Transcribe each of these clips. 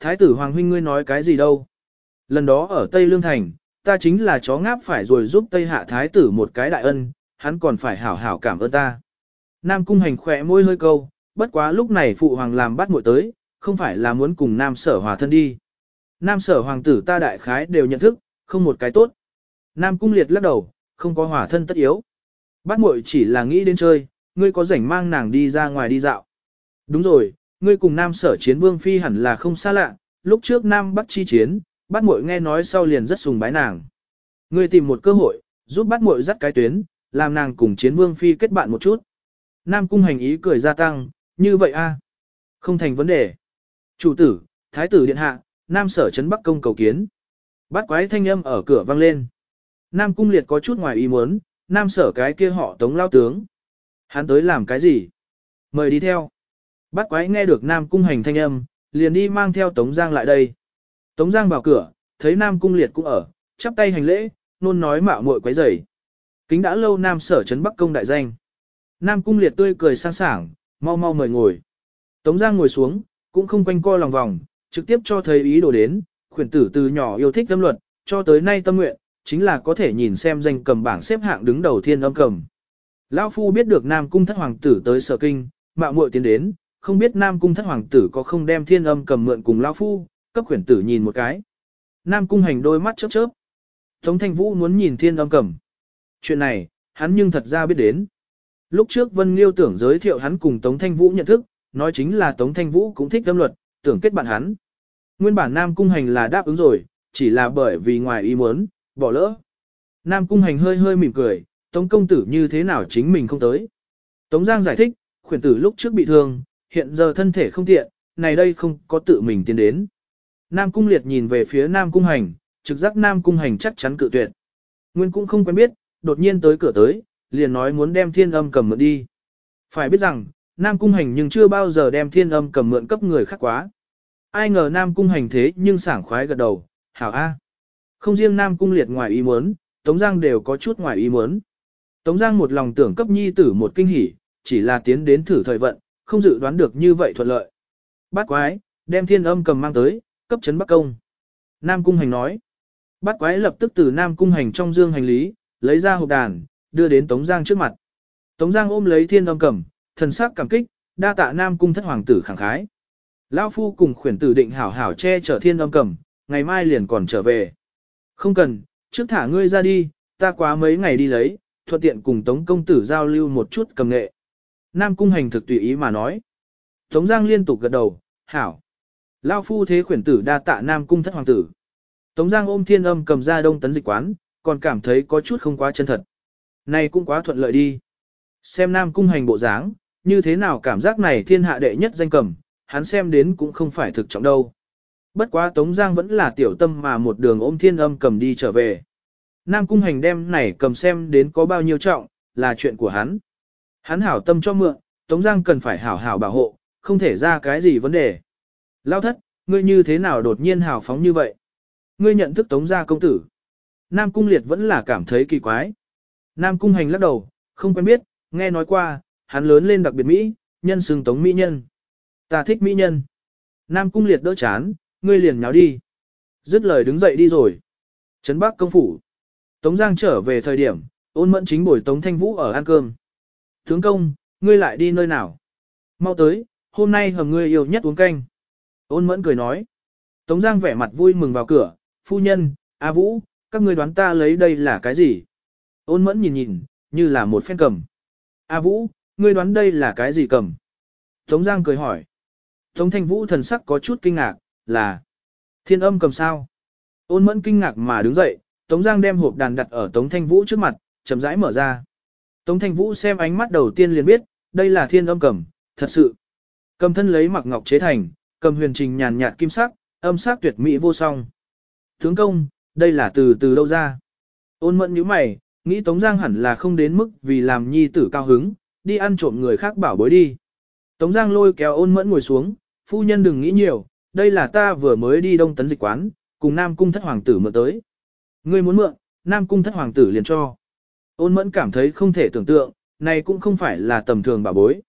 Thái tử Hoàng huynh ngươi nói cái gì đâu? Lần đó ở Tây Lương Thành, ta chính là chó ngáp phải rồi giúp Tây Hạ Thái tử một cái đại ân, hắn còn phải hảo hảo cảm ơn ta. Nam cung hành khỏe môi hơi câu, bất quá lúc này phụ hoàng làm bắt muội tới, không phải là muốn cùng nam sở hòa thân đi. Nam sở hoàng tử ta đại khái đều nhận thức, không một cái tốt. Nam cung liệt lắc đầu, không có hòa thân tất yếu. Bắt muội chỉ là nghĩ đến chơi, ngươi có rảnh mang nàng đi ra ngoài đi dạo. Đúng rồi, ngươi cùng nam sở chiến vương phi hẳn là không xa lạ, lúc trước nam bắt chi chiến, bắt muội nghe nói sau liền rất sùng bái nàng. Ngươi tìm một cơ hội, giúp bắt muội dắt cái tuyến, làm nàng cùng chiến vương phi kết bạn một chút. Nam cung hành ý cười gia tăng, như vậy a, Không thành vấn đề. Chủ tử, thái tử điện hạ, nam sở trấn bắc công cầu kiến. Bắt quái thanh âm ở cửa vang lên. Nam cung liệt có chút ngoài ý muốn, nam sở cái kia họ tống lao tướng. Hắn tới làm cái gì? Mời đi theo. Bắt quái nghe được nam cung hành thanh âm, liền đi mang theo tống giang lại đây. Tống giang vào cửa, thấy nam cung liệt cũng ở, chắp tay hành lễ, nôn nói mạo muội quấy rầy. Kính đã lâu nam sở trấn bắc công đại danh. Nam cung liệt tươi cười sang sảng, mau mau mời ngồi. Tống Giang ngồi xuống, cũng không quanh co lòng vòng, trực tiếp cho thấy ý đồ đến, khuyển tử từ nhỏ yêu thích tâm luật, cho tới nay tâm nguyện, chính là có thể nhìn xem danh cầm bảng xếp hạng đứng đầu thiên âm cầm. Lão Phu biết được Nam Cung thất hoàng tử tới sở kinh, mạo muội tiến đến, không biết Nam Cung thất hoàng tử có không đem thiên âm cầm mượn cùng Lão Phu, cấp khuyển tử nhìn một cái. Nam Cung hành đôi mắt chớp chớp. Tống Thanh Vũ muốn nhìn thiên âm cầm. Chuyện này, hắn nhưng thật ra biết đến. Lúc trước Vân Liêu tưởng giới thiệu hắn cùng Tống Thanh Vũ nhận thức, nói chính là Tống Thanh Vũ cũng thích âm luật, tưởng kết bạn hắn. Nguyên bản Nam Cung Hành là đáp ứng rồi, chỉ là bởi vì ngoài ý muốn, bỏ lỡ. Nam Cung Hành hơi hơi mỉm cười, Tống Công Tử như thế nào chính mình không tới. Tống Giang giải thích, khuyển tử lúc trước bị thương, hiện giờ thân thể không tiện, này đây không có tự mình tiến đến. Nam Cung Liệt nhìn về phía Nam Cung Hành, trực giác Nam Cung Hành chắc chắn cự tuyệt. Nguyên cũng không quen biết, đột nhiên tới cửa tới, liền nói muốn đem thiên âm cầm mượn đi. Phải biết rằng, Nam Cung Hành nhưng chưa bao giờ đem thiên âm cầm mượn cấp người khác quá. Ai ngờ Nam Cung Hành thế nhưng sảng khoái gật đầu, hảo A. Không riêng Nam Cung liệt ngoài ý muốn, Tống Giang đều có chút ngoài ý muốn. Tống Giang một lòng tưởng cấp nhi tử một kinh hỉ, chỉ là tiến đến thử thời vận, không dự đoán được như vậy thuận lợi. Bát quái, đem thiên âm cầm mang tới, cấp chấn Bắc Công. Nam Cung Hành nói. Bát quái lập tức từ Nam Cung Hành trong dương hành lý, lấy ra hộp đàn, đưa đến Tống Giang trước mặt. Tống Giang ôm lấy thiên âm cầm, thần sắc cảm kích, đa tạ Nam cung thất hoàng tử khẳng khái. Lão phu cùng khuyển tử định hảo hảo che chở thiên âm cầm, ngày mai liền còn trở về. Không cần, trước thả ngươi ra đi, ta quá mấy ngày đi lấy, thuận tiện cùng Tống công tử giao lưu một chút cầm nghệ. Nam cung hành thực tùy ý mà nói. Tống Giang liên tục gật đầu, hảo. Lão phu thế khuyển tử đa tạ Nam cung thất hoàng tử. Tống Giang ôm thiên âm cầm ra đông tấn dịch quán, còn cảm thấy có chút không quá chân thật. Này cũng quá thuận lợi đi. Xem nam cung hành bộ dáng, như thế nào cảm giác này thiên hạ đệ nhất danh cầm, hắn xem đến cũng không phải thực trọng đâu. Bất quá Tống Giang vẫn là tiểu tâm mà một đường ôm thiên âm cầm đi trở về. Nam cung hành đem này cầm xem đến có bao nhiêu trọng, là chuyện của hắn. Hắn hảo tâm cho mượn, Tống Giang cần phải hảo hảo bảo hộ, không thể ra cái gì vấn đề. Lao thất, ngươi như thế nào đột nhiên hào phóng như vậy? Ngươi nhận thức Tống gia công tử. Nam cung liệt vẫn là cảm thấy kỳ quái. Nam cung hành lắc đầu, không quen biết, nghe nói qua, hắn lớn lên đặc biệt Mỹ, nhân xưng tống Mỹ nhân. Ta thích Mỹ nhân. Nam cung liệt đỡ chán, ngươi liền nháo đi. Dứt lời đứng dậy đi rồi. Trấn Bắc công phủ. Tống Giang trở về thời điểm, ôn mẫn chính bồi Tống Thanh Vũ ở ăn cơm. Tướng công, ngươi lại đi nơi nào? Mau tới, hôm nay hầm ngươi yêu nhất uống canh. Ôn mẫn cười nói. Tống Giang vẻ mặt vui mừng vào cửa, phu nhân, A Vũ, các ngươi đoán ta lấy đây là cái gì? Ôn mẫn nhìn nhìn, như là một phen cầm. A Vũ, ngươi đoán đây là cái gì cầm? Tống Giang cười hỏi. Tống Thanh Vũ thần sắc có chút kinh ngạc, là thiên âm cầm sao? Ôn mẫn kinh ngạc mà đứng dậy, Tống Giang đem hộp đàn đặt ở Tống Thanh Vũ trước mặt, chậm rãi mở ra. Tống Thanh Vũ xem ánh mắt đầu tiên liền biết, đây là thiên âm cầm, thật sự. Cầm thân lấy mặc ngọc chế thành, cầm huyền trình nhàn nhạt kim sắc, âm sắc tuyệt mỹ vô song. Tướng công, đây là từ từ đâu ra? Ôn mẫn nhíu mày, nghĩ Tống Giang hẳn là không đến mức vì làm nhi tử cao hứng, đi ăn trộm người khác bảo bối đi. Tống Giang lôi kéo ôn mẫn ngồi xuống, phu nhân đừng nghĩ nhiều, đây là ta vừa mới đi đông tấn dịch quán, cùng Nam Cung thất hoàng tử mượn tới. Ngươi muốn mượn, Nam Cung thất hoàng tử liền cho. Ôn mẫn cảm thấy không thể tưởng tượng, này cũng không phải là tầm thường bảo bối.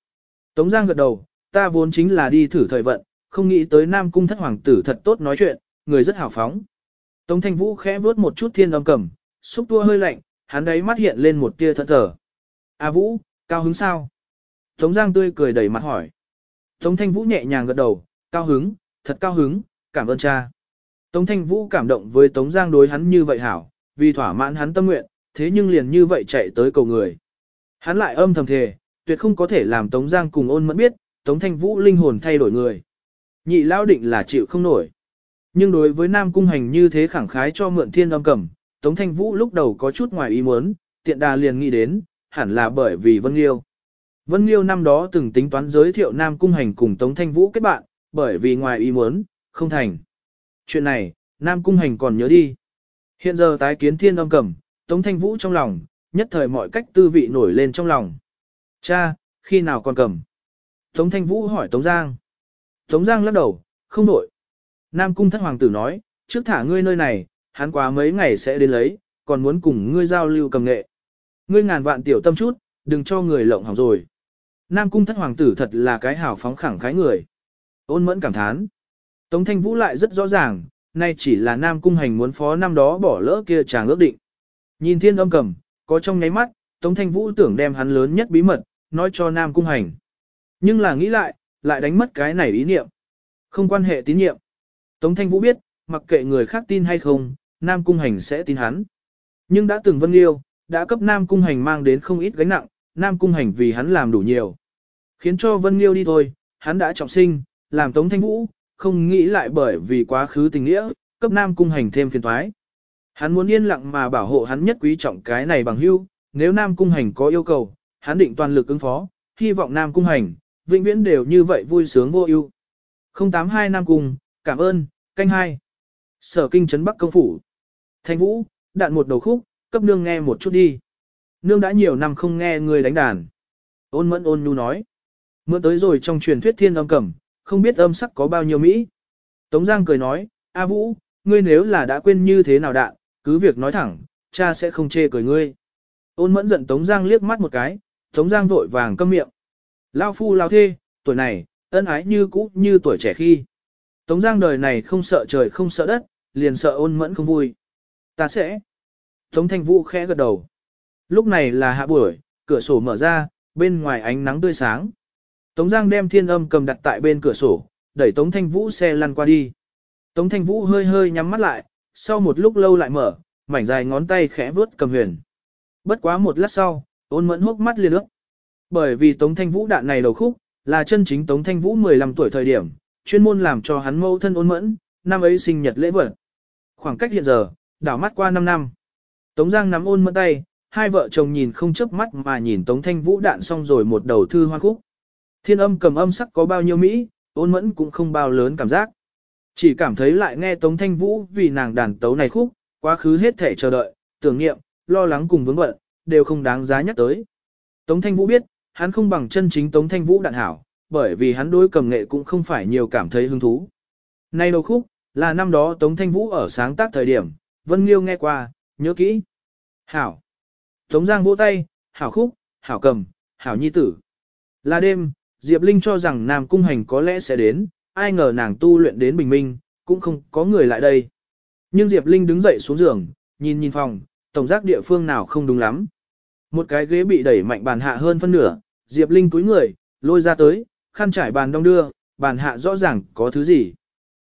Tống Giang gật đầu, ta vốn chính là đi thử thời vận, không nghĩ tới Nam Cung thất hoàng tử thật tốt nói chuyện, người rất hào phóng. Tống Thanh Vũ khẽ vuốt một chút thiên âm cầm, xúc tua hơi lạnh, hắn đấy mắt hiện lên một tia thẫn thờ. A Vũ, cao hứng sao? Tống Giang tươi cười đầy mặt hỏi. Tống Thanh Vũ nhẹ nhàng gật đầu, cao hứng, thật cao hứng, cảm ơn cha. Tống Thanh Vũ cảm động với Tống Giang đối hắn như vậy hảo, vì thỏa mãn hắn tâm nguyện, thế nhưng liền như vậy chạy tới cầu người. Hắn lại âm thầm thề, tuyệt không có thể làm Tống Giang cùng ôn mẫn biết, Tống Thanh Vũ linh hồn thay đổi người. Nhị Lão định là chịu không nổi. Nhưng đối với Nam Cung Hành như thế khẳng khái cho mượn thiên âm cầm, Tống Thanh Vũ lúc đầu có chút ngoài ý muốn, tiện đà liền nghĩ đến, hẳn là bởi vì Vân Liêu. Vân Liêu năm đó từng tính toán giới thiệu Nam Cung Hành cùng Tống Thanh Vũ kết bạn, bởi vì ngoài ý muốn, không thành. Chuyện này, Nam Cung Hành còn nhớ đi. Hiện giờ tái kiến thiên âm cầm, Tống Thanh Vũ trong lòng, nhất thời mọi cách tư vị nổi lên trong lòng. Cha, khi nào còn cầm? Tống Thanh Vũ hỏi Tống Giang. Tống Giang lắc đầu, không đổi. Nam Cung thất hoàng tử nói, trước thả ngươi nơi này, hắn quá mấy ngày sẽ đến lấy, còn muốn cùng ngươi giao lưu cầm nghệ. Ngươi ngàn vạn tiểu tâm chút, đừng cho người lộng hỏng rồi. Nam Cung thất hoàng tử thật là cái hào phóng khẳng khái người. Ôn mẫn cảm thán. Tống Thanh Vũ lại rất rõ ràng, nay chỉ là Nam Cung hành muốn phó năm đó bỏ lỡ kia chàng ước định. Nhìn thiên âm cầm, có trong nháy mắt, Tống Thanh Vũ tưởng đem hắn lớn nhất bí mật, nói cho Nam Cung hành. Nhưng là nghĩ lại, lại đánh mất cái này ý niệm. Không quan hệ tín nhiệm. Tống Thanh Vũ biết, mặc kệ người khác tin hay không, Nam Cung Hành sẽ tin hắn. Nhưng đã từng vân liêu, đã cấp Nam Cung Hành mang đến không ít gánh nặng, Nam Cung Hành vì hắn làm đủ nhiều. Khiến cho Vân Liêu đi thôi, hắn đã trọng sinh, làm Tống Thanh Vũ, không nghĩ lại bởi vì quá khứ tình nghĩa, cấp Nam Cung Hành thêm phiền toái. Hắn muốn yên lặng mà bảo hộ hắn nhất quý trọng cái này bằng hưu, nếu Nam Cung Hành có yêu cầu, hắn định toàn lực ứng phó, hy vọng Nam Cung Hành, vĩnh viễn đều như vậy vui sướng vô ưu. 082 Nam Cung, cảm ơn, canh hai. Sở kinh trấn Bắc công phủ. Thanh Vũ, đạn một đầu khúc, cấp nương nghe một chút đi. Nương đã nhiều năm không nghe người đánh đàn. Ôn mẫn ôn nhu nói. mưa tới rồi trong truyền thuyết thiên âm cẩm, không biết âm sắc có bao nhiêu Mỹ. Tống Giang cười nói, A Vũ, ngươi nếu là đã quên như thế nào đạn, cứ việc nói thẳng, cha sẽ không chê cười ngươi. Ôn mẫn giận Tống Giang liếc mắt một cái, Tống Giang vội vàng câm miệng. Lao phu lao thê, tuổi này, ân ái như cũ như tuổi trẻ khi. Tống Giang đời này không sợ trời không sợ đất, liền sợ ôn mẫn không vui. Ta sẽ. Tống Thanh Vũ khẽ gật đầu. Lúc này là hạ buổi, cửa sổ mở ra, bên ngoài ánh nắng tươi sáng. Tống Giang đem thiên âm cầm đặt tại bên cửa sổ, đẩy Tống Thanh Vũ xe lăn qua đi. Tống Thanh Vũ hơi hơi nhắm mắt lại, sau một lúc lâu lại mở, mảnh dài ngón tay khẽ vuốt cầm huyền. Bất quá một lát sau, ôn mẫn hốc mắt liền ước. Bởi vì Tống Thanh Vũ đạn này đầu khúc, là chân chính Tống Thanh Vũ 15 tuổi thời điểm, chuyên môn làm cho hắn mâu thân ôn mẫn, năm ấy sinh nhật lễ vật. Khoảng cách hiện giờ, đảo mắt qua 5 năm. Tống Giang nắm ôn mẫn tay, hai vợ chồng nhìn không chớp mắt mà nhìn Tống Thanh Vũ đạn xong rồi một đầu thư hoa khúc. Thiên âm cầm âm sắc có bao nhiêu Mỹ, ôn mẫn cũng không bao lớn cảm giác. Chỉ cảm thấy lại nghe Tống Thanh Vũ vì nàng đàn tấu này khúc, quá khứ hết thể chờ đợi, tưởng niệm, lo lắng cùng vướng bận, đều không đáng giá nhắc tới. Tống Thanh Vũ biết, hắn không bằng chân chính Tống Thanh Vũ đạn hảo, bởi vì hắn đối cầm nghệ cũng không phải nhiều cảm thấy hứng thú. Nay đầu khúc, là năm đó Tống Thanh Vũ ở sáng tác thời điểm, Vân Liêu nghe qua, nhớ kỹ. Hảo. Tống Giang vỗ tay, hảo khúc, hảo cầm, hảo nhi tử. Là đêm, Diệp Linh cho rằng Nam Cung Hành có lẽ sẽ đến, ai ngờ nàng tu luyện đến bình minh, cũng không có người lại đây. Nhưng Diệp Linh đứng dậy xuống giường, nhìn nhìn phòng, tổng giác địa phương nào không đúng lắm. Một cái ghế bị đẩy mạnh bàn hạ hơn phân nửa, Diệp Linh cúi người, lôi ra tới, khăn trải bàn đong đưa, bàn hạ rõ ràng có thứ gì.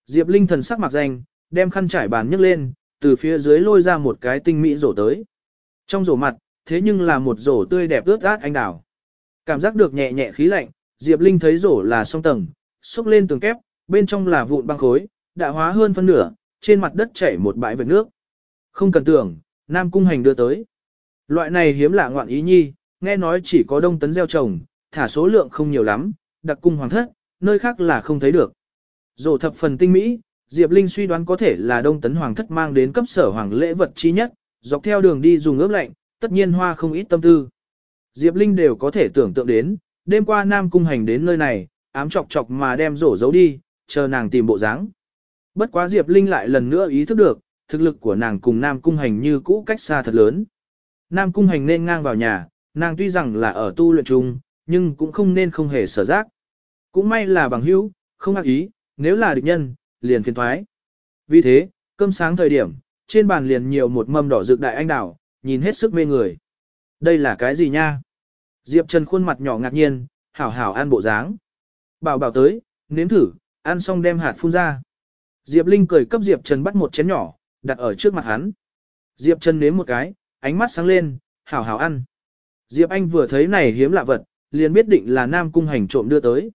Diệp Linh thần sắc mặc danh, đem khăn trải bàn nhấc lên, từ phía dưới lôi ra một cái tinh mỹ rổ tới. Trong rổ mặt, thế nhưng là một rổ tươi đẹp ướt át anh đào. Cảm giác được nhẹ nhẹ khí lạnh, Diệp Linh thấy rổ là song tầng, xúc lên tường kép, bên trong là vụn băng khối, đã hóa hơn phân nửa, trên mặt đất chảy một bãi vệt nước. Không cần tưởng, Nam Cung Hành đưa tới. Loại này hiếm lạ ngoạn ý nhi, nghe nói chỉ có đông tấn gieo trồng, thả số lượng không nhiều lắm, đặc cung hoàng thất, nơi khác là không thấy được. Rổ thập phần tinh mỹ, Diệp Linh suy đoán có thể là đông tấn hoàng thất mang đến cấp sở hoàng lễ vật chi nhất, dọc theo đường đi dùng ướp lạnh, tất nhiên hoa không ít tâm tư. Diệp Linh đều có thể tưởng tượng đến, đêm qua Nam Cung Hành đến nơi này, ám chọc chọc mà đem rổ giấu đi, chờ nàng tìm bộ dáng. Bất quá Diệp Linh lại lần nữa ý thức được, thực lực của nàng cùng Nam Cung Hành như cũ cách xa thật lớn. Nam Cung Hành nên ngang vào nhà, nàng tuy rằng là ở tu luyện chung, nhưng cũng không nên không hề sở giác. Cũng may là bằng hữu, không ác ý, nếu là địch nhân, liền phiền thoái. Vì thế, cơm sáng thời điểm, trên bàn liền nhiều một mâm đỏ rực đại anh đào, nhìn hết sức mê người. Đây là cái gì nha? Diệp Trần khuôn mặt nhỏ ngạc nhiên, hảo hảo ăn bộ dáng. Bảo bảo tới, nếm thử, ăn xong đem hạt phun ra. Diệp Linh cười cấp Diệp Trần bắt một chén nhỏ, đặt ở trước mặt hắn. Diệp Trần nếm một cái, ánh mắt sáng lên, hảo hảo ăn. Diệp Anh vừa thấy này hiếm lạ vật, liền biết định là Nam Cung hành trộm đưa tới.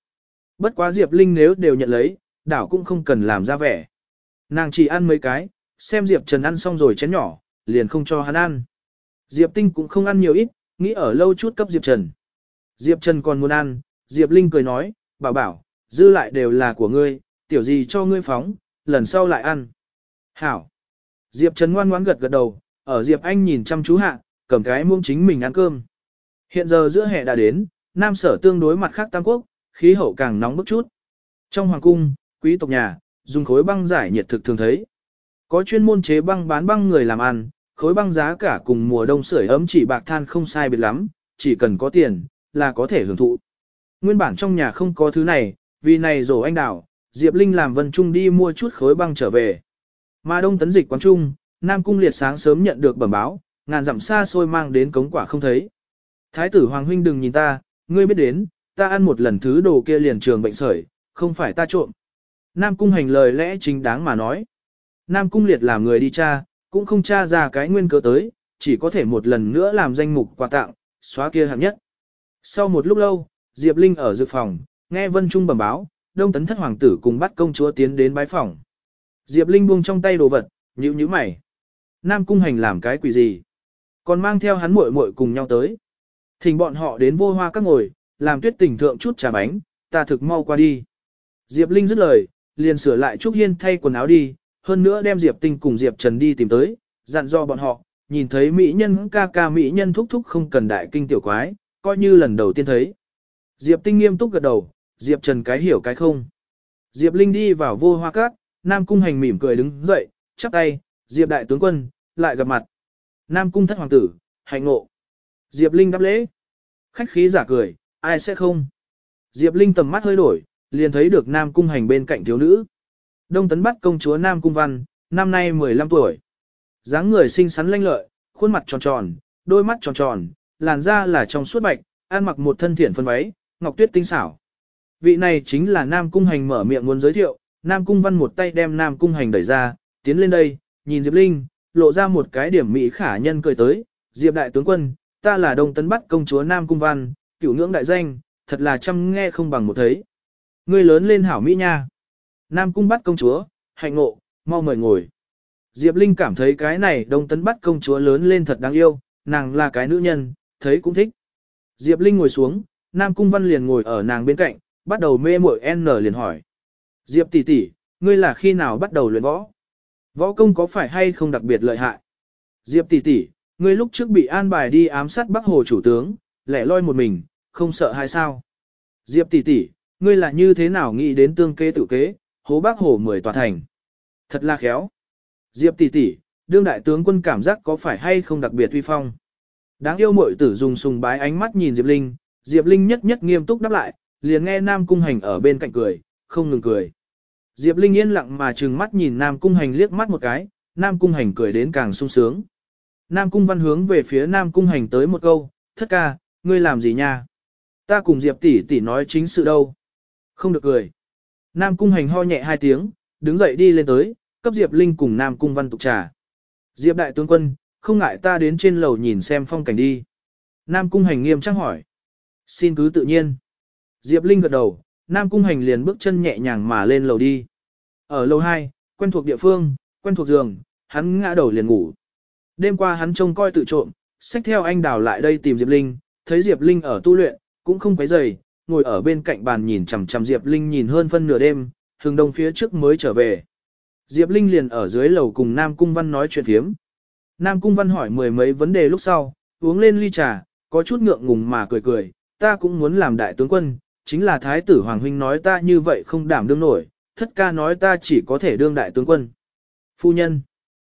Bất quá Diệp Linh nếu đều nhận lấy, đảo cũng không cần làm ra vẻ. Nàng chỉ ăn mấy cái, xem Diệp Trần ăn xong rồi chén nhỏ, liền không cho hắn ăn. Diệp Tinh cũng không ăn nhiều ít, nghĩ ở lâu chút cấp Diệp Trần. Diệp Trần còn muốn ăn, Diệp Linh cười nói, bảo bảo, dư lại đều là của ngươi, tiểu gì cho ngươi phóng, lần sau lại ăn. Hảo. Diệp Trần ngoan ngoãn gật gật đầu, ở Diệp Anh nhìn chăm chú hạ, cầm cái muông chính mình ăn cơm. Hiện giờ giữa hè đã đến, Nam Sở tương đối mặt khác Tam Quốc, khí hậu càng nóng bức chút. Trong hoàng cung, quý tộc nhà, dùng khối băng giải nhiệt thực thường thấy. Có chuyên môn chế băng bán băng người làm ăn, khối băng giá cả cùng mùa đông sưởi ấm chỉ bạc than không sai biệt lắm, chỉ cần có tiền, là có thể hưởng thụ. Nguyên bản trong nhà không có thứ này, vì này rổ anh đảo Diệp Linh làm Vân Trung đi mua chút khối băng trở về. Mà đông tấn dịch quán trung, Nam Cung liệt sáng sớm nhận được bẩm báo, ngàn dặm xa xôi mang đến cống quả không thấy. Thái tử Hoàng Huynh đừng nhìn ta, ngươi biết đến, ta ăn một lần thứ đồ kia liền trường bệnh sởi, không phải ta trộm. Nam Cung hành lời lẽ chính đáng mà nói. Nam Cung liệt làm người đi tra, cũng không tra ra cái nguyên cớ tới, chỉ có thể một lần nữa làm danh mục quà tặng, xóa kia hạng nhất. Sau một lúc lâu, Diệp Linh ở dự phòng, nghe Vân Trung bẩm báo, Đông Tấn Thất Hoàng tử cùng bắt công chúa tiến đến bái phòng. Diệp Linh buông trong tay đồ vật, nhíu nhíu mày. Nam Cung Hành làm cái quỷ gì? Còn mang theo hắn muội muội cùng nhau tới. Thỉnh bọn họ đến vô hoa các ngồi, làm tuyết tỉnh thượng chút trà bánh, ta thực mau qua đi. Diệp Linh dứt lời, liền sửa lại Trúc Hiên thay quần áo đi, hơn nữa đem Diệp Tinh cùng Diệp Trần đi tìm tới, dặn dò bọn họ, nhìn thấy mỹ nhân ca ca mỹ nhân thúc thúc không cần đại kinh tiểu quái, coi như lần đầu tiên thấy. Diệp Tinh nghiêm túc gật đầu, Diệp Trần cái hiểu cái không. Diệp Linh đi vào vô hoa cát, Nam Cung hành mỉm cười đứng dậy, chắp tay, Diệp đại tướng quân, lại gặp mặt. Nam Cung thất hoàng tử, hạnh ngộ. Diệp Linh đáp lễ. Khách khí giả cười, ai sẽ không. Diệp Linh tầm mắt hơi đổi, liền thấy được Nam Cung hành bên cạnh thiếu nữ. Đông tấn bắt công chúa Nam Cung Văn, năm nay 15 tuổi. dáng người xinh xắn lanh lợi, khuôn mặt tròn tròn, đôi mắt tròn tròn, làn da là trong suốt bạch, ăn mặc một thân thiển phân váy, ngọc tuyết tinh xảo. Vị này chính là Nam Cung Hành mở miệng muốn giới thiệu, Nam Cung Văn một tay đem Nam Cung Hành đẩy ra, tiến lên đây, nhìn Diệp Linh, lộ ra một cái điểm mỹ khả nhân cười tới, Diệp đại tướng quân, ta là Đông Tấn Bắc công chúa Nam Cung Văn, cửu ngưỡng đại danh, thật là chăm nghe không bằng một thấy. Ngươi lớn lên hảo mỹ nha. Nam Cung Bắc công chúa, hạnh ngộ, mau mời ngồi. Diệp Linh cảm thấy cái này Đông Tấn Bắc công chúa lớn lên thật đáng yêu, nàng là cái nữ nhân, thấy cũng thích. Diệp Linh ngồi xuống, Nam Cung Văn liền ngồi ở nàng bên cạnh, bắt đầu mê muội N liền hỏi. Diệp tỷ tỷ, ngươi là khi nào bắt đầu luyện võ? Võ công có phải hay không đặc biệt lợi hại? Diệp tỷ tỷ, ngươi lúc trước bị an bài đi ám sát Bắc Hồ chủ tướng, lẻ loi một mình, không sợ hay sao? Diệp tỷ tỷ, ngươi là như thế nào nghĩ đến tương kế tự kế, hố Bắc Hồ mười tòa thành? Thật là khéo. Diệp tỷ tỷ, đương đại tướng quân cảm giác có phải hay không đặc biệt uy phong? Đáng yêu muội tử dùng sùng bái ánh mắt nhìn Diệp Linh, Diệp Linh nhất nhất nghiêm túc đáp lại, liền nghe Nam Cung Hành ở bên cạnh cười, không ngừng cười. Diệp Linh yên lặng mà trừng mắt nhìn Nam Cung Hành liếc mắt một cái, Nam Cung Hành cười đến càng sung sướng. Nam Cung Văn hướng về phía Nam Cung Hành tới một câu, thất ca, ngươi làm gì nha? Ta cùng Diệp tỷ tỷ nói chính sự đâu. Không được cười. Nam Cung Hành ho nhẹ hai tiếng, đứng dậy đi lên tới, cấp Diệp Linh cùng Nam Cung Văn tục trà. Diệp đại tướng quân, không ngại ta đến trên lầu nhìn xem phong cảnh đi. Nam Cung Hành nghiêm trang hỏi. Xin cứ tự nhiên. Diệp Linh gật đầu, Nam Cung Hành liền bước chân nhẹ nhàng mà lên lầu đi. Ở lầu 2, quen thuộc địa phương, quen thuộc giường, hắn ngã đầu liền ngủ. Đêm qua hắn trông coi tự trộm, xách theo anh đào lại đây tìm Diệp Linh, thấy Diệp Linh ở tu luyện, cũng không quấy rầy, ngồi ở bên cạnh bàn nhìn chằm chằm Diệp Linh nhìn hơn phân nửa đêm, hướng đông phía trước mới trở về. Diệp Linh liền ở dưới lầu cùng Nam Cung Văn nói chuyện phiếm. Nam Cung Văn hỏi mười mấy vấn đề lúc sau, uống lên ly trà, có chút ngượng ngùng mà cười cười, ta cũng muốn làm đại tướng quân, chính là thái tử Hoàng Huynh nói ta như vậy không đảm đương nổi, thất ca nói ta chỉ có thể đương đại tướng quân. Phu nhân.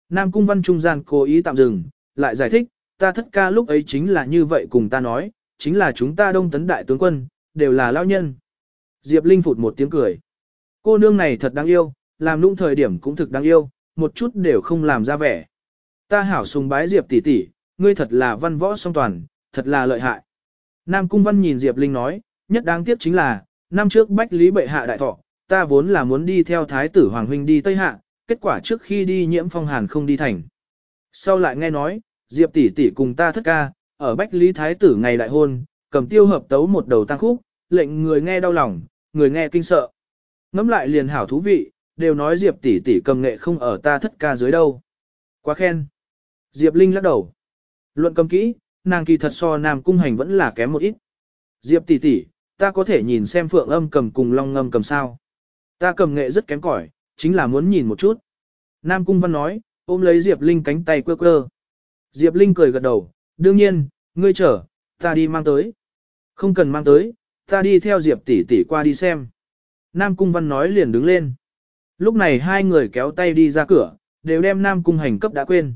Nam Cung Văn trung gian cố ý tạm dừng, lại giải thích, ta thất ca lúc ấy chính là như vậy cùng ta nói, chính là chúng ta đông tấn đại tướng quân, đều là lao nhân. Diệp Linh phụt một tiếng cười. Cô nương này thật đáng yêu, làm nũng thời điểm cũng thực đáng yêu, một chút đều không làm ra vẻ. Ta hảo sùng bái Diệp tỷ tỷ, ngươi thật là văn võ song toàn, thật là lợi hại. Nam Cung Văn nhìn Diệp Linh nói, nhất đáng tiếc chính là, năm trước Bách Lý bệ hạ đại thọ, ta vốn là muốn đi theo Thái tử Hoàng Huynh đi Tây Hạ, kết quả trước khi đi nhiễm phong hàn không đi thành. Sau lại nghe nói, Diệp tỷ tỷ cùng ta thất ca, ở Bách Lý Thái tử ngày đại hôn, cầm tiêu hợp tấu một đầu tăng khúc, lệnh người nghe đau lòng, người nghe kinh sợ. Ngắm lại liền hảo thú vị, đều nói Diệp tỷ tỷ cầm nghệ không ở ta thất ca dưới đâu. Quá khen. Diệp Linh lắc đầu. Luận cầm kỹ, nàng kỳ thật so Nam Cung Hành vẫn là kém một ít. Diệp tỷ tỷ, ta có thể nhìn xem phượng âm cầm cùng long ngâm cầm sao. Ta cầm nghệ rất kém cỏi, chính là muốn nhìn một chút. Nam Cung Văn nói, ôm lấy Diệp Linh cánh tay quơ quơ. Diệp Linh cười gật đầu, đương nhiên, ngươi chở, ta đi mang tới. Không cần mang tới, ta đi theo Diệp tỷ tỷ qua đi xem. Nam Cung Văn nói liền đứng lên. Lúc này hai người kéo tay đi ra cửa, đều đem Nam Cung Hành cấp đã quên.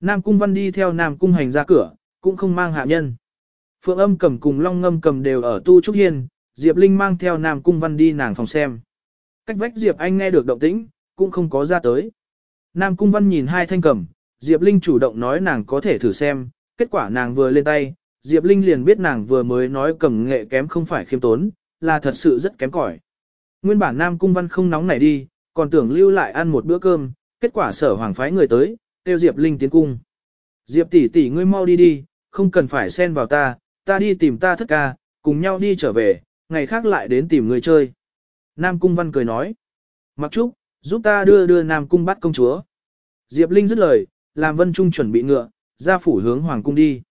Nam Cung Văn đi theo Nam Cung Hành ra cửa, cũng không mang hạ nhân. Phượng âm cầm cùng Long ngâm cầm đều ở tu trúc hiên, Diệp Linh mang theo Nam Cung Văn đi nàng phòng xem. Cách vách Diệp Anh nghe được động tĩnh, cũng không có ra tới. Nam Cung Văn nhìn hai thanh cầm, Diệp Linh chủ động nói nàng có thể thử xem, kết quả nàng vừa lên tay, Diệp Linh liền biết nàng vừa mới nói cầm nghệ kém không phải khiêm tốn, là thật sự rất kém cỏi. Nguyên bản Nam Cung Văn không nóng nảy đi, còn tưởng lưu lại ăn một bữa cơm, kết quả sở hoàng phái người tới, kêu Diệp Linh tiến cung. Diệp tỷ tỷ ngươi mau đi đi, không cần phải xen vào ta, ta đi tìm ta thất ca, cùng nhau đi trở về, ngày khác lại đến tìm người chơi. Nam Cung Văn cười nói. Mặc trúc, giúp ta đưa đưa Nam Cung bắt công chúa. Diệp Linh dứt lời, làm Vân Trung chuẩn bị ngựa, ra phủ hướng Hoàng Cung đi.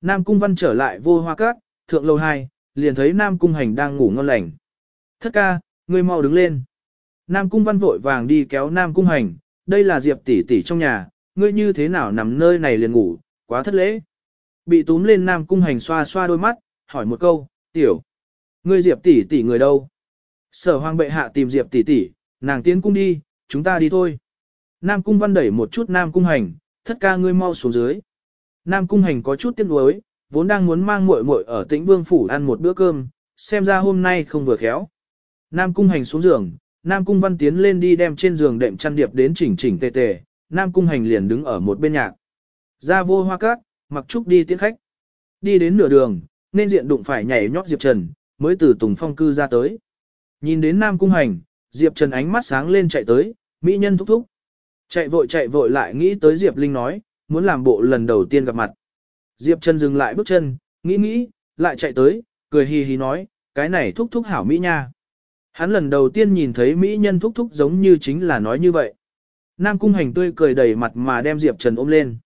Nam Cung Văn trở lại vô hoa cát, thượng lầu hai, liền thấy Nam Cung Hành đang ngủ ngon lành. Thất ca, ngươi mau đứng lên. Nam Cung Văn vội vàng đi kéo Nam Cung Hành, đây là Diệp tỷ tỷ trong nhà, ngươi như thế nào nằm nơi này liền ngủ, quá thất lễ. Bị túm lên Nam Cung Hành xoa xoa đôi mắt, hỏi một câu, tiểu. Ngươi Diệp tỷ tỷ người đâu? Sở hoàng bệ hạ tìm Diệp tỷ tỷ, nàng tiến cung đi, chúng ta đi thôi. Nam Cung Văn đẩy một chút Nam Cung Hành, thất ca ngươi mau xuống dưới. Nam Cung Hành có chút tiếc nuối, vốn đang muốn mang muội muội ở Tĩnh Vương phủ ăn một bữa cơm, xem ra hôm nay không vừa khéo. Nam Cung Hành xuống giường, Nam Cung Văn tiến lên đi đem trên giường đệm chăn điệp đến chỉnh chỉnh tề tề, Nam Cung Hành liền đứng ở một bên nhạc. Ra vô hoa cát, mặc trúc đi tiễn khách. Đi đến nửa đường, nên diện đụng phải nhảy nhót Diệp Trần, mới từ Tùng Phong cư ra tới. Nhìn đến Nam Cung Hành, Diệp Trần ánh mắt sáng lên chạy tới, mỹ nhân thúc thúc. Chạy vội chạy vội lại nghĩ tới Diệp Linh nói, muốn làm bộ lần đầu tiên gặp mặt. Diệp Trần dừng lại bước chân, nghĩ nghĩ, lại chạy tới, cười hì hì nói, cái này thúc thúc hảo mỹ nha. Hắn lần đầu tiên nhìn thấy mỹ nhân thúc thúc giống như chính là nói như vậy. Nam Cung Hành tươi cười đầy mặt mà đem Diệp Trần ôm lên.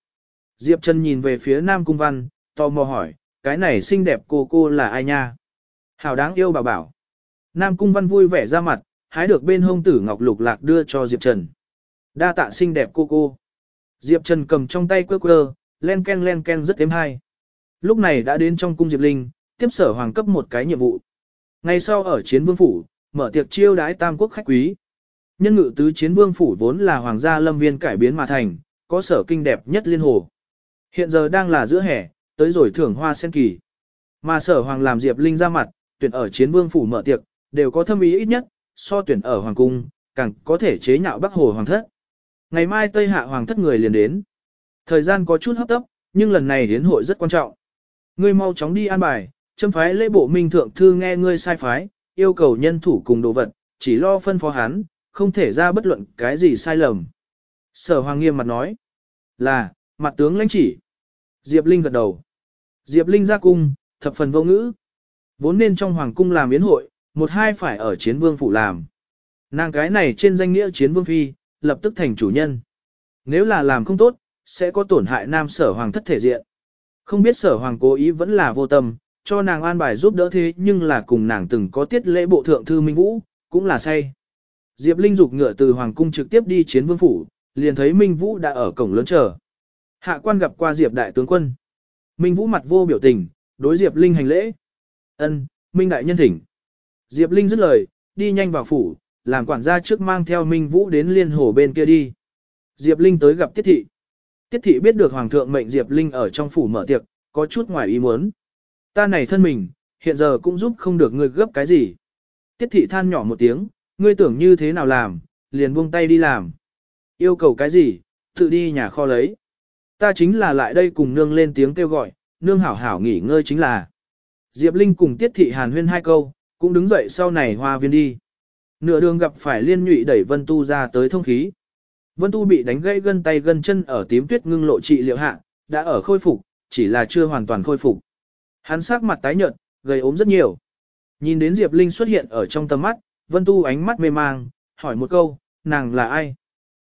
Diệp Trần nhìn về phía Nam Cung Văn, tò mò hỏi, cái này xinh đẹp cô cô là ai nha? Hảo đáng yêu bảo bảo. Nam Cung Văn vui vẻ ra mặt, hái được bên hông tử ngọc lục lạc đưa cho Diệp Trần. Đa tạ xinh đẹp cô cô. Diệp Trần cầm trong tay quơ quơ, len ken len ken rất êm hay. Lúc này đã đến trong cung Diệp Linh, tiếp sở hoàng cấp một cái nhiệm vụ. Ngày sau ở chiến vương phủ, mở tiệc chiêu đái tam quốc khách quý. Nhân ngự tứ chiến vương phủ vốn là hoàng gia lâm viên cải biến mà thành, có sở kinh đẹp nhất liên hồ. Hiện giờ đang là giữa hè, tới rồi thưởng hoa sen kỳ. Mà sở hoàng làm Diệp Linh ra mặt, tuyển ở chiến vương phủ mở tiệc, đều có thâm ý ít nhất, so tuyển ở hoàng cung, càng có thể chế nhạo bắc hồ hoàng thất. Ngày mai Tây Hạ hoàng thất người liền đến. Thời gian có chút hấp tấp, nhưng lần này đến hội rất quan trọng. Ngươi mau chóng đi an bài, châm phái lễ bộ minh thượng thư nghe ngươi sai phái, yêu cầu nhân thủ cùng đồ vật, chỉ lo phân phó hắn, không thể ra bất luận cái gì sai lầm. Sở hoàng nghiêm mặt nói, là, mặt tướng lãnh chỉ. Diệp Linh gật đầu. Diệp Linh ra cung, thập phần vô ngữ. Vốn nên trong hoàng cung làm yến hội, một hai phải ở chiến vương phủ làm. Nàng cái này trên danh nghĩa chiến vương phi, lập tức thành chủ nhân. Nếu là làm không tốt, sẽ có tổn hại nam sở hoàng thất thể diện. Không biết sở hoàng cố ý vẫn là vô tâm, cho nàng an bài giúp đỡ thế nhưng là cùng nàng từng có tiết lễ bộ thượng thư Minh Vũ, cũng là say. Diệp Linh dục ngựa từ hoàng cung trực tiếp đi chiến vương phủ, liền thấy Minh Vũ đã ở cổng lớn chờ. Hạ quan gặp qua Diệp đại tướng quân. Minh Vũ mặt vô biểu tình, đối Diệp Linh hành lễ. Ân, Minh đại nhân thỉnh. Diệp Linh dứt lời, đi nhanh vào phủ, làm quản gia trước mang theo Minh Vũ đến liên hồ bên kia đi. Diệp Linh tới gặp Tiết Thị. Tiết Thị biết được Hoàng thượng mệnh Diệp Linh ở trong phủ mở tiệc, có chút ngoài ý muốn. Ta này thân mình, hiện giờ cũng giúp không được người gấp cái gì. Tiết Thị than nhỏ một tiếng, ngươi tưởng như thế nào làm, liền buông tay đi làm. Yêu cầu cái gì, tự đi nhà kho lấy. Ta chính là lại đây cùng nương lên tiếng kêu gọi, nương hảo hảo nghỉ ngơi chính là. Diệp Linh cùng Tiết Thị Hàn huyên hai câu, cũng đứng dậy sau này hoa viên đi. Nửa đường gặp phải liên nhụy đẩy Vân Tu ra tới thông khí. Vân Tu bị đánh gãy gân tay gân chân ở tím tuyết ngưng lộ trị liệu hạ, đã ở khôi phục, chỉ là chưa hoàn toàn khôi phục. Hắn sắc mặt tái nhợt, gầy ốm rất nhiều. Nhìn đến Diệp Linh xuất hiện ở trong tầm mắt, Vân Tu ánh mắt mê mang, hỏi một câu, nàng là ai?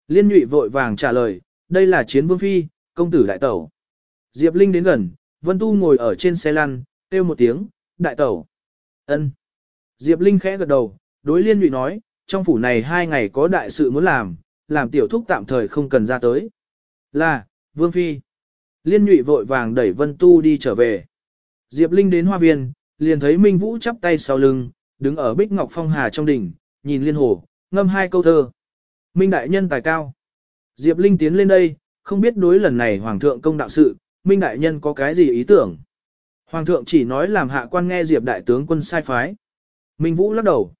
Liên nhụy vội vàng trả lời, đây là chiến vương phi, công tử đại tẩu. Diệp Linh đến gần, Vân Tu ngồi ở trên xe lăn, kêu một tiếng, đại tẩu. ân. Diệp Linh khẽ gật đầu, đối liên nhụy nói, trong phủ này hai ngày có đại sự muốn làm, làm tiểu thúc tạm thời không cần ra tới. Là, Vương Phi. Liên nhụy vội vàng đẩy Vân Tu đi trở về. Diệp Linh đến hoa viên, liền thấy Minh Vũ chắp tay sau lưng, đứng ở Bích Ngọc Phong Hà trong đỉnh, nhìn liên hồ, ngâm hai câu thơ. Minh Đại Nhân tài cao. Diệp Linh tiến lên đây, không biết đối lần này Hoàng thượng công đạo sự, Minh Đại Nhân có cái gì ý tưởng. Hoàng thượng chỉ nói làm hạ quan nghe Diệp Đại tướng quân sai phái. Minh Vũ lắc đầu.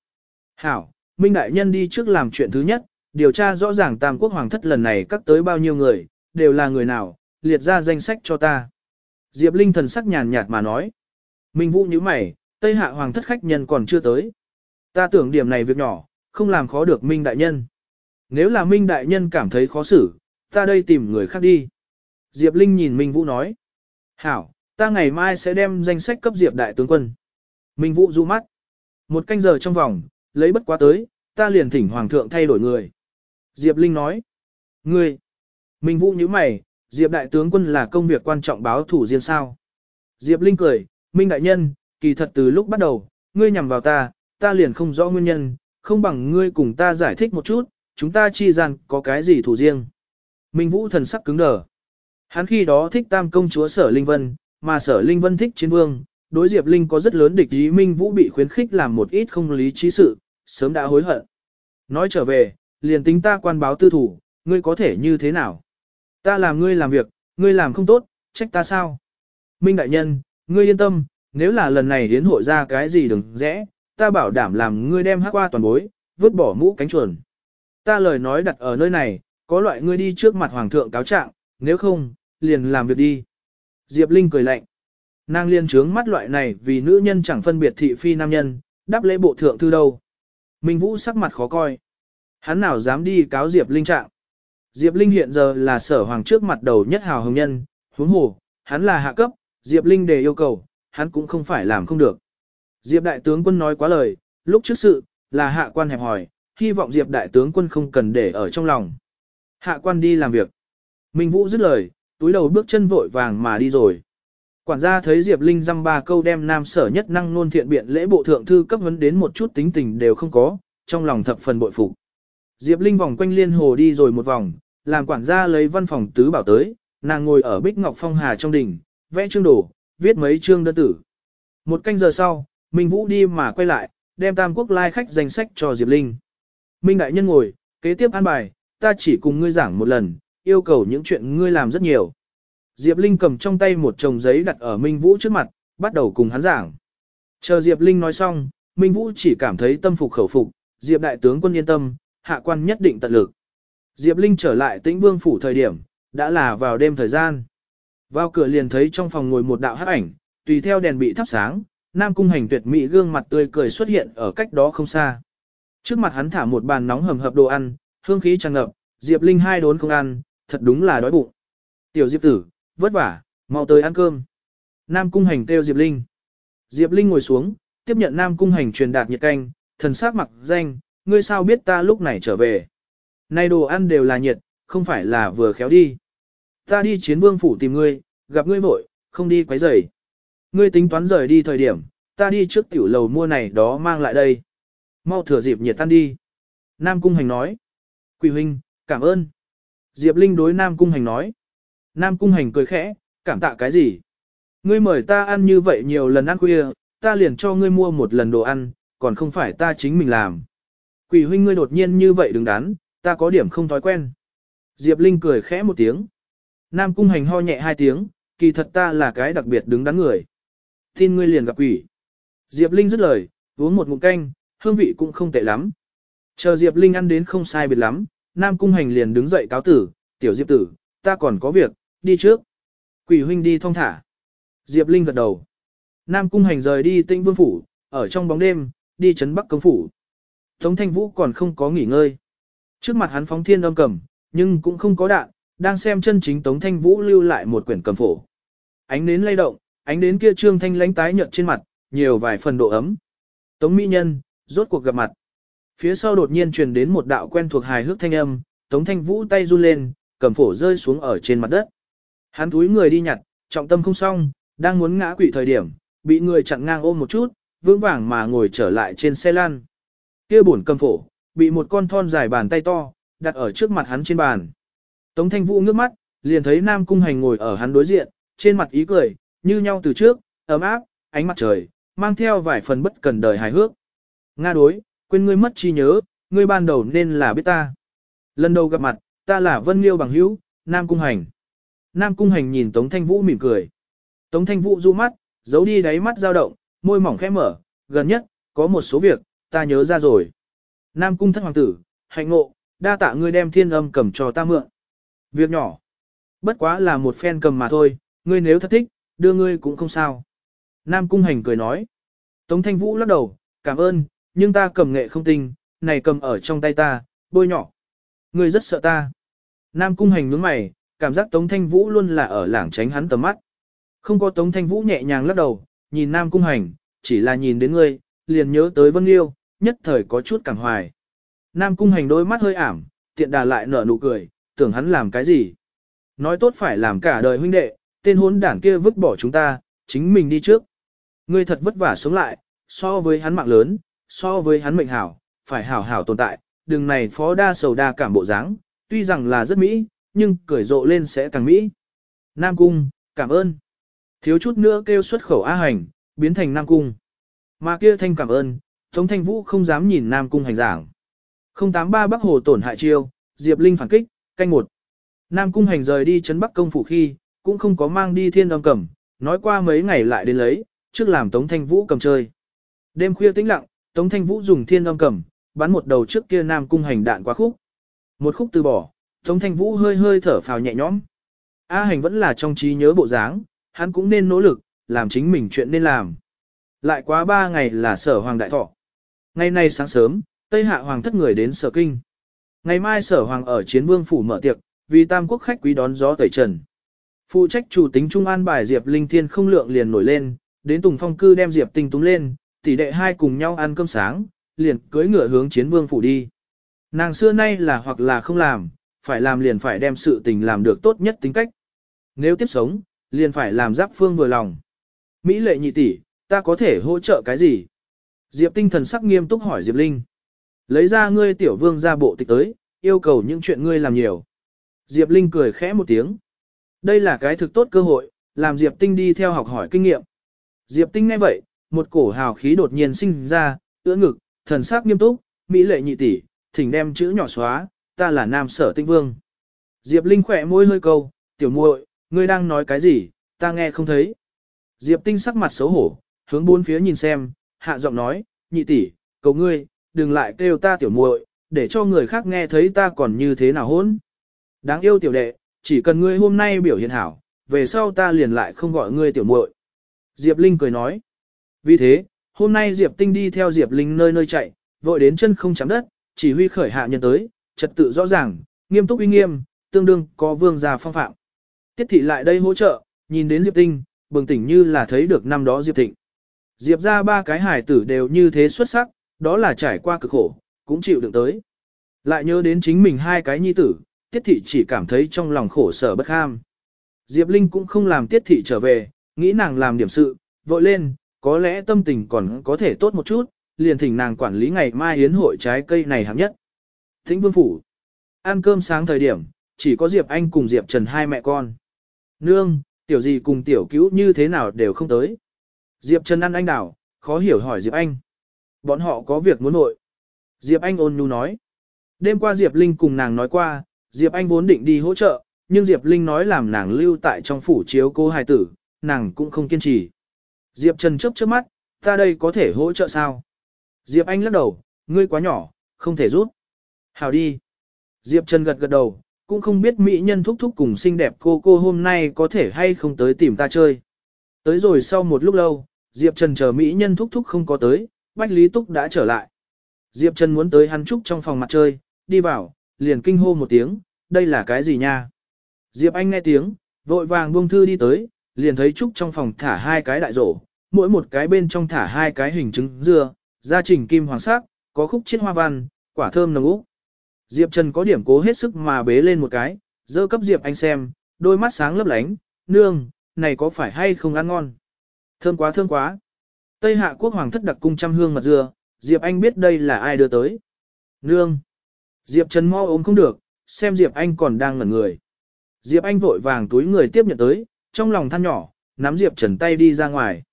Hảo, Minh Đại Nhân đi trước làm chuyện thứ nhất, điều tra rõ ràng Tam Quốc Hoàng thất lần này cắt tới bao nhiêu người, đều là người nào, liệt ra danh sách cho ta. Diệp Linh thần sắc nhàn nhạt mà nói. Minh Vũ như mày, Tây Hạ Hoàng thất khách nhân còn chưa tới. Ta tưởng điểm này việc nhỏ, không làm khó được Minh Đại Nhân. Nếu là Minh Đại Nhân cảm thấy khó xử, ta đây tìm người khác đi. Diệp Linh nhìn Minh Vũ nói. Hảo, ta ngày mai sẽ đem danh sách cấp Diệp Đại tướng quân. Minh Vũ du mắt. Một canh giờ trong vòng, lấy bất quá tới, ta liền thỉnh Hoàng thượng thay đổi người. Diệp Linh nói. Ngươi. Minh Vũ như mày, Diệp Đại tướng quân là công việc quan trọng báo thủ riêng sao. Diệp Linh cười, Minh Đại Nhân, kỳ thật từ lúc bắt đầu, ngươi nhằm vào ta, ta liền không rõ nguyên nhân, không bằng ngươi cùng ta giải thích một chút, chúng ta chi rằng có cái gì thủ riêng. Minh Vũ thần sắc cứng đờ. Hắn khi đó thích tam công chúa sở Linh Vân, mà sở Linh Vân thích chiến vương, đối Diệp Linh có rất lớn địch ý Minh Vũ bị khuyến khích làm một ít không lý trí sự, sớm đã hối hận. Nói trở về, liền tính ta quan báo tư thủ, ngươi có thể như thế nào? Ta làm ngươi làm việc, ngươi làm không tốt, trách ta sao? Minh Đại Nhân, ngươi yên tâm, nếu là lần này đến hội ra cái gì đừng rẽ, ta bảo đảm làm ngươi đem hát qua toàn bối, vứt bỏ mũ cánh chuồn. Ta lời nói đặt ở nơi này, có loại ngươi đi trước mặt hoàng thượng cáo trạng, nếu không, liền làm việc đi. Diệp Linh cười lạnh. Nàng liên trướng mắt loại này vì nữ nhân chẳng phân biệt thị phi nam nhân, đáp lễ bộ thượng thư đâu. Minh Vũ sắc mặt khó coi. Hắn nào dám đi cáo Diệp Linh trạng. Diệp Linh hiện giờ là sở hoàng trước mặt đầu nhất hào hồng nhân, huống hồ, hắn là hạ cấp, Diệp Linh đề yêu cầu, hắn cũng không phải làm không được. Diệp đại tướng quân nói quá lời, lúc trước sự, là hạ quan hẹp hỏi, hy vọng Diệp đại tướng quân không cần để ở trong lòng. Hạ quan đi làm việc. Minh Vũ dứt lời, túi đầu bước chân vội vàng mà đi rồi. Quản gia thấy Diệp Linh dăm ba câu đem nam sở nhất năng nôn thiện biện lễ bộ thượng thư cấp vấn đến một chút tính tình đều không có, trong lòng thập phần bội phục. Diệp Linh vòng quanh liên hồ đi rồi một vòng, làm quản gia lấy văn phòng tứ bảo tới, nàng ngồi ở Bích Ngọc Phong Hà trong đỉnh, vẽ chương đồ, viết mấy chương đơn tử. Một canh giờ sau, Minh Vũ đi mà quay lại, đem Tam Quốc lai khách danh sách cho Diệp Linh. Minh Đại Nhân ngồi, kế tiếp an bài, ta chỉ cùng ngươi giảng một lần, yêu cầu những chuyện ngươi làm rất nhiều. Diệp Linh cầm trong tay một chồng giấy đặt ở Minh Vũ trước mặt, bắt đầu cùng hắn giảng. Chờ Diệp Linh nói xong, Minh Vũ chỉ cảm thấy tâm phục khẩu phục, Diệp Đại tướng quân yên tâm, hạ quan nhất định tận lực. Diệp Linh trở lại tĩnh vương phủ thời điểm, đã là vào đêm thời gian. Vào cửa liền thấy trong phòng ngồi một đạo hắc ảnh, tùy theo đèn bị thắp sáng, Nam Cung Hành tuyệt mỹ gương mặt tươi cười xuất hiện ở cách đó không xa. Trước mặt hắn thả một bàn nóng hầm hập đồ ăn, hương khí tràn ngập, Diệp Linh hai đốn không ăn, thật đúng là đói bụng. Tiểu Diệp tử, vất vả, mau tới ăn cơm. Nam Cung Hành kêu Diệp Linh. Diệp Linh ngồi xuống, tiếp nhận Nam Cung Hành truyền đạt nhiệt canh, thần sắc mặc danh, ngươi sao biết ta lúc này trở về. Nay đồ ăn đều là nhiệt, không phải là vừa khéo đi. Ta đi chiến vương phủ tìm ngươi, gặp ngươi vội, không đi quấy rầy. Ngươi tính toán rời đi thời điểm, ta đi trước tiểu lầu mua này đó mang lại đây. Mau thừa dịp nhiệt tan đi. Nam Cung Hành nói. Quỷ huynh, cảm ơn. Diệp Linh đối Nam Cung Hành nói. Nam Cung Hành cười khẽ, cảm tạ cái gì? Ngươi mời ta ăn như vậy nhiều lần ăn khuya, ta liền cho ngươi mua một lần đồ ăn, còn không phải ta chính mình làm. Quỷ huynh ngươi đột nhiên như vậy đứng đắn, ta có điểm không thói quen. Diệp Linh cười khẽ một tiếng. Nam Cung Hành ho nhẹ hai tiếng, kỳ thật ta là cái đặc biệt đứng đắn người. Tin ngươi liền gặp quỷ. Diệp Linh dứt lời, uống một ngụm canh, hương vị cũng không tệ lắm. Chờ Diệp Linh ăn đến không sai biệt lắm, Nam Cung Hành liền đứng dậy cáo tử, tiểu Diệp tử, ta còn có việc, đi trước. Quỷ huynh đi thong thả. Diệp Linh gật đầu. Nam Cung Hành rời đi tinh vương phủ, ở trong bóng đêm, đi chấn bắc công phủ. Tống Thanh Vũ còn không có nghỉ ngơi. Trước mặt hắn phóng thiên âm cầm, nhưng cũng không có đạn, đang xem chân chính Tống Thanh Vũ lưu lại một quyển cầm phổ. Ánh nến lay động, ánh đến kia trương thanh lánh tái nhợt trên mặt, nhiều vài phần độ ấm. Tống Mỹ Nhân, rốt cuộc gặp mặt. Phía sau đột nhiên truyền đến một đạo quen thuộc hài hước thanh âm, Tống Thanh Vũ tay run lên, cầm phổ rơi xuống ở trên mặt đất. Hắn túi người đi nhặt, trọng tâm không xong, đang muốn ngã quỵ thời điểm, bị người chặn ngang ôm một chút, vững vàng mà ngồi trở lại trên xe lăn. Kia buồn cầm phổ, bị một con thon dài bàn tay to, đặt ở trước mặt hắn trên bàn. Tống Thanh Vũ ngước mắt, liền thấy Nam Cung Hành ngồi ở hắn đối diện, trên mặt ý cười, như nhau từ trước, ấm áp, ánh mặt trời, mang theo vài phần bất cần đời hài hước. Nga đối, quên ngươi mất chi nhớ, ngươi ban đầu nên là biết ta. Lần đầu gặp mặt, ta là Vân Liêu bằng hữu, Nam Cung Hành. Nam Cung Hành nhìn Tống Thanh Vũ mỉm cười. Tống Thanh Vũ du mắt, giấu đi đáy mắt dao động, môi mỏng khẽ mở, gần nhất, có một số việc, ta nhớ ra rồi. Nam Cung thất hoàng tử, hạnh ngộ, đa tạ ngươi đem thiên âm cầm cho ta mượn. Việc nhỏ, bất quá là một phen cầm mà thôi, ngươi nếu thật thích, đưa ngươi cũng không sao. Nam Cung Hành cười nói. Tống Thanh Vũ lắc đầu, cảm ơn, nhưng ta cầm nghệ không tinh, này cầm ở trong tay ta, bôi nhỏ. Ngươi rất sợ ta. Nam Cung Hành nhướng mày, cảm giác Tống Thanh Vũ luôn là ở lảng tránh hắn tầm mắt. Không có Tống Thanh Vũ nhẹ nhàng lắc đầu, nhìn Nam Cung Hành, chỉ là nhìn đến ngươi, liền nhớ tới Vân Liêu, nhất thời có chút cảm hoài. Nam Cung Hành đôi mắt hơi ảm, tiện đà lại nở nụ cười, tưởng hắn làm cái gì. Nói tốt phải làm cả đời huynh đệ, tên hốn đảng kia vứt bỏ chúng ta, chính mình đi trước. Ngươi thật vất vả sống lại, so với hắn mạng lớn, so với hắn mệnh hảo, phải hảo hảo tồn tại, đừng này phó đa sầu đa cảm bộ dáng, tuy rằng là rất mỹ, nhưng cười rộ lên sẽ càng mỹ. Nam Cung, cảm ơn. Thiếu chút nữa kêu xuất khẩu A hành, biến thành Nam Cung. Mà kia thanh cảm ơn, Tống Thanh Vũ không dám nhìn Nam Cung hành giảng. 083 Bắc Hồ tổn hại chiêu, Diệp Linh phản kích, canh một. Nam Cung hành rời đi chấn Bắc công phủ khi, cũng không có mang đi thiên âm cầm, nói qua mấy ngày lại đến lấy, trước làm Tống Thanh Vũ cầm chơi. Đêm khuya tĩnh lặng, Tống Thanh Vũ dùng thiên âm cầm, bắn một đầu trước kia Nam Cung hành đạn qua khúc. Một khúc từ bỏ, Tống Thanh Vũ hơi hơi thở phào nhẹ nhõm. A hành vẫn là trong trí nhớ bộ dáng, hắn cũng nên nỗ lực, làm chính mình chuyện nên làm. Lại quá ba ngày là sở hoàng đại thọ. Ngày nay sáng sớm, Tây Hạ hoàng thất người đến sở kinh. Ngày mai sở hoàng ở chiến vương phủ mở tiệc, vì tam quốc khách quý đón gió tẩy trần. Phụ trách chủ tính trung an bài Diệp Linh Thiên không lượng liền nổi lên, đến Tùng Phong cư đem Diệp Tinh túng lên, tỷ đệ hai cùng nhau ăn cơm sáng, liền cưỡi ngựa hướng chiến vương phủ đi. Nàng xưa nay là hoặc là không làm, phải làm liền phải đem sự tình làm được tốt nhất tính cách. Nếu tiếp sống, liền phải làm giáp phương vừa lòng. Mỹ lệ nhị tỷ, ta có thể hỗ trợ cái gì? Diệp tinh thần sắc nghiêm túc hỏi Diệp Linh. Lấy ra ngươi tiểu vương ra bộ tịch tới, yêu cầu những chuyện ngươi làm nhiều. Diệp Linh cười khẽ một tiếng. Đây là cái thực tốt cơ hội, làm Diệp Tinh đi theo học hỏi kinh nghiệm. Diệp Tinh nghe vậy, một cổ hào khí đột nhiên sinh ra, ưỡn ngực, thần sắc nghiêm túc, mỹ lệ nhị tỷ, thỉnh đem chữ nhỏ xóa, ta là nam sở tinh vương. Diệp Linh khỏe môi hơi câu, tiểu muội, ngươi đang nói cái gì, ta nghe không thấy. Diệp Tinh sắc mặt xấu hổ, hướng bốn phía nhìn xem, hạ giọng nói, nhị tỷ, cầu ngươi, đừng lại kêu ta tiểu muội, để cho người khác nghe thấy ta còn như thế nào hỗn. Đáng yêu tiểu đệ, chỉ cần ngươi hôm nay biểu hiện hảo, về sau ta liền lại không gọi ngươi tiểu muội. Diệp Linh cười nói. Vì thế, hôm nay Diệp Tinh đi theo Diệp Linh nơi nơi chạy, vội đến chân không chạm đất, chỉ huy khởi hạ nhân tới, trật tự rõ ràng, nghiêm túc uy nghiêm, tương đương có vương gia phong phạm. Tiết thị lại đây hỗ trợ, nhìn đến Diệp Tinh, bừng tỉnh như là thấy được năm đó Diệp Thịnh. Diệp ra ba cái hải tử đều như thế xuất sắc, đó là trải qua cực khổ, cũng chịu đựng tới. Lại nhớ đến chính mình hai cái nhi tử, Tiết thị chỉ cảm thấy trong lòng khổ sở bất ham. Diệp Linh cũng không làm Tiết thị trở về, nghĩ nàng làm điểm sự, vội lên, có lẽ tâm tình còn có thể tốt một chút, liền thỉnh nàng quản lý ngày mai yến hội trái cây này hạng nhất. Thính Vương Phủ Ăn cơm sáng thời điểm, chỉ có Diệp Anh cùng Diệp Trần hai mẹ con. Nương, tiểu gì cùng tiểu cứu như thế nào đều không tới. Diệp Trần ăn anh đảo, khó hiểu hỏi Diệp Anh. Bọn họ có việc muốn nội. Diệp Anh ôn nhu nói. Đêm qua Diệp Linh cùng nàng nói qua, Diệp Anh vốn định đi hỗ trợ, nhưng Diệp Linh nói làm nàng lưu tại trong phủ chiếu cô hài tử, nàng cũng không kiên trì. Diệp Trần chớp chớp mắt, ta đây có thể hỗ trợ sao? Diệp Anh lắc đầu, ngươi quá nhỏ, không thể rút. Hào đi. Diệp Trần gật gật đầu, cũng không biết mỹ nhân thúc thúc cùng xinh đẹp cô cô hôm nay có thể hay không tới tìm ta chơi. Tới rồi sau một lúc lâu, Diệp Trần chờ mỹ nhân thúc thúc không có tới, Bách Lý Túc đã trở lại. Diệp Trần muốn tới hắn trúc trong phòng mặt chơi, đi vào, liền kinh hô một tiếng, đây là cái gì nha? Diệp Anh nghe tiếng, vội vàng buông thư đi tới, liền thấy trúc trong phòng thả hai cái đại rổ, mỗi một cái bên trong thả hai cái hình trứng dưa, gia trình kim hoàng sắc, có khúc chiết hoa văn, quả thơm nồng úc. Diệp Trần có điểm cố hết sức mà bế lên một cái, dơ cấp Diệp Anh xem, đôi mắt sáng lấp lánh, nương, này có phải hay không ăn ngon? Thơm quá thơm quá. Tây Hạ quốc hoàng thất đặc cung trăm hương mật dưa, Diệp Anh biết đây là ai đưa tới. Nương. Diệp Trần mo ốm không được, xem Diệp Anh còn đang ngẩn người. Diệp Anh vội vàng túi người tiếp nhận tới, trong lòng than nhỏ, nắm Diệp Trần tay đi ra ngoài.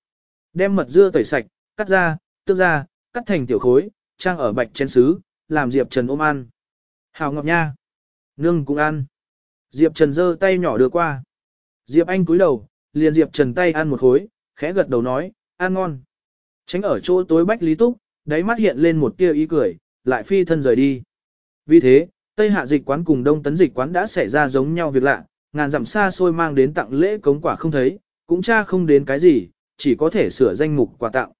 Đem mật dưa tẩy sạch, cắt ra, tước ra, cắt thành tiểu khối, trang ở bạch chén sứ, làm Diệp Trần ôm ăn. Hào ngọc nha. Nương cũng ăn. Diệp Trần giơ tay nhỏ đưa qua. Diệp Anh cúi đầu, liền Diệp Trần tay ăn một khối, khẽ gật đầu nói, ăn ngon. Tránh ở chỗ tối bách lý túc, đáy mắt hiện lên một tia ý cười, lại phi thân rời đi. Vì thế, Tây Hạ dịch quán cùng Đông Tấn dịch quán đã xảy ra giống nhau việc lạ, ngàn dặm xa xôi mang đến tặng lễ cống quả không thấy, cũng cha không đến cái gì, chỉ có thể sửa danh mục quà tặng.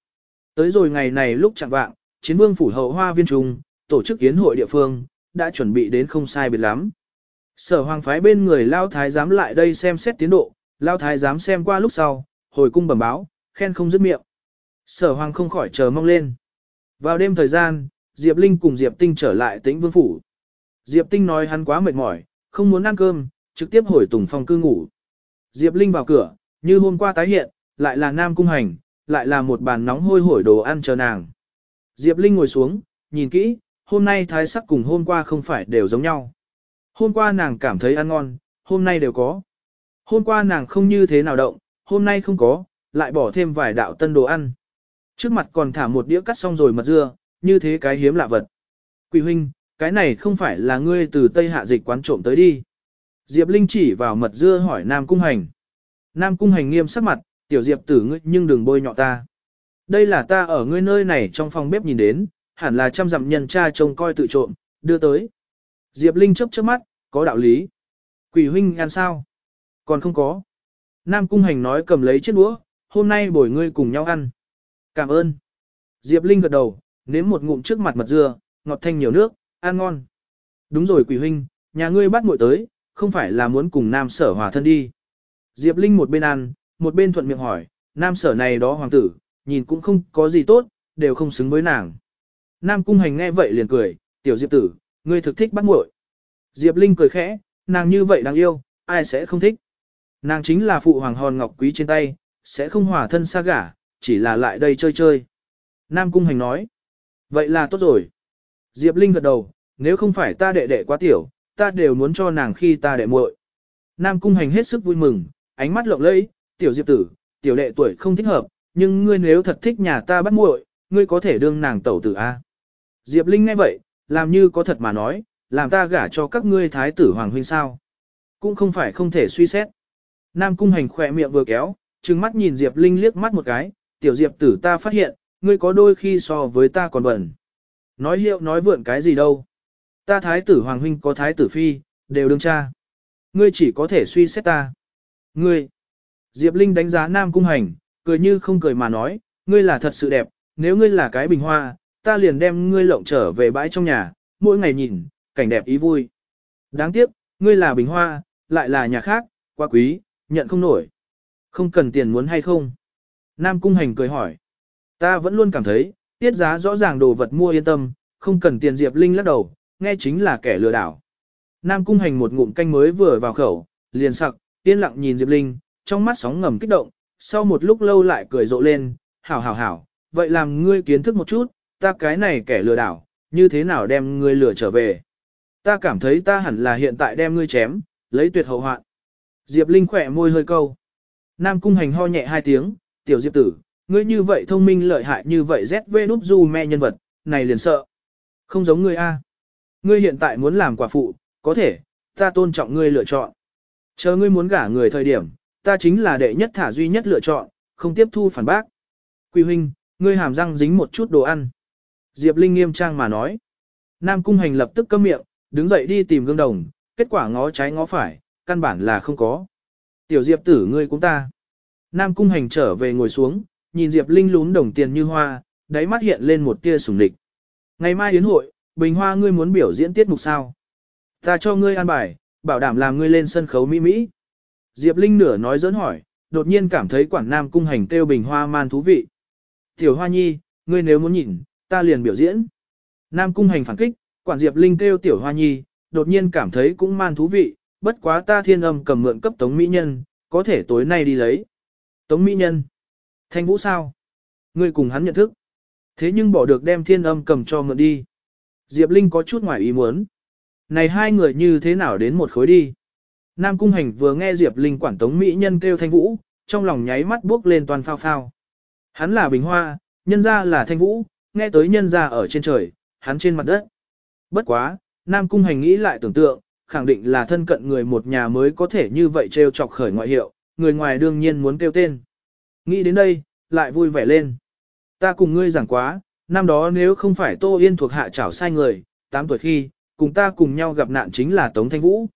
Tới rồi ngày này lúc chạm vạng, chiến vương phủ hậu hoa viên trung, tổ chức kiến hội địa phương, đã chuẩn bị đến không sai biệt lắm. Sở hoàng phái bên người Lao Thái giám lại đây xem xét tiến độ, Lao Thái giám xem qua lúc sau, hồi cung bẩm báo, khen không dứt miệng. Sở hoàng không khỏi chờ mong lên. Vào đêm thời gian, Diệp Linh cùng Diệp Tinh trở lại tĩnh vương phủ. Diệp Tinh nói hắn quá mệt mỏi, không muốn ăn cơm, trực tiếp hồi tùng phòng cư ngủ. Diệp Linh vào cửa, như hôm qua tái hiện, lại là nam cung hành, lại là một bàn nóng hôi hổi đồ ăn chờ nàng. Diệp Linh ngồi xuống, nhìn kỹ, hôm nay thái sắc cùng hôm qua không phải đều giống nhau. Hôm qua nàng cảm thấy ăn ngon, hôm nay đều có. Hôm qua nàng không như thế nào động, hôm nay không có, lại bỏ thêm vài đạo tân đồ ăn. Trước mặt còn thả một đĩa cắt xong rồi mật dưa, như thế cái hiếm lạ vật. Quỷ huynh, cái này không phải là ngươi từ Tây Hạ dịch quán trộm tới đi. Diệp Linh chỉ vào mật dưa hỏi Nam Cung Hành. Nam Cung Hành nghiêm sắc mặt, tiểu Diệp tử ngươi nhưng đừng bôi nhọ ta. Đây là ta ở ngươi nơi này trong phòng bếp nhìn đến, hẳn là trăm dặm nhân cha trông coi tự trộm, đưa tới. Diệp Linh chấp chớp mắt, có đạo lý. Quỷ huynh ăn sao? Còn không có. Nam Cung Hành nói cầm lấy chiếc đũa, hôm nay bồi ngươi cùng nhau ăn. Cảm ơn. Diệp Linh gật đầu, nếm một ngụm trước mặt mật dưa, ngọt thanh nhiều nước, ăn ngon. Đúng rồi quỷ huynh, nhà ngươi bắt muội tới, không phải là muốn cùng nam sở hòa thân đi. Diệp Linh một bên ăn, một bên thuận miệng hỏi, nam sở này đó hoàng tử, nhìn cũng không có gì tốt, đều không xứng với nàng. Nam cung hành nghe vậy liền cười, tiểu Diệp tử, ngươi thực thích bắt muội. Diệp Linh cười khẽ, nàng như vậy đáng yêu, ai sẽ không thích. Nàng chính là phụ hoàng hòn ngọc quý trên tay, sẽ không hòa thân xa gả, chỉ là lại đây chơi chơi. Nam cung hành nói, vậy là tốt rồi. Diệp Linh gật đầu, nếu không phải ta đệ đệ quá tiểu, ta đều muốn cho nàng khi ta đệ muội. Nam cung hành hết sức vui mừng, ánh mắt lộng lẫy, tiểu Diệp tử, tiểu đệ tuổi không thích hợp, nhưng ngươi nếu thật thích nhà ta bắt muội, ngươi có thể đương nàng tẩu tử a. Diệp Linh nghe vậy, làm như có thật mà nói, làm ta gả cho các ngươi thái tử hoàng huynh sao. Cũng không phải không thể suy xét. Nam cung hành khỏe miệng vừa kéo, trừng mắt nhìn Diệp Linh liếc mắt một cái, tiểu Diệp tử ta phát hiện, ngươi có đôi khi so với ta còn bẩn. Nói hiệu nói vượn cái gì đâu. Ta thái tử hoàng huynh có thái tử phi, đều đương cha. Ngươi chỉ có thể suy xét ta. Ngươi. Diệp Linh đánh giá Nam cung hành, cười như không cười mà nói, ngươi là thật sự đẹp, nếu ngươi là cái bình hoa, ta liền đem ngươi lộng trở về bãi trong nhà, mỗi ngày nhìn, cảnh đẹp ý vui. Đáng tiếc, ngươi là bình hoa, lại là nhà khác, quá quý, nhận không nổi. Không cần tiền muốn hay không? Nam Cung Hành cười hỏi. Ta vẫn luôn cảm thấy, tiết giá rõ ràng đồ vật mua yên tâm, không cần tiền Diệp Linh lắc đầu, nghe chính là kẻ lừa đảo. Nam Cung Hành một ngụm canh mới vừa vào khẩu, liền sặc, yên lặng nhìn Diệp Linh, trong mắt sóng ngầm kích động, sau một lúc lâu lại cười rộ lên, hảo hảo hảo, vậy làm ngươi kiến thức một chút, ta cái này kẻ lừa đảo, như thế nào đem ngươi lừa trở về. Ta cảm thấy ta hẳn là hiện tại đem ngươi chém, lấy tuyệt hậu hoạn. Diệp Linh khỏe môi hơi câu. Nam cung hành ho nhẹ hai tiếng, tiểu Diệp tử, ngươi như vậy thông minh lợi hại như vậy ZV núp du me nhân vật, này liền sợ. Không giống ngươi a. Ngươi hiện tại muốn làm quả phụ, có thể, ta tôn trọng ngươi lựa chọn. Chờ ngươi muốn gả người thời điểm, ta chính là đệ nhất thả duy nhất lựa chọn, không tiếp thu phản bác. Quy huynh, ngươi hàm răng dính một chút đồ ăn. Diệp Linh nghiêm trang mà nói. Nam Cung Hành lập tức câm miệng, đứng dậy đi tìm gương đồng, kết quả ngó trái ngó phải, căn bản là không có. Tiểu Diệp tử ngươi cũng ta. Nam Cung Hành trở về ngồi xuống, nhìn Diệp Linh lún đồng tiền như hoa, đáy mắt hiện lên một tia sủng địch. Ngày mai yến hội, Bình Hoa ngươi muốn biểu diễn tiết mục sao? Ta cho ngươi an bài, bảo đảm làm ngươi lên sân khấu mỹ mỹ. Diệp Linh nửa nói giỡn hỏi, đột nhiên cảm thấy quản Nam Cung Hành kêu Bình Hoa man thú vị. Tiểu Hoa Nhi, ngươi nếu muốn nhìn, ta liền biểu diễn. Nam Cung Hành phản kích, quản Diệp Linh kêu Tiểu Hoa Nhi, đột nhiên cảm thấy cũng man thú vị, bất quá ta thiên âm cầm mượn cấp tống mỹ nhân, có thể tối nay đi lấy. Tống mỹ nhân. Thanh vũ sao? Ngươi cùng hắn nhận thức. Thế nhưng bỏ được đem thiên âm cầm cho mượn đi. Diệp Linh có chút ngoài ý muốn. Này hai người như thế nào đến một khối đi? Nam Cung Hành vừa nghe Diệp Linh quản tống mỹ nhân kêu thanh vũ, trong lòng nháy mắt bước lên toàn phao phao. Hắn là bình hoa, nhân ra là thanh vũ, nghe tới nhân ra ở trên trời, hắn trên mặt đất. Bất quá, Nam Cung Hành nghĩ lại tưởng tượng, khẳng định là thân cận người một nhà mới có thể như vậy trêu chọc khởi ngoại hiệu, người ngoài đương nhiên muốn kêu tên. Nghĩ đến đây, lại vui vẻ lên. Ta cùng ngươi giảng quá, năm đó nếu không phải Tô Yên thuộc hạ chảo sai người, 8 tuổi khi, cùng ta cùng nhau gặp nạn chính là Tống Thanh Vũ.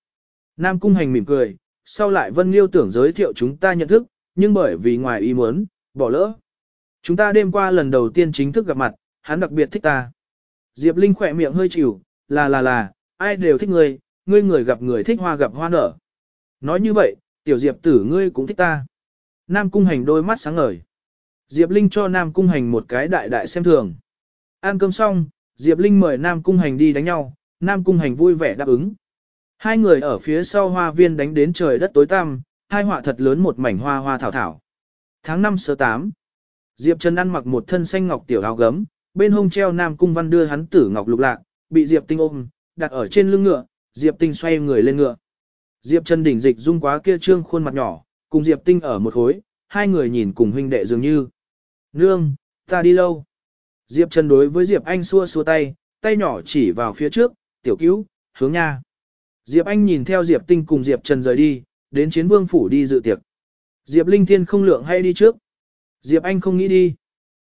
Nam Cung Hành mỉm cười, sau lại Vân Liêu tưởng giới thiệu chúng ta nhận thức, nhưng bởi vì ngoài ý muốn, bỏ lỡ. Chúng ta đêm qua lần đầu tiên chính thức gặp mặt, hắn đặc biệt thích ta. Diệp Linh khỏe miệng hơi chịu, là là là, ai đều thích ngươi, ngươi người gặp người thích hoa gặp hoa nở. Nói như vậy, tiểu Diệp tử ngươi cũng thích ta. Nam Cung Hành đôi mắt sáng ngời. Diệp Linh cho Nam Cung Hành một cái đại đại xem thường. Ăn cơm xong, Diệp Linh mời Nam Cung Hành đi đánh nhau, Nam Cung Hành vui vẻ đáp ứng. Hai người ở phía sau hoa viên đánh đến trời đất tối tăm, hai họa thật lớn một mảnh hoa hoa thảo thảo. Tháng 5 sơ 8, Diệp Trần ăn mặc một thân xanh ngọc tiểu áo gấm, bên hông treo Nam Cung Văn đưa hắn tử ngọc lục lạc, bị Diệp Tinh ôm, đặt ở trên lưng ngựa, Diệp Tinh xoay người lên ngựa. Diệp Trần đỉnh dịch dung quá kia trương khuôn mặt nhỏ, cùng Diệp Tinh ở một khối, hai người nhìn cùng huynh đệ dường như. Nương, ta đi lâu. Diệp Trần đối với Diệp Anh xua xua tay, tay nhỏ chỉ vào phía trước, tiểu cứu, hướng nha. Diệp Anh nhìn theo Diệp Tinh cùng Diệp Trần rời đi, đến chiến vương phủ đi dự tiệc. Diệp Linh Thiên không lượng hay đi trước. Diệp Anh không nghĩ đi.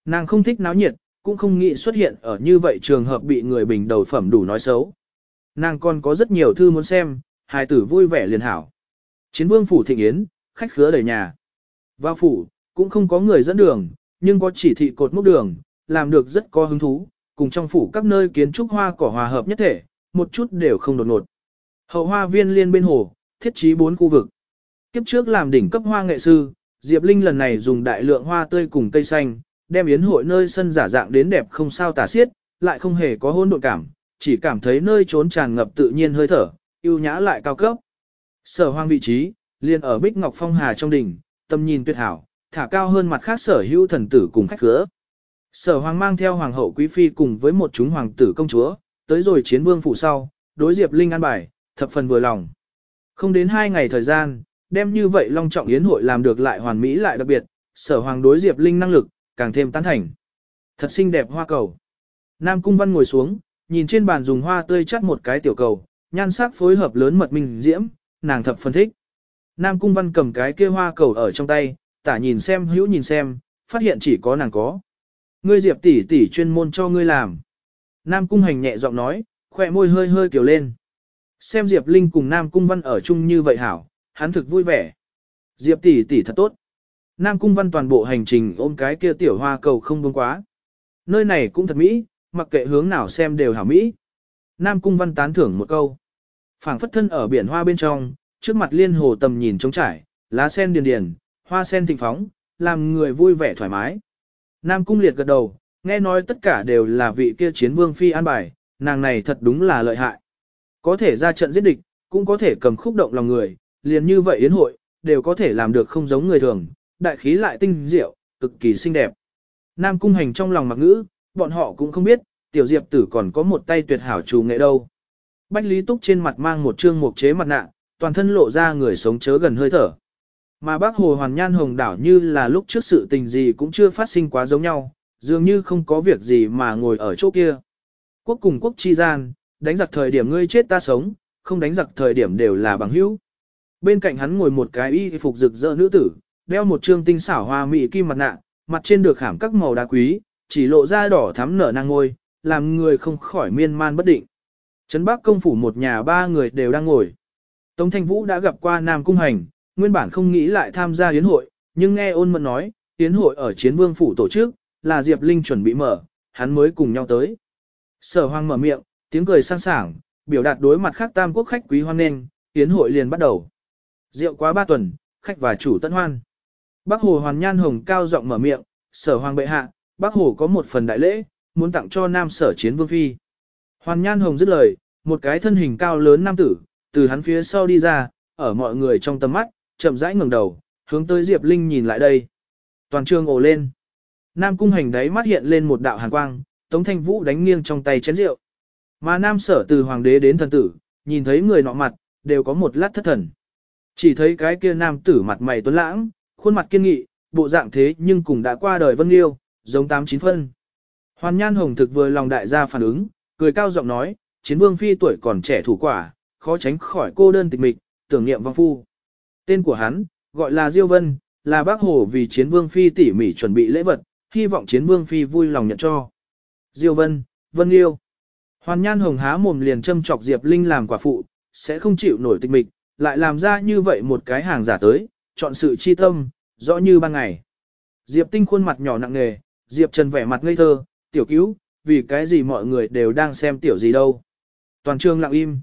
Nàng không thích náo nhiệt, cũng không nghĩ xuất hiện ở như vậy trường hợp bị người bình đầu phẩm đủ nói xấu. Nàng còn có rất nhiều thư muốn xem, hài tử vui vẻ liền hảo. Chiến vương phủ thịnh yến, khách khứa đầy nhà. Vào phủ, cũng không có người dẫn đường, nhưng có chỉ thị cột mốc đường, làm được rất có hứng thú, cùng trong phủ các nơi kiến trúc hoa cỏ hòa hợp nhất thể, một chút đều không đột ngột. Hậu hoa viên liên bên hồ, thiết trí bốn khu vực. Kiếp trước làm đỉnh cấp hoa nghệ sư, Diệp Linh lần này dùng đại lượng hoa tươi cùng cây xanh, đem yến hội nơi sân giả dạng đến đẹp không sao tả xiết, lại không hề có hôn độn cảm, chỉ cảm thấy nơi trốn tràn ngập tự nhiên hơi thở, yêu nhã lại cao cấp. Sở hoang vị trí, liên ở Bích Ngọc Phong Hà trong đỉnh, tâm nhìn tuyệt hảo, thả cao hơn mặt khác sở hữu thần tử cùng khách khứa. Sở hoàng mang theo hoàng hậu quý phi cùng với một chúng hoàng tử công chúa, tới rồi chiến vương phủ sau, đối Diệp Linh an bài, thập phần vừa lòng. Không đến hai ngày thời gian, đem như vậy long trọng yến hội làm được lại hoàn mỹ lại đặc biệt, sở hoàng đối Diệp Linh năng lực, càng thêm tán thành. Thật xinh đẹp hoa cầu. Nam Cung Văn ngồi xuống, nhìn trên bàn dùng hoa tươi chắt một cái tiểu cầu, nhan sắc phối hợp lớn mật minh diễm, nàng thập phân thích. Nam Cung Văn cầm cái kia hoa cầu ở trong tay, tả nhìn xem hữu nhìn xem, phát hiện chỉ có nàng có. Ngươi Diệp tỷ tỷ chuyên môn cho ngươi làm. Nam Cung Hành nhẹ giọng nói, khỏe môi hơi hơi kiểu lên. Xem Diệp Linh cùng Nam Cung Văn ở chung như vậy hảo, hắn thực vui vẻ. Diệp tỷ tỷ thật tốt. Nam Cung Văn toàn bộ hành trình ôm cái kia tiểu hoa cầu không buông quá. Nơi này cũng thật mỹ, mặc kệ hướng nào xem đều hảo mỹ. Nam Cung Văn tán thưởng một câu. phảng phất thân ở biển hoa bên trong, trước mặt liên hồ tầm nhìn trống trải, lá sen điền điền, hoa sen thịnh phóng, làm người vui vẻ thoải mái. Nam Cung Liệt gật đầu, nghe nói tất cả đều là vị kia chiến vương phi an bài, nàng này thật đúng là lợi hại. Có thể ra trận giết địch, cũng có thể cầm khúc động lòng người, liền như vậy yến hội, đều có thể làm được không giống người thường, đại khí lại tinh diệu, cực kỳ xinh đẹp. Nam Cung Hành trong lòng mặc ngữ, bọn họ cũng không biết, tiểu diệp tử còn có một tay tuyệt hảo trù nghệ đâu. Bách Lý Túc trên mặt mang một trương mục chế mặt nạ, toàn thân lộ ra người sống chớ gần hơi thở. Mà bác Hồ Hoàn Nhan Hồng đảo như là lúc trước sự tình gì cũng chưa phát sinh quá giống nhau, dường như không có việc gì mà ngồi ở chỗ kia. Quốc cùng quốc chi gian, đánh giặc thời điểm ngươi chết ta sống, không đánh giặc thời điểm đều là bằng hữu. Bên cạnh hắn ngồi một cái y phục rực rỡ nữ tử, đeo một trương tinh xảo hoa mỹ kim mặt nạ, mặt trên được khảm các màu đá quý, chỉ lộ ra đỏ thắm nở nang ngôi, làm người không khỏi miên man bất định. Trấn Bắc công phủ một nhà ba người đều đang ngồi. Tống Thanh Vũ đã gặp qua Nam Cung Hành, nguyên bản không nghĩ lại tham gia yến hội, nhưng nghe ôn mẫn nói, yến hội ở chiến vương phủ tổ chức, là Diệp Linh chuẩn bị mở, hắn mới cùng nhau tới. Sở Hoang mở miệng, tiếng cười sang sảng, biểu đạt đối mặt khác tam quốc khách quý hoan nghênh, tiến hội liền bắt đầu. Rượu quá ba tuần, khách và chủ tân hoan. Bác Hồ Hoàn Nhan Hồng cao giọng mở miệng, sở hoàng bệ hạ, bác Hồ có một phần đại lễ, muốn tặng cho nam sở chiến vương phi. Hoàn Nhan Hồng dứt lời, một cái thân hình cao lớn nam tử, từ hắn phía sau đi ra, ở mọi người trong tầm mắt, chậm rãi ngẩng đầu, hướng tới Diệp Linh nhìn lại đây. Toàn trường ồ lên. Nam cung hành đáy mắt hiện lên một đạo hàn quang, Tống Thanh Vũ đánh nghiêng trong tay chén rượu. Mà nam sở từ hoàng đế đến thần tử, nhìn thấy người nọ mặt, đều có một lát thất thần. Chỉ thấy cái kia nam tử mặt mày tuấn lãng, khuôn mặt kiên nghị, bộ dạng thế nhưng cũng đã qua đời vân liêu, giống tám chín phân. Hoàn Nhan Hồng thực vừa lòng đại gia phản ứng, cười cao giọng nói, chiến vương phi tuổi còn trẻ thủ quả, khó tránh khỏi cô đơn tịch mịch, tưởng niệm vong phu. Tên của hắn, gọi là Diêu Vân, là bác hồ vì chiến vương phi tỉ mỉ chuẩn bị lễ vật, hy vọng chiến vương phi vui lòng nhận cho. Diêu Vân, Vân Liêu. Hoàn Nhan Hồng há mồm liền châm chọc Diệp Linh làm quả phụ, sẽ không chịu nổi tịch mịch, lại làm ra như vậy một cái hàng giả tới, chọn sự chi tâm, rõ như ban ngày. Diệp Tinh khuôn mặt nhỏ nặng nề, Diệp Trần vẻ mặt ngây thơ, tiểu cứu, vì cái gì mọi người đều đang xem tiểu gì đâu. Toàn trường lặng im.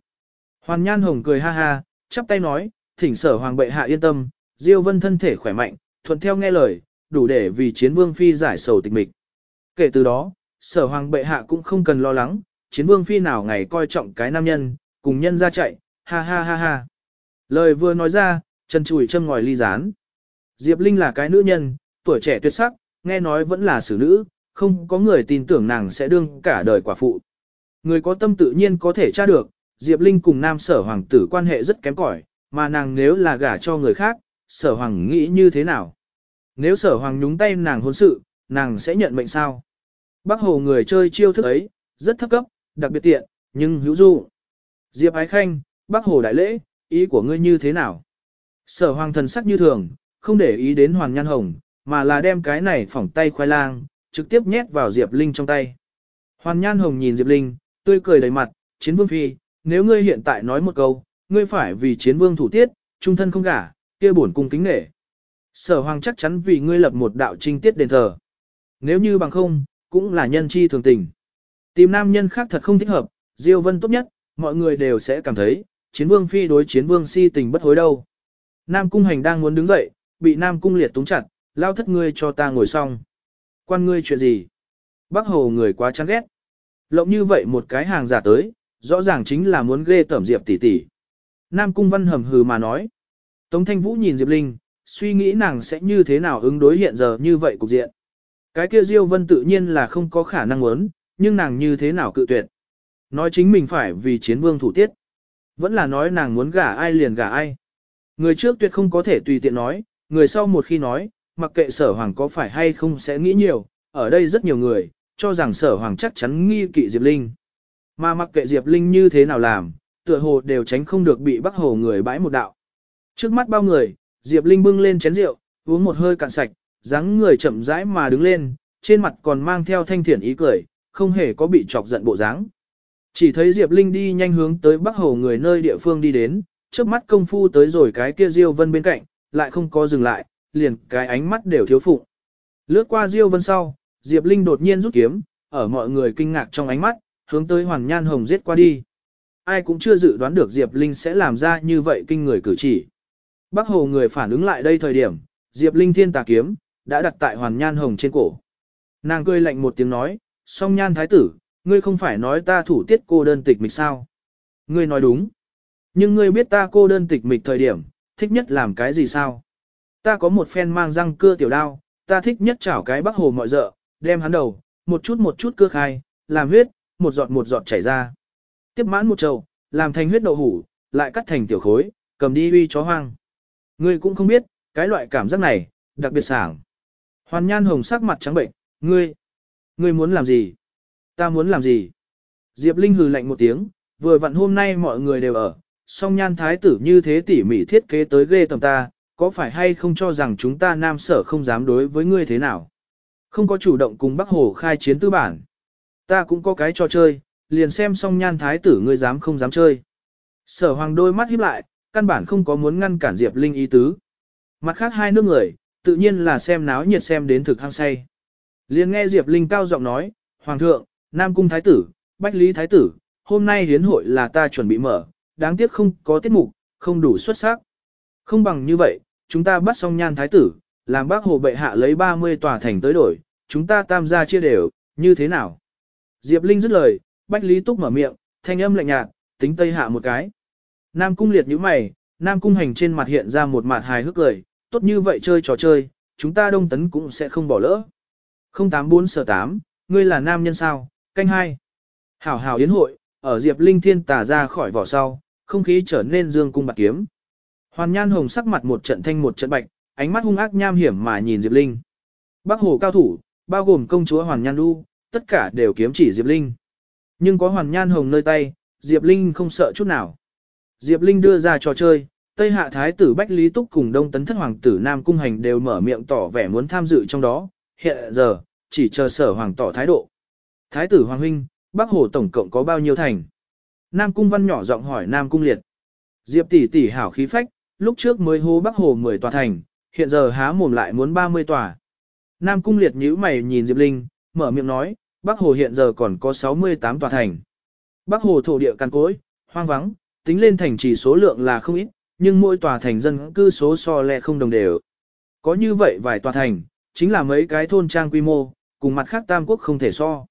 Hoàn Nhan Hồng cười ha ha, chắp tay nói, thỉnh sở hoàng bệ hạ yên tâm, Diêu Vân thân thể khỏe mạnh, thuận theo nghe lời, đủ để vì chiến vương phi giải sầu tịch mịch. Kể từ đó, sở hoàng bệ hạ cũng không cần lo lắng, chiến vương phi nào ngày coi trọng cái nam nhân, cùng nhân ra chạy, ha ha ha ha. Lời vừa nói ra, chân chùi châm ngòi ly rán. Diệp Linh là cái nữ nhân, tuổi trẻ tuyệt sắc, nghe nói vẫn là xử nữ, không có người tin tưởng nàng sẽ đương cả đời quả phụ. Người có tâm tự nhiên có thể tra được, Diệp Linh cùng nam sở hoàng tử quan hệ rất kém cỏi, mà nàng nếu là gả cho người khác, sở hoàng nghĩ như thế nào? Nếu sở hoàng nhúng tay nàng hôn sự, nàng sẽ nhận mệnh sao? Bác hồ người chơi chiêu thức ấy, rất thấp cấp, đặc biệt tiện, nhưng hữu du, Diệp Ái Khanh, bác hồ đại lễ, ý của ngươi như thế nào? Sở hoàng thần sắc như thường, không để ý đến Hoàng Nhan Hồng, mà là đem cái này phỏng tay khoai lang, trực tiếp nhét vào Diệp Linh trong tay. Hoàng Nhan Hồng nhìn Diệp Linh, tươi cười đầy mặt, chiến vương phi, nếu ngươi hiện tại nói một câu, ngươi phải vì chiến vương thủ tiết, trung thân không gả, kia bổn cung kính nể. Sở hoàng chắc chắn vì ngươi lập một đạo trinh tiết đền thờ. Nếu như bằng không, cũng là nhân chi thường tình. Tìm nam nhân khác thật không thích hợp, Diêu Vân tốt nhất, mọi người đều sẽ cảm thấy, chiến vương phi đối chiến vương si tình bất hối đâu. Nam cung hành đang muốn đứng dậy, bị Nam cung liệt túng chặt, lao thất ngươi cho ta ngồi xong. Quan ngươi chuyện gì? Bác hồ người quá chán ghét. Lộng như vậy một cái hàng giả tới, rõ ràng chính là muốn ghê tẩm Diệp tỷ tỷ. Nam cung văn hầm hừ mà nói. Tống thanh vũ nhìn Diệp Linh, suy nghĩ nàng sẽ như thế nào ứng đối hiện giờ như vậy cục diện. Cái kia Diêu Vân tự nhiên là không có khả năng muốn, nhưng nàng như thế nào cự tuyệt. Nói chính mình phải vì chiến vương thủ tiết. Vẫn là nói nàng muốn gả ai liền gả ai. Người trước tuyệt không có thể tùy tiện nói, người sau một khi nói, mặc kệ sở hoàng có phải hay không sẽ nghĩ nhiều, ở đây rất nhiều người, cho rằng sở hoàng chắc chắn nghi kỵ Diệp Linh. Mà mặc kệ Diệp Linh như thế nào làm, tựa hồ đều tránh không được bị bắc hồ người bãi một đạo. Trước mắt bao người, Diệp Linh bưng lên chén rượu, uống một hơi cạn sạch, dáng người chậm rãi mà đứng lên, trên mặt còn mang theo thanh thiện ý cười, không hề có bị chọc giận bộ dáng. Chỉ thấy Diệp Linh đi nhanh hướng tới bắc hồ người nơi địa phương đi đến, trước mắt công phu tới rồi cái kia Diêu Vân bên cạnh, lại không có dừng lại, liền cái ánh mắt đều thiếu phụ. Lướt qua Diêu Vân sau, Diệp Linh đột nhiên rút kiếm, ở mọi người kinh ngạc trong ánh mắt, hướng tới Hoàng Nhan Hồng giết qua đi. Ai cũng chưa dự đoán được Diệp Linh sẽ làm ra như vậy kinh người cử chỉ. Bắc Hồ người phản ứng lại đây thời điểm, Diệp Linh thiên tà kiếm, đã đặt tại Hoàng Nhan Hồng trên cổ. Nàng cười lạnh một tiếng nói, song nhan thái tử, ngươi không phải nói ta thủ tiết cô đơn tịch mịch sao? Ngươi nói đúng. Nhưng ngươi biết ta cô đơn tịch mịch thời điểm, thích nhất làm cái gì sao? Ta có một phen mang răng cưa tiểu đao, ta thích nhất chảo cái bắc hồ mọi dợ, đem hắn đầu, một chút một chút cưa khai, làm huyết, một giọt một giọt chảy ra. Tiếp mãn một chậu, làm thành huyết đậu hủ, lại cắt thành tiểu khối, cầm đi uy chó hoang. Ngươi cũng không biết, cái loại cảm giác này, đặc biệt sảng. Hoàn nhan hồng sắc mặt trắng bệnh, ngươi, ngươi muốn làm gì? Ta muốn làm gì? Diệp Linh hừ lạnh một tiếng, vừa vặn hôm nay mọi người đều ở, song nhan thái tử như thế tỉ mỉ thiết kế tới ghê tầm ta, có phải hay không cho rằng chúng ta nam sở không dám đối với ngươi thế nào? Không có chủ động cùng Bắc Hồ khai chiến tư bản. ta cũng có cái trò chơi, liền xem Song nhan thái tử ngươi dám không dám chơi. Sở hoàng đôi mắt híp lại, căn bản không có muốn ngăn cản Diệp Linh ý tứ. Mặt khác hai nước người, tự nhiên là xem náo nhiệt xem đến thực hăng say. Liền nghe Diệp Linh cao giọng nói, Hoàng thượng, Nam Cung Thái tử, Bách Lý Thái tử, hôm nay hiến hội là ta chuẩn bị mở, đáng tiếc không có tiết mục, không đủ xuất sắc. Không bằng như vậy, chúng ta bắt xong nhan Thái tử, làm bác hồ bệ hạ lấy 30 tòa thành tới đổi, chúng ta tam gia chia đều, như thế nào? Diệp Linh dứt lời, Bách Lý Túc mở miệng, thanh âm lạnh nhạt, tính tây hạ một cái. Nam Cung liệt như mày, Nam Cung hành trên mặt hiện ra một mặt hài hước cười, tốt như vậy chơi trò chơi, chúng ta đông tấn cũng sẽ không bỏ lỡ. 084 sở 8, ngươi là nam nhân sao, canh hai. Hảo hảo yến hội, ở Diệp Linh Thiên tà ra khỏi vỏ sau, không khí trở nên dương cung bạc kiếm. Hoàn Nhan Hồng sắc mặt một trận thanh một trận bạch, ánh mắt hung ác nham hiểm mà nhìn Diệp Linh. Bác hồ cao thủ, bao gồm công chúa Hoàn Nhan Du, tất cả đều kiếm chỉ Diệp Linh. Nhưng có Hoàn Nhan Hồng nơi tay, Diệp Linh không sợ chút nào. Diệp Linh đưa ra trò chơi, Tây Hạ Thái tử Bách Lý Túc cùng Đông Tấn Thất Hoàng tử Nam Cung Hành đều mở miệng tỏ vẻ muốn tham dự trong đó, hiện giờ, chỉ chờ sở hoàng tỏ thái độ. Thái tử Hoàng Huynh, Bắc Hồ tổng cộng có bao nhiêu thành? Nam Cung Văn nhỏ giọng hỏi Nam Cung Liệt. Diệp tỷ tỷ hảo khí phách, lúc trước mới hô Bắc Hồ 10 tòa thành, hiện giờ há mồm lại muốn 30 tòa. Nam Cung Liệt nhíu mày nhìn Diệp Linh, mở miệng nói, Bắc Hồ hiện giờ còn có 68 tòa thành. Bắc Hồ thổ địa căn cối, hoang vắng, tính lên thành chỉ số lượng là không ít, nhưng mỗi tòa thành dân cư số so lẹ không đồng đều. Có như vậy vài tòa thành, chính là mấy cái thôn trang quy mô, cùng mặt khác tam quốc không thể so.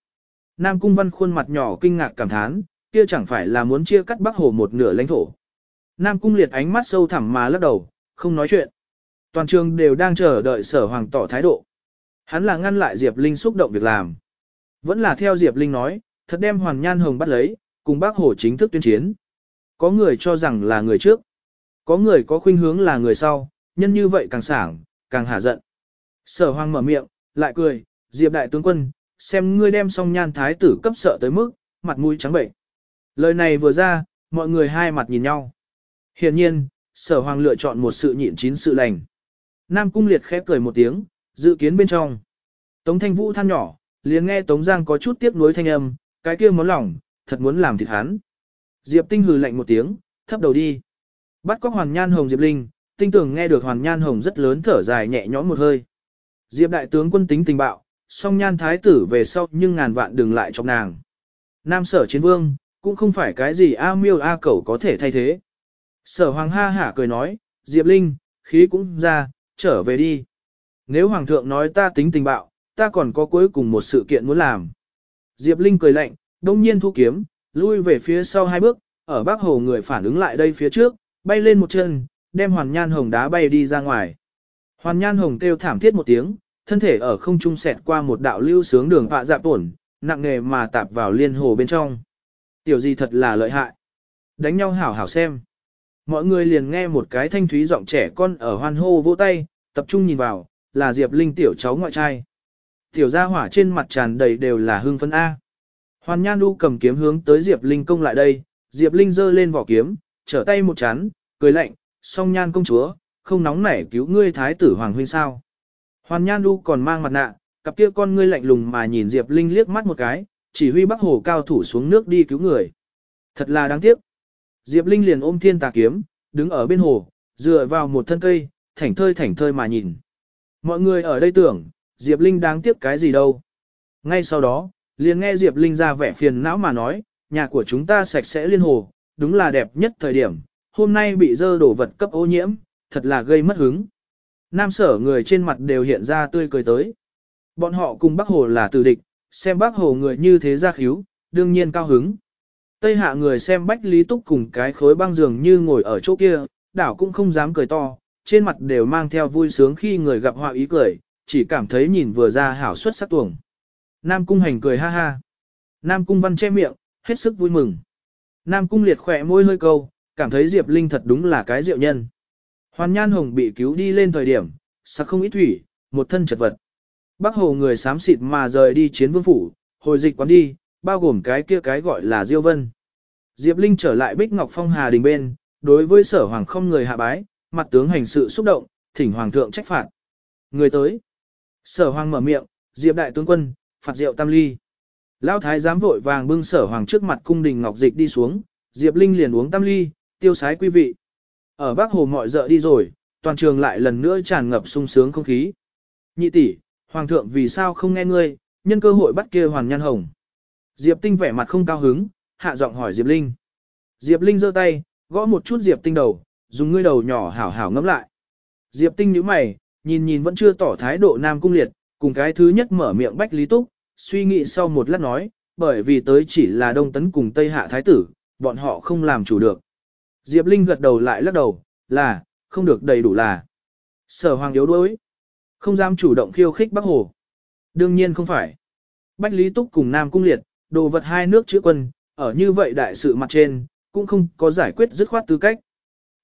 Nam Cung Văn khuôn mặt nhỏ kinh ngạc cảm thán, kia chẳng phải là muốn chia cắt Bắc Hồ một nửa lãnh thổ. Nam Cung liệt ánh mắt sâu thẳm mà lắc đầu, không nói chuyện. Toàn trường đều đang chờ đợi sở hoàng tỏ thái độ. Hắn là ngăn lại Diệp Linh xúc động việc làm. Vẫn là theo Diệp Linh nói, thật đem Hoàn Nhan Hồng bắt lấy, cùng bác Hồ chính thức tuyên chiến. Có người cho rằng là người trước. Có người có khuynh hướng là người sau, nhân như vậy càng sảng, càng hả giận. Sở hoàng mở miệng, lại cười, Diệp đại tướng quân, xem ngươi đem Song nhan thái tử cấp sợ tới mức, mặt mũi trắng bệnh. Lời này vừa ra, mọi người hai mặt nhìn nhau. Hiển nhiên, sở hoàng lựa chọn một sự nhịn chín sự lành. Nam cung liệt khẽ cười một tiếng, dự kiến bên trong. Tống thanh vũ than nhỏ, liền nghe Tống Giang có chút tiếc nuối thanh âm, cái kia món lòng, thật muốn làm thịt hắn. Diệp tinh hừ lạnh một tiếng, thấp đầu đi. Bắt có hoàn nhan hồng Diệp Linh, tinh tưởng nghe được hoàn nhan hồng rất lớn thở dài nhẹ nhõm một hơi. Diệp đại tướng quân tính tình bạo, song nhan thái tử về sau nhưng ngàn vạn đừng lại trong nàng. Nam sở chiến vương, cũng không phải cái gì A miêu A cẩu có thể thay thế. Sở hoàng ha hả cười nói, Diệp Linh, khí cũng ra, trở về đi. Nếu hoàng thượng nói ta tính tình bạo, ta còn có cuối cùng một sự kiện muốn làm. Diệp Linh cười lạnh, đông nhiên thu kiếm, lui về phía sau hai bước, ở bác hồ người phản ứng lại đây phía trước, bay lên một chân, đem hoàn nhan hồng đá bay đi ra ngoài. Hoàn nhan hồng kêu thảm thiết một tiếng, thân thể ở không trung xẹt qua một đạo lưu sướng đường họa dạp tổn, nặng nề mà tạp vào liên hồ bên trong. Tiểu gì thật là lợi hại. Đánh nhau hảo hảo xem. Mọi người liền nghe một cái thanh thúy giọng trẻ con ở hoan hô vỗ tay, tập trung nhìn vào, là Diệp Linh tiểu cháu ngoại trai. Tiểu gia hỏa trên mặt tràn đầy đều là hưng phấn A. Hoàn Nhan Du cầm kiếm hướng tới Diệp Linh công lại đây, Diệp Linh giơ lên vỏ kiếm, trở tay một chán, cười lạnh, song nhan công chúa, không nóng nảy cứu ngươi thái tử hoàng huynh sao. Hoàn Nhan Du còn mang mặt nạ, cặp kia con ngươi lạnh lùng mà nhìn Diệp Linh liếc mắt một cái, chỉ huy bắc hồ cao thủ xuống nước đi cứu người. Thật là đáng tiếc. Diệp Linh liền ôm thiên tà kiếm, đứng ở bên hồ, dựa vào một thân cây, thảnh thơi thảnh thơi mà nhìn. Mọi người ở đây tưởng, Diệp Linh đáng tiếc cái gì đâu. Ngay sau đó, liền nghe Diệp Linh ra vẻ phiền não mà nói, nhà của chúng ta sạch sẽ liên hồ, đúng là đẹp nhất thời điểm, hôm nay bị dơ đổ vật cấp ô nhiễm, thật là gây mất hứng. Nam sở người trên mặt đều hiện ra tươi cười tới. Bọn họ cùng bác hồ là tử địch, xem bác hồ người như thế ra khíu, đương nhiên cao hứng. Tây hạ người xem bách lý túc cùng cái khối băng giường như ngồi ở chỗ kia, đảo cũng không dám cười to, trên mặt đều mang theo vui sướng khi người gặp họa ý cười, chỉ cảm thấy nhìn vừa ra hảo xuất sắc tuồng. Nam cung hành cười ha ha. Nam cung văn che miệng, hết sức vui mừng. Nam cung liệt khỏe môi hơi câu, cảm thấy Diệp Linh thật đúng là cái diệu nhân. Hoàn Nhan Hồng bị cứu đi lên thời điểm, sắc không ít thủy, một thân chật vật. Bác hồ người xám xịt mà rời đi chiến vương phủ, hồi dịch quán đi, bao gồm cái kia cái gọi là Diêu Vân. Diệp Linh trở lại Bích Ngọc Phong Hà đình bên, đối với sở hoàng không người hạ bái, mặt tướng hành sự xúc động, thỉnh hoàng thượng trách phạt. Người tới. Sở hoàng mở miệng, Diệp đại tướng quân, phạt rượu tam ly. Lão thái giám vội vàng bưng sở hoàng trước mặt cung đình ngọc dịch đi xuống, Diệp Linh liền uống tam ly, tiêu sái quý vị. Ở Bắc Hồ mọi dợ đi rồi, toàn trường lại lần nữa tràn ngập sung sướng không khí. Nhị tỷ, hoàng thượng vì sao không nghe ngươi, nhân cơ hội bắt kia hoàn nhan hồng. Diệp Tinh vẻ mặt không cao hứng, hạ giọng hỏi Diệp Linh. Diệp Linh giơ tay, gõ một chút Diệp Tinh đầu, dùng ngươi đầu nhỏ hảo hảo ngẫm lại. Diệp Tinh nhíu mày, nhìn nhìn vẫn chưa tỏ thái độ Nam Cung Liệt, cùng cái thứ nhất mở miệng Bách Lý Túc, suy nghĩ sau một lát nói, bởi vì tới chỉ là Đông Tấn cùng Tây Hạ Thái Tử, bọn họ không làm chủ được. Diệp Linh gật đầu lại lắc đầu, là, không được đầy đủ là. Sở Hoàng yếu đuối, không dám chủ động khiêu khích Bắc Hồ. Đương nhiên không phải. Bách Lý Túc cùng Nam Cung Liệt, đồ vật hai nước chữ quân, ở như vậy đại sự mặt trên, cũng không có giải quyết dứt khoát tư cách.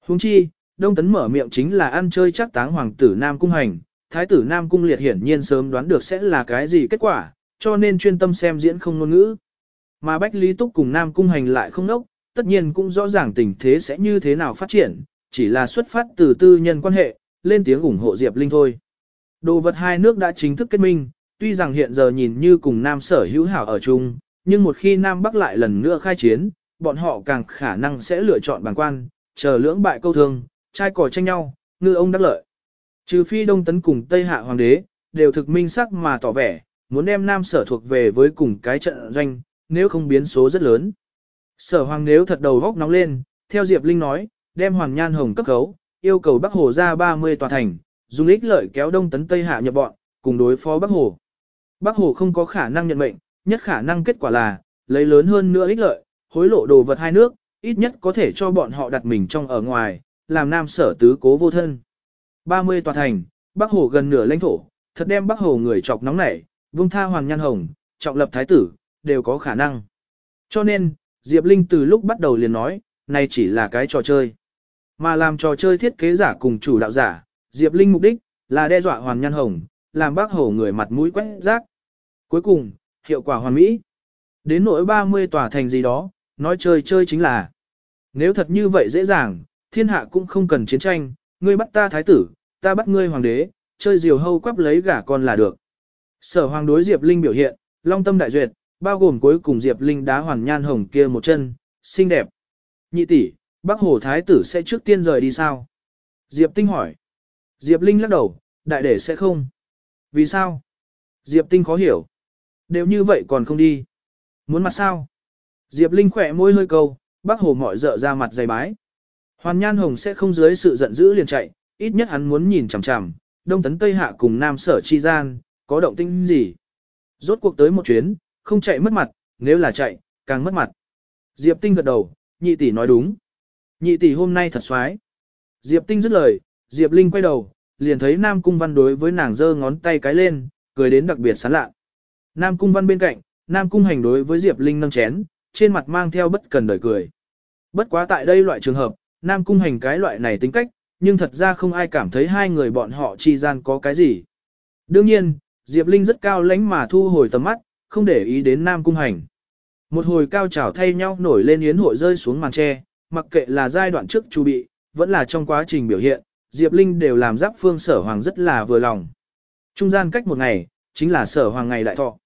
Huống chi, Đông Tấn mở miệng chính là ăn chơi chắc táng hoàng tử Nam Cung Hành, thái tử Nam Cung Liệt hiển nhiên sớm đoán được sẽ là cái gì kết quả, cho nên chuyên tâm xem diễn không ngôn ngữ. Mà Bách Lý Túc cùng Nam Cung Hành lại không nốc, tất nhiên cũng rõ ràng tình thế sẽ như thế nào phát triển, chỉ là xuất phát từ tư nhân quan hệ, lên tiếng ủng hộ Diệp Linh thôi. Đồ vật hai nước đã chính thức kết minh, tuy rằng hiện giờ nhìn như cùng Nam sở hữu hảo ở chung, nhưng một khi Nam Bắc lại lần nữa khai chiến, bọn họ càng khả năng sẽ lựa chọn bằng quan, chờ lưỡng bại câu thương, trai cò tranh nhau, ngư ông đắc lợi. Trừ phi Đông Tấn cùng Tây Hạ Hoàng đế, đều thực minh sắc mà tỏ vẻ, muốn đem Nam sở thuộc về với cùng cái trận doanh, nếu không biến số rất lớn. Sở Hoàng nếu thật đầu góc nóng lên, theo Diệp Linh nói, đem Hoàng Nhan Hồng cấp khấu, yêu cầu Bắc Hồ ra 30 tòa thành, dùng ích lợi kéo Đông Tấn Tây Hạ nhập bọn, cùng đối phó Bắc Hồ. Bắc Hồ không có khả năng nhận mệnh, nhất khả năng kết quả là, lấy lớn hơn nữa ích lợi, hối lộ đồ vật hai nước, ít nhất có thể cho bọn họ đặt mình trong ở ngoài, làm nam sở tứ cố vô thân. 30 tòa thành, Bắc Hồ gần nửa lãnh thổ, thật đem Bắc Hồ người chọc nóng nảy, vung tha Hoàng Nhan Hồng, trọng lập thái tử, đều có khả năng. Cho nên, Diệp Linh từ lúc bắt đầu liền nói, này chỉ là cái trò chơi. Mà làm trò chơi thiết kế giả cùng chủ đạo giả, Diệp Linh mục đích, là đe dọa Hoàng Nhan Hồng, làm bác Hồ người mặt mũi quét rác. Cuối cùng, hiệu quả hoàn mỹ. Đến nỗi 30 tòa thành gì đó, nói chơi chơi chính là. Nếu thật như vậy dễ dàng, thiên hạ cũng không cần chiến tranh, ngươi bắt ta thái tử, ta bắt ngươi hoàng đế, chơi diều hâu quắp lấy gả con là được. Sở hoàng đối Diệp Linh biểu hiện, long tâm đại duyệt, bao gồm cuối cùng Diệp Linh đá hoàn nhan hồng kia một chân, xinh đẹp. Nhị tỷ, bác hồ thái tử sẽ trước tiên rời đi sao? Diệp Tinh hỏi. Diệp Linh lắc đầu, đại để sẽ không. Vì sao? Diệp Tinh khó hiểu. Đều như vậy còn không đi. Muốn mặt sao? Diệp Linh khỏe môi hơi câu, bác hồ mọi dợ ra mặt dày bái. Hoàn Nhan Hồng sẽ không dưới sự giận dữ liền chạy, ít nhất hắn muốn nhìn chằm chằm, Đông Tấn Tây Hạ cùng Nam Sở Chi Gian, có động tĩnh gì. Rốt cuộc tới một chuyến, không chạy mất mặt, nếu là chạy, càng mất mặt. Diệp Tinh gật đầu, nhị tỷ nói đúng. Nhị tỷ hôm nay thật xoái. Diệp Tinh dứt lời, Diệp Linh quay đầu, liền thấy Nam Cung Văn đối với nàng giơ ngón tay cái lên, cười đến đặc biệt sán lạ. Nam Cung Văn bên cạnh, Nam Cung Hành đối với Diệp Linh nâng chén, trên mặt mang theo bất cần đời cười. Bất quá tại đây loại trường hợp, Nam Cung Hành cái loại này tính cách, nhưng thật ra không ai cảm thấy hai người bọn họ chi gian có cái gì. Đương nhiên, Diệp Linh rất cao lãnh mà thu hồi tầm mắt, không để ý đến Nam Cung Hành. Một hồi cao trào thay nhau nổi lên yến hội rơi xuống màn tre, mặc kệ là giai đoạn trước chu bị, vẫn là trong quá trình biểu hiện, Diệp Linh đều làm giáp phương sở hoàng rất là vừa lòng. Trung gian cách một ngày, chính là sở hoàng ngày đại thọ.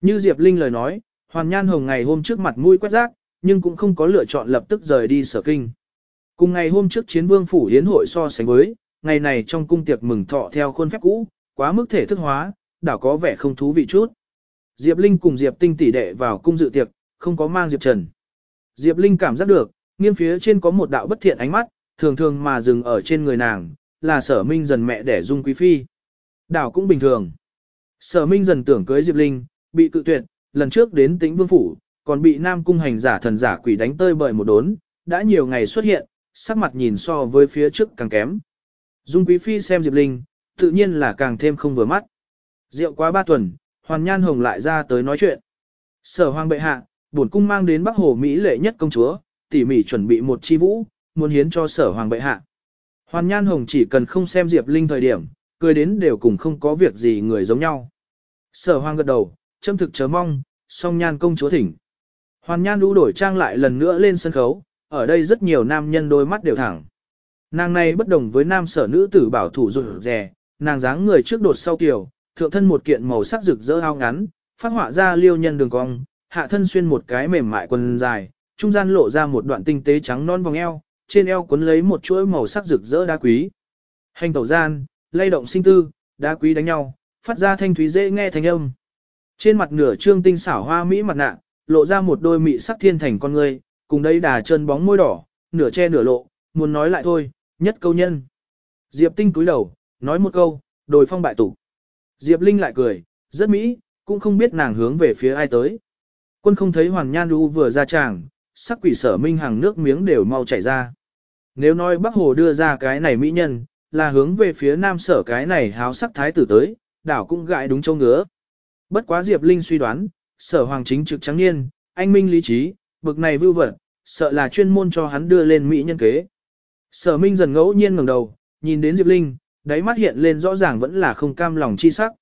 Như Diệp Linh lời nói, Hoàn Nhan Hồng ngày hôm trước mặt mũi quét rác, nhưng cũng không có lựa chọn lập tức rời đi sở kinh. Cùng ngày hôm trước chiến vương phủ hiến hội so sánh với, ngày này trong cung tiệc mừng thọ theo khuôn phép cũ, quá mức thể thức hóa, đảo có vẻ không thú vị chút. Diệp Linh cùng Diệp Tinh tỷ đệ vào cung dự tiệc, không có mang Diệp Trần. Diệp Linh cảm giác được, nghiêng phía trên có một đạo bất thiện ánh mắt, thường thường mà dừng ở trên người nàng, là sở minh dần mẹ đẻ dung quý phi. Đảo cũng bình thường. Sở minh dần tưởng cưới Diệp Linh, bị cự tuyệt, lần trước đến tĩnh vương phủ, còn bị nam cung hành giả thần giả quỷ đánh tơi bởi một đốn, đã nhiều ngày xuất hiện, sắc mặt nhìn so với phía trước càng kém. Dung quý phi xem Diệp Linh, tự nhiên là càng thêm không vừa mắt. Rượu quá ba tuần, Hoàn Nhan Hồng lại ra tới nói chuyện. Sở hoàng bệ hạ, bổn cung mang đến Bắc Hồ Mỹ lệ nhất công chúa, tỉ mỉ chuẩn bị một chi vũ, muốn hiến cho sở hoàng bệ hạ. Hoàn Nhan Hồng chỉ cần không xem Diệp Linh thời điểm, cười đến đều cùng không có việc gì người giống nhau. Sở hoàng gật đầu, châm thực chớ mong, song nhan công chúa thỉnh. Hoàn Nhan đu đổi trang lại lần nữa lên sân khấu, ở đây rất nhiều nam nhân đôi mắt đều thẳng. Nàng này bất đồng với nam sở nữ tử bảo thủ rụt rè, nàng dáng người trước đột sau kiểu, thượng thân một kiện màu sắc rực rỡ ao ngắn, phát họa ra liêu nhân đường cong, hạ thân xuyên một cái mềm mại quần dài, trung gian lộ ra một đoạn tinh tế trắng non vòng eo, trên eo cuốn lấy một chuỗi màu sắc rực rỡ đá quý. Hành tẩu gian, lay động sinh tư, đá quý đánh nhau, phát ra thanh thúy dễ nghe thanh âm. Trên mặt nửa trương tinh xảo hoa mỹ mặt nạ, lộ ra một đôi mị sắc thiên thành con người, cùng đây đà chân bóng môi đỏ, nửa che nửa lộ, muốn nói lại thôi, nhất câu nhân. Diệp Tinh cúi đầu, nói một câu, đồi phong bại tụ. Diệp Linh lại cười, rất mỹ, cũng không biết nàng hướng về phía ai tới. Quân không thấy Hoàng Nhan Đu vừa ra tràng, sắc quỷ sở minh hàng nước miếng đều mau chảy ra. Nếu nói Bắc Hồ đưa ra cái này mỹ nhân, là hướng về phía nam sở cái này háo sắc thái tử tới, đảo cũng gại đúng châu ngứa. Bất quá Diệp Linh suy đoán, sở hoàng chính trực trắng niên, anh minh lý trí, bực này vưu vật, sợ là chuyên môn cho hắn đưa lên mỹ nhân kế. Sở minh dần ngẫu nhiên ngẩng đầu, nhìn đến Diệp Linh, đáy mắt hiện lên rõ ràng vẫn là không cam lòng chi sắc.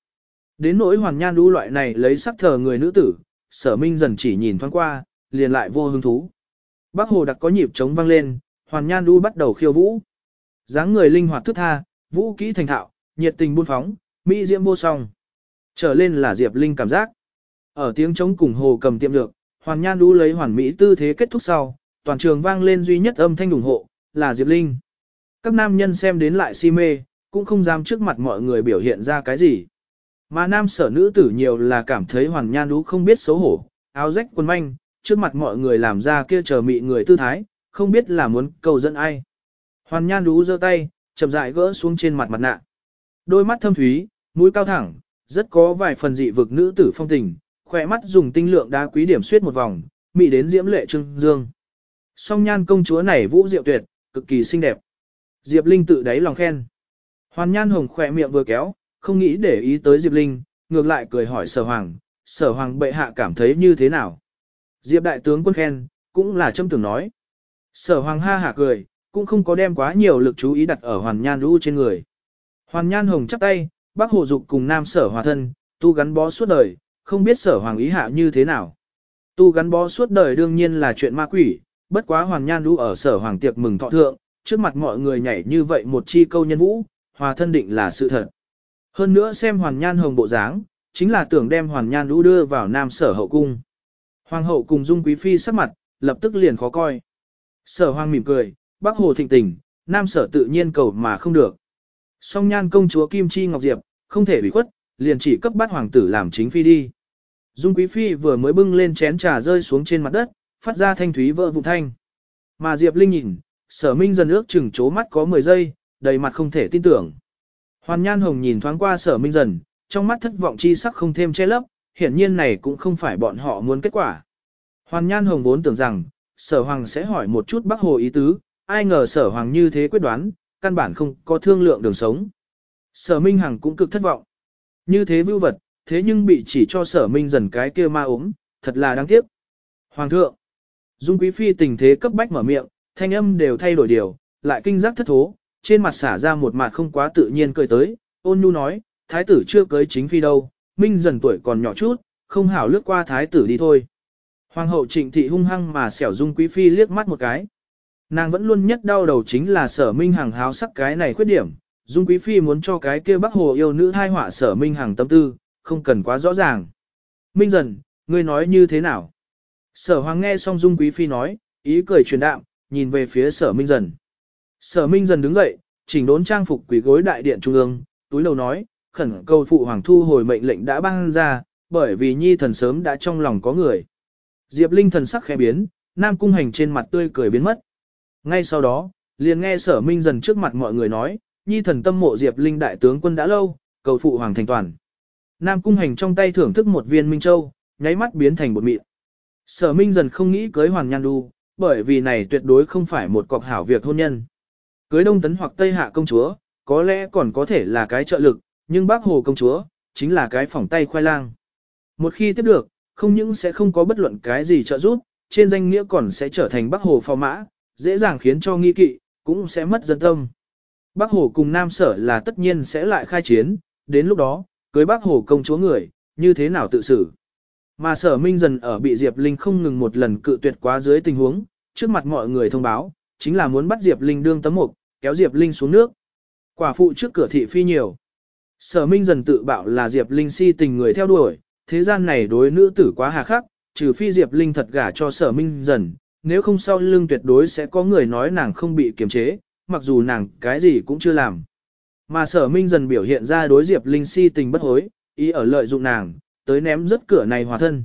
Đến nỗi hoàn nhan đu loại này lấy sắc thờ người nữ tử, sở minh dần chỉ nhìn thoáng qua, liền lại vô hứng thú. Bác hồ đặc có nhịp trống vang lên, hoàn nhan đu bắt đầu khiêu vũ. dáng người linh hoạt thức tha, vũ kỹ thành thạo, nhiệt tình buôn phóng, mỹ diễm vô song. Trở lên là Diệp Linh cảm giác. Ở tiếng trống cùng hồ cầm tiệm được, hoàn nhan đu lấy hoàn mỹ tư thế kết thúc sau, toàn trường vang lên duy nhất âm thanh ủng hộ, là Diệp Linh. Các nam nhân xem đến lại si mê, cũng không dám trước mặt mọi người biểu hiện ra cái gì. Mà nam sở nữ tử nhiều là cảm thấy hoàn nhan đú không biết xấu hổ, áo rách quần manh, trước mặt mọi người làm ra kia chờ mị người tư thái, không biết là muốn cầu dẫn ai. Hoàn nhan đú giơ tay, chậm rãi gỡ xuống trên mặt mặt nạ. Đôi mắt thâm thúy, mũi cao thẳng, rất có vài phần dị vực nữ tử phong tình, khỏe mắt dùng tinh lượng đá quý điểm xuyết một vòng, mị đến diễm lệ trưng dương. Song nhan công chúa này vũ diệu tuyệt, cực kỳ xinh đẹp. Diệp Linh tự đáy lòng khen. Hoàn nhan hồng khỏe miệng vừa kéo, không nghĩ để ý tới Diệp Linh, ngược lại cười hỏi sở hoàng, sở hoàng bệ hạ cảm thấy như thế nào. Diệp đại tướng quân khen, cũng là châm tưởng nói. Sở hoàng ha hả cười, cũng không có đem quá nhiều lực chú ý đặt ở hoàn nhan lũ trên người. Hoàn nhan hồng chắp tay, bác hồ dục cùng nam sở hòa thân, tu gắn bó suốt đời, không biết sở hoàng ý hạ như thế nào. Tu gắn bó suốt đời đương nhiên là chuyện ma quỷ, bất quá hoàn nhan lũ ở sở hoàng tiệc mừng thọ thượng, trước mặt mọi người nhảy như vậy một chi câu nhân vũ, hòa thân định là sự thật. Hơn nữa xem hoàn nhan hồng bộ dáng, chính là tưởng đem hoàn nhan lũ đưa vào nam sở hậu cung. Hoàng hậu cùng dung quý phi sắc mặt, lập tức liền khó coi. Sở hoàng mỉm cười, bác hồ thịnh tình, nam sở tự nhiên cầu mà không được. Song nhan công chúa Kim Chi Ngọc Diệp, không thể bị khuất, liền chỉ cấp bắt hoàng tử làm chính phi đi. Dung quý phi vừa mới bưng lên chén trà rơi xuống trên mặt đất, phát ra thanh thúy vỡ vụ thanh. Mà Diệp Linh nhìn, sở minh dần ước chừng chố mắt có 10 giây, đầy mặt không thể tin tưởng. Hoàn Nhan Hồng nhìn thoáng qua sở minh dần, trong mắt thất vọng chi sắc không thêm che lấp, hiển nhiên này cũng không phải bọn họ muốn kết quả. Hoàn Nhan Hồng vốn tưởng rằng, sở hoàng sẽ hỏi một chút bác hồ ý tứ, ai ngờ sở hoàng như thế quyết đoán, căn bản không có thương lượng đường sống. Sở Minh Hằng cũng cực thất vọng. Như thế vưu vật, thế nhưng bị chỉ cho sở minh dần cái kia ma ốm, thật là đáng tiếc. Hoàng thượng, Dung Quý Phi tình thế cấp bách mở miệng, thanh âm đều thay đổi điều, lại kinh giác thất thố, trên mặt xả ra một mặt không quá tự nhiên cười tới, ôn nhu nói, thái tử chưa cưới chính phi đâu, minh dần tuổi còn nhỏ chút, không hảo lướt qua thái tử đi thôi. Hoàng hậu trịnh thị hung hăng mà xẻo dung quý phi liếc mắt một cái. Nàng vẫn luôn nhất đau đầu chính là sở minh hàng háo sắc cái này khuyết điểm, dung quý phi muốn cho cái kia bắc hồ yêu nữ thai họa sở minh hàng tâm tư, không cần quá rõ ràng. Minh dần, ngươi nói như thế nào? Sở hoàng nghe xong dung quý phi nói, ý cười truyền đạm, nhìn về phía sở minh dần. Sở Minh dần đứng dậy, chỉnh đốn trang phục quỷ gối đại điện trung ương, túi lầu nói, khẩn cầu phụ hoàng thu hồi mệnh lệnh đã ban ra, bởi vì nhi thần sớm đã trong lòng có người. Diệp Linh thần sắc khẽ biến, Nam Cung Hành trên mặt tươi cười biến mất. Ngay sau đó, liền nghe Sở Minh dần trước mặt mọi người nói, nhi thần tâm mộ Diệp Linh đại tướng quân đã lâu, cầu phụ hoàng thành toàn. Nam Cung Hành trong tay thưởng thức một viên Minh Châu, nháy mắt biến thành bột mịn. Sở Minh dần không nghĩ cưới Hoàng Nhan du, bởi vì này tuyệt đối không phải một cọc hảo việc hôn nhân. Cưới Đông Tấn hoặc Tây Hạ công chúa, có lẽ còn có thể là cái trợ lực, nhưng bác Hồ công chúa, chính là cái phỏng tay khoai lang. Một khi tiếp được, không những sẽ không có bất luận cái gì trợ giúp, trên danh nghĩa còn sẽ trở thành bác Hồ phò mã, dễ dàng khiến cho nghi kỵ, cũng sẽ mất dân tâm. Bác Hồ cùng Nam Sở là tất nhiên sẽ lại khai chiến, đến lúc đó, cưới bác Hồ công chúa người, như thế nào tự xử. Mà Sở Minh dần ở bị Diệp Linh không ngừng một lần cự tuyệt quá dưới tình huống, trước mặt mọi người thông báo, chính là muốn bắt Diệp Linh đương tấm mục, kéo Diệp Linh xuống nước. Quả phụ trước cửa thị phi nhiều. Sở Minh dần tự bảo là Diệp Linh si tình người theo đuổi, thế gian này đối nữ tử quá hà khắc, trừ phi Diệp Linh thật gả cho sở minh dần, nếu không sau lưng tuyệt đối sẽ có người nói nàng không bị kiềm chế, mặc dù nàng cái gì cũng chưa làm. Mà sở minh dần biểu hiện ra đối Diệp Linh si tình bất hối, ý ở lợi dụng nàng, tới ném rất cửa này hòa thân.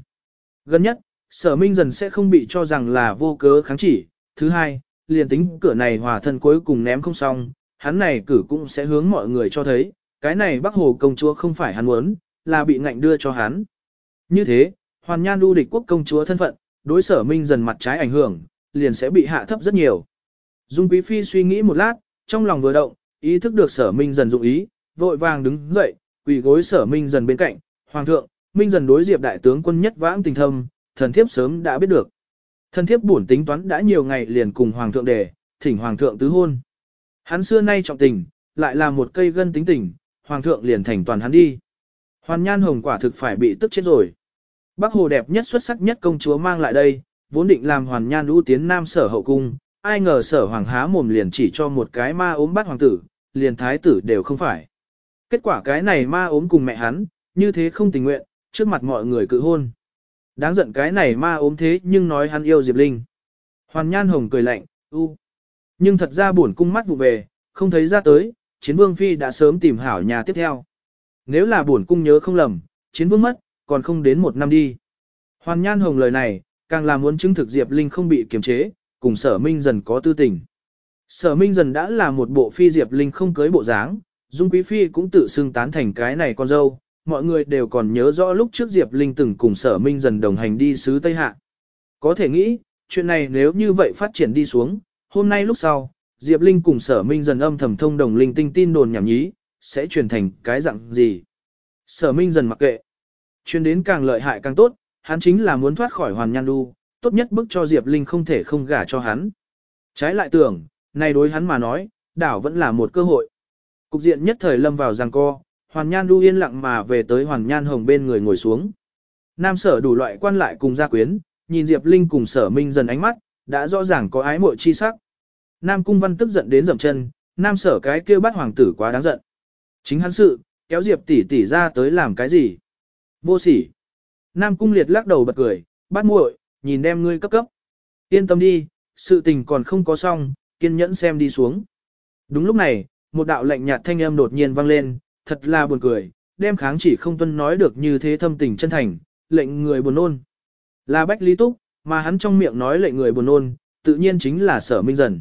Gần nhất, sở minh dần sẽ không bị cho rằng là vô cớ kháng chỉ. Thứ hai, liền tính cửa này hòa thân cuối cùng ném không xong, hắn này cử cũng sẽ hướng mọi người cho thấy, cái này Bắc Hồ công chúa không phải hắn muốn, là bị ngạnh đưa cho hắn. Như thế, hoàn nhan lưu địch quốc công chúa thân phận, đối sở minh dần mặt trái ảnh hưởng, liền sẽ bị hạ thấp rất nhiều. Dung Quý Phi suy nghĩ một lát, trong lòng vừa động, ý thức được sở minh dần dụng ý, vội vàng đứng dậy, quỳ gối sở minh dần bên cạnh, Hoàng thượng, minh dần đối diệp đại tướng quân nhất vãng tình thâm, thần thiếp sớm đã biết được. Thần thiếp buồn tính toán đã nhiều ngày liền cùng Hoàng thượng đề, thỉnh Hoàng thượng tứ hôn. Hắn xưa nay trọng tình, lại là một cây gân tính tình, Hoàng thượng liền thành toàn hắn đi. Hoàn nhan hồng quả thực phải bị tức chết rồi. Bác hồ đẹp nhất xuất sắc nhất công chúa mang lại đây, vốn định làm hoàn nhan ưu tiến nam sở hậu cung, ai ngờ sở hoàng há mồm liền chỉ cho một cái ma ốm bắt hoàng tử, liền thái tử đều không phải. Kết quả cái này ma ốm cùng mẹ hắn, như thế không tình nguyện, trước mặt mọi người cự hôn. Đáng giận cái này ma ốm thế nhưng nói hắn yêu Diệp Linh. Hoàn Nhan Hồng cười lạnh, u. Nhưng thật ra buồn cung mắt vụ về, không thấy ra tới, chiến vương phi đã sớm tìm hảo nhà tiếp theo. Nếu là buồn cung nhớ không lầm, chiến vương mất, còn không đến một năm đi. Hoàn Nhan Hồng lời này, càng là muốn chứng thực Diệp Linh không bị kiềm chế, cùng sở minh dần có tư tình. Sở minh dần đã là một bộ phi Diệp Linh không cưới bộ dáng, Dung Quý Phi cũng tự xưng tán thành cái này con dâu, mọi người đều còn nhớ rõ lúc trước Diệp Linh từng cùng sở minh dần đồng hành đi sứ Tây Hạ. Có thể nghĩ, chuyện này nếu như vậy phát triển đi xuống, hôm nay lúc sau, Diệp Linh cùng sở minh dần âm thầm thông đồng linh tinh tin đồn nhảm nhí, sẽ truyền thành cái dạng gì. Sở minh dần mặc kệ. chuyện đến càng lợi hại càng tốt, hắn chính là muốn thoát khỏi hoàn nhan đu, tốt nhất bức cho Diệp Linh không thể không gả cho hắn. Trái lại tưởng, này đối hắn mà nói, đảo vẫn là một cơ hội. Cục diện nhất thời lâm vào giằng co, Hoàn Nhan Du yên lặng mà về tới Hoàn Nhan Hồng bên người ngồi xuống. Nam sở đủ loại quan lại cùng gia quyến, nhìn Diệp Linh cùng sở minh dần ánh mắt, đã rõ ràng có ái mộ chi sắc. Nam cung văn tức giận đến dậm chân, nam sở cái kêu bắt hoàng tử quá đáng giận. Chính hắn sự, kéo Diệp tỷ tỷ ra tới làm cái gì? Vô sỉ. Nam cung liệt lắc đầu bật cười, bắt muội, nhìn đem ngươi cấp cấp. Yên tâm đi, sự tình còn không có xong, kiên nhẫn xem đi xuống. Đúng lúc này, một đạo lạnh nhạt thanh âm đột nhiên vang lên, thật là buồn cười, đem kháng chỉ không tuân nói được như thế thâm tình chân thành, lệnh người buồn nôn. Là Bách Lý Túc, mà hắn trong miệng nói lệnh người buồn nôn, tự nhiên chính là sở minh dần.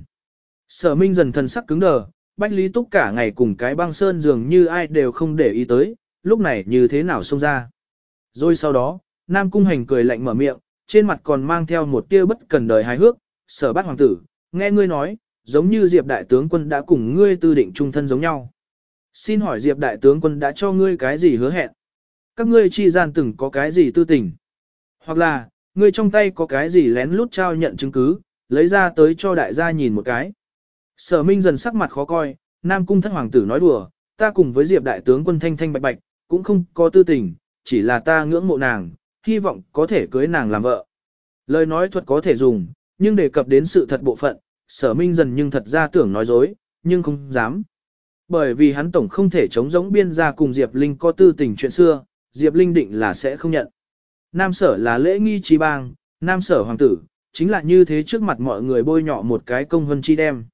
Sở minh dần thần sắc cứng đờ, Bách Lý Túc cả ngày cùng cái băng sơn dường như ai đều không để ý tới, lúc này như thế nào xông ra. Rồi sau đó, Nam Cung Hành cười lạnh mở miệng, trên mặt còn mang theo một tia bất cần đời hài hước, sở bát hoàng tử, nghe ngươi nói, giống như Diệp đại tướng quân đã cùng ngươi tư định trung thân giống nhau. Xin hỏi Diệp đại tướng quân đã cho ngươi cái gì hứa hẹn? Các ngươi chi gian từng có cái gì tư tình? Hoặc là, ngươi trong tay có cái gì lén lút trao nhận chứng cứ, lấy ra tới cho đại gia nhìn một cái. Sở Minh dần sắc mặt khó coi, Nam Cung thất hoàng tử nói đùa, ta cùng với Diệp đại tướng quân thanh thanh bạch bạch, cũng không có tư tình, chỉ là ta ngưỡng mộ nàng, hy vọng có thể cưới nàng làm vợ. Lời nói thuật có thể dùng, nhưng đề cập đến sự thật bộ phận, sở minh dần nhưng thật ra tưởng nói dối, nhưng không dám. Bởi vì hắn tổng không thể chống giống biên ra cùng Diệp Linh có tư tình chuyện xưa, Diệp Linh định là sẽ không nhận. Nam sở là lễ nghi trí bang, nam sở hoàng tử, chính là như thế trước mặt mọi người bôi nhọ một cái công hân chi đem.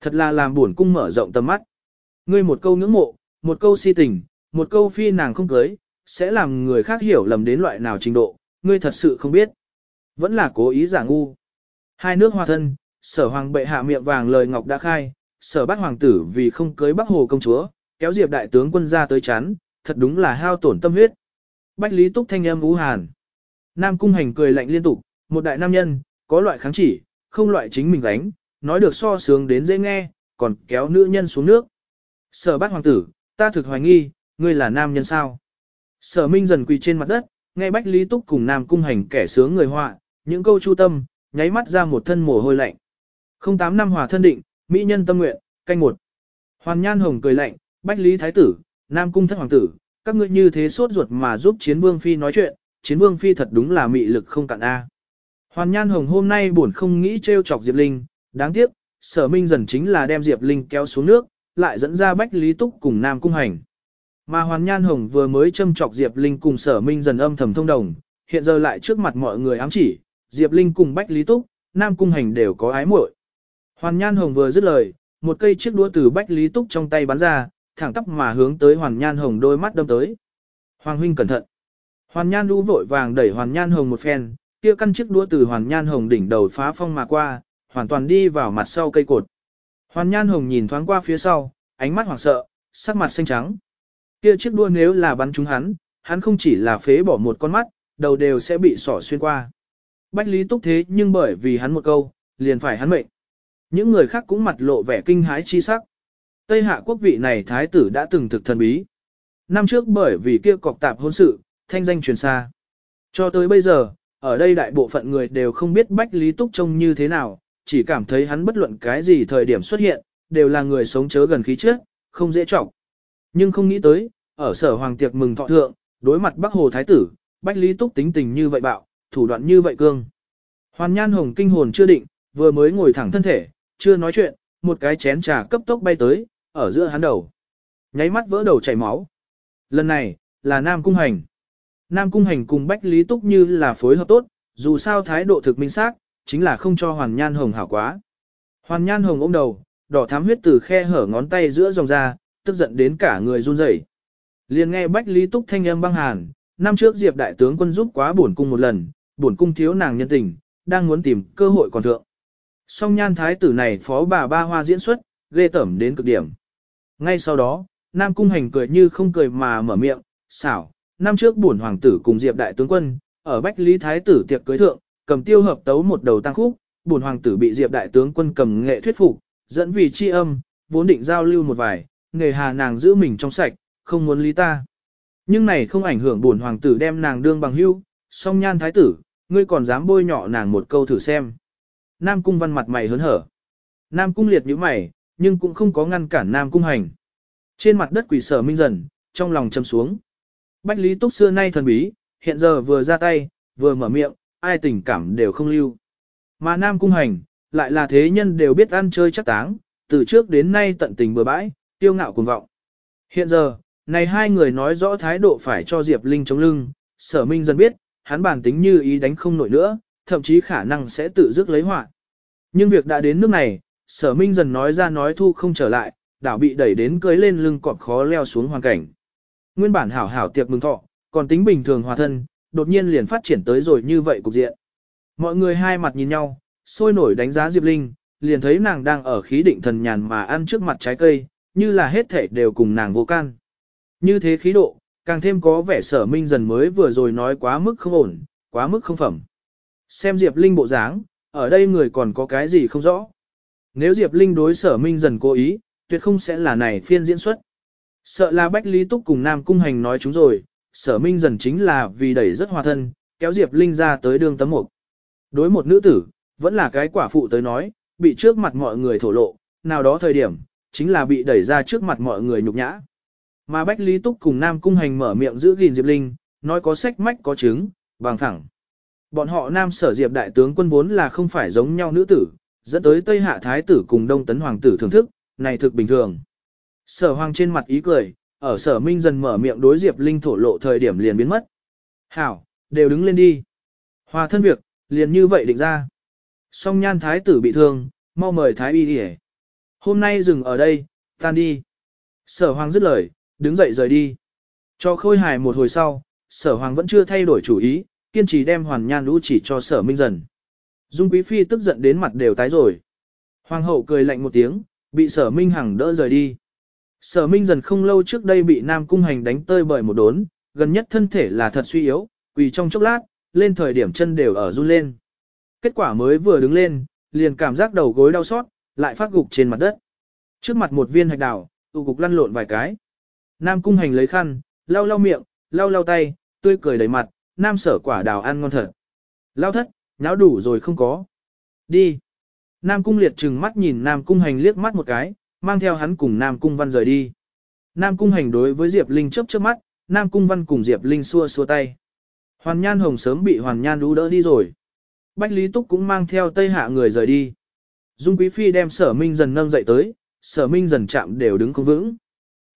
Thật là làm buồn cung mở rộng tầm mắt. Ngươi một câu ngưỡng mộ, một câu si tình, một câu phi nàng không cưới, sẽ làm người khác hiểu lầm đến loại nào trình độ, ngươi thật sự không biết. Vẫn là cố ý giả ngu. Hai nước hòa thân, sở hoàng bệ hạ miệng vàng lời ngọc đã khai, sở bát hoàng tử vì không cưới bắc hồ công chúa, kéo diệp đại tướng quân ra tới chán, thật đúng là hao tổn tâm huyết. Bách Lý Túc thanh âm ú hàn. Nam cung hành cười lạnh liên tục, một đại nam nhân, có loại kháng chỉ, không loại chính mình gánh nói được so sướng đến dễ nghe, còn kéo nữ nhân xuống nước. Sở bát hoàng tử, ta thực hoài nghi, ngươi là nam nhân sao? Sở Minh dần quỳ trên mặt đất, nghe Bách Lý Túc cùng Nam Cung Hành kẻ sướng người họa, những câu chu tâm, nháy mắt ra một thân mồ hôi lạnh. Không tám năm hòa thân định, mỹ nhân tâm nguyện, canh một. Hoàn Nhan Hồng cười lạnh, Bách Lý Thái Tử, Nam Cung Thất Hoàng Tử, các ngươi như thế sốt ruột mà giúp Chiến Vương Phi nói chuyện, Chiến Vương Phi thật đúng là mị lực không cạn A. Hoàn Nhan Hồng hôm nay buồn không nghĩ trêu chọc Diệp Linh, đáng tiếc, sở minh dần chính là đem Diệp Linh kéo xuống nước, lại dẫn ra Bách Lý Túc cùng Nam Cung Hành. Mà Hoàn Nhan Hồng vừa mới châm chọc Diệp Linh cùng sở minh dần âm thầm thông đồng, hiện giờ lại trước mặt mọi người ám chỉ, Diệp Linh cùng Bách Lý Túc, Nam Cung Hành đều có ái muội. Hoàn Nhan Hồng vừa dứt lời, một cây chiếc đũa từ Bách Lý Túc trong tay bắn ra, thẳng tắp mà hướng tới Hoàn Nhan Hồng đôi mắt đâm tới. Hoàng huynh cẩn thận. Hoàn Nhan Đu vội vàng đẩy Hoàn Nhan Hồng một phen, kia căn chiếc đũa từ Hoàn Nhan Hồng đỉnh đầu phá phong mà qua, hoàn toàn đi vào mặt sau cây cột. Hoàn Nhan Hồng nhìn thoáng qua phía sau, ánh mắt hoảng sợ, sắc mặt xanh trắng. Kia chiếc đua nếu là bắn trúng hắn, hắn không chỉ là phế bỏ một con mắt, đầu đều sẽ bị sỏ xuyên qua. Bách Lý Túc thế nhưng bởi vì hắn một câu, liền phải hắn mệnh. Những người khác cũng mặt lộ vẻ kinh hãi chi sắc. Tây Hạ quốc vị này thái tử đã từng thực thần bí. Năm trước bởi vì kia cọc tạp hôn sự, thanh danh truyền xa. Cho tới bây giờ, ở đây đại bộ phận người đều không biết Bách Lý Túc trông như thế nào, chỉ cảm thấy hắn bất luận cái gì thời điểm xuất hiện, đều là người sống chớ gần khí trước, không dễ trọng. Nhưng không nghĩ tới, ở sở hoàng tiệc mừng thọ thượng, đối mặt Bắc Hồ Thái tử, Bách Lý Túc tính tình như vậy bạo, thủ đoạn như vậy cương. Hoàn Nhan Hồng kinh hồn chưa định, vừa mới ngồi thẳng thân thể, chưa nói chuyện, một cái chén trà cấp tốc bay tới, ở giữa hắn đầu. Nháy mắt vỡ đầu chảy máu. Lần này, là Nam Cung Hành. Nam Cung Hành cùng Bách Lý Túc như là phối hợp tốt, dù sao thái độ thực minh xác, chính là không cho Hoàn Nhan Hồng hảo quá. Hoàn Nhan Hồng ôm đầu, đỏ thám huyết từ khe hở ngón tay giữa dòng ra, tức giận đến cả người run rẩy. Liền nghe Bách Lý Túc thanh âm băng hàn, năm trước Diệp đại tướng quân giúp quá bổn cung một lần, bổn cung thiếu nàng nhân tình, đang muốn tìm cơ hội còn thượng. Song nhan thái tử này phó bà ba hoa diễn xuất, ghê tẩm đến cực điểm. Ngay sau đó, Nam Cung Hành cười như không cười mà mở miệng, xảo, năm trước bổn hoàng tử cùng Diệp đại tướng quân, ở Bách Lý Thái tử tiệc cưới thượng, cầm tiêu hợp tấu một đầu tăng khúc, bổn hoàng tử bị Diệp đại tướng quân cầm nghệ thuyết phục, dẫn vì chi âm, vốn định giao lưu một vài, nghề hà nàng giữ mình trong sạch, không muốn lý ta. Nhưng này không ảnh hưởng bổn hoàng tử đem nàng đương bằng hưu, song nhan thái tử, ngươi còn dám bôi nhọ nàng một câu thử xem. Nam cung văn mặt mày hớn hở. Nam cung liệt như mày, nhưng cũng không có ngăn cản Nam cung hành. Trên mặt đất quỷ sở minh dần, trong lòng châm xuống. Bách Lý Túc xưa nay thần bí, hiện giờ vừa ra tay, vừa mở miệng, ai tình cảm đều không lưu. Mà Nam cung hành, lại là thế nhân đều biết ăn chơi chắc táng, từ trước đến nay tận tình bừa bãi, tiêu ngạo cuồng vọng. Hiện giờ, này hai người nói rõ thái độ phải cho Diệp Linh chống lưng, sở minh dần biết, hắn bản tính như ý đánh không nổi nữa, thậm chí khả năng sẽ tự dứt lấy họa. Nhưng việc đã đến nước này, sở minh dần nói ra nói thu không trở lại, đảo bị đẩy đến cưới lên lưng cọp khó leo xuống hoàn cảnh. Nguyên bản hảo hảo tiệc mừng thọ, còn tính bình thường hòa thân, đột nhiên liền phát triển tới rồi như vậy cục diện. Mọi người hai mặt nhìn nhau, sôi nổi đánh giá Diệp Linh, liền thấy nàng đang ở khí định thần nhàn mà ăn trước mặt trái cây, như là hết thể đều cùng nàng vô can. Như thế khí độ, càng thêm có vẻ sở minh dần mới vừa rồi nói quá mức không ổn, quá mức không phẩm. Xem Diệp Linh bộ dáng, ở đây người còn có cái gì không rõ. Nếu Diệp Linh đối sở minh dần cố ý, tuyệt không sẽ là này phiên diễn xuất. Sợ là Bách Lý Túc cùng Nam Cung Hành nói chúng rồi, sở minh dần chính là vì đẩy rất hòa thân, kéo Diệp Linh ra tới đường tấm mục. Đối một nữ tử, vẫn là cái quả phụ tới nói, bị trước mặt mọi người thổ lộ, nào đó thời điểm, chính là bị đẩy ra trước mặt mọi người nhục nhã. Mà Bách Lý Túc cùng Nam Cung Hành mở miệng giữ gìn Diệp Linh, nói có sách mách có chứng, bằng thẳng. Bọn họ Nam Sở Diệp đại tướng quân vốn là không phải giống nhau nữ tử, dẫn tới Tây Hạ Thái tử cùng Đông Tấn Hoàng tử thưởng thức, này thực bình thường. Sở Hoàng trên mặt ý cười, ở Sở Minh dần mở miệng đối Diệp Linh thổ lộ thời điểm liền biến mất. Hảo, đều đứng lên đi. Hòa thân việc, liền như vậy định ra. Song nhan Thái tử bị thương, mau mời Thái y đi Hôm nay dừng ở đây, tan đi. Sở Hoàng dứt lời, đứng dậy rời đi. Cho khôi hài một hồi sau, sở hoàng vẫn chưa thay đổi chủ ý, kiên trì đem hoàn nhan lũ chỉ cho sở minh dần. Dung quý phi tức giận đến mặt đều tái rồi. Hoàng hậu cười lạnh một tiếng, bị sở minh hằng đỡ rời đi. Sở minh dần không lâu trước đây bị nam cung hành đánh tơi bởi một đốn, gần nhất thân thể là thật suy yếu, quỳ trong chốc lát, lên thời điểm chân đều ở run lên. Kết quả mới vừa đứng lên, liền cảm giác đầu gối đau xót, lại phát gục trên mặt đất. Trước mặt một viên hạch đào, tụ cục lăn lộn vài cái. Nam cung hành lấy khăn, lau lau miệng, lau lau tay, tươi cười đầy mặt, nam sở quả đào ăn ngon thật. Lao thất, nháo đủ rồi không có. Đi. Nam cung liệt trừng mắt nhìn Nam cung hành liếc mắt một cái, mang theo hắn cùng Nam cung văn rời đi. Nam cung hành đối với Diệp Linh chớp chớp mắt, Nam cung văn cùng Diệp Linh xua xua tay. Hoàn Nhan Hồng sớm bị Hoàn Nhan đú đỡ đi rồi. Bách Lý Túc cũng mang theo Tây Hạ người rời đi. Dung Quý Phi đem sở minh dần nâng dậy tới, sở minh dần chạm đều đứng không vững.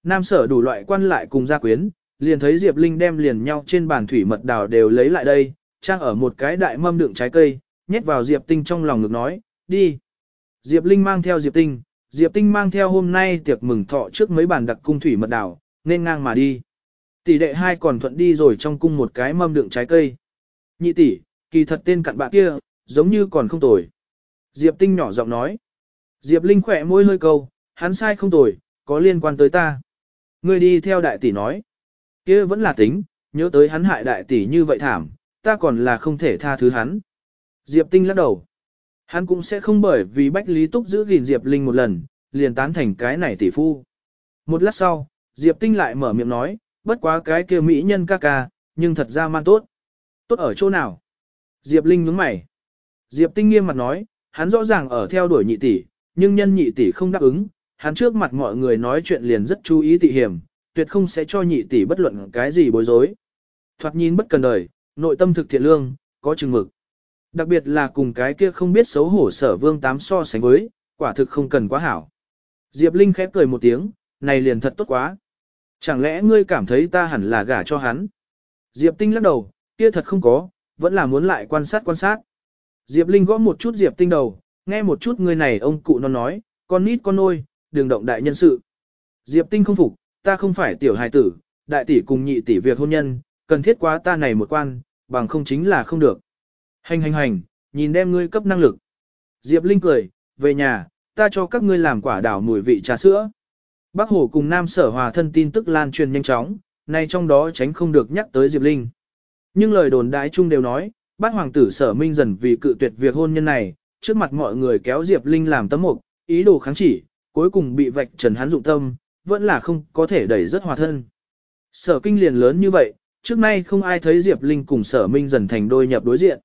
Nam sở đủ loại quan lại cùng gia quyến, liền thấy Diệp Linh đem liền nhau trên bàn thủy mật đào đều lấy lại đây, trang ở một cái đại mâm đựng trái cây, nhét vào Diệp Tinh trong lòng ngực nói, đi. Diệp Linh mang theo Diệp Tinh, Diệp Tinh mang theo hôm nay tiệc mừng thọ trước mấy bàn đặc cung thủy mật đảo, nên ngang mà đi. Tỷ đệ hai còn thuận đi rồi trong cung một cái mâm đựng trái cây. Nhị tỷ, kỳ thật tên cặn bạ kia, giống như còn không tồi. Diệp Tinh nhỏ giọng nói. Diệp Linh khỏe môi hơi câu, hắn sai không tồi, có liên quan tới ta. Ngươi đi theo đại tỷ nói kia vẫn là tính, nhớ tới hắn hại đại tỷ như vậy thảm, ta còn là không thể tha thứ hắn. Diệp Tinh lắc đầu. Hắn cũng sẽ không bởi vì Bách Lý Túc giữ gìn Diệp Linh một lần, liền tán thành cái này tỷ phu. Một lát sau, Diệp Tinh lại mở miệng nói, bất quá cái kia mỹ nhân ca ca, nhưng thật ra man tốt. Tốt ở chỗ nào? Diệp Linh nhướng mày. Diệp Tinh nghiêm mặt nói, hắn rõ ràng ở theo đuổi nhị tỷ, nhưng nhân nhị tỷ không đáp ứng, hắn trước mặt mọi người nói chuyện liền rất chú ý tị hiểm, tuyệt không sẽ cho nhị tỷ bất luận cái gì bối rối. Thoạt nhìn bất cần đời, nội tâm thực thiện lương, có chừng mực. Đặc biệt là cùng cái kia không biết xấu hổ sở vương tám so sánh với, quả thực không cần quá hảo. Diệp Linh khép cười một tiếng, này liền thật tốt quá. Chẳng lẽ ngươi cảm thấy ta hẳn là gả cho hắn? Diệp Tinh lắc đầu, kia thật không có, vẫn là muốn lại quan sát quan sát. Diệp Linh gõ một chút Diệp Tinh đầu, nghe một chút người này ông cụ nó nói, con nít con nôi, đường động đại nhân sự. Diệp Tinh không phục, ta không phải tiểu hài tử, đại tỷ cùng nhị tỷ việc hôn nhân, cần thiết quá ta này một quan, bằng không chính là không được. Hành hành hành, nhìn đem ngươi cấp năng lực. Diệp Linh cười, về nhà, ta cho các ngươi làm quả đảo mùi vị trà sữa. Bác Hồ cùng Nam Sở Hòa thân tin tức lan truyền nhanh chóng, nay trong đó tránh không được nhắc tới Diệp Linh. Nhưng lời đồn đại chung đều nói, bát hoàng tử sở minh dần vì cự tuyệt việc hôn nhân này, trước mặt mọi người kéo Diệp Linh làm tấm mục, ý đồ kháng chỉ, cuối cùng bị vạch trần hắn dụng tâm, vẫn là không có thể đẩy rất hòa thân. Sở kinh liền lớn như vậy, trước nay không ai thấy Diệp Linh cùng sở minh dần thành đôi nhập đối diện.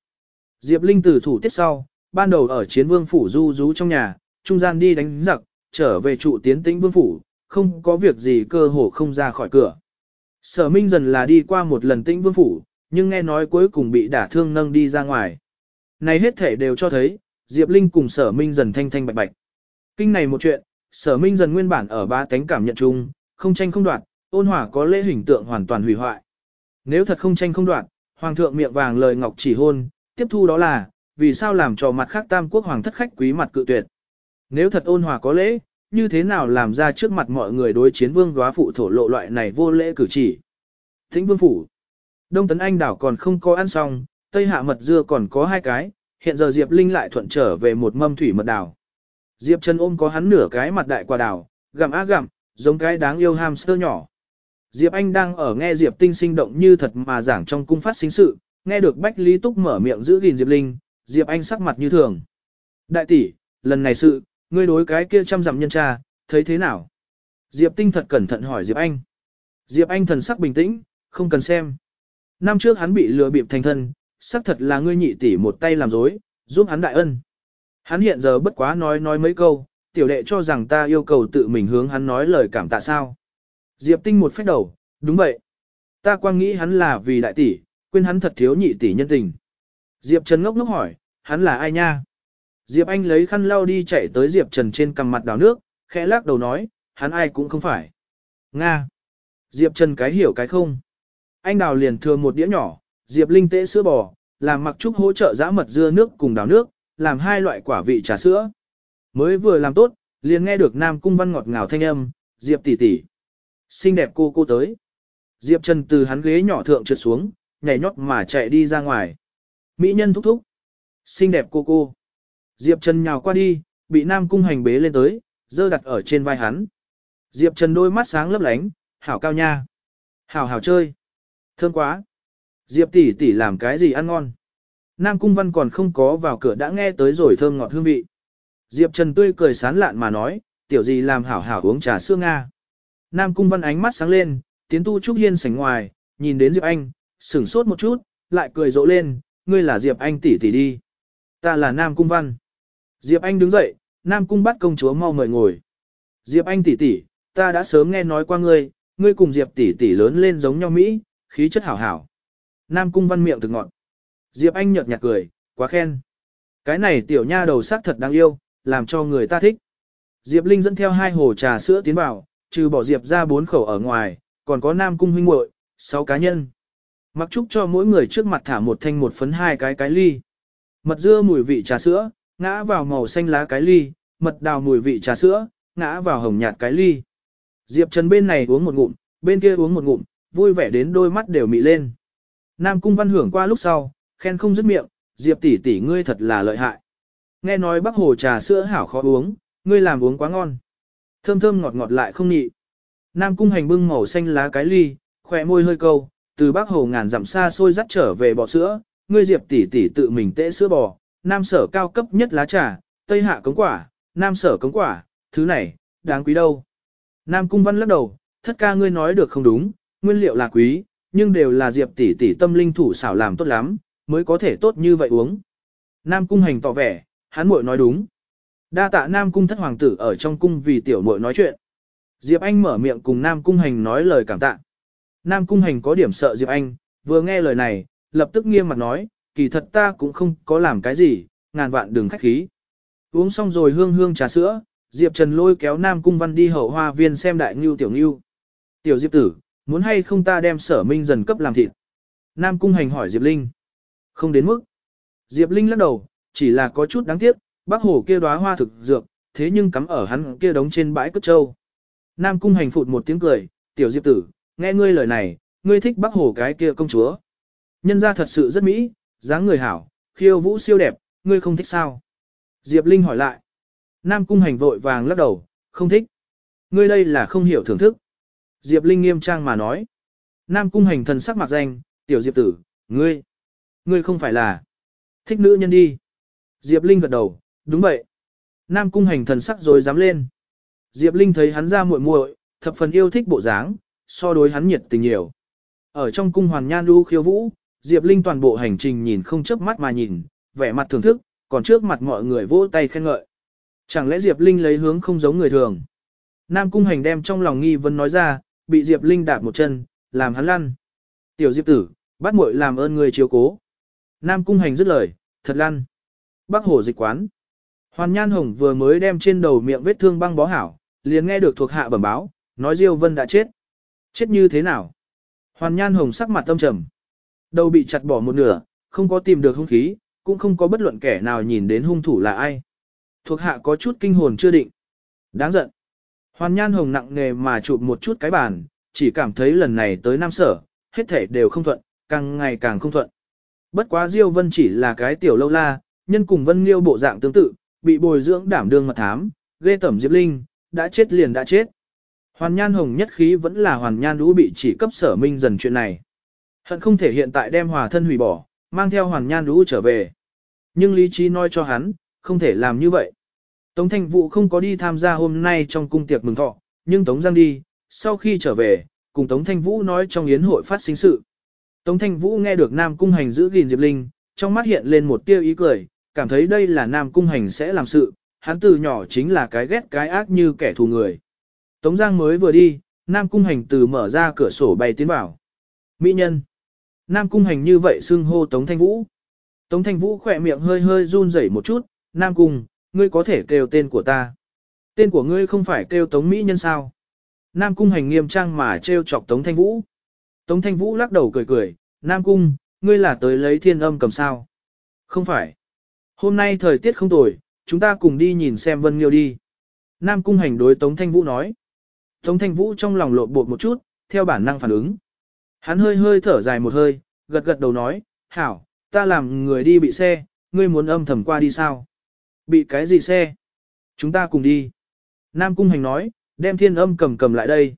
Diệp Linh từ thủ tiết sau, ban đầu ở chiến vương phủ du rú trong nhà, trung gian đi đánh giặc, trở về trụ tiến tĩnh vương phủ, không có việc gì cơ hồ không ra khỏi cửa. Sở Minh dần là đi qua một lần tĩnh vương phủ, nhưng nghe nói cuối cùng bị đả thương nâng đi ra ngoài. Này hết thể đều cho thấy, Diệp Linh cùng sở Minh dần thanh thanh bạch bạch. Kinh này một chuyện, sở Minh dần nguyên bản ở ba tánh cảm nhận chung, không tranh không đoạt, ôn hòa có lễ hình tượng hoàn toàn hủy hoại. Nếu thật không tranh không đoạt, Hoàng thượng miệng vàng lời ngọc chỉ hôn, tiếp thu đó là, vì sao làm cho mặt khác tam quốc hoàng thất khách quý mặt cự tuyệt. Nếu thật ôn hòa có lễ, như thế nào làm ra trước mặt mọi người đối chiến vương góa phụ thổ lộ loại này vô lễ cử chỉ. Thính vương phủ. Đông Tấn Anh đảo còn không có ăn xong, Tây Hạ mật dưa còn có hai cái, hiện giờ Diệp Linh lại thuận trở về một mâm thủy mật đảo. Diệp Trần ôm có hắn nửa cái mặt đại quả đảo, gặm á gặm, giống cái đáng yêu hamster nhỏ. Diệp Anh đang ở nghe Diệp Tinh sinh động như thật mà giảng trong cung phát sinh sự, nghe được Bách Lý Túc mở miệng giữ gìn Diệp Linh, Diệp Anh sắc mặt như thường. Đại tỷ, lần này sự, ngươi đối cái kia chăm dặm nhân tra, thấy thế nào? Diệp Tinh thật cẩn thận hỏi Diệp Anh. Diệp Anh thần sắc bình tĩnh, không cần xem. Năm trước hắn bị lừa bịp thành thân, xác thật là ngươi nhị tỷ một tay làm dối, giúp hắn đại ân. Hắn hiện giờ bất quá nói nói mấy câu, tiểu đệ cho rằng ta yêu cầu tự mình hướng hắn nói lời cảm tạ sao. Diệp Tinh một phép đầu, đúng vậy. Ta quang nghĩ hắn là vì đại tỷ, quên hắn thật thiếu nhị tỷ nhân tình. Diệp Trần ngốc ngốc hỏi, hắn là ai nha? Diệp Anh lấy khăn lau đi chạy tới Diệp Trần trên cằm mặt đào nước, khẽ lắc đầu nói, hắn ai cũng không phải. Nga. Diệp Trần cái hiểu cái không. Anh đào liền thừa một đĩa nhỏ, Diệp Linh tễ sữa bò, làm mặc trúc hỗ trợ giã mật dưa nước cùng đào nước, làm hai loại quả vị trà sữa. Mới vừa làm tốt, liền nghe được Nam Cung Văn ngọt ngào thanh âm, Diệp tỷ tỷ. Xinh đẹp cô cô tới. Diệp Trần từ hắn ghế nhỏ thượng trượt xuống, nhảy nhót mà chạy đi ra ngoài. Mỹ nhân thúc thúc. Xinh đẹp cô cô. Diệp Trần nhào qua đi, bị Nam Cung hành bế lên tới, dơ đặt ở trên vai hắn. Diệp Trần đôi mắt sáng lấp lánh, hảo cao nha. Hảo hảo chơi. Thơm quá. Diệp tỷ tỷ làm cái gì ăn ngon. Nam Cung Văn còn không có vào cửa đã nghe tới rồi thơm ngọt hương vị. Diệp Trần tươi cười sán lạn mà nói, tiểu gì làm hảo hảo uống trà sữa Nga. Nam Cung Văn ánh mắt sáng lên, tiến tu Trúc Hiên sảnh ngoài, nhìn đến Diệp Anh, sửng sốt một chút, lại cười rộ lên, ngươi là Diệp Anh tỷ tỷ đi. Ta là Nam Cung Văn. Diệp Anh đứng dậy, Nam Cung bắt công chúa mau mời ngồi. Diệp Anh tỷ tỷ, ta đã sớm nghe nói qua ngươi, ngươi cùng Diệp tỷ tỷ lớn lên giống nhau Mỹ, khí chất hảo hảo. Nam Cung Văn miệng thực ngọn. Diệp Anh nhợt nhạt cười, quá khen. Cái này tiểu nha đầu sắc thật đáng yêu, làm cho người ta thích. Diệp Linh dẫn theo hai hồ trà sữa tiến vào, trừ bỏ Diệp ra bốn khẩu ở ngoài, còn có Nam Cung huynh muội, sáu cá nhân. Mặc trúc cho mỗi người trước mặt thả một thanh một phấn hai cái cái ly. Mật dưa mùi vị trà sữa, ngã vào màu xanh lá cái ly, mật đào mùi vị trà sữa, ngã vào hồng nhạt cái ly. Diệp Trần bên này uống một ngụm, bên kia uống một ngụm, vui vẻ đến đôi mắt đều mị lên. Nam Cung Văn hưởng qua lúc sau, khen không dứt miệng, Diệp tỷ tỷ ngươi thật là lợi hại. Nghe nói Bắc Hồ trà sữa hảo khó uống, ngươi làm uống quá ngon. Thơm thơm ngọt ngọt lại không nhị. Nam Cung Hành bưng màu xanh lá cái ly, khỏe môi hơi câu, từ Bắc Hồ ngàn dặm xa xôi dắt trở về bò sữa, ngươi Diệp tỷ tỷ tự mình tễ sữa bò, Nam sở cao cấp nhất lá trà, Tây hạ cống quả, Nam sở cống quả, thứ này, đáng quý đâu. Nam Cung Văn lắc đầu, thất ca ngươi nói được không đúng, nguyên liệu là quý, nhưng đều là Diệp tỷ tỷ tâm linh thủ xảo làm tốt lắm, mới có thể tốt như vậy uống. Nam Cung Hành tỏ vẻ, hắn muội nói đúng. Đa tạ Nam Cung thất hoàng tử ở trong cung vì tiểu muội nói chuyện. Diệp Anh mở miệng cùng Nam Cung Hành nói lời cảm tạ. Nam Cung Hành có điểm sợ Diệp Anh, vừa nghe lời này, lập tức nghiêm mặt nói, kỳ thật ta cũng không có làm cái gì, ngàn vạn đừng khách khí. Uống xong rồi hương hương trà sữa, Diệp Trần lôi kéo Nam Cung Văn đi hậu hoa viên xem đại ngưu tiểu ngưu. Tiểu Diệp tử, muốn hay không ta đem sở minh dần cấp làm thịt? Nam Cung Hành hỏi Diệp Linh. Không đến mức. Diệp Linh lắc đầu, chỉ là có chút đáng tiếc, bác Hồ kia đóa hoa thực dược, thế nhưng cắm ở hắn kia đống trên bãi cất trâu. Nam Cung Hành phụt một tiếng cười, tiểu Diệp tử, nghe ngươi lời này, ngươi thích bác Hồ cái kia công chúa. Nhân ra thật sự rất mỹ, dáng người hảo, khiêu vũ siêu đẹp, ngươi không thích sao? Diệp Linh hỏi lại. Nam Cung Hành vội vàng lắc đầu, không thích. Ngươi đây là không hiểu thưởng thức. Diệp Linh nghiêm trang mà nói. Nam Cung Hành thần sắc mặt danh, tiểu Diệp tử, ngươi. Ngươi không phải là thích nữ nhân đi. Diệp Linh gật đầu, đúng vậy. Nam Cung Hành thần sắc rồi dám lên. Diệp Linh thấy hắn ra muội muội, thập phần yêu thích bộ dáng, so đối hắn nhiệt tình nhiều. Ở trong cung hoàn nhan đu khiêu vũ, Diệp Linh toàn bộ hành trình nhìn không chớp mắt mà nhìn, vẻ mặt thưởng thức, còn trước mặt mọi người vỗ tay khen ngợi. Chẳng lẽ Diệp Linh lấy hướng không giống người thường? Nam Cung Hành đem trong lòng nghi vấn nói ra, bị Diệp Linh đạp một chân, làm hắn lăn. Tiểu Diệp tử, bắt muội làm ơn người chiếu cố. Nam Cung Hành dứt lời, thật lăn. Bác hổ dịch quán. Hoàn Nhan Hồng vừa mới đem trên đầu miệng vết thương băng bó hảo, liền nghe được thuộc hạ bẩm báo, nói Diêu Vân đã chết. Chết như thế nào? Hoàn Nhan Hồng sắc mặt tâm trầm. Đầu bị chặt bỏ một nửa, không có tìm được hung khí, cũng không có bất luận kẻ nào nhìn đến hung thủ là ai. Thuộc hạ có chút kinh hồn chưa định. Đáng giận. Hoàn Nhan Hồng nặng nề mà chụp một chút cái bàn, chỉ cảm thấy lần này tới Nam Sở, hết thể đều không thuận, càng ngày càng không thuận. Bất quá Diêu Vân chỉ là cái tiểu lâu la, nhân cùng Vân Liêu bộ dạng tương tự, bị bồi dưỡng đảm đương mật thám, ghê tẩm Diệp Linh, đã chết liền đã chết. Hoàn Nhan Hồng nhất khí vẫn là Hoàn Nhan Đũ bị chỉ cấp sở minh dần chuyện này. Hận không thể hiện tại đem hòa thân hủy bỏ, mang theo Hoàn Nhan Đũ trở về. Nhưng lý trí nói cho hắn, không thể làm như vậy. Tống Thanh Vũ không có đi tham gia hôm nay trong cung tiệc mừng thọ, nhưng Tống Giang đi, sau khi trở về, cùng Tống Thanh Vũ nói trong yến hội phát sinh sự. Tống Thanh Vũ nghe được Nam Cung Hành giữ gìn Diệp Linh, trong mắt hiện lên một tia ý cười, cảm thấy đây là Nam Cung Hành sẽ làm sự, hắn từ nhỏ chính là cái ghét cái ác như kẻ thù người. Tống Giang mới vừa đi, Nam Cung Hành từ mở ra cửa sổ bay tiến vào. Mỹ nhân. Nam Cung Hành như vậy xưng hô Tống Thanh Vũ. Tống Thanh Vũ khỏe miệng hơi hơi run rẩy một chút, Nam Cung, ngươi có thể kêu tên của ta. Tên của ngươi không phải kêu Tống Mỹ nhân sao? Nam Cung Hành nghiêm trang mà trêu chọc Tống Thanh Vũ. Tống Thanh Vũ lắc đầu cười cười, Nam Cung, ngươi là tới lấy thiên âm cầm sao? Không phải. Hôm nay thời tiết không tồi, chúng ta cùng đi nhìn xem Vân Nghiêu đi. Nam Cung hành đối Tống Thanh Vũ nói. Tống Thanh Vũ trong lòng lộn bột một chút, theo bản năng phản ứng. Hắn hơi hơi thở dài một hơi, gật gật đầu nói, hảo, ta làm người đi bị xe, ngươi muốn âm thầm qua đi sao? Bị cái gì xe? Chúng ta cùng đi. Nam Cung hành nói, đem thiên âm cầm cầm lại đây.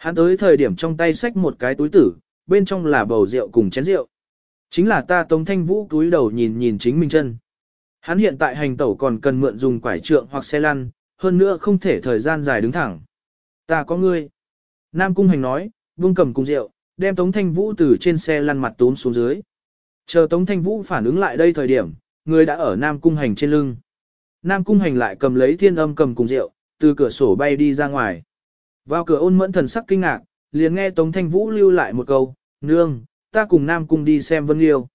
Hắn tới thời điểm trong tay xách một cái túi tử, bên trong là bầu rượu cùng chén rượu. Chính là ta Tống Thanh Vũ túi đầu nhìn nhìn chính mình chân. Hắn hiện tại hành tẩu còn cần mượn dùng quải trượng hoặc xe lăn, hơn nữa không thể thời gian dài đứng thẳng. Ta có ngươi. Nam Cung Hành nói, vương cầm cùng rượu, đem Tống Thanh Vũ từ trên xe lăn mặt tốn xuống dưới. Chờ Tống Thanh Vũ phản ứng lại đây thời điểm, người đã ở Nam Cung Hành trên lưng. Nam Cung Hành lại cầm lấy thiên âm cầm cùng rượu, từ cửa sổ bay đi ra ngoài. Vào cửa ôn mẫn thần sắc kinh ngạc, liền nghe Tống Thanh Vũ lưu lại một câu, nương, ta cùng Nam Cung đi xem Vân Liêu.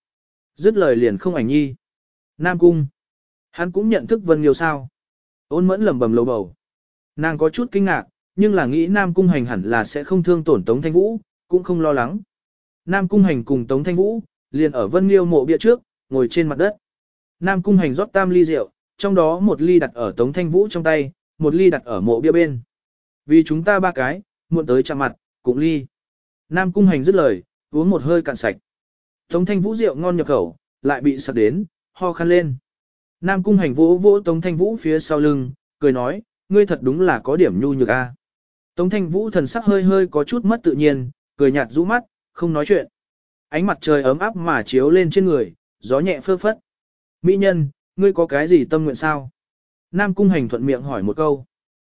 Dứt lời liền không ảnh nhi. Nam Cung. Hắn cũng nhận thức Vân Liêu sao. Ôn mẫn lẩm bẩm lầu bầu. Nàng có chút kinh ngạc, nhưng là nghĩ Nam Cung hành hẳn là sẽ không thương tổn Tống Thanh Vũ, cũng không lo lắng. Nam Cung Hành cùng Tống Thanh Vũ, liền ở Vân Liêu mộ bia trước, ngồi trên mặt đất. Nam Cung Hành rót tam ly rượu, trong đó một ly đặt ở Tống Thanh Vũ trong tay, một ly đặt ở mộ bia bên. Vì chúng ta ba cái, muộn tới chạm mặt, cũng ly. Nam Cung Hành dứt lời, uống một hơi cạn sạch. Tống Thanh Vũ rượu ngon nhập khẩu, lại bị sặc đến, ho khăn lên. Nam Cung Hành vỗ vỗ Tống Thanh Vũ phía sau lưng, cười nói, ngươi thật đúng là có điểm nhu nhược a. Tống Thanh Vũ thần sắc hơi hơi có chút mất tự nhiên, cười nhạt rũ mắt, không nói chuyện. Ánh mặt trời ấm áp mà chiếu lên trên người, gió nhẹ phơ phất. Mỹ nhân, ngươi có cái gì tâm nguyện sao? Nam Cung Hành thuận miệng hỏi một câu.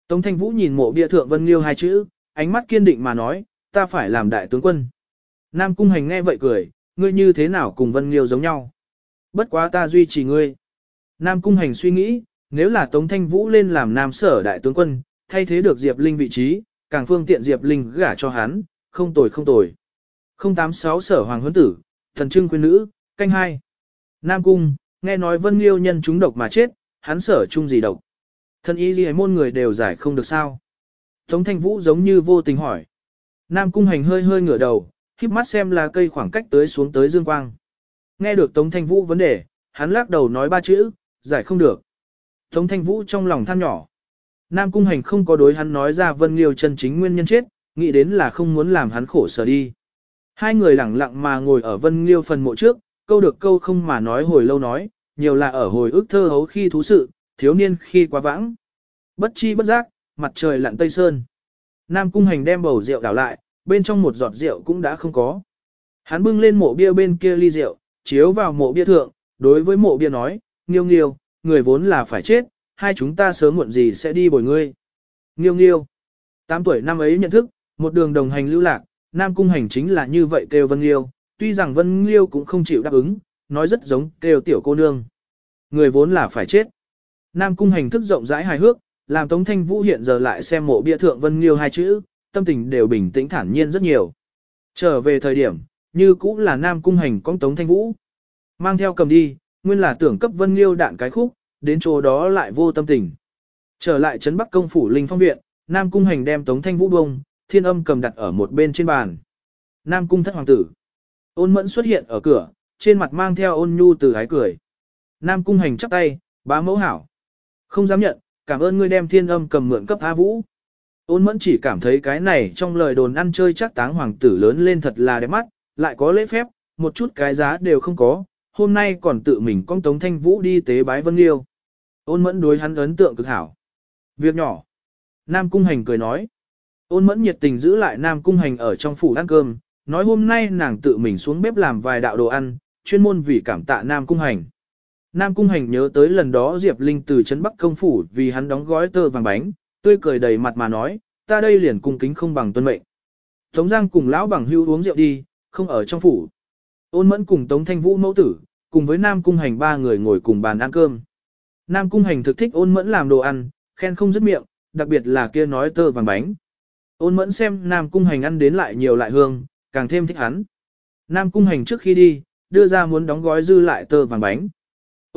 Tống Thanh Vũ nhìn mộ bia thượng Vân Liêu hai chữ, ánh mắt kiên định mà nói, ta phải làm đại tướng quân. Nam Cung Hành nghe vậy cười, ngươi như thế nào cùng Vân Liêu giống nhau? Bất quá ta duy trì ngươi. Nam Cung Hành suy nghĩ, nếu là Tống Thanh Vũ lên làm Nam Sở đại tướng quân, thay thế được Diệp Linh vị trí, càng phương tiện Diệp Linh gả cho hắn, không tồi không tồi. 086 Sở Hoàng Huấn Tử, Thần Trưng Quyên Nữ, canh hai. Nam Cung, nghe nói Vân Liêu nhân chúng độc mà chết, hắn sở chung gì độc. Thân y gì môn người đều giải không được sao. Tống Thanh Vũ giống như vô tình hỏi. Nam Cung Hành hơi hơi ngửa đầu, khiếp mắt xem là cây khoảng cách tới xuống tới dương quang. Nghe được Tống Thanh Vũ vấn đề, hắn lắc đầu nói ba chữ, giải không được. Tống Thanh Vũ trong lòng than nhỏ. Nam Cung Hành không có đối hắn nói ra Vân Liêu chân chính nguyên nhân chết, nghĩ đến là không muốn làm hắn khổ sở đi. Hai người lặng lặng mà ngồi ở Vân Liêu phần mộ trước, câu được câu không mà nói hồi lâu nói, nhiều là ở hồi ức thơ hấu khi thú sự, thiếu niên khi quá vãng. Bất chi bất giác, mặt trời lặn tây sơn. Nam Cung Hành đem bầu rượu đảo lại, bên trong một giọt rượu cũng đã không có. Hắn bưng lên mộ bia bên kia ly rượu, chiếu vào mộ bia thượng, đối với mộ bia nói, nghiêu nghiêu, người vốn là phải chết, hai chúng ta sớm muộn gì sẽ đi bồi ngươi. Nghiêu nghiêu, tám tuổi năm ấy nhận thức, một đường đồng hành lưu lạc, Nam Cung Hành chính là như vậy kêu Vân Liêu, tuy rằng Vân Liêu cũng không chịu đáp ứng, nói rất giống kêu tiểu cô nương. Người vốn là phải chết. Nam Cung Hành thức rộng rãi hài hước, làm Tống Thanh Vũ hiện giờ lại xem mộ bia thượng Vân Liêu hai chữ, tâm tình đều bình tĩnh thản nhiên rất nhiều. Trở về thời điểm, như cũng là Nam Cung Hành con Tống Thanh Vũ. Mang theo cầm đi, nguyên là tưởng cấp Vân Liêu đạn cái khúc, đến chỗ đó lại vô tâm tình. Trở lại trấn Bắc công phủ Linh Phong viện, Nam Cung Hành đem Tống Thanh Vũ bông, thiên âm cầm đặt ở một bên trên bàn. Nam Cung thất hoàng tử. Ôn mẫn xuất hiện ở cửa, trên mặt mang theo ôn nhu từ ái cười. Nam Cung Hành chắp tay, bá mẫu hảo. Không dám nhận, cảm ơn ngươi đem thiên âm cầm mượn cấp A Vũ. Ôn mẫn chỉ cảm thấy cái này trong lời đồn ăn chơi chắc táng hoàng tử lớn lên thật là đẹp mắt, lại có lễ phép, một chút cái giá đều không có, hôm nay còn tự mình con Tống Thanh Vũ đi tế bái Vân Liêu. Ôn mẫn đối hắn ấn tượng cực hảo. Việc nhỏ. Nam Cung Hành cười nói. Ôn mẫn nhiệt tình giữ lại Nam Cung Hành ở trong phủ ăn cơm, nói hôm nay nàng tự mình xuống bếp làm vài đạo đồ ăn, chuyên môn vì cảm tạ Nam Cung Hành. Nam Cung Hành nhớ tới lần đó Diệp Linh từ Trấn Bắc công phủ vì hắn đóng gói tơ vàng bánh, tươi cười đầy mặt mà nói, ta đây liền cung kính không bằng tuân mệnh. Tống Giang cùng lão bằng hưu uống rượu đi, không ở trong phủ. Ôn mẫn cùng Tống Thanh Vũ mẫu tử, cùng với Nam Cung Hành ba người ngồi cùng bàn ăn cơm. Nam Cung Hành thực thích ôn mẫn làm đồ ăn, khen không dứt miệng, đặc biệt là kia nói tơ vàng bánh. Ôn mẫn xem Nam Cung Hành ăn đến lại nhiều lại hương, càng thêm thích hắn. Nam Cung Hành trước khi đi, đưa ra muốn đóng gói dư lại tơ vàng bánh.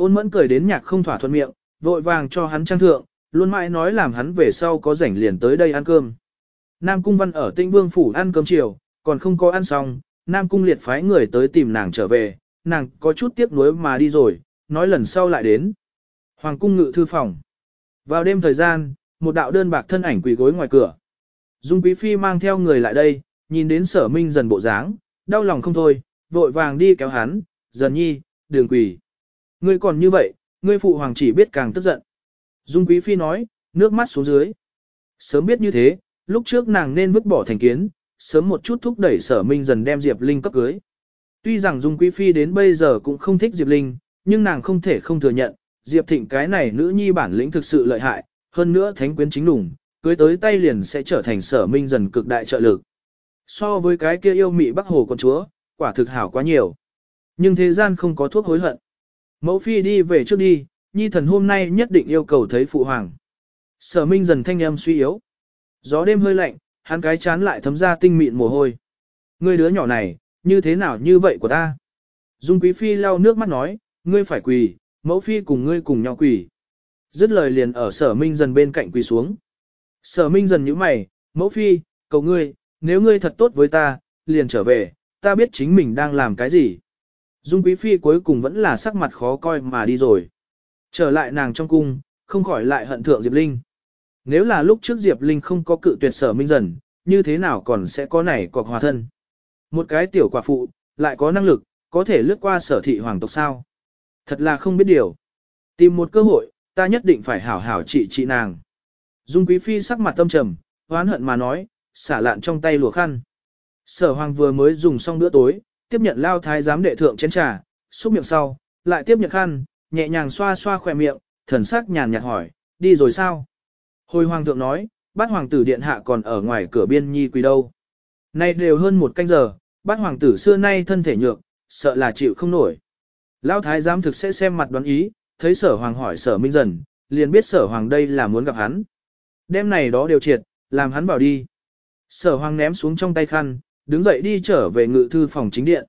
Ôn mẫn cười đến nhạc không thỏa thuận miệng, vội vàng cho hắn trang thượng, luôn mãi nói làm hắn về sau có rảnh liền tới đây ăn cơm. Nam Cung Văn ở Tinh Vương Phủ ăn cơm chiều, còn không có ăn xong, Nam Cung liệt phái người tới tìm nàng trở về, nàng có chút tiếc nuối mà đi rồi, nói lần sau lại đến. Hoàng Cung ngự thư phòng. Vào đêm thời gian, một đạo đơn bạc thân ảnh quỳ gối ngoài cửa. Dung Quý Phi mang theo người lại đây, nhìn đến sở minh dần bộ dáng, đau lòng không thôi, vội vàng đi kéo hắn, dần nhi, đường quỳ. Ngươi còn như vậy, ngươi phụ hoàng chỉ biết càng tức giận. Dung Quý Phi nói, nước mắt xuống dưới. Sớm biết như thế, lúc trước nàng nên vứt bỏ thành kiến, sớm một chút thúc đẩy sở minh dần đem Diệp Linh cấp cưới. Tuy rằng Dung Quý Phi đến bây giờ cũng không thích Diệp Linh, nhưng nàng không thể không thừa nhận, Diệp Thịnh cái này nữ nhi bản lĩnh thực sự lợi hại, hơn nữa thánh quyến chính đủng, cưới tới tay liền sẽ trở thành sở minh dần cực đại trợ lực. So với cái kia yêu mị bắc hồ con chúa, quả thực hảo quá nhiều. Nhưng thế gian không có thuốc hối hận. Mẫu phi đi về trước đi, nhi thần hôm nay nhất định yêu cầu thấy phụ hoàng. Sở minh dần thanh âm suy yếu. Gió đêm hơi lạnh, hắn cái chán lại thấm ra tinh mịn mồ hôi. Ngươi đứa nhỏ này, như thế nào như vậy của ta? Dung quý phi lau nước mắt nói, ngươi phải quỳ, mẫu phi cùng ngươi cùng nhau quỳ. Dứt lời liền ở sở minh dần bên cạnh quỳ xuống. Sở minh dần như mày, mẫu phi, cầu ngươi, nếu ngươi thật tốt với ta, liền trở về, ta biết chính mình đang làm cái gì. Dung Quý Phi cuối cùng vẫn là sắc mặt khó coi mà đi rồi. Trở lại nàng trong cung, không khỏi lại hận thượng Diệp Linh. Nếu là lúc trước Diệp Linh không có cự tuyệt sở minh dần, như thế nào còn sẽ có nảy cọc hòa thân. Một cái tiểu quả phụ, lại có năng lực, có thể lướt qua sở thị hoàng tộc sao. Thật là không biết điều. Tìm một cơ hội, ta nhất định phải hảo hảo trị trị nàng. Dung Quý Phi sắc mặt tâm trầm, hoán hận mà nói, xả lạn trong tay lùa khăn. Sở hoàng vừa mới dùng xong bữa tối, tiếp nhận lao thái giám đệ thượng chén trà, xúc miệng sau, lại tiếp nhận khăn, nhẹ nhàng xoa xoa khỏe miệng, thần sắc nhàn nhạt hỏi, đi rồi sao? Hồi hoàng thượng nói, bát hoàng tử điện hạ còn ở ngoài cửa biên nhi quỳ đâu. Nay đều hơn một canh giờ, bát hoàng tử xưa nay thân thể nhược, sợ là chịu không nổi. Lão thái giám thực sẽ xem mặt đoán ý, thấy sở hoàng hỏi sở minh dần, liền biết sở hoàng đây là muốn gặp hắn. Đêm này đó đều triệt, làm hắn bảo đi. Sở hoàng ném xuống trong tay khăn, đứng dậy đi trở về ngự thư phòng chính điện.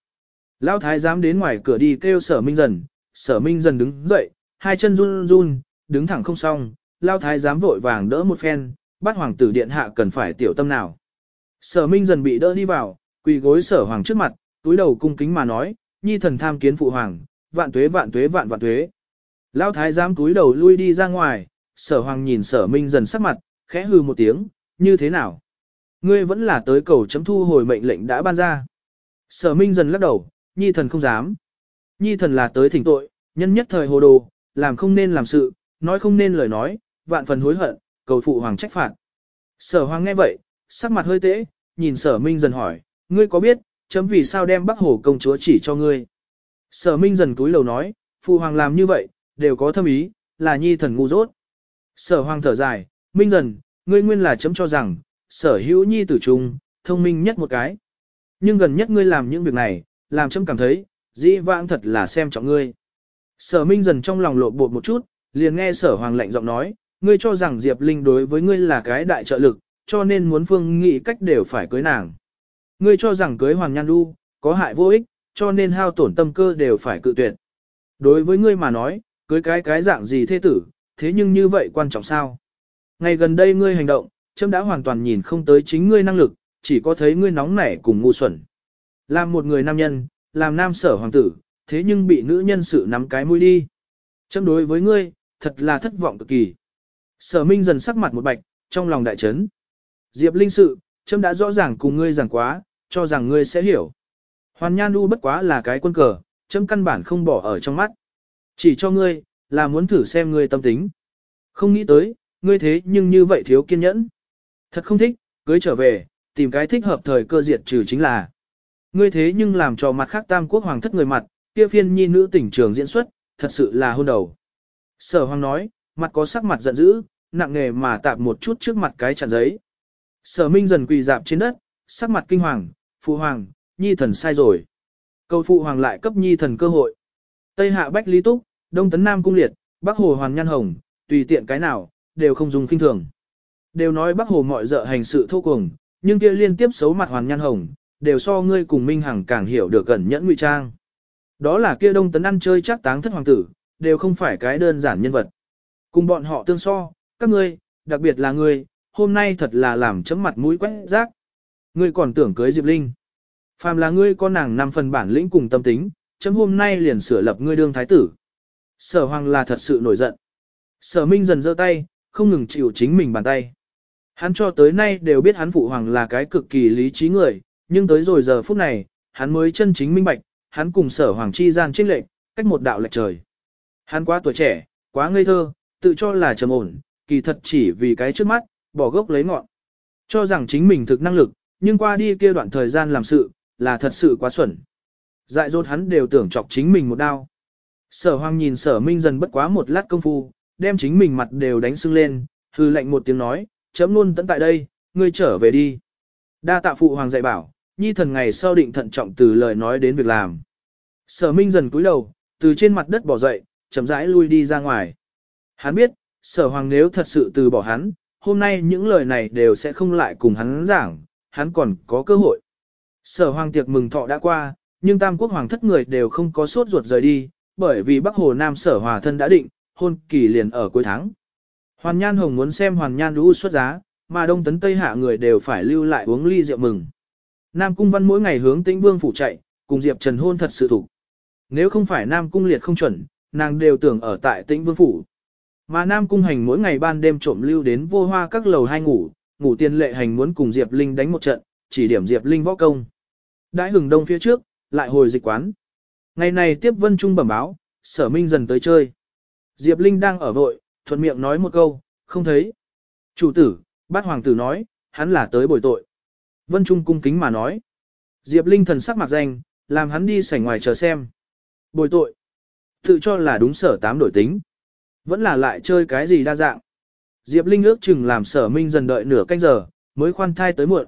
Lão thái giám đến ngoài cửa đi kêu sở minh dần, sở minh dần đứng dậy, hai chân run run, đứng thẳng không xong, Lão thái giám vội vàng đỡ một phen, bắt hoàng tử điện hạ cần phải tiểu tâm nào. Sở minh dần bị đỡ đi vào, quỳ gối sở hoàng trước mặt, túi đầu cung kính mà nói, nhi thần tham kiến phụ hoàng, vạn tuế vạn tuế vạn vạn tuế. Lão thái giám túi đầu lui đi ra ngoài, sở hoàng nhìn sở minh dần sắc mặt, khẽ hư một tiếng, như thế nào? Ngươi vẫn là tới cầu chấm thu hồi mệnh lệnh đã ban ra. Sở minh dần lắc đầu, nhi thần không dám. Nhi thần là tới thỉnh tội, nhân nhất thời hồ đồ, làm không nên làm sự, nói không nên lời nói, vạn phần hối hận, cầu phụ hoàng trách phạt. Sở hoàng nghe vậy, sắc mặt hơi tễ, nhìn sở minh dần hỏi, ngươi có biết, chấm vì sao đem bắc hồ công chúa chỉ cho ngươi? Sở minh dần túi lầu nói, phụ hoàng làm như vậy, đều có thâm ý, là nhi thần ngu dốt. Sở hoàng thở dài, minh dần, ngươi nguyên là chấm cho rằng, sở hữu nhi tử trung, thông minh nhất một cái. Nhưng gần nhất ngươi làm những việc này, làm chấm cảm thấy, dĩ vãng thật là xem trọng ngươi. Sở minh dần trong lòng lộn bột một chút, liền nghe sở hoàng lạnh giọng nói, ngươi cho rằng Diệp Linh đối với ngươi là cái đại trợ lực, cho nên muốn phương nghĩ cách đều phải cưới nàng. Ngươi cho rằng cưới Hoàng Nhan Du, có hại vô ích, cho nên hao tổn tâm cơ đều phải cự tuyệt. Đối với ngươi mà nói, cưới cái cái dạng gì thế tử, thế nhưng như vậy quan trọng sao? Ngày gần đây ngươi hành động, châm đã hoàn toàn nhìn không tới chính ngươi năng lực, chỉ có thấy ngươi nóng nảy cùng ngu xuẩn. Làm một người nam nhân, làm nam sở hoàng tử, thế nhưng bị nữ nhân sự nắm cái mũi đi. châm đối với ngươi, thật là thất vọng cực kỳ. Sở Minh dần sắc mặt một bạch, trong lòng đại chấn. Diệp Linh sự, châm đã rõ ràng cùng ngươi giảng quá, cho rằng ngươi sẽ hiểu. Hoàn Nhan u bất quá là cái quân cờ, châm căn bản không bỏ ở trong mắt. Chỉ cho ngươi, là muốn thử xem ngươi tâm tính. Không nghĩ tới, ngươi thế nhưng như vậy thiếu kiên nhẫn. Thật không thích, cưới trở về, tìm cái thích hợp thời cơ diệt trừ chính là. Ngươi thế nhưng làm cho mặt khác tam quốc hoàng thất người mặt, kia phiên nhi nữ tỉnh trường diễn xuất, thật sự là hôn đầu. Sở hoàng nói, mặt có sắc mặt giận dữ, nặng nề mà tạp một chút trước mặt cái chặn giấy. Sở minh dần quỳ dạp trên đất, sắc mặt kinh hoàng, phụ hoàng, nhi thần sai rồi. Cầu phụ hoàng lại cấp nhi thần cơ hội. Tây hạ bách lý túc, đông tấn nam cung liệt, bắc hồ hoàn nhan hồng, tùy tiện cái nào, đều không dùng kinh thường. Đều nói bắc hồ mọi dợ hành sự thô cùng, nhưng kia liên tiếp xấu mặt hoàn nhan hồng, đều so ngươi cùng minh hằng càng hiểu được gần nhẫn ngụy trang. Đó là kia đông tấn ăn chơi chắc táng thất hoàng tử, đều không phải cái đơn giản nhân vật. Cùng bọn họ tương so, các ngươi, đặc biệt là ngươi, hôm nay thật là làm chấm mặt mũi quét rác. Ngươi còn tưởng cưới Diệp Linh. Phàm là ngươi có nàng năm phần bản lĩnh cùng tâm tính, chấm hôm nay liền sửa lập ngươi đương thái tử. Sở hoàng là thật sự nổi giận. Sở minh dần giơ tay, không ngừng chịu chính mình bàn tay. Hắn cho tới nay đều biết hắn phụ hoàng là cái cực kỳ lý trí người, nhưng tới rồi giờ phút này, hắn mới chân chính minh bạch, hắn cùng sở hoàng chi gian trinh lệnh, cách một đạo lệch trời. Hắn quá tuổi trẻ, quá ngây thơ, tự cho là trầm ổn, kỳ thật chỉ vì cái trước mắt, bỏ gốc lấy ngọn. Cho rằng chính mình thực năng lực, nhưng qua đi kia đoạn thời gian làm sự, là thật sự quá xuẩn. Dại dột hắn đều tưởng chọc chính mình một đao. Sở hoàng nhìn sở minh dần bất quá một lát công phu, đem chính mình mặt đều đánh sưng lên, hư lệnh một tiếng nói, chấm luôn tận tại đây, ngươi trở về đi. Đa tạ phụ hoàng dạy bảo, nhi thần ngày sau định thận trọng từ lời nói đến việc làm. Sở minh dần cúi đầu, từ trên mặt đất bỏ dậy, chậm rãi lui đi ra ngoài. Hắn biết, sở hoàng nếu thật sự từ bỏ hắn, hôm nay những lời này đều sẽ không lại cùng hắn giảng, hắn còn có cơ hội. Sở hoàng tiệc mừng thọ đã qua, nhưng tam quốc hoàng thất người đều không có sốt ruột rời đi, bởi vì Bắc Hồ Nam sở hòa thân đã định, hôn kỳ liền ở cuối tháng. Hoàn Nhan Hồng muốn xem Hoàn Nhan Đu xuất giá, mà Đông Tấn Tây Hạ người đều phải lưu lại uống ly rượu mừng. Nam Cung Văn mỗi ngày hướng Tĩnh Vương phủ chạy, cùng Diệp Trần hôn thật sự thủ. Nếu không phải Nam Cung liệt không chuẩn, nàng đều tưởng ở tại Tĩnh Vương phủ. Mà Nam Cung hành mỗi ngày ban đêm trộm lưu đến vô hoa các lầu hai ngủ, ngủ tiên lệ hành muốn cùng Diệp Linh đánh một trận, chỉ điểm Diệp Linh võ công. Đãi hừng đông phía trước, lại hồi dịch quán. Ngày này tiếp Vân Trung bẩm báo, sở minh dần tới chơi. Diệp Linh đang ở vội, thuận miệng nói một câu, không thấy. Chủ tử, bát hoàng tử nói, hắn là tới bồi tội. Vân Trung cung kính mà nói. Diệp Linh thần sắc mặt danh, làm hắn đi sảnh ngoài chờ xem. Bồi tội. Tự cho là đúng sở tám đổi tính. Vẫn là lại chơi cái gì đa dạng. Diệp Linh ước chừng làm sở minh dần đợi nửa canh giờ, mới khoan thai tới muộn.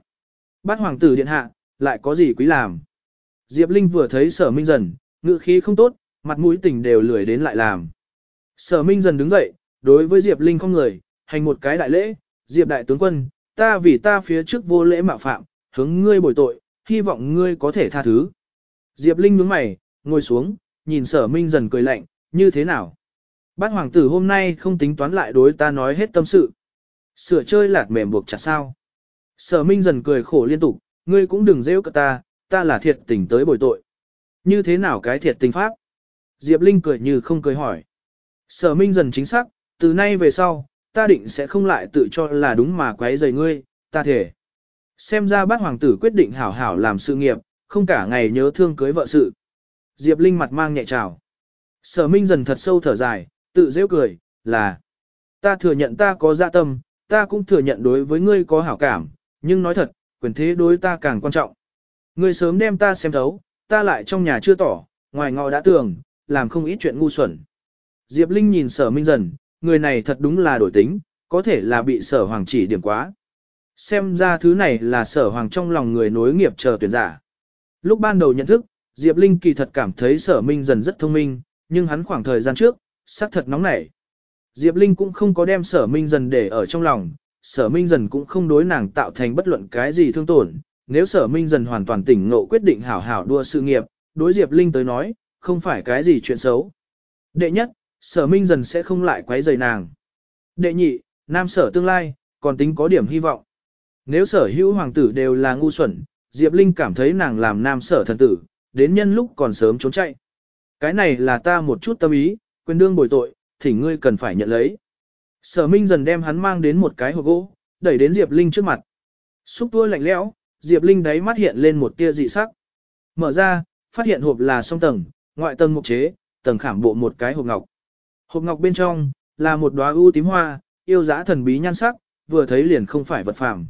Bát hoàng tử điện hạ, lại có gì quý làm. Diệp Linh vừa thấy sở minh dần, ngự khí không tốt, mặt mũi tỉnh đều lười đến lại làm. Sở minh dần đứng dậy, đối với Diệp Linh không người, hành một cái đại lễ, Diệp đại tướng quân, ta vì ta phía trước vô lễ mạo phạm, hướng ngươi bồi tội, hy vọng ngươi có thể tha thứ. Diệp Linh nhướng mày, ngồi xuống, nhìn sở minh dần cười lạnh, như thế nào? Bát hoàng tử hôm nay không tính toán lại đối ta nói hết tâm sự. Sửa chơi lạt mềm buộc chặt sao. Sở minh dần cười khổ liên tục, ngươi cũng đừng rêu cả ta, ta là thiệt tình tới bồi tội. Như thế nào cái thiệt tình pháp? Diệp Linh cười như không cười hỏi. Sở minh dần chính xác, từ nay về sau, ta định sẽ không lại tự cho là đúng mà quấy rầy ngươi, ta thể. Xem ra bác hoàng tử quyết định hảo hảo làm sự nghiệp, không cả ngày nhớ thương cưới vợ sự. Diệp Linh mặt mang nhẹ trào. Sở minh dần thật sâu thở dài, tự rêu cười, là ta thừa nhận ta có dạ tâm, ta cũng thừa nhận đối với ngươi có hảo cảm, nhưng nói thật, quyền thế đối ta càng quan trọng. Ngươi sớm đem ta xem thấu, ta lại trong nhà chưa tỏ, ngoài ngọ đã tưởng, làm không ít chuyện ngu xuẩn. Diệp Linh nhìn sở minh dần, người này thật đúng là đổi tính, có thể là bị sở hoàng chỉ điểm quá. Xem ra thứ này là sở hoàng trong lòng người nối nghiệp chờ tuyển giả. Lúc ban đầu nhận thức, Diệp Linh kỳ thật cảm thấy sở minh dần rất thông minh, nhưng hắn khoảng thời gian trước, sắc thật nóng nảy. Diệp Linh cũng không có đem sở minh dần để ở trong lòng, sở minh dần cũng không đối nàng tạo thành bất luận cái gì thương tổn. Nếu sở minh dần hoàn toàn tỉnh ngộ quyết định hảo hảo đua sự nghiệp, đối Diệp Linh tới nói, không phải cái gì chuyện xấu. Đệ nhất, sở minh dần sẽ không lại quấy rầy nàng. Đệ nhị, nam sở tương lai, còn tính có điểm hy vọng. Nếu sở hữu hoàng tử đều là ngu xuẩn, Diệp Linh cảm thấy nàng làm nam sở thần tử, đến nhân lúc còn sớm trốn chạy. Cái này là ta một chút tâm ý, quyền đương bồi tội, thỉnh ngươi cần phải nhận lấy. Sở Minh dần đem hắn mang đến một cái hộp gỗ, đẩy đến Diệp Linh trước mặt. Xúc tua lạnh lẽo, Diệp Linh đáy mắt hiện lên một tia dị sắc. Mở ra, phát hiện hộp là song tầng, ngoại tầng mục chế, tầng khảm bộ một cái hộp ngọc. Hộp ngọc bên trong là một đóa ưu tím hoa, yêu dã thần bí nhan sắc, vừa thấy liền không phải vật phàm.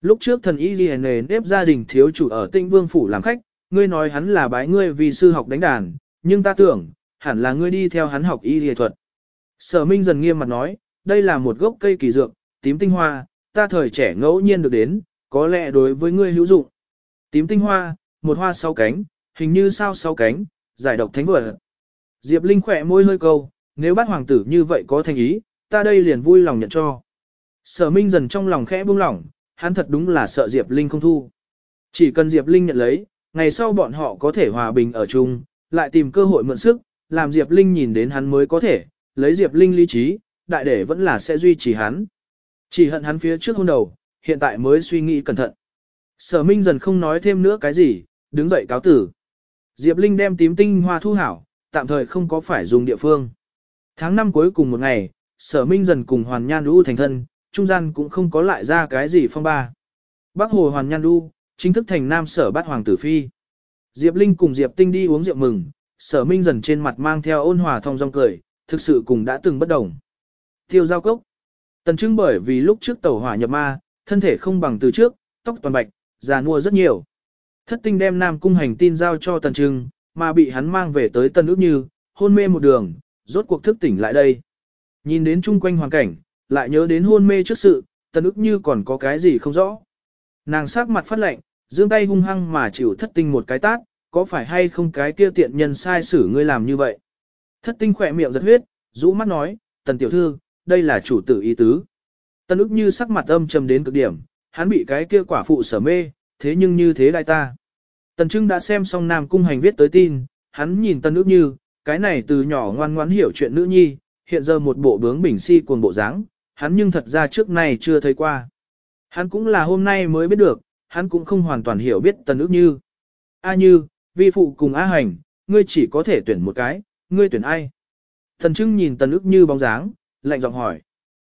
Lúc trước thần y ghi nề nếp gia đình thiếu chủ ở Tinh Vương phủ làm khách, ngươi nói hắn là bái ngươi vì sư học đánh đàn, nhưng ta tưởng, hẳn là ngươi đi theo hắn học y y thuật. Sở Minh dần nghiêm mặt nói, đây là một gốc cây kỳ dược, tím tinh hoa, ta thời trẻ ngẫu nhiên được đến, có lẽ đối với ngươi hữu dụng. Tím tinh hoa, một hoa sáu cánh, hình như sao sáu cánh, giải độc thánh vật. Diệp Linh khỏe môi hơi câu, nếu bát hoàng tử như vậy có thành ý, ta đây liền vui lòng nhận cho. Sở Minh dần trong lòng khẽ buông lỏng, hắn thật đúng là sợ Diệp Linh không thu. Chỉ cần Diệp Linh nhận lấy, ngày sau bọn họ có thể hòa bình ở chung, lại tìm cơ hội mượn sức, làm Diệp Linh nhìn đến hắn mới có thể, lấy Diệp Linh lý trí, đại để vẫn là sẽ duy trì hắn. Chỉ hận hắn phía trước hôn đầu, hiện tại mới suy nghĩ cẩn thận. Sở Minh dần không nói thêm nữa cái gì, đứng dậy cáo tử. Diệp Linh đem tím tinh hoa thu hảo, tạm thời không có phải dùng địa phương. Tháng năm cuối cùng một ngày, sở Minh dần cùng Hoàn Nhan Đu thành thân, trung gian cũng không có lại ra cái gì phong ba. Bác Hồ Hoàn Nhan Đu, chính thức thành nam sở bát hoàng tử phi. Diệp Linh cùng Diệp Tinh đi uống rượu mừng, sở minh dần trên mặt mang theo ôn hòa thông dong cười, thực sự cùng đã từng bất đồng. Tiêu giao cốc. Tần trưng bởi vì lúc trước tẩu hỏa nhập ma, thân thể không bằng từ trước, tóc toàn bạch, già nua rất nhiều. Thất tinh đem nam cung hành tin giao cho tần trưng, mà bị hắn mang về tới tân ước như, hôn mê một đường, rốt cuộc thức tỉnh lại đây. Nhìn đến chung quanh hoàn cảnh, lại nhớ đến hôn mê trước sự, tần ức như còn có cái gì không rõ. Nàng sắc mặt phát lạnh, giương tay hung hăng mà chịu thất tinh một cái tát, có phải hay không cái kia tiện nhân sai xử ngươi làm như vậy? Thất tinh khỏe miệng giật huyết, rũ mắt nói, tần tiểu thư, đây là chủ tử ý tứ. Tần ức như sắc mặt âm trầm đến cực điểm, hắn bị cái kia quả phụ sở mê, thế nhưng như thế đại ta. Tần Trưng đã xem xong Nam Cung Hành viết tới tin, hắn nhìn Tần ức như, cái này từ nhỏ ngoan ngoãn hiểu chuyện nữ nhi, hiện giờ một bộ bướng bỉnh si cuồng bộ dáng, hắn nhưng thật ra trước này chưa thấy qua. Hắn cũng là hôm nay mới biết được, hắn cũng không hoàn toàn hiểu biết tần ước như. A như, vi phụ cùng A hành, ngươi chỉ có thể tuyển một cái, ngươi tuyển ai? Thần trưng nhìn tần ước như bóng dáng, lạnh giọng hỏi.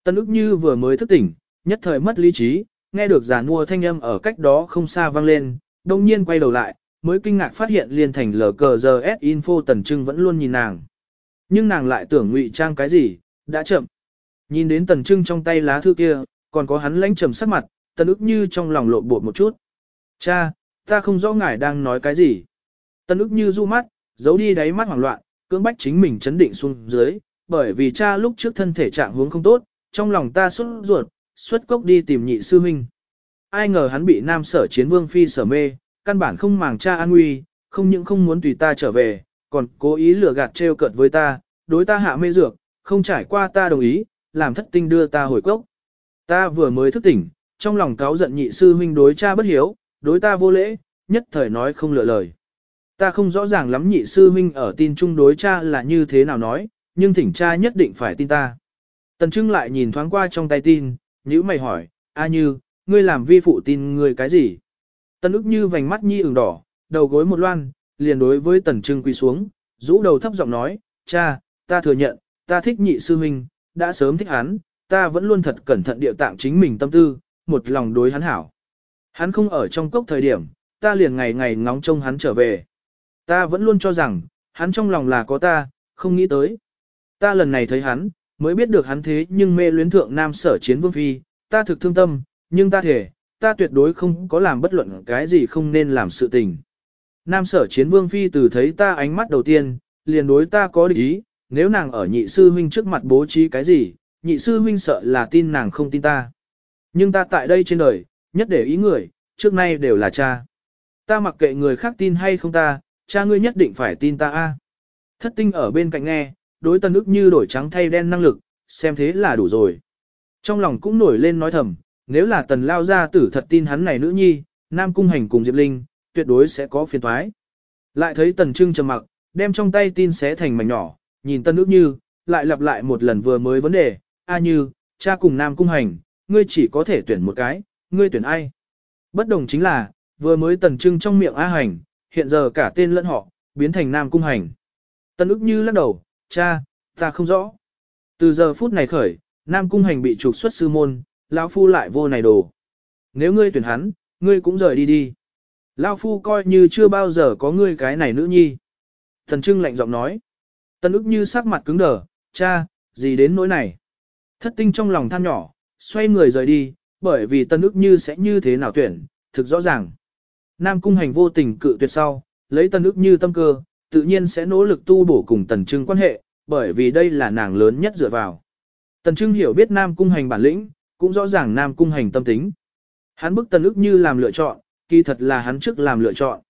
Tần ước như vừa mới thức tỉnh, nhất thời mất lý trí, nghe được giả mua thanh âm ở cách đó không xa vang lên, đông nhiên quay đầu lại, mới kinh ngạc phát hiện liên thành lờ cờ giờ S info tần trưng vẫn luôn nhìn nàng. Nhưng nàng lại tưởng ngụy trang cái gì, đã chậm. Nhìn đến tần trưng trong tay lá thư kia, còn có hắn lãnh trầm sắc mặt, tần ức như trong lòng lộn bột một chút. Cha, ta không rõ ngài đang nói cái gì. Tần ức như du mắt, giấu đi đáy mắt hoảng loạn, cưỡng bách chính mình chấn định xuống dưới, bởi vì cha lúc trước thân thể trạng huống không tốt, trong lòng ta xuất ruột, xuất cốc đi tìm nhị sư huynh. Ai ngờ hắn bị nam sở chiến vương phi sở mê, căn bản không màng cha an nguy, không những không muốn tùy ta trở về, còn cố ý lừa gạt trêu cợt với ta, đối ta hạ mê dược, không trải qua ta đồng ý, làm thất tinh đưa ta hồi cốc. Ta vừa mới thức tỉnh, trong lòng cáo giận nhị sư huynh đối cha bất hiếu, đối ta vô lễ, nhất thời nói không lựa lời. Ta không rõ ràng lắm nhị sư huynh ở tin chung đối cha là như thế nào nói, nhưng thỉnh cha nhất định phải tin ta. Tần Trưng lại nhìn thoáng qua trong tay tin, nhữ mày hỏi, A Như, ngươi làm vi phụ tin ngươi cái gì? Tần ức như vành mắt nhi ửng đỏ, đầu gối một loan, liền đối với Tần Trưng quỳ xuống, rũ đầu thấp giọng nói, cha, ta thừa nhận, ta thích nhị sư huynh, đã sớm thích hắn, ta vẫn luôn thật cẩn thận điệu tạng chính mình tâm tư, một lòng đối hắn hảo. Hắn không ở trong cốc thời điểm, ta liền ngày ngày ngóng trông hắn trở về. Ta vẫn luôn cho rằng, hắn trong lòng là có ta, không nghĩ tới. Ta lần này thấy hắn, mới biết được hắn thế nhưng mê luyến thượng nam sở chiến vương phi, ta thực thương tâm, nhưng ta thể, ta tuyệt đối không có làm bất luận cái gì không nên làm sự tình. Nam sở chiến vương phi từ thấy ta ánh mắt đầu tiên, liền đối ta có địch ý, nếu nàng ở nhị sư huynh trước mặt bố trí cái gì, nhị sư huynh sợ là tin nàng không tin ta. Nhưng ta tại đây trên đời, nhất để ý người, trước nay đều là cha. Ta mặc kệ người khác tin hay không ta, cha ngươi nhất định phải tin ta a. Thất tinh ở bên cạnh nghe, đối tân ức như đổi trắng thay đen năng lực, xem thế là đủ rồi. Trong lòng cũng nổi lên nói thầm, nếu là tần lao gia tử thật tin hắn này nữ nhi, nam cung hành cùng Diệp Linh, tuyệt đối sẽ có phiền toái. Lại thấy tần trưng trầm mặc, đem trong tay tin xé thành mảnh nhỏ, nhìn tân ức như, lại lặp lại một lần vừa mới vấn đề, a như, cha cùng nam cung hành, ngươi chỉ có thể tuyển một cái, ngươi tuyển ai? Bất đồng chính là, vừa mới tần trưng trong miệng A hành, hiện giờ cả tên lẫn họ, biến thành nam cung hành. Tân ức như lắc đầu, cha, ta không rõ. Từ giờ phút này khởi, nam cung hành bị trục xuất sư môn, lão phu lại vô này đồ. Nếu ngươi tuyển hắn, ngươi cũng rời đi đi. Lão phu coi như chưa bao giờ có ngươi cái này nữ nhi. Thần trưng lạnh giọng nói. Tân ức như sắc mặt cứng đờ, cha, gì đến nỗi này. Thất tinh trong lòng than nhỏ, xoay người rời đi, bởi vì tân ức như sẽ như thế nào tuyển, thực rõ ràng. Nam cung hành vô tình cự tuyệt sau, lấy tân ức như tâm cơ, tự nhiên sẽ nỗ lực tu bổ cùng tần trưng quan hệ, bởi vì đây là nàng lớn nhất dựa vào. Tần trưng hiểu biết Nam cung hành bản lĩnh, cũng rõ ràng Nam cung hành tâm tính. Hắn bức tân ức như làm lựa chọn, kỳ thật là hắn trước làm lựa chọn.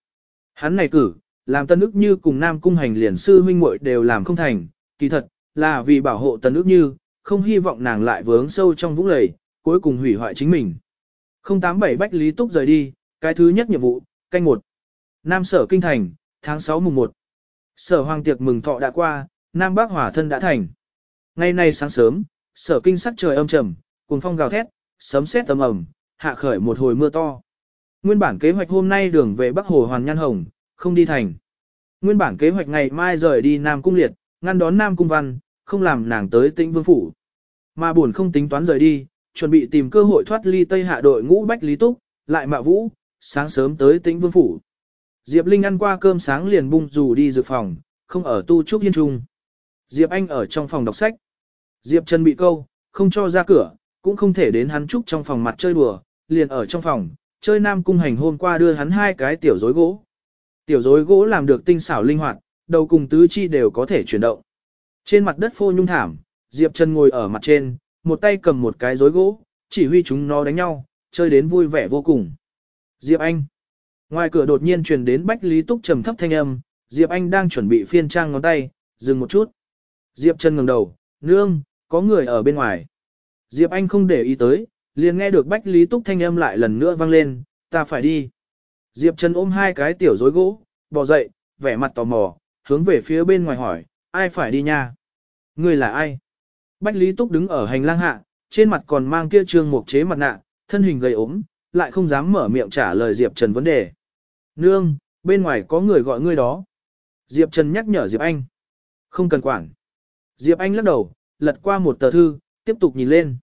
Hắn này cử, làm tân ức như cùng Nam cung hành liền sư huynh muội đều làm không thành, kỳ thật, là vì bảo hộ tân ức như, không hy vọng nàng lại vướng sâu trong vũng lầy, cuối cùng hủy hoại chính mình. 087 Bách Lý Túc rời đi, cái thứ nhất nhiệm vụ, canh một. Nam Sở Kinh Thành, tháng 6 mùng 1. Sở Hoàng tiệc mừng thọ đã qua, Nam Bắc Hỏa thân đã thành. Ngày nay sáng sớm, Sở Kinh sắc trời âm trầm, cùng phong gào thét, sấm sét tầm ầm, hạ khởi một hồi mưa to. Nguyên bản kế hoạch hôm nay đường về Bắc Hồ Hoàn Nhan Hồng, không đi thành. Nguyên bản kế hoạch ngày mai rời đi Nam Cung Liệt, ngăn đón Nam Cung Văn, không làm nàng tới tĩnh vương phủ. Mà buồn không tính toán rời đi, chuẩn bị tìm cơ hội thoát ly Tây Hạ đội ngũ Bách Lý Túc, lại mạ vũ, sáng sớm tới tĩnh vương phủ. Diệp Linh ăn qua cơm sáng liền bung dù đi dược phòng, không ở tu trúc hiên trung. Diệp Anh ở trong phòng đọc sách. Diệp Trần bị câu, không cho ra cửa, cũng không thể đến hắn trúc trong phòng mặt chơi đùa, liền ở trong phòng, chơi nam cung hành hôm qua đưa hắn hai cái tiểu rối gỗ. Tiểu rối gỗ làm được tinh xảo linh hoạt, đầu cùng tứ chi đều có thể chuyển động. Trên mặt đất phô nhung thảm, Diệp Trần ngồi ở mặt trên, một tay cầm một cái rối gỗ, chỉ huy chúng nó đánh nhau, chơi đến vui vẻ vô cùng. Diệp Anh. Ngoài cửa đột nhiên truyền đến Bách Lý Túc trầm thấp thanh âm, Diệp Anh đang chuẩn bị phiên trang ngón tay, dừng một chút. Diệp Trần ngẩng đầu, nương, có người ở bên ngoài. Diệp Anh không để ý tới, liền nghe được Bách Lý Túc thanh âm lại lần nữa vang lên, ta phải đi. Diệp Trần ôm hai cái tiểu rối gỗ, bò dậy, vẻ mặt tò mò, hướng về phía bên ngoài hỏi, ai phải đi nha? Người là ai? Bách Lý Túc đứng ở hành lang hạ, trên mặt còn mang kia trương mục chế mặt nạ, thân hình gầy ốm, lại không dám mở miệng trả lời Diệp Trần vấn đề. Nương, bên ngoài có người gọi ngươi đó. Diệp Trần nhắc nhở Diệp Anh. Không cần quản. Diệp Anh lắc đầu, lật qua một tờ thư, tiếp tục nhìn lên.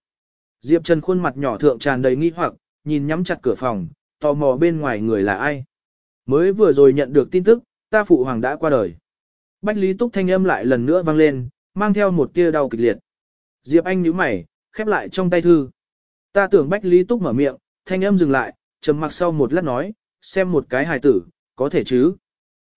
Diệp Trần khuôn mặt nhỏ thượng tràn đầy nghi hoặc, nhìn nhắm chặt cửa phòng, tò mò bên ngoài người là ai. Mới vừa rồi nhận được tin tức, ta phụ hoàng đã qua đời. Bách Lý Túc thanh âm lại lần nữa vang lên, mang theo một tia đau kịch liệt. Diệp Anh nhíu mày, khép lại trong tay thư. Ta tưởng Bách Lý Túc mở miệng, thanh âm dừng lại, trầm mặc sau một lát nói, xem một cái hài tử, có thể chứ.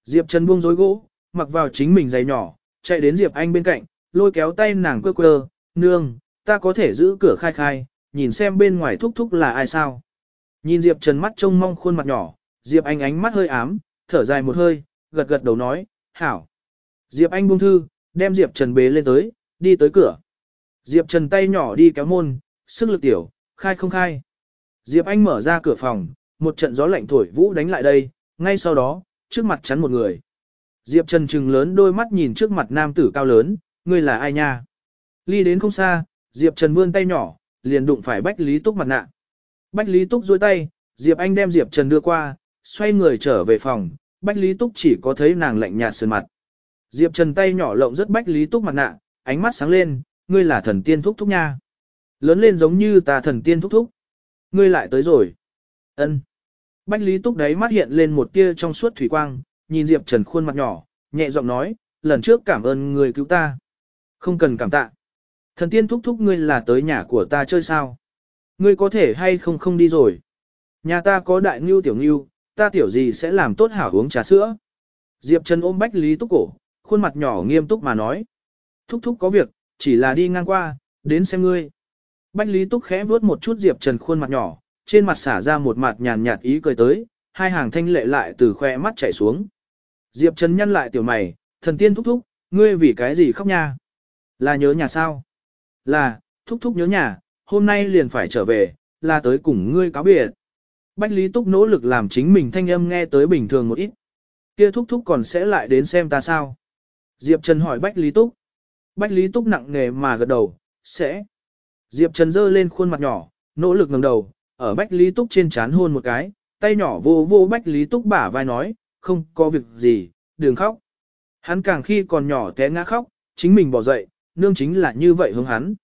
Diệp Trần buông rối gỗ, mặc vào chính mình giày nhỏ, chạy đến Diệp Anh bên cạnh, lôi kéo tay nàng quơ quơ, nương, ta có thể giữ cửa khai khai, nhìn xem bên ngoài thúc thúc là ai sao. Nhìn Diệp Trần mắt trông mong khuôn mặt nhỏ, Diệp Anh ánh mắt hơi ám, thở dài một hơi, gật gật đầu nói, hảo. Diệp Anh buông thư, đem Diệp Trần bế lên tới, đi tới cửa. Diệp Trần tay nhỏ đi kéo môn, sức lực tiểu, khai không khai. Diệp Anh mở ra cửa phòng, một trận gió lạnh thổi vũ đánh lại đây, ngay sau đó, trước mặt chắn một người. Diệp Trần trừng lớn đôi mắt nhìn trước mặt nam tử cao lớn, ngươi là ai nha? Ly đến không xa, Diệp Trần vươn tay nhỏ, liền đụng phải Bách Lý Túc mặt nạ. Bách Lý Túc duỗi tay, Diệp Anh đem Diệp Trần đưa qua, xoay người trở về phòng, Bách Lý Túc chỉ có thấy nàng lạnh nhạt sơn mặt. Diệp Trần tay nhỏ lộng rất Bách Lý Túc mặt nạ, ánh mắt sáng lên, ngươi là thần tiên thúc thúc nha. Lớn lên giống như ta thần tiên thúc thúc. Ngươi lại tới rồi. Ân. Bách Lý Túc đấy mắt hiện lên một tia trong suốt thủy quang, nhìn Diệp Trần khuôn mặt nhỏ, nhẹ giọng nói, lần trước cảm ơn người cứu ta. Không cần cảm tạ. Thần tiên thúc thúc ngươi là tới nhà của ta chơi sao? Ngươi có thể hay không không đi rồi? Nhà ta có đại ngưu tiểu ngưu, ta tiểu gì sẽ làm tốt hảo uống trà sữa? Diệp Trần ôm Bách Lý Túc cổ, khuôn mặt nhỏ nghiêm túc mà nói. Thúc thúc có việc, chỉ là đi ngang qua, đến xem ngươi. Bách Lý Túc khẽ vuốt một chút Diệp Trần khuôn mặt nhỏ, trên mặt xả ra một mặt nhàn nhạt ý cười tới, hai hàng thanh lệ lại từ khoe mắt chảy xuống. Diệp Trần nhăn lại tiểu mày, thần tiên thúc thúc, ngươi vì cái gì khóc nha? Là nhớ nhà sao? Là, thúc thúc nhớ nhà, hôm nay liền phải trở về, là tới cùng ngươi cáo biệt. Bách Lý Túc nỗ lực làm chính mình thanh âm nghe tới bình thường một ít. Kia thúc thúc còn sẽ lại đến xem ta sao? Diệp Trần hỏi Bách Lý Túc. Bách Lý Túc nặng nề mà gật đầu, sẽ. Diệp Trần dơ lên khuôn mặt nhỏ, nỗ lực ngẩng đầu, ở Bách Lý Túc trên chán hôn một cái, tay nhỏ vô vô Bách Lý Túc bả vai nói, không có việc gì, đừng khóc. Hắn càng khi còn nhỏ té ngã khóc, chính mình bỏ dậy, nương chính là như vậy hướng hắn.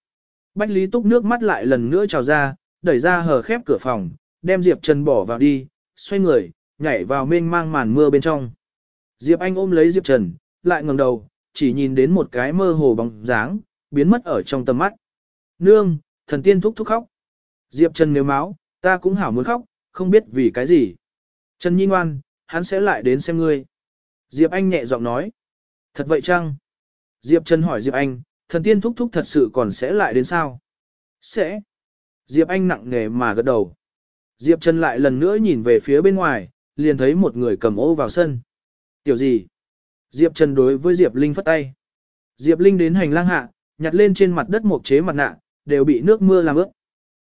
Bách Lý Túc nước mắt lại lần nữa trào ra, đẩy ra hờ khép cửa phòng, đem Diệp Trần bỏ vào đi, xoay người, nhảy vào mênh mang màn mưa bên trong. Diệp Anh ôm lấy Diệp Trần, lại ngẩng đầu, chỉ nhìn đến một cái mơ hồ bóng dáng, biến mất ở trong tầm mắt. Nương, thần tiên thúc thúc khóc. Diệp Trần nếu máu, ta cũng hảo muốn khóc, không biết vì cái gì. Trần Nhi ngoan, hắn sẽ lại đến xem ngươi. Diệp Anh nhẹ giọng nói. Thật vậy chăng? Diệp Trần hỏi Diệp Anh, thần tiên thúc thúc thật sự còn sẽ lại đến sao? Sẽ. Diệp Anh nặng nề mà gật đầu. Diệp Trần lại lần nữa nhìn về phía bên ngoài, liền thấy một người cầm ô vào sân. Tiểu gì? Diệp Trần đối với Diệp Linh phất tay. Diệp Linh đến hành lang hạ, nhặt lên trên mặt đất một chế mặt nạ, đều bị nước mưa làm ướt.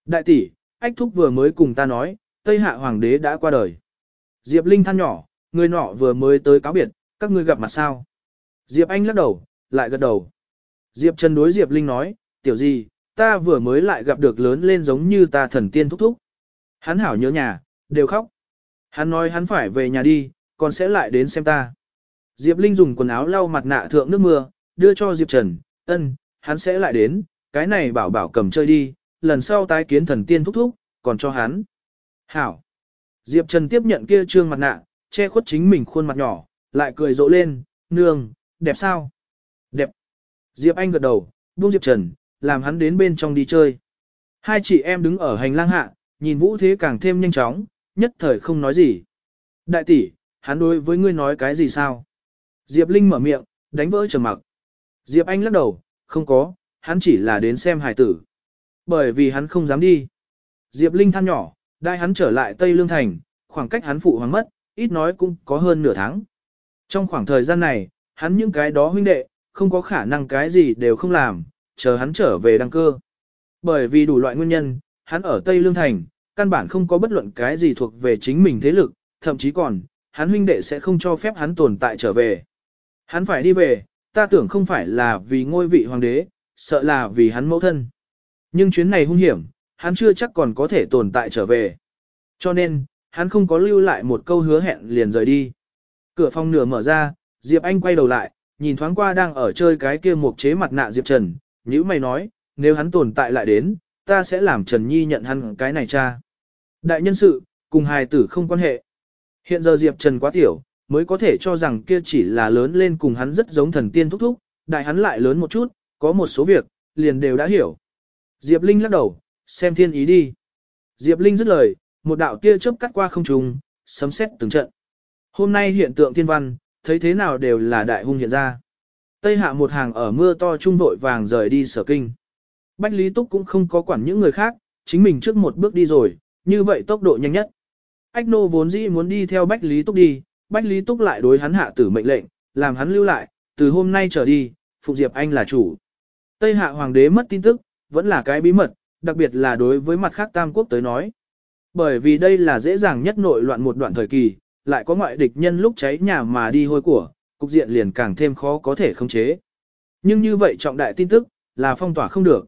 Đại tỷ, ách thúc vừa mới cùng ta nói, Tây Hạ Hoàng đế đã qua đời. Diệp Linh than nhỏ, người nọ vừa mới tới cáo biệt, các ngươi gặp mặt sao? Diệp Anh lắc đầu, lại gật đầu. Diệp Trần đối Diệp Linh nói, tiểu gì, ta vừa mới lại gặp được lớn lên giống như ta thần tiên thúc thúc. Hắn hảo nhớ nhà, đều khóc. Hắn nói hắn phải về nhà đi, còn sẽ lại đến xem ta. Diệp Linh dùng quần áo lau mặt nạ thượng nước mưa, đưa cho Diệp Trần, ân, hắn sẽ lại đến, cái này bảo bảo cầm chơi đi, lần sau tái kiến thần tiên thúc thúc, còn cho hắn. Hảo. Diệp Trần tiếp nhận kia trương mặt nạ, che khuất chính mình khuôn mặt nhỏ, lại cười rộ lên, nương, đẹp sao? Đẹp. Diệp Anh gật đầu, buông Diệp Trần, làm hắn đến bên trong đi chơi. Hai chị em đứng ở hành lang hạ, nhìn vũ thế càng thêm nhanh chóng, nhất thời không nói gì. Đại tỷ, hắn đối với ngươi nói cái gì sao? Diệp Linh mở miệng, đánh vỡ trầm mặc. Diệp Anh lắc đầu, không có, hắn chỉ là đến xem Hải tử. Bởi vì hắn không dám đi. Diệp Linh than nhỏ, đại hắn trở lại Tây Lương Thành, khoảng cách hắn phụ hoàng mất, ít nói cũng có hơn nửa tháng. Trong khoảng thời gian này, hắn những cái đó huynh đệ, không có khả năng cái gì đều không làm, chờ hắn trở về đăng cơ. Bởi vì đủ loại nguyên nhân, hắn ở Tây Lương Thành, căn bản không có bất luận cái gì thuộc về chính mình thế lực, thậm chí còn, hắn huynh đệ sẽ không cho phép hắn tồn tại trở về. Hắn phải đi về, ta tưởng không phải là vì ngôi vị hoàng đế, sợ là vì hắn mẫu thân. Nhưng chuyến này hung hiểm, hắn chưa chắc còn có thể tồn tại trở về. Cho nên, hắn không có lưu lại một câu hứa hẹn liền rời đi. Cửa phòng nửa mở ra, Diệp Anh quay đầu lại, nhìn thoáng qua đang ở chơi cái kia một chế mặt nạ Diệp Trần, nhữ mày nói, nếu hắn tồn tại lại đến, ta sẽ làm Trần Nhi nhận hắn cái này cha. Đại nhân sự, cùng hài tử không quan hệ. Hiện giờ Diệp Trần quá tiểu, mới có thể cho rằng kia chỉ là lớn lên cùng hắn rất giống thần tiên thúc thúc, đại hắn lại lớn một chút, có một số việc, liền đều đã hiểu. Diệp Linh lắc đầu, xem thiên ý đi. Diệp Linh dứt lời, một đạo tia chớp cắt qua không trung, sấm sét từng trận. Hôm nay hiện tượng thiên văn, thấy thế nào đều là đại hung hiện ra. Tây hạ một hàng ở mưa to trung vội vàng rời đi sở kinh. Bách Lý Túc cũng không có quản những người khác, chính mình trước một bước đi rồi, như vậy tốc độ nhanh nhất. Ách nô vốn dĩ muốn đi theo Bách Lý Túc đi, Bách Lý Túc lại đối hắn hạ tử mệnh lệnh, làm hắn lưu lại, từ hôm nay trở đi, Phục Diệp Anh là chủ. Tây hạ hoàng đế mất tin tức, vẫn là cái bí mật, đặc biệt là đối với mặt khác tam quốc tới nói. Bởi vì đây là dễ dàng nhất nội loạn một đoạn thời kỳ, lại có ngoại địch nhân lúc cháy nhà mà đi hôi của, cục diện liền càng thêm khó có thể khống chế. Nhưng như vậy trọng đại tin tức, là phong tỏa không được.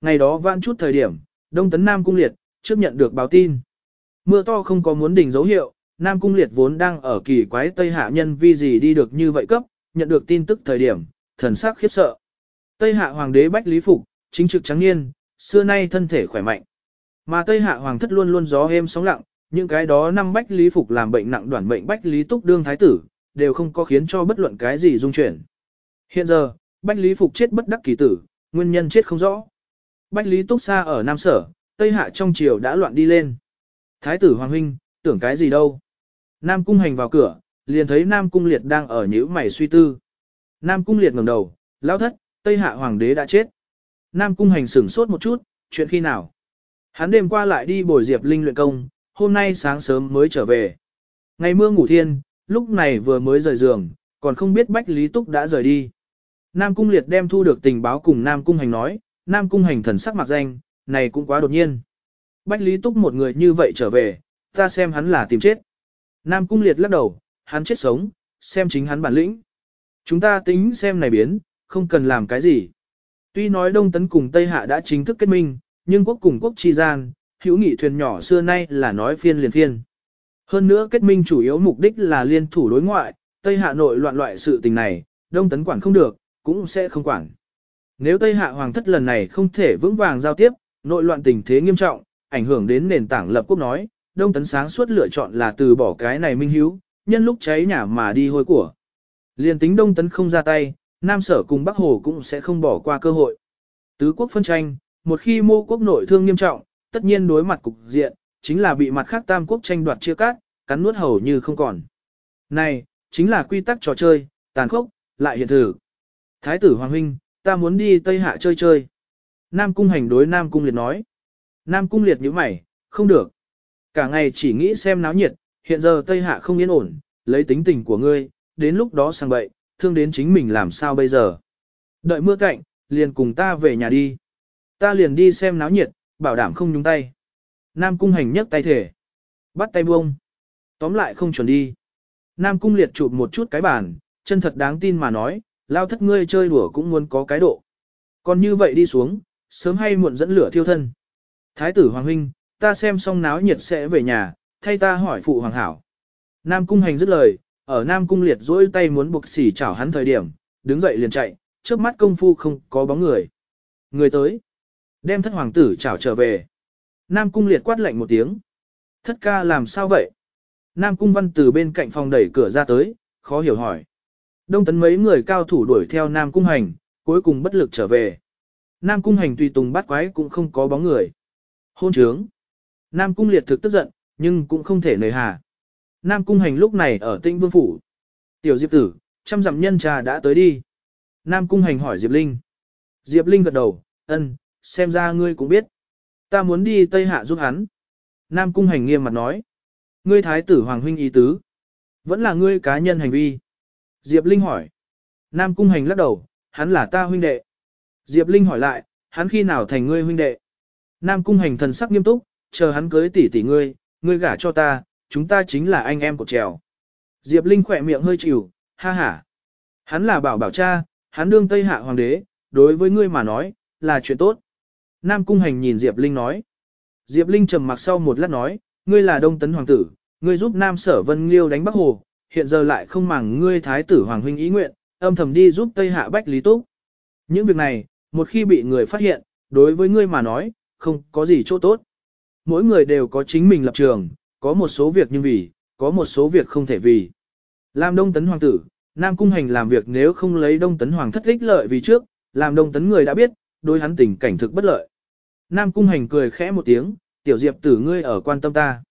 Ngày đó vãn chút thời điểm, Đông Tấn Nam Cung Liệt, trước nhận được báo tin. Mưa to không có muốn đỉnh dấu hiệu, Nam Cung Liệt vốn đang ở kỳ quái Tây Hạ nhân vì gì đi được như vậy cấp, nhận được tin tức thời điểm, thần sắc khiếp sợ. Tây Hạ Hoàng đế Bách Lý Phục, chính trực trắng niên, xưa nay thân thể khỏe mạnh. Mà Tây Hạ Hoàng thất luôn luôn gió êm sóng lặng, những cái đó năm Bách Lý Phục làm bệnh nặng đoản bệnh Bách Lý Túc đương thái tử, đều không có khiến cho bất luận cái gì dung chuyển. Hiện giờ, Bách Lý Phục chết bất đắc kỳ tử, nguyên nhân chết không rõ. Bách Lý Túc xa ở Nam Sở, Tây Hạ trong triều đã loạn đi lên. Thái tử Hoàng Huynh, tưởng cái gì đâu. Nam Cung hành vào cửa, liền thấy Nam Cung Liệt đang ở nhữ mày suy tư. Nam Cung Liệt ngẩng đầu, lão thất, Tây Hạ Hoàng đế đã chết. Nam Cung hành sửng sốt một chút, chuyện khi nào? Hắn đêm qua lại đi bồi Diệp Linh luyện công, hôm nay sáng sớm mới trở về. Ngày mưa ngủ thiên, lúc này vừa mới rời giường, còn không biết Bách Lý Túc đã rời đi. Nam Cung Liệt đem thu được tình báo cùng Nam Cung Hành nói, Nam Cung Hành thần sắc mặt danh, này cũng quá đột nhiên. Bách Lý Túc một người như vậy trở về, ta xem hắn là tìm chết. Nam Cung Liệt lắc đầu, hắn chết sống, xem chính hắn bản lĩnh. Chúng ta tính xem này biến, không cần làm cái gì. Tuy nói Đông Tấn cùng Tây Hạ đã chính thức kết minh, nhưng quốc cùng quốc chi gian, hữu nghị thuyền nhỏ xưa nay là nói phiên liền phiên. Hơn nữa kết minh chủ yếu mục đích là liên thủ đối ngoại, Tây Hạ nội loạn loại sự tình này, Đông Tấn quản không được, cũng sẽ không quản. Nếu Tây Hạ Hoàng thất lần này không thể vững vàng giao tiếp, nội loạn tình thế nghiêm trọng, ảnh hưởng đến nền tảng lập quốc nói, Đông Tấn sáng suốt lựa chọn là từ bỏ cái này minh hiếu, nhân lúc cháy nhà mà đi hôi của. Liên tính Đông Tấn không ra tay, Nam Sở cùng Bắc Hồ cũng sẽ không bỏ qua cơ hội. Tứ quốc phân tranh, một khi mô quốc nội thương nghiêm trọng, tất nhiên đối mặt cục diện, chính là bị mặt khác tam quốc tranh đoạt chia cắt, cắn nuốt hầu như không còn. Này, chính là quy tắc trò chơi, tàn khốc, lại hiện thử Thái tử Hoàng Huynh, ta muốn đi Tây Hạ chơi chơi. Nam Cung hành đối Nam Cung Liệt nói. Nam Cung Liệt như mày, không được. Cả ngày chỉ nghĩ xem náo nhiệt, hiện giờ Tây Hạ không yên ổn, lấy tính tình của ngươi, đến lúc đó sang bậy, thương đến chính mình làm sao bây giờ. Đợi mưa cạnh, liền cùng ta về nhà đi. Ta liền đi xem náo nhiệt, bảo đảm không nhúng tay. Nam cung hành nhấc tay thể. Bắt tay buông. Tóm lại không chuẩn đi. Nam cung liệt chụp một chút cái bàn, chân thật đáng tin mà nói, lao thất ngươi chơi đùa cũng muốn có cái độ. Còn như vậy đi xuống, sớm hay muộn dẫn lửa thiêu thân. Thái tử Hoàng Huynh, ta xem xong náo nhiệt sẽ về nhà, thay ta hỏi phụ Hoàng Hảo. Nam cung hành dứt lời, ở Nam cung liệt dỗi tay muốn buộc xỉ chảo hắn thời điểm, đứng dậy liền chạy, trước mắt công phu không có bóng người. Người tới. Đem thất hoàng tử chảo trở về. Nam cung liệt quát lạnh một tiếng. Thất ca làm sao vậy? Nam cung văn từ bên cạnh phòng đẩy cửa ra tới, khó hiểu hỏi. Đông tấn mấy người cao thủ đuổi theo Nam cung hành, cuối cùng bất lực trở về. Nam cung hành tùy tùng bắt quái cũng không có bóng người. Hôn trướng. Nam cung liệt thực tức giận, nhưng cũng không thể nời hà. Nam cung hành lúc này ở tinh vương phủ. Tiểu diệp tử, trăm dặm nhân trà đã tới đi. Nam cung hành hỏi Diệp Linh. Diệp Linh gật đầu, ân, xem ra ngươi cũng biết. Ta muốn đi Tây Hạ giúp hắn. Nam Cung Hành nghiêm mặt nói. Ngươi thái tử Hoàng Huynh ý tứ. Vẫn là ngươi cá nhân hành vi. Diệp Linh hỏi. Nam Cung Hành lắc đầu, hắn là ta huynh đệ. Diệp Linh hỏi lại, hắn khi nào thành ngươi huynh đệ? Nam Cung Hành thần sắc nghiêm túc, chờ hắn cưới tỷ tỷ ngươi, ngươi gả cho ta, chúng ta chính là anh em của trèo. Diệp Linh khỏe miệng hơi chịu, ha ha. Hắn là bảo bảo cha, hắn đương Tây Hạ Hoàng đế, đối với ngươi mà nói, là chuyện tốt. Nam Cung Hành nhìn Diệp Linh nói. Diệp Linh trầm mặc sau một lát nói, ngươi là đông tấn hoàng tử, ngươi giúp nam sở vân liêu đánh bắc hồ, hiện giờ lại không màng ngươi thái tử hoàng huynh ý nguyện, âm thầm đi giúp Tây Hạ Bách Lý Túc. Những việc này, một khi bị người phát hiện, đối với ngươi mà nói, không có gì chỗ tốt. Mỗi người đều có chính mình lập trường, có một số việc nhưng vì, có một số việc không thể vì. Làm đông tấn hoàng tử, Nam Cung Hành làm việc nếu không lấy đông tấn hoàng thất ích lợi vì trước, làm đông tấn người đã biết, đối hắn tình cảnh thực bất lợi. Nam Cung Hành cười khẽ một tiếng, tiểu diệp tử ngươi ở quan tâm ta.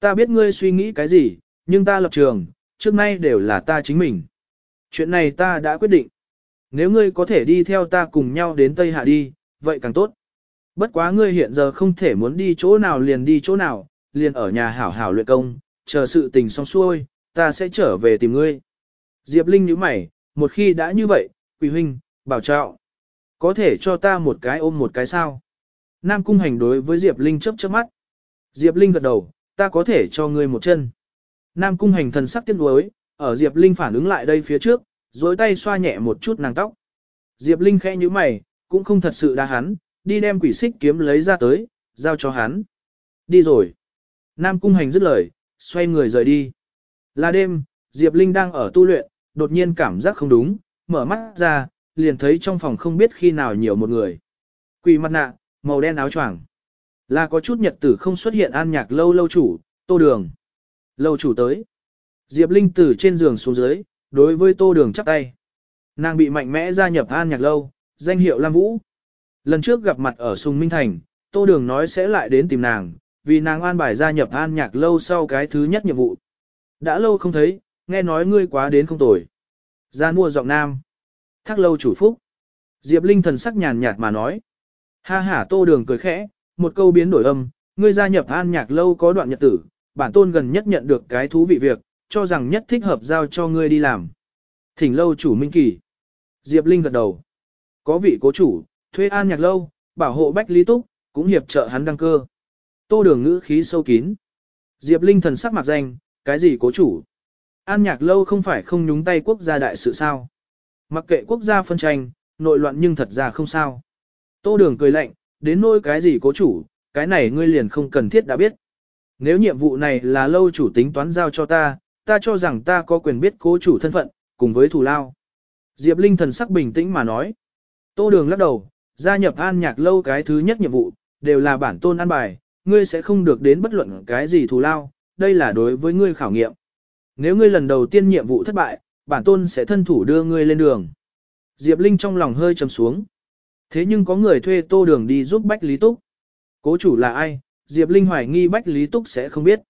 Ta biết ngươi suy nghĩ cái gì, nhưng ta lập trường, trước nay đều là ta chính mình. Chuyện này ta đã quyết định. Nếu ngươi có thể đi theo ta cùng nhau đến Tây Hạ đi, vậy càng tốt. Bất quá ngươi hiện giờ không thể muốn đi chỗ nào liền đi chỗ nào, liền ở nhà hảo hảo luyện công, chờ sự tình xong xuôi, ta sẽ trở về tìm ngươi. Diệp Linh nhíu mày, một khi đã như vậy, quỷ huynh, bảo trọng. Có thể cho ta một cái ôm một cái sao? Nam Cung Hành đối với Diệp Linh chớp chớp mắt. Diệp Linh gật đầu, ta có thể cho ngươi một chân. Nam Cung Hành thần sắc tiếc nuối, ở Diệp Linh phản ứng lại đây phía trước, dối tay xoa nhẹ một chút nàng tóc. Diệp Linh khẽ như mày, cũng không thật sự đa hắn, đi đem quỷ xích kiếm lấy ra tới, giao cho hắn. Đi rồi. Nam Cung Hành dứt lời, xoay người rời đi. Là đêm, Diệp Linh đang ở tu luyện, đột nhiên cảm giác không đúng, mở mắt ra, liền thấy trong phòng không biết khi nào nhiều một người. Quỷ mặt nạ, màu đen áo choàng. Là có chút nhật tử không xuất hiện an nhạc lâu lâu chủ, tô đường. Lâu chủ tới. Diệp Linh từ trên giường xuống dưới, đối với tô đường chắp tay. Nàng bị mạnh mẽ gia nhập an nhạc lâu, danh hiệu Lam Vũ. Lần trước gặp mặt ở Sùng Minh Thành, tô đường nói sẽ lại đến tìm nàng, vì nàng an bài gia nhập an nhạc lâu sau cái thứ nhất nhiệm vụ. Đã lâu không thấy, nghe nói ngươi quá đến không tồi. gia mua giọng nam. Thác lâu chủ phúc. Diệp Linh thần sắc nhàn nhạt mà nói. Ha ha tô đường cười khẽ, một câu biến đổi âm, ngươi gia nhập an nhạc lâu có đoạn nhật tử, bản tôn gần nhất nhận được cái thú vị việc, cho rằng nhất thích hợp giao cho ngươi đi làm. Thỉnh lâu chủ minh kỳ. Diệp Linh gật đầu. Có vị cố chủ, thuê an nhạc lâu, bảo hộ Bách Lý Túc, cũng hiệp trợ hắn đăng cơ. Tô đường ngữ khí sâu kín. Diệp Linh thần sắc mặt danh, cái gì cố chủ? An nhạc lâu không phải không nhúng tay quốc gia đại sự sao? Mặc kệ quốc gia phân tranh, nội loạn nhưng thật ra không sao. Tô đường cười lạnh, đến nôi cái gì cố chủ, cái này ngươi liền không cần thiết đã biết. Nếu nhiệm vụ này là lâu chủ tính toán giao cho ta, ta cho rằng ta có quyền biết cố chủ thân phận, cùng với thù lao. Diệp Linh thần sắc bình tĩnh mà nói. Tô đường lắc đầu, gia nhập an nhạc lâu cái thứ nhất nhiệm vụ, đều là bản tôn an bài, ngươi sẽ không được đến bất luận cái gì thù lao, đây là đối với ngươi khảo nghiệm. Nếu ngươi lần đầu tiên nhiệm vụ thất bại, bản tôn sẽ thân thủ đưa ngươi lên đường. Diệp Linh trong lòng hơi trầm xuống. Thế nhưng có người thuê tô đường đi giúp Bách Lý Túc. Cố chủ là ai, Diệp Linh hoài nghi Bách Lý Túc sẽ không biết.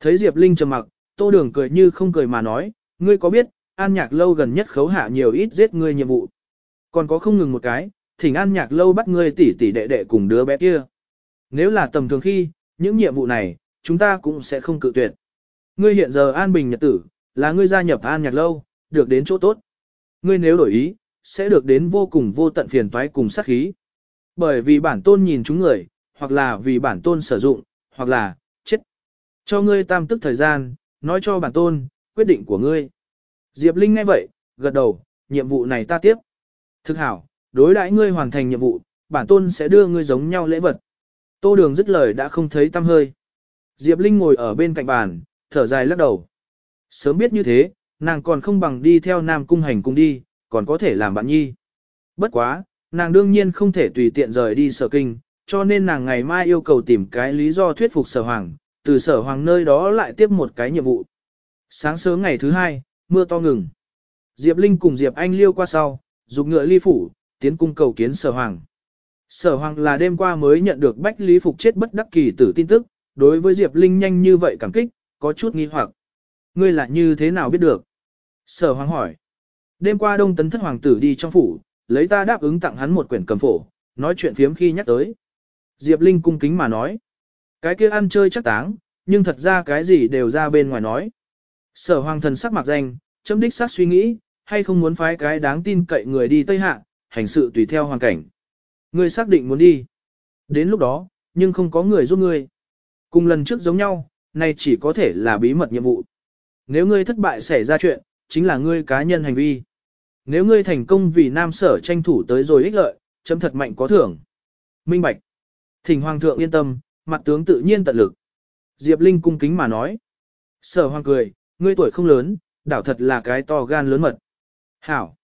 Thấy Diệp Linh trầm mặc, tô đường cười như không cười mà nói, ngươi có biết, an nhạc lâu gần nhất khấu hạ nhiều ít giết ngươi nhiệm vụ. Còn có không ngừng một cái, thỉnh an nhạc lâu bắt ngươi tỷ tỷ đệ đệ cùng đứa bé kia. Nếu là tầm thường khi, những nhiệm vụ này, chúng ta cũng sẽ không cự tuyệt. Ngươi hiện giờ an bình nhật tử, là ngươi gia nhập an nhạc lâu, được đến chỗ tốt. Ngươi nếu đổi ý, sẽ được đến vô cùng vô tận phiền toái cùng sát khí. Bởi vì bản tôn nhìn chúng người, hoặc là vì bản tôn sử dụng, hoặc là, chết. Cho ngươi tam tức thời gian, nói cho bản tôn, quyết định của ngươi. Diệp Linh nghe vậy, gật đầu, nhiệm vụ này ta tiếp. Thực hảo, đối đãi ngươi hoàn thành nhiệm vụ, bản tôn sẽ đưa ngươi giống nhau lễ vật. Tô đường dứt lời đã không thấy tâm hơi. Diệp Linh ngồi ở bên cạnh bàn, thở dài lắc đầu. Sớm biết như thế, nàng còn không bằng đi theo Nam Cung hành cung đi, còn có thể làm bạn nhi. Bất quá, nàng đương nhiên không thể tùy tiện rời đi sở kinh, cho nên nàng ngày mai yêu cầu tìm cái lý do thuyết phục sở hoàng, từ sở hoàng nơi đó lại tiếp một cái nhiệm vụ. Sáng sớm ngày thứ hai, mưa to ngừng. Diệp Linh cùng Diệp Anh liêu qua sau, dục ngựa ly phủ, tiến cung cầu kiến sở hoàng. Sở hoàng là đêm qua mới nhận được Bách Lý Phục chết bất đắc kỳ tử tin tức, đối với Diệp Linh nhanh như vậy cảm kích, có chút nghi hoặc. Ngươi là như thế nào biết được? Sở hoàng hỏi. Đêm qua đông tấn thất hoàng tử đi trong phủ, lấy ta đáp ứng tặng hắn một quyển cầm phổ, nói chuyện phiếm khi nhắc tới. Diệp Linh cung kính mà nói. Cái kia ăn chơi chắc táng, nhưng thật ra cái gì đều ra bên ngoài nói. Sở hoàng thần sắc mặc danh, chấm đích xác suy nghĩ, hay không muốn phái cái đáng tin cậy người đi Tây Hạ, hành sự tùy theo hoàn cảnh. Ngươi xác định muốn đi. Đến lúc đó, nhưng không có người giúp ngươi. Cùng lần trước giống nhau, nay chỉ có thể là bí mật nhiệm vụ. Nếu ngươi thất bại xảy ra chuyện, chính là ngươi cá nhân hành vi. Nếu ngươi thành công vì nam sở tranh thủ tới rồi ích lợi, chấm thật mạnh có thưởng. Minh Bạch. Thỉnh Hoàng thượng yên tâm, mặt tướng tự nhiên tận lực. Diệp Linh cung kính mà nói. Sở hoàng cười, ngươi tuổi không lớn, đảo thật là cái to gan lớn mật. Hảo.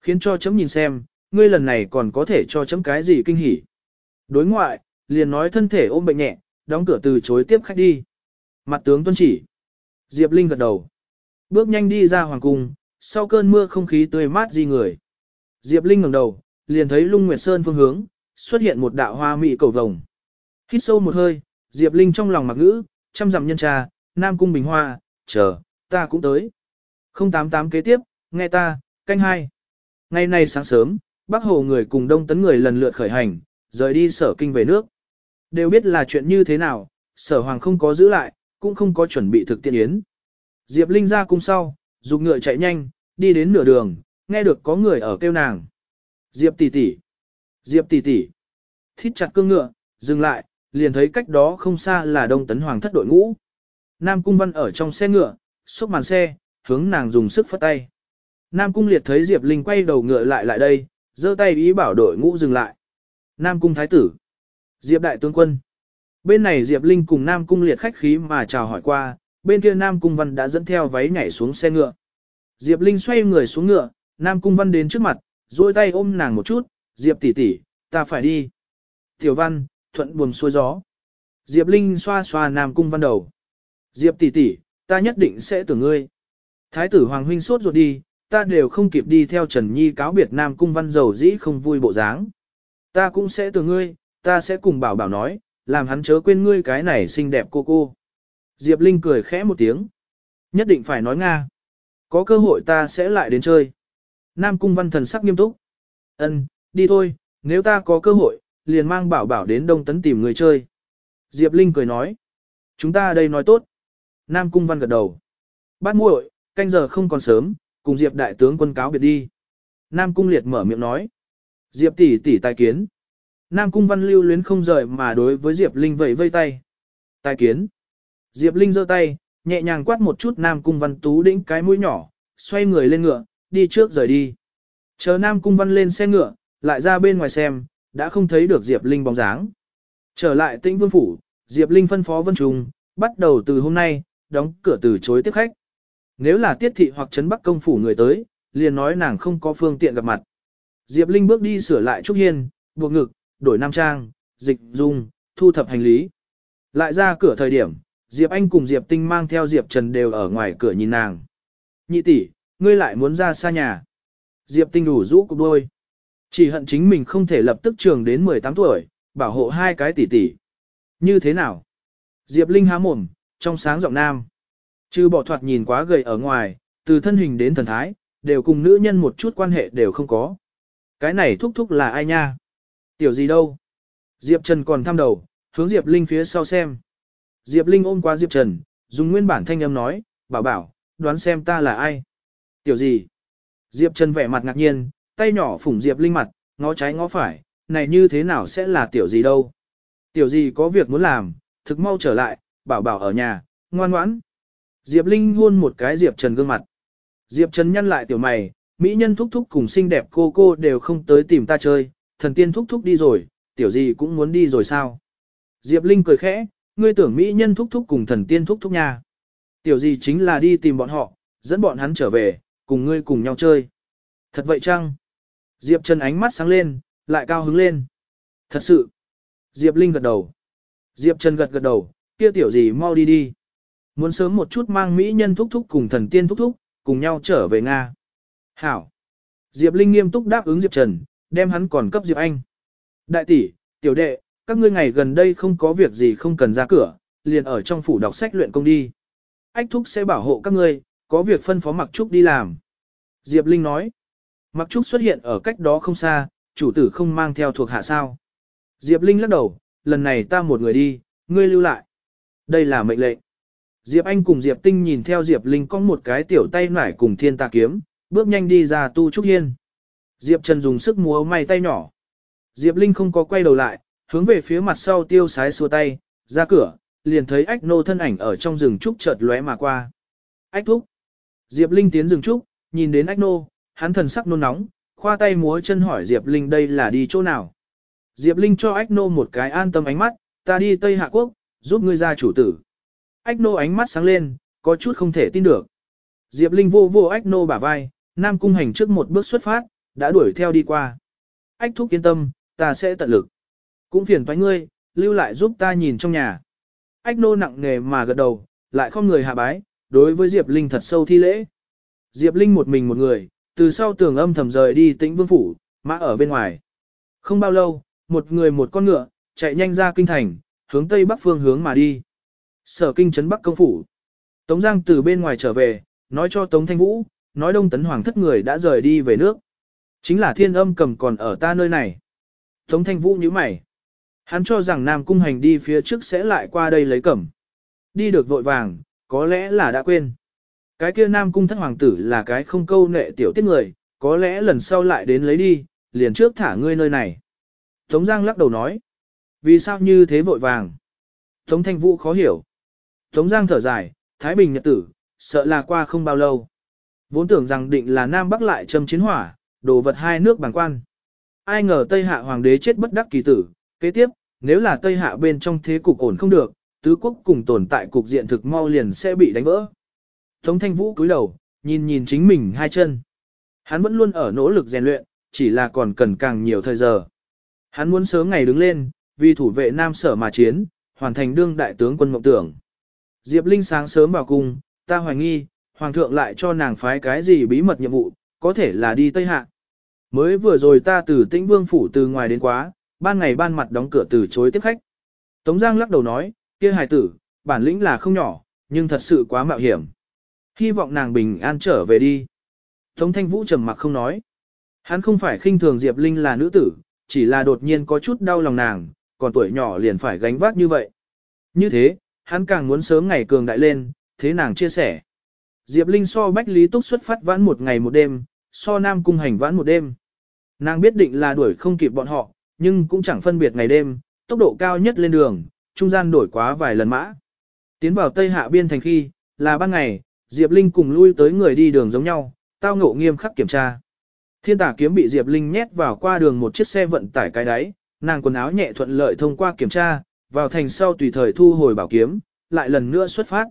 Khiến cho chấm nhìn xem, ngươi lần này còn có thể cho chấm cái gì kinh hỉ. Đối ngoại, liền nói thân thể ôm bệnh nhẹ, đóng cửa từ chối tiếp khách đi. Mặt tướng tuân chỉ. Diệp Linh gật đầu. Bước nhanh đi ra hoàng cung, sau cơn mưa không khí tươi mát di người. Diệp Linh ngẩng đầu, liền thấy lung nguyệt sơn phương hướng, xuất hiện một đạo hoa mị cầu vồng. Hít sâu một hơi, Diệp Linh trong lòng mặc ngữ, chăm dặm nhân trà, Nam Cung Bình Hoa, chờ, ta cũng tới. 088 kế tiếp, nghe ta, canh hai. Ngày nay sáng sớm, Bắc Hồ người cùng Đông Tấn người lần lượt khởi hành, rời đi sở kinh về nước. Đều biết là chuyện như thế nào, sở hoàng không có giữ lại, cũng không có chuẩn bị thực tiện yến. Diệp Linh ra cung sau, dục ngựa chạy nhanh, đi đến nửa đường, nghe được có người ở kêu nàng. Diệp tỷ tỷ, Diệp tỷ tỷ. Thít chặt cương ngựa, dừng lại, liền thấy cách đó không xa là Đông Tấn Hoàng thất đội ngũ. Nam Cung Văn ở trong xe ngựa, xúc màn xe, hướng nàng dùng sức phất tay. Nam Cung Liệt thấy Diệp Linh quay đầu ngựa lại lại đây, giơ tay ý bảo đội ngũ dừng lại. Nam Cung Thái tử, Diệp Đại Tướng Quân. Bên này Diệp Linh cùng Nam Cung Liệt khách khí mà chào hỏi qua, bên kia Nam Cung Văn đã dẫn theo váy nhảy xuống xe ngựa. Diệp Linh xoay người xuống ngựa, Nam Cung Văn đến trước mặt, duỗi tay ôm nàng một chút, Diệp tỷ tỷ, ta phải đi. Tiểu Văn, thuận buồm xuôi gió. Diệp Linh xoa xoa Nam Cung Văn đầu. Diệp tỷ tỷ, ta nhất định sẽ tưởng ngươi. Thái tử Hoàng huynh sốt ruột đi, ta đều không kịp đi theo Trần Nhi cáo biệt Nam Cung Văn giàu dĩ không vui bộ dáng. Ta cũng sẽ tưởng ngươi, ta sẽ cùng bảo bảo nói, làm hắn chớ quên ngươi cái này xinh đẹp cô cô. Diệp Linh cười khẽ một tiếng. Nhất định phải nói Nga. Có cơ hội ta sẽ lại đến chơi. Nam Cung Văn thần sắc nghiêm túc. Ân, đi thôi, nếu ta có cơ hội, liền mang bảo bảo đến Đông Tấn tìm người chơi. Diệp Linh cười nói. Chúng ta đây nói tốt. Nam Cung Văn gật đầu. Bát muội, canh giờ không còn sớm, cùng Diệp đại tướng quân cáo biệt đi. Nam Cung Liệt mở miệng nói. Diệp tỷ tỷ tài kiến. Nam Cung Văn lưu luyến không rời mà đối với Diệp Linh vẫy vây tay. Tài kiến. Diệp Linh giơ tay, nhẹ nhàng quát một chút Nam Cung Văn tú đĩnh cái mũi nhỏ, xoay người lên ngựa, đi trước rời đi. Chờ Nam Cung Văn lên xe ngựa, lại ra bên ngoài xem, đã không thấy được Diệp Linh bóng dáng. Trở lại tĩnh vương phủ, Diệp Linh phân phó Vân Trung, bắt đầu từ hôm nay, đóng cửa từ chối tiếp khách. Nếu là tiết thị hoặc trấn bắc công phủ người tới, liền nói nàng không có phương tiện gặp mặt. Diệp Linh bước đi sửa lại trúc hiên, buộc ngực, đổi nam trang, dịch dung, thu thập hành lý. Lại ra cửa thời điểm, Diệp Anh cùng Diệp Tinh mang theo Diệp Trần đều ở ngoài cửa nhìn nàng. Nhị tỷ, ngươi lại muốn ra xa nhà. Diệp Tinh đủ rũ cục đôi. Chỉ hận chính mình không thể lập tức trường đến 18 tuổi, bảo hộ hai cái tỷ tỷ. Như thế nào? Diệp Linh há mồm, trong sáng giọng nam. Chứ bỏ thoạt nhìn quá gầy ở ngoài, từ thân hình đến thần thái, đều cùng nữ nhân một chút quan hệ đều không có. Cái này thúc thúc là ai nha? Tiểu gì đâu? Diệp Trần còn thăm đầu, hướng Diệp Linh phía sau xem. Diệp Linh ôm qua Diệp Trần, dùng nguyên bản thanh âm nói, bảo bảo, đoán xem ta là ai? Tiểu gì? Diệp Trần vẻ mặt ngạc nhiên, tay nhỏ phủng Diệp Linh mặt, ngó trái ngó phải, này như thế nào sẽ là tiểu gì đâu? Tiểu gì có việc muốn làm, thực mau trở lại, bảo bảo ở nhà, ngoan ngoãn. Diệp Linh hôn một cái Diệp Trần gương mặt. Diệp Trần nhăn lại tiểu mày, mỹ nhân thúc thúc cùng xinh đẹp cô cô đều không tới tìm ta chơi, thần tiên thúc thúc đi rồi, tiểu gì cũng muốn đi rồi sao? Diệp Linh cười khẽ, ngươi tưởng mỹ nhân thúc thúc cùng thần tiên thúc thúc nha. Tiểu gì chính là đi tìm bọn họ, dẫn bọn hắn trở về, cùng ngươi cùng nhau chơi. Thật vậy chăng? Diệp Trần ánh mắt sáng lên, lại cao hứng lên. Thật sự. Diệp Linh gật đầu. Diệp Trần gật gật đầu, kia tiểu gì mau đi đi. Muốn sớm một chút mang mỹ nhân thúc thúc cùng thần tiên thúc thúc, cùng nhau trở về Nga. Hảo. Diệp Linh nghiêm túc đáp ứng Diệp Trần, đem hắn còn cấp Diệp Anh. Đại tỷ, tiểu đệ, các ngươi ngày gần đây không có việc gì không cần ra cửa, liền ở trong phủ đọc sách luyện công đi. Ách thúc sẽ bảo hộ các ngươi, có việc phân phó Mặc Trúc đi làm. Diệp Linh nói. Mặc Trúc xuất hiện ở cách đó không xa, chủ tử không mang theo thuộc hạ sao. Diệp Linh lắc đầu, lần này ta một người đi, ngươi lưu lại. Đây là mệnh lệnh. Diệp Anh cùng Diệp Tinh nhìn theo Diệp Linh có một cái tiểu tay nải cùng thiên tà kiếm, bước nhanh đi ra tu trúc hiên. Diệp Trần dùng sức múa may tay nhỏ. Diệp Linh không có quay đầu lại, hướng về phía mặt sau tiêu sái xua tay, ra cửa, liền thấy ách nô thân ảnh ở trong rừng trúc chợt lóe mà qua. Ách thúc. Diệp Linh tiến rừng trúc, nhìn đến ách nô, hắn thần sắc nôn nóng, khoa tay múa chân hỏi Diệp Linh đây là đi chỗ nào. Diệp Linh cho ách nô một cái an tâm ánh mắt, ta đi Tây Hạ Quốc, giúp ngươi ra chủ tử. Ách nô ánh mắt sáng lên, có chút không thể tin được. Diệp Linh vô vô ách nô bả vai, Nam Cung Hành trước một bước xuất phát, đã đuổi theo đi qua. Ách thúc yên tâm, ta sẽ tận lực. Cũng phiền toái ngươi, lưu lại giúp ta nhìn trong nhà. Ách nô nặng nề mà gật đầu, lại không người hạ bái, đối với Diệp Linh thật sâu thi lễ. Diệp Linh một mình một người, từ sau tường âm thầm rời đi tĩnh vương phủ, mã ở bên ngoài. Không bao lâu, một người một con ngựa, chạy nhanh ra kinh thành, hướng tây bắc phương hướng mà đi. Sở kinh trấn bắc công phủ. Tống Giang từ bên ngoài trở về, nói cho Tống Thanh Vũ, nói Đông Tấn Hoàng thất người đã rời đi về nước. Chính là thiên âm cầm còn ở ta nơi này. Tống Thanh Vũ như mày. Hắn cho rằng Nam Cung Hành đi phía trước sẽ lại qua đây lấy cẩm. Đi được vội vàng, có lẽ là đã quên. Cái kia Nam Cung thất hoàng tử là cái không câu nệ tiểu tiết người, có lẽ lần sau lại đến lấy đi, liền trước thả ngươi nơi này. Tống Giang lắc đầu nói. Vì sao như thế vội vàng? Tống Thanh Vũ khó hiểu. Tống Giang thở dài, Thái Bình nhật tử, sợ là qua không bao lâu. Vốn tưởng rằng định là Nam Bắc lại châm chiến hỏa, đồ vật hai nước bằng quan. Ai ngờ Tây Hạ Hoàng đế chết bất đắc kỳ tử, kế tiếp, nếu là Tây Hạ bên trong thế cục ổn không được, tứ quốc cùng tồn tại cục diện thực mau liền sẽ bị đánh vỡ. Tống Thanh Vũ cúi đầu, nhìn nhìn chính mình hai chân. Hắn vẫn luôn ở nỗ lực rèn luyện, chỉ là còn cần càng nhiều thời giờ. Hắn muốn sớm ngày đứng lên, vì thủ vệ Nam Sở mà chiến, hoàn thành đương đại tướng quân mộng tưởng. Diệp Linh sáng sớm vào cung, ta hoài nghi, Hoàng thượng lại cho nàng phái cái gì bí mật nhiệm vụ, có thể là đi Tây Hạ. Mới vừa rồi ta từ tĩnh vương phủ từ ngoài đến quá, ban ngày ban mặt đóng cửa từ chối tiếp khách. Tống Giang lắc đầu nói, kia hài tử, bản lĩnh là không nhỏ, nhưng thật sự quá mạo hiểm. Hy vọng nàng bình an trở về đi. Tống Thanh Vũ trầm mặc không nói. Hắn không phải khinh thường Diệp Linh là nữ tử, chỉ là đột nhiên có chút đau lòng nàng, còn tuổi nhỏ liền phải gánh vác như vậy. Như thế, hắn càng muốn sớm ngày cường đại lên, thế nàng chia sẻ. Diệp Linh so Bách Lý Túc xuất phát vãn một ngày một đêm, so Nam Cung hành vãn một đêm. Nàng biết định là đuổi không kịp bọn họ, nhưng cũng chẳng phân biệt ngày đêm, tốc độ cao nhất lên đường, trung gian đổi quá vài lần mã. Tiến vào Tây Hạ biên thành khi, là ban ngày, Diệp Linh cùng lui tới người đi đường giống nhau, tao ngộ nghiêm khắc kiểm tra. Thiên tả kiếm bị Diệp Linh nhét vào qua đường một chiếc xe vận tải cái đáy, nàng quần áo nhẹ thuận lợi thông qua kiểm tra, vào thành sau tùy thời thu hồi bảo kiếm, lại lần nữa xuất phát.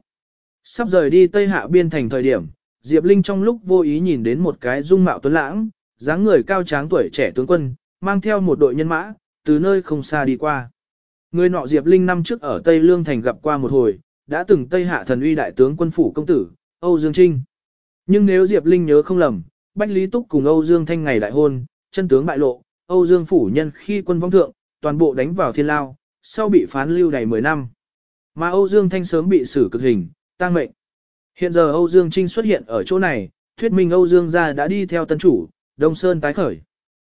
Sắp rời đi Tây Hạ biên thành thời điểm, Diệp Linh trong lúc vô ý nhìn đến một cái dung mạo tuấn lãng, dáng người cao tráng tuổi trẻ tướng quân, mang theo một đội nhân mã, từ nơi không xa đi qua. Người nọ Diệp Linh năm trước ở Tây Lương Thành gặp qua một hồi, đã từng Tây Hạ thần uy đại tướng quân phủ công tử, Âu Dương Trinh. Nhưng nếu Diệp Linh nhớ không lầm, Bách Lý Túc cùng Âu Dương Thanh ngày đại hôn, chân tướng bại lộ, Âu Dương phủ nhân khi quân vong thượng, toàn bộ đánh vào thiên lao, sau bị phán lưu đầy 10 năm. Mà Âu Dương Thanh sớm bị xử cực hình, tang mệnh. Hiện giờ Âu Dương Trinh xuất hiện ở chỗ này, thuyết minh Âu Dương gia đã đi theo tân chủ, Đông Sơn tái khởi.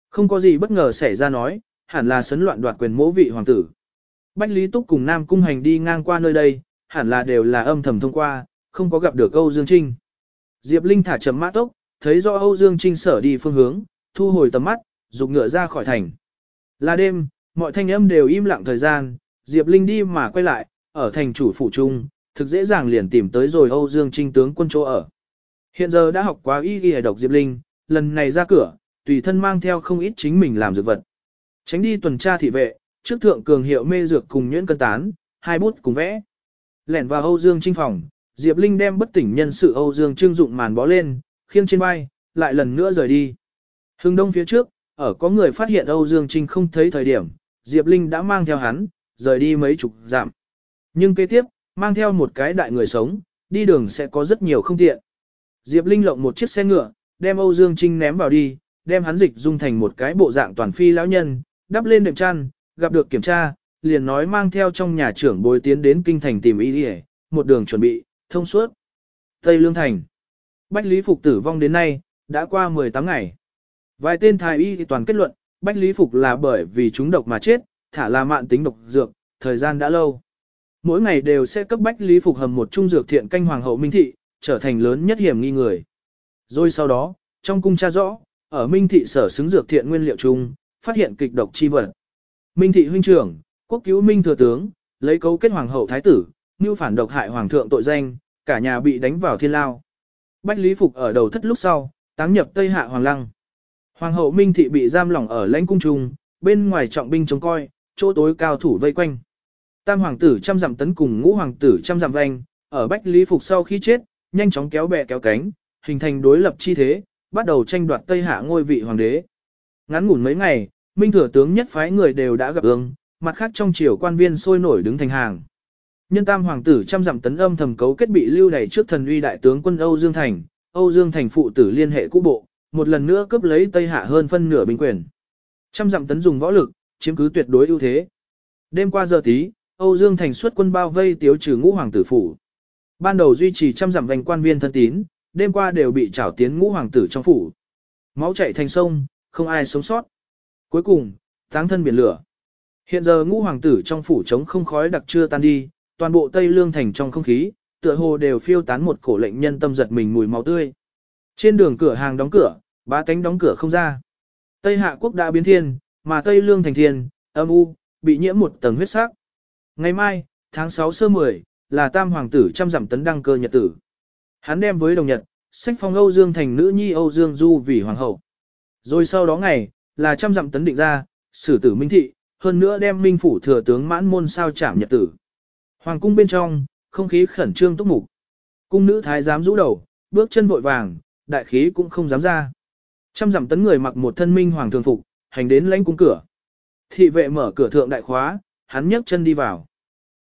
Không có gì bất ngờ xảy ra nói, hẳn là sấn loạn đoạt quyền mỗ vị hoàng tử. Bách Lý Túc cùng Nam Cung Hành đi ngang qua nơi đây, hẳn là đều là âm thầm thông qua, không có gặp được Âu Dương Trinh. Diệp Linh thả chấm mã tốc, thấy do Âu Dương Trinh sở đi phương hướng, thu hồi tầm mắt, dục ngựa ra khỏi thành. Là đêm, mọi thanh âm đều im lặng thời gian, Diệp Linh đi mà quay lại, ở thành chủ phủ trung, thực dễ dàng liền tìm tới rồi Âu Dương Trinh tướng quân chỗ ở. Hiện giờ đã học quá y y độc Diệp Linh, lần này ra cửa, tùy thân mang theo không ít chính mình làm dược vật. Tránh đi tuần tra thị vệ, trước thượng cường hiệu mê dược cùng nhuyễn cân tán, hai bút cùng vẽ. Lẻn vào Âu Dương Trinh phòng, Diệp Linh đem bất tỉnh nhân sự Âu Dương Trương dụng màn bó lên, khiêng trên vai, lại lần nữa rời đi. Hưng đông phía trước, ở có người phát hiện Âu Dương Trinh không thấy thời điểm, Diệp Linh đã mang theo hắn, rời đi mấy chục dặm. Nhưng kế tiếp, mang theo một cái đại người sống, đi đường sẽ có rất nhiều không tiện. Diệp Linh lộng một chiếc xe ngựa, đem Âu Dương Trinh ném vào đi, đem hắn dịch dung thành một cái bộ dạng toàn phi lão nhân, đắp lên đệm chăn, gặp được kiểm tra, liền nói mang theo trong nhà trưởng bồi tiến đến kinh thành tìm y đi một đường chuẩn bị, thông suốt. Tây Lương Thành. Bách Lý Phục tử vong đến nay, đã qua 18 ngày. Vài tên thái y toàn kết luận, Bách Lý Phục là bởi vì chúng độc mà chết, thả là mạn tính độc dược, thời gian đã lâu. Mỗi ngày đều sẽ cấp Bách Lý Phục hầm một trung dược thiện canh hoàng hậu Minh Thị, trở thành lớn nhất hiểm nghi người. Rồi sau đó, trong cung tra rõ, ở Minh Thị sở xứng dược thiện nguyên liệu chung, phát hiện kịch độc chi vật. Minh Thị huynh trưởng, quốc cứu Minh thừa tướng, lấy cấu kết hoàng hậu thái tử, như phản độc hại hoàng thượng tội danh, cả nhà bị đánh vào thiên lao. Bách Lý Phục ở đầu thất lúc sau, táng nhập Tây Hạ Hoàng Lăng. Hoàng hậu Minh Thị bị giam lỏng ở lãnh cung trung, bên ngoài trọng binh chống coi, chỗ tối cao thủ vây quanh. Tam hoàng tử trăm dặm tấn cùng ngũ hoàng tử trăm dặm vanh, ở Bách Lý Phục sau khi chết, nhanh chóng kéo bè kéo cánh, hình thành đối lập chi thế, bắt đầu tranh đoạt Tây Hạ ngôi vị hoàng đế. Ngắn ngủn mấy ngày, Minh thừa tướng nhất phái người đều đã gặp ương, mặt khác trong triều quan viên sôi nổi đứng thành hàng. Nhân tam hoàng tử trăm dặm tấn âm thầm cấu kết bị lưu đày trước thần uy đại tướng quân Âu Dương Thành, Âu Dương Thành phụ tử liên hệ cũ bộ, một lần nữa cướp lấy Tây Hạ hơn phân nửa binh quyền. Trăm dặm tấn dùng võ lực, chiếm cứ tuyệt đối ưu thế. Đêm qua giờ tí, Âu Dương Thành xuất quân bao vây tiếu trừ ngũ hoàng tử phủ. Ban đầu duy trì trăm dặm vành quan viên thân tín, đêm qua đều bị trảo tiến ngũ hoàng tử trong phủ. Máu chảy thành sông, không ai sống sót. Cuối cùng, táng thân biển lửa. Hiện giờ ngũ hoàng tử trong phủ trống không khói đặc chưa tan đi, toàn bộ Tây Lương thành trong không khí, tựa hồ đều phiêu tán một cổ lệnh nhân tâm giật mình mùi máu tươi. Trên đường cửa hàng đóng cửa, ba cánh đóng cửa không ra. Tây Hạ quốc đã biến thiên, mà Tây Lương thành thiên, âm u, bị nhiễm một tầng huyết sắc. Ngày mai, tháng 6 sơ 10, là tam hoàng tử trăm giảm tấn đăng cơ nhật tử. Hắn đem với đồng nhật, sách phong Âu Dương thành nữ nhi Âu Dương Du vì hoàng hậu. Rồi sau đó ngày, là trăm dặm tấn định ra, xử tử minh thị, hơn nữa đem minh phủ thừa tướng mãn môn sao chạm nhật tử. Hoàng cung bên trong, không khí khẩn trương túc mục. Cung nữ thái giám rũ đầu, bước chân vội vàng, đại khí cũng không dám ra. Trăm dặm tấn người mặc một thân minh hoàng thường phục, hành đến lãnh cung cửa. Thị vệ mở cửa thượng đại khóa, hắn nhấc chân đi vào.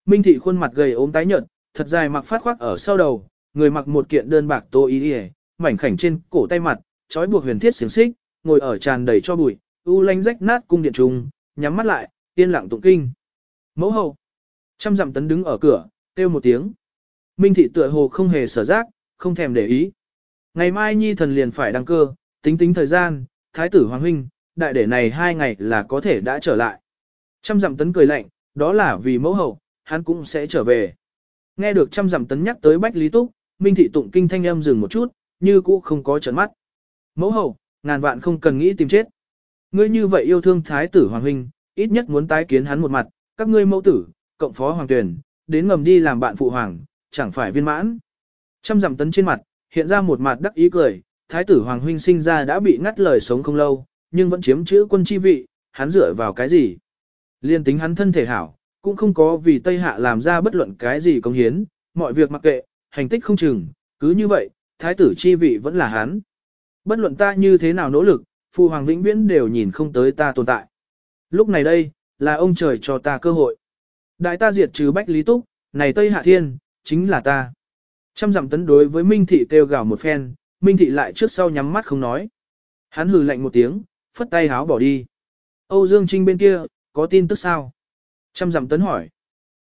Minh thị khuôn mặt gầy ốm tái nhợt, thật dài mặc phát khoác ở sau đầu, người mặc một kiện đơn bạc tô y đi mảnh khảnh trên cổ tay mặt, trói buộc huyền thiết xiềng xích, ngồi ở tràn đầy cho bụi, u lanh rách nát cung điện trùng, nhắm mắt lại, yên lặng tụng kinh. Mẫu hậu. Trăm dặm tấn đứng ở cửa, kêu một tiếng. Minh thị tựa hồ không hề sở giác, không thèm để ý. Ngày mai nhi thần liền phải đăng cơ, tính tính thời gian, thái tử hoàng huynh, đại để này hai ngày là có thể đã trở lại. Trăm dặm tấn cười lạnh, đó là vì mẫu hậu, hắn cũng sẽ trở về. Nghe được trăm dặm tấn nhắc tới Bách Lý Túc, Minh thị tụng kinh thanh âm dừng một chút, như cũ không có trấn mắt. Mẫu hậu, ngàn vạn không cần nghĩ tìm chết. Ngươi như vậy yêu thương thái tử hoàng huynh, ít nhất muốn tái kiến hắn một mặt, các ngươi mẫu tử, cộng phó hoàng tuyển, đến ngầm đi làm bạn phụ hoàng, chẳng phải viên mãn. Trăm dặm tấn trên mặt, hiện ra một mặt đắc ý cười, thái tử hoàng huynh sinh ra đã bị ngắt lời sống không lâu, nhưng vẫn chiếm chữ quân chi vị, hắn dựa vào cái gì? Liên tính hắn thân thể hảo, cũng không có vì Tây Hạ làm ra bất luận cái gì công hiến, mọi việc mặc kệ, hành tích không chừng, cứ như vậy, thái tử chi vị vẫn là hắn. Bất luận ta như thế nào nỗ lực, phụ hoàng vĩnh viễn đều nhìn không tới ta tồn tại. Lúc này đây, là ông trời cho ta cơ hội. Đại ta diệt trừ Bách Lý Túc, này Tây Hạ Thiên, chính là ta. Trăm dặm tấn đối với Minh Thị kêu gào một phen, Minh Thị lại trước sau nhắm mắt không nói. Hắn hừ lạnh một tiếng, phất tay háo bỏ đi. Âu Dương Trinh bên kia, có tin tức sao? Trăm dặm tấn hỏi.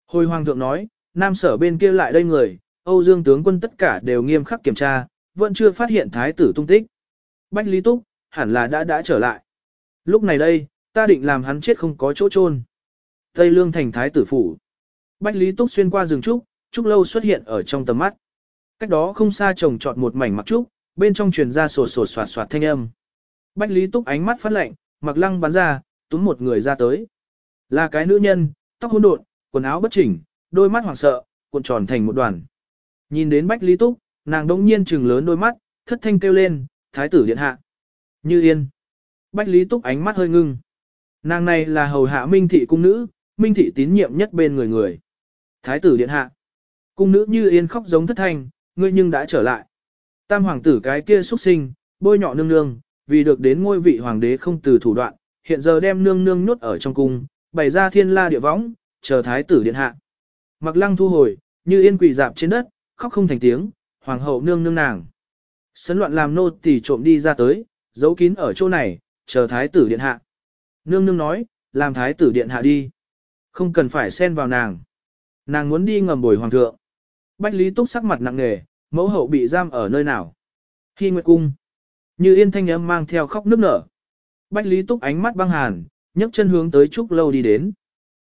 Hồi hoàng thượng nói, nam sở bên kia lại đây người, Âu Dương tướng quân tất cả đều nghiêm khắc kiểm tra, vẫn chưa phát hiện thái tử tung tích. Bách Lý Túc, hẳn là đã đã trở lại. Lúc này đây, ta định làm hắn chết không có chỗ chôn. Tây Lương thành thái tử phủ. Bách Lý Túc xuyên qua rừng trúc, trúc lâu xuất hiện ở trong tầm mắt. Cách đó không xa trồng trọt một mảnh mặc trúc, bên trong truyền ra sổ sổ soạt soạt thanh âm. Bách Lý Túc ánh mắt phát lạnh, mặc lăng bắn ra, túm một người ra tới. Là cái nữ nhân, tóc hỗn độn, quần áo bất chỉnh, đôi mắt hoảng sợ, cuộn tròn thành một đoàn. Nhìn đến Bách Lý Túc, nàng đống nhiên trừng lớn đôi mắt, thất thanh kêu lên, thái tử điện hạ. Như yên. Bách Lý Túc ánh mắt hơi ngưng. Nàng này là hầu hạ minh thị cung nữ, minh thị tín nhiệm nhất bên người người. Thái tử điện hạ. Cung nữ như yên khóc giống thất thanh, ngươi nhưng đã trở lại. Tam hoàng tử cái kia xuất sinh, bôi nhọ nương nương, vì được đến ngôi vị hoàng đế không từ thủ đoạn, hiện giờ đem nương nương nhốt ở trong cung, bày ra thiên la địa võng, chờ thái tử điện hạ. Mặc lăng thu hồi, như yên quỳ dạp trên đất, khóc không thành tiếng, hoàng hậu nương nương nàng. Sấn loạn làm nô tỳ trộm đi ra tới, giấu kín ở chỗ này, chờ thái tử điện hạ. Nương nương nói, làm thái tử điện hạ đi. Không cần phải xen vào nàng. Nàng muốn đi ngầm bồi hoàng thượng. Bách Lý Túc sắc mặt nặng nề, mẫu hậu bị giam ở nơi nào. Khi nguyệt cung. Như yên thanh âm mang theo khóc nước nở. Bách Lý Túc ánh mắt băng hàn, nhấc chân hướng tới trúc lâu đi đến.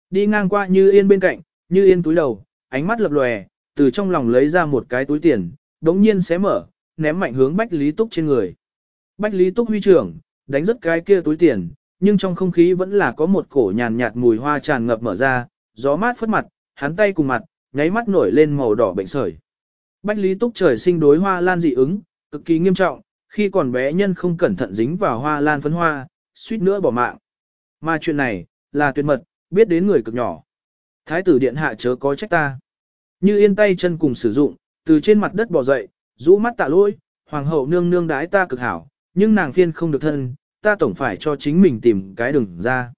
Đi ngang qua Như Yên bên cạnh, Như Yên túi đầu, ánh mắt lập lòe, từ trong lòng lấy ra một cái túi tiền, đống nhiên xé mở, ném mạnh hướng Bách Lý Túc trên người. Bách Lý Túc huy trưởng, đánh rất cái kia túi tiền, nhưng trong không khí vẫn là có một cổ nhàn nhạt mùi hoa tràn ngập mở ra, gió mát phất mặt, hắn tay cùng mặt, nháy mắt nổi lên màu đỏ bệnh sởi. Bách Lý Túc trời sinh đối hoa lan dị ứng, cực kỳ nghiêm trọng, khi còn bé nhân không cẩn thận dính vào hoa lan phấn hoa, suýt nữa bỏ mạng. Mà chuyện này, là tuyệt mật, biết đến người cực nhỏ. Thái tử điện hạ chớ có trách ta. Như yên tay chân cùng sử dụng, từ trên mặt đất bò dậy, rũ mắt tạ lỗi, hoàng hậu nương nương đái ta cực hảo, nhưng nàng phiên không được thân, ta tổng phải cho chính mình tìm cái đường ra.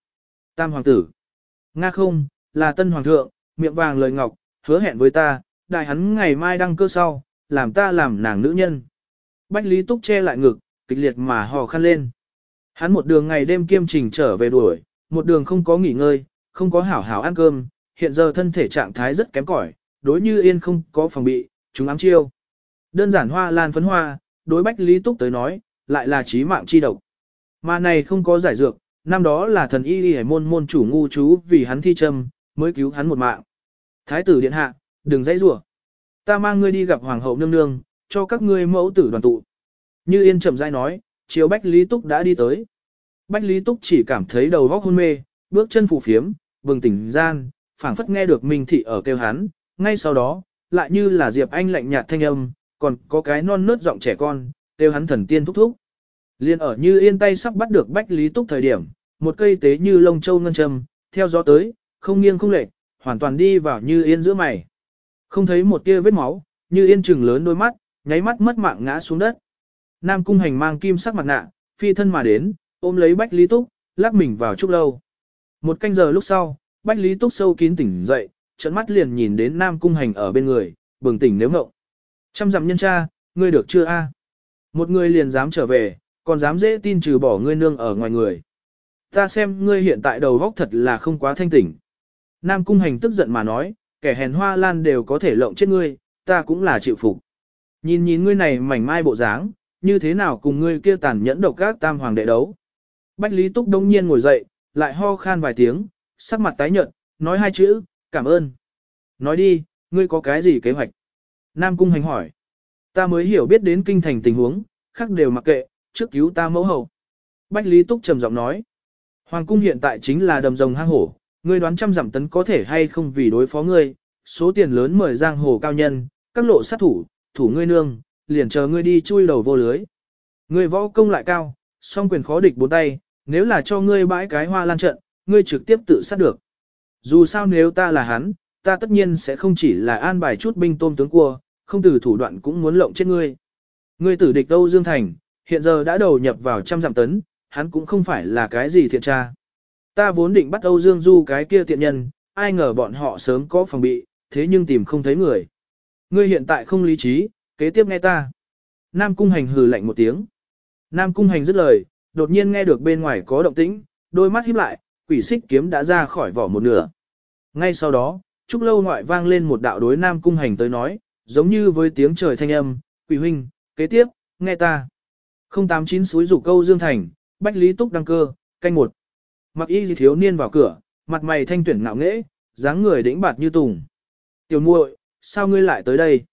Tam hoàng tử. Nga không, là tân hoàng thượng, miệng vàng lời ngọc, hứa hẹn với ta, đại hắn ngày mai đăng cơ sau, làm ta làm nàng nữ nhân. Bách Lý Túc che lại ngực, kịch liệt mà hò khăn lên. Hắn một đường ngày đêm kiêm trình trở về đuổi, một đường không có nghỉ ngơi, không có hảo hảo ăn cơm, hiện giờ thân thể trạng thái rất kém cỏi, đối như yên không có phòng bị, chúng ám chiêu. Đơn giản hoa lan phấn hoa, đối Bách Lý Túc tới nói, lại là trí mạng chi độc. Mà này không có giải dược, năm đó là thần y y môn môn chủ ngu chú vì hắn thi châm, mới cứu hắn một mạng. Thái tử điện hạ, đừng dãy rủa. Ta mang ngươi đi gặp hoàng hậu nương nương, cho các ngươi mẫu tử đoàn tụ. Như yên chậm rãi nói, chiều Bách Lý Túc đã đi tới. Bách Lý Túc chỉ cảm thấy đầu óc hôn mê, bước chân phù phiếm, bừng tỉnh gian, phảng phất nghe được Minh Thị ở kêu hắn, ngay sau đó, lại như là Diệp Anh lạnh nhạt thanh âm, còn có cái non nớt giọng trẻ con, kêu hắn thần tiên thúc thúc. Liên ở như yên tay sắp bắt được Bách Lý Túc thời điểm, một cây tế như lông châu ngân châm, theo gió tới, không nghiêng không lệch, hoàn toàn đi vào như yên giữa mày. Không thấy một tia vết máu, như yên trừng lớn đôi mắt, nháy mắt mất mạng ngã xuống đất. Nam cung hành mang kim sắc mặt nạ, phi thân mà đến, ôm lấy Bách Lý Túc, lắc mình vào trúc lâu. Một canh giờ lúc sau, Bách Lý Túc sâu kín tỉnh dậy, trận mắt liền nhìn đến Nam cung hành ở bên người, bừng tỉnh nếu ngộng. Trăm dặm nhân cha, ngươi được chưa a? Một người liền dám trở về, còn dám dễ tin trừ bỏ ngươi nương ở ngoài người. Ta xem ngươi hiện tại đầu góc thật là không quá thanh tỉnh. Nam cung hành tức giận mà nói, kẻ hèn hoa lan đều có thể lộng chết ngươi, ta cũng là chịu phục. Nhìn nhìn ngươi này mảnh mai bộ dáng, như thế nào cùng ngươi kia tàn nhẫn độc các tam hoàng đệ đấu. Bách Lý Túc đông nhiên ngồi dậy, lại ho khan vài tiếng, sắc mặt tái nhợt, nói hai chữ, cảm ơn. Nói đi, ngươi có cái gì kế hoạch? Nam Cung Hành hỏi. Ta mới hiểu biết đến kinh thành tình huống, khác đều mặc kệ, trước cứu ta mẫu hậu. Bách Lý Túc trầm giọng nói. Hoàng cung hiện tại chính là đầm rồng hang hổ, ngươi đoán trăm giảm tấn có thể hay không vì đối phó ngươi, số tiền lớn mời giang hồ cao nhân, các lộ sát thủ, thủ ngươi nương, liền chờ ngươi đi chui đầu vô lưới. Ngươi võ công lại cao, song quyền khó địch bốn tay, nếu là cho ngươi bãi cái hoa lan trận, ngươi trực tiếp tự sát được. Dù sao nếu ta là hắn, ta tất nhiên sẽ không chỉ là an bài chút binh tôm tướng cua, không từ thủ đoạn cũng muốn lộng chết ngươi. Ngươi tử địch Âu Dương Thành, hiện giờ đã đầu nhập vào trăm dặm tấn, hắn cũng không phải là cái gì thiện tra. Ta vốn định bắt Âu Dương Du cái kia tiện nhân, ai ngờ bọn họ sớm có phòng bị, thế nhưng tìm không thấy người. Ngươi hiện tại không lý trí, kế tiếp nghe ta. Nam Cung Hành hừ lạnh một tiếng. Nam Cung Hành dứt lời, đột nhiên nghe được bên ngoài có động tĩnh, đôi mắt híp lại, quỷ xích kiếm đã ra khỏi vỏ một nửa. Ngay sau đó, trúc lâu ngoại vang lên một đạo đối Nam Cung Hành tới nói, giống như với tiếng trời thanh âm, quỷ huynh, kế tiếp, nghe ta. 089 suối rủ câu Dương Thành, Bách Lý Túc đăng cơ, canh một. Mặc y thiếu niên vào cửa, mặt mày thanh tuyển ngạo nghễ, dáng người đĩnh bạt như tùng. Tiểu muội, sao ngươi lại tới đây?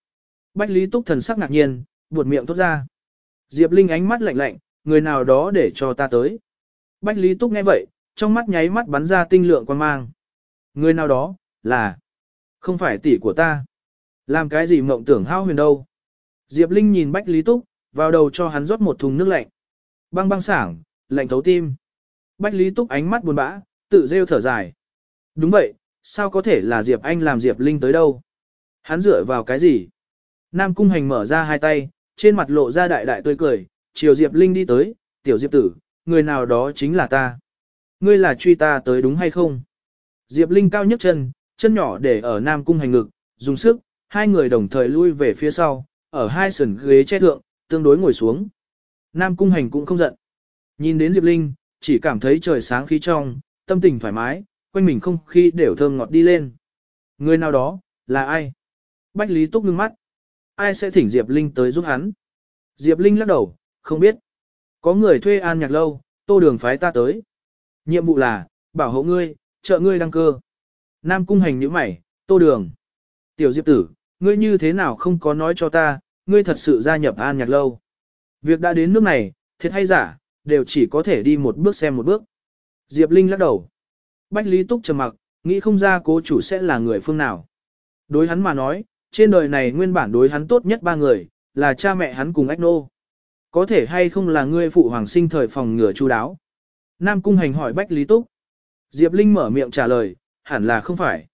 Bách Lý Túc thần sắc ngạc nhiên, buột miệng thốt ra. Diệp Linh ánh mắt lạnh lạnh, người nào đó để cho ta tới. Bách Lý Túc nghe vậy, trong mắt nháy mắt bắn ra tinh lượng quan mang. Người nào đó, là, không phải tỷ của ta. Làm cái gì mộng tưởng hao huyền đâu. Diệp Linh nhìn Bách Lý Túc, vào đầu cho hắn rót một thùng nước lạnh. Băng băng sảng, lạnh thấu tim. Bách Lý Túc ánh mắt buồn bã, tự rêu thở dài. Đúng vậy, sao có thể là Diệp Anh làm Diệp Linh tới đâu? Hắn dựa vào cái gì? Nam Cung Hành mở ra hai tay, trên mặt lộ ra đại đại tươi cười, chiều Diệp Linh đi tới, tiểu Diệp tử, người nào đó chính là ta. Ngươi là truy ta tới đúng hay không? Diệp Linh cao nhất chân, chân nhỏ để ở Nam Cung Hành ngực, dùng sức, hai người đồng thời lui về phía sau, ở hai sườn ghế che thượng, tương đối ngồi xuống. Nam Cung Hành cũng không giận. Nhìn đến Diệp Linh, chỉ cảm thấy trời sáng khí trong, tâm tình thoải mái, quanh mình không khí đều thơm ngọt đi lên. Người nào đó, là ai? Bách Lý Túc ngưng mắt. Ai sẽ thỉnh Diệp Linh tới giúp hắn? Diệp Linh lắc đầu, không biết. Có người thuê an nhạc lâu, tô đường phái ta tới. Nhiệm vụ là, bảo hộ ngươi, trợ ngươi đăng cơ. Nam cung hành như mày, tô đường. Tiểu Diệp tử, ngươi như thế nào không có nói cho ta, ngươi thật sự gia nhập an nhạc lâu. Việc đã đến nước này, thiệt hay giả, đều chỉ có thể đi một bước xem một bước. Diệp Linh lắc đầu. Bách Lý Túc trầm mặc, nghĩ không ra cố chủ sẽ là người phương nào. Đối hắn mà nói, trên đời này nguyên bản đối hắn tốt nhất ba người, là cha mẹ hắn cùng ách nô. Có thể hay không là ngươi phụ hoàng sinh thời phòng ngừa chu đáo. Nam Cung Hành hỏi Bách Lý Túc. Diệp Linh mở miệng trả lời, hẳn là không phải.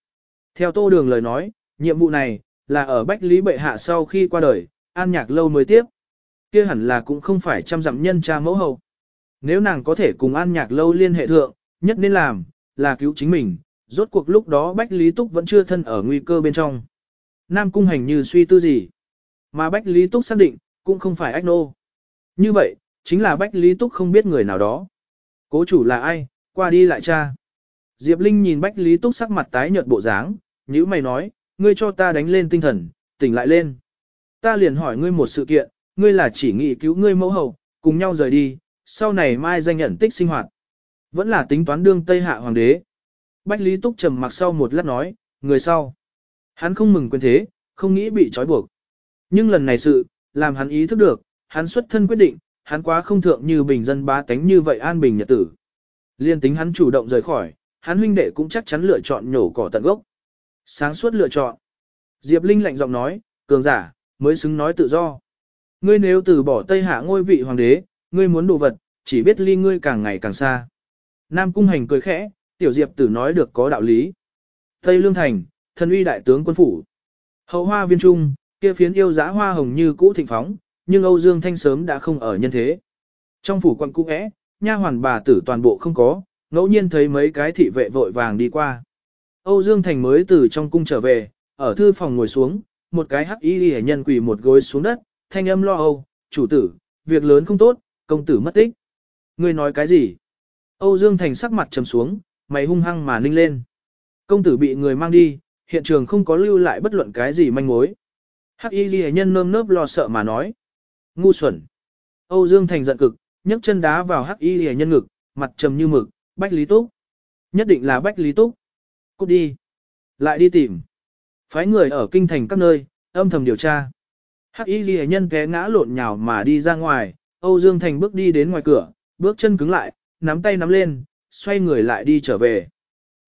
Theo tô đường lời nói, nhiệm vụ này, Là ở Bách Lý Bệ Hạ sau khi qua đời, an nhạc lâu mới tiếp. kia hẳn là cũng không phải trăm dặm nhân cha mẫu hậu. Nếu nàng có thể cùng an nhạc lâu liên hệ thượng, nhất nên làm, là cứu chính mình, rốt cuộc lúc đó Bách Lý Túc vẫn chưa thân ở nguy cơ bên trong. Nam Cung hành như suy tư gì. Mà Bách Lý Túc xác định, cũng không phải ách nô. Như vậy, chính là Bách Lý Túc không biết người nào đó. Cố chủ là ai, qua đi lại cha. Diệp Linh nhìn Bách Lý Túc sắc mặt tái nhợt bộ dáng, nhữ mày nói, ngươi cho ta đánh lên tinh thần, tỉnh lại lên. Ta liền hỏi ngươi một sự kiện, ngươi là chỉ nghĩ cứu ngươi mẫu hậu, cùng nhau rời đi, sau này mai danh nhận tích sinh hoạt. Vẫn là tính toán đương Tây Hạ Hoàng đế. Bách Lý Túc trầm mặc sau một lát nói, người sau. Hắn không mừng quên thế, không nghĩ bị trói buộc. Nhưng lần này sự, làm hắn ý thức được, hắn xuất thân quyết định, hắn quá không thượng như bình dân bá tánh như vậy an bình nhật tử. Liên tính hắn chủ động rời khỏi, hắn huynh đệ cũng chắc chắn lựa chọn nhổ cỏ tận gốc. Sáng suốt lựa chọn. Diệp Linh lạnh giọng nói, cường giả, mới xứng nói tự do. Ngươi nếu từ bỏ Tây Hạ ngôi vị hoàng đế, ngươi muốn đồ vật, chỉ biết ly ngươi càng ngày càng xa. Nam Cung Hành cười khẽ, tiểu Diệp tử nói được có đạo lý. Tây Lương Thành, thân uy đại tướng quân phủ. Hậu hoa viên trung, kia phiến yêu giá hoa hồng như cũ thịnh phóng, nhưng Âu Dương Thanh sớm đã không ở nhân thế. Trong phủ quận cũ é, nha hoàn bà tử toàn bộ không có, ngẫu nhiên thấy mấy cái thị vệ vội vàng đi qua. Âu Dương Thành mới từ trong cung trở về, ở thư phòng ngồi xuống, một cái hắc y hệ nhân quỳ một gối xuống đất, thanh âm lo âu, chủ tử, việc lớn không tốt, công tử mất tích. Ngươi nói cái gì? Âu Dương Thành sắc mặt trầm xuống, mày hung hăng mà ninh lên. Công tử bị người mang đi, hiện trường không có lưu lại bất luận cái gì manh mối. Hắc y ghi nhân nơm nớp lo sợ mà nói. Ngu xuẩn. Âu Dương Thành giận cực, nhấc chân đá vào hắc y ghi nhân ngực, mặt trầm như mực, Bách Lý Túc. Nhất định là Bách Lý Túc. Cút đi. Lại đi tìm. Phái người ở kinh thành các nơi, âm thầm điều tra. Hắc y ghi nhân té ngã lộn nhào mà đi ra ngoài, Âu Dương Thành bước đi đến ngoài cửa, bước chân cứng lại, nắm tay nắm lên, xoay người lại đi trở về.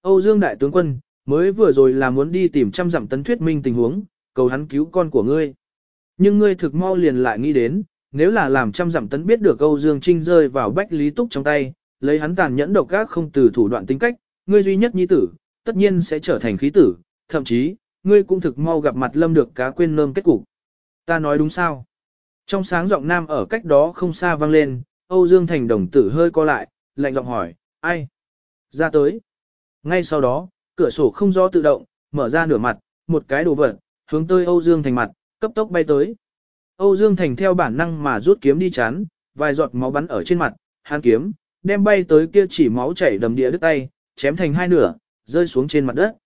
Âu Dương Đại tướng quân, mới vừa rồi là muốn đi tìm trăm dặm tấn thuyết minh tình huống, cầu hắn cứu con của ngươi. Nhưng ngươi thực mau liền lại nghĩ đến, nếu là làm trăm dặm tấn biết được Âu Dương Trinh rơi vào bách lý túc trong tay, lấy hắn tàn nhẫn độc ác không từ thủ đoạn tính cách, ngươi duy nhất nhi tử, tất nhiên sẽ trở thành khí tử, thậm chí, ngươi cũng thực mau gặp mặt lâm được cá quên nơm kết cục. Ta nói đúng sao? Trong sáng giọng nam ở cách đó không xa vang lên, Âu Dương Thành đồng tử hơi co lại, lạnh giọng hỏi, ai? Ra tới. Ngay sau đó, cửa sổ không do tự động, mở ra nửa mặt, một cái đồ vật, hướng tới Âu Dương Thành mặt, cấp tốc bay tới. Âu Dương Thành theo bản năng mà rút kiếm đi chán, vài giọt máu bắn ở trên mặt, hắn kiếm, đem bay tới kia chỉ máu chảy đầm địa đứt tay, chém thành hai nửa, rơi xuống trên mặt đất.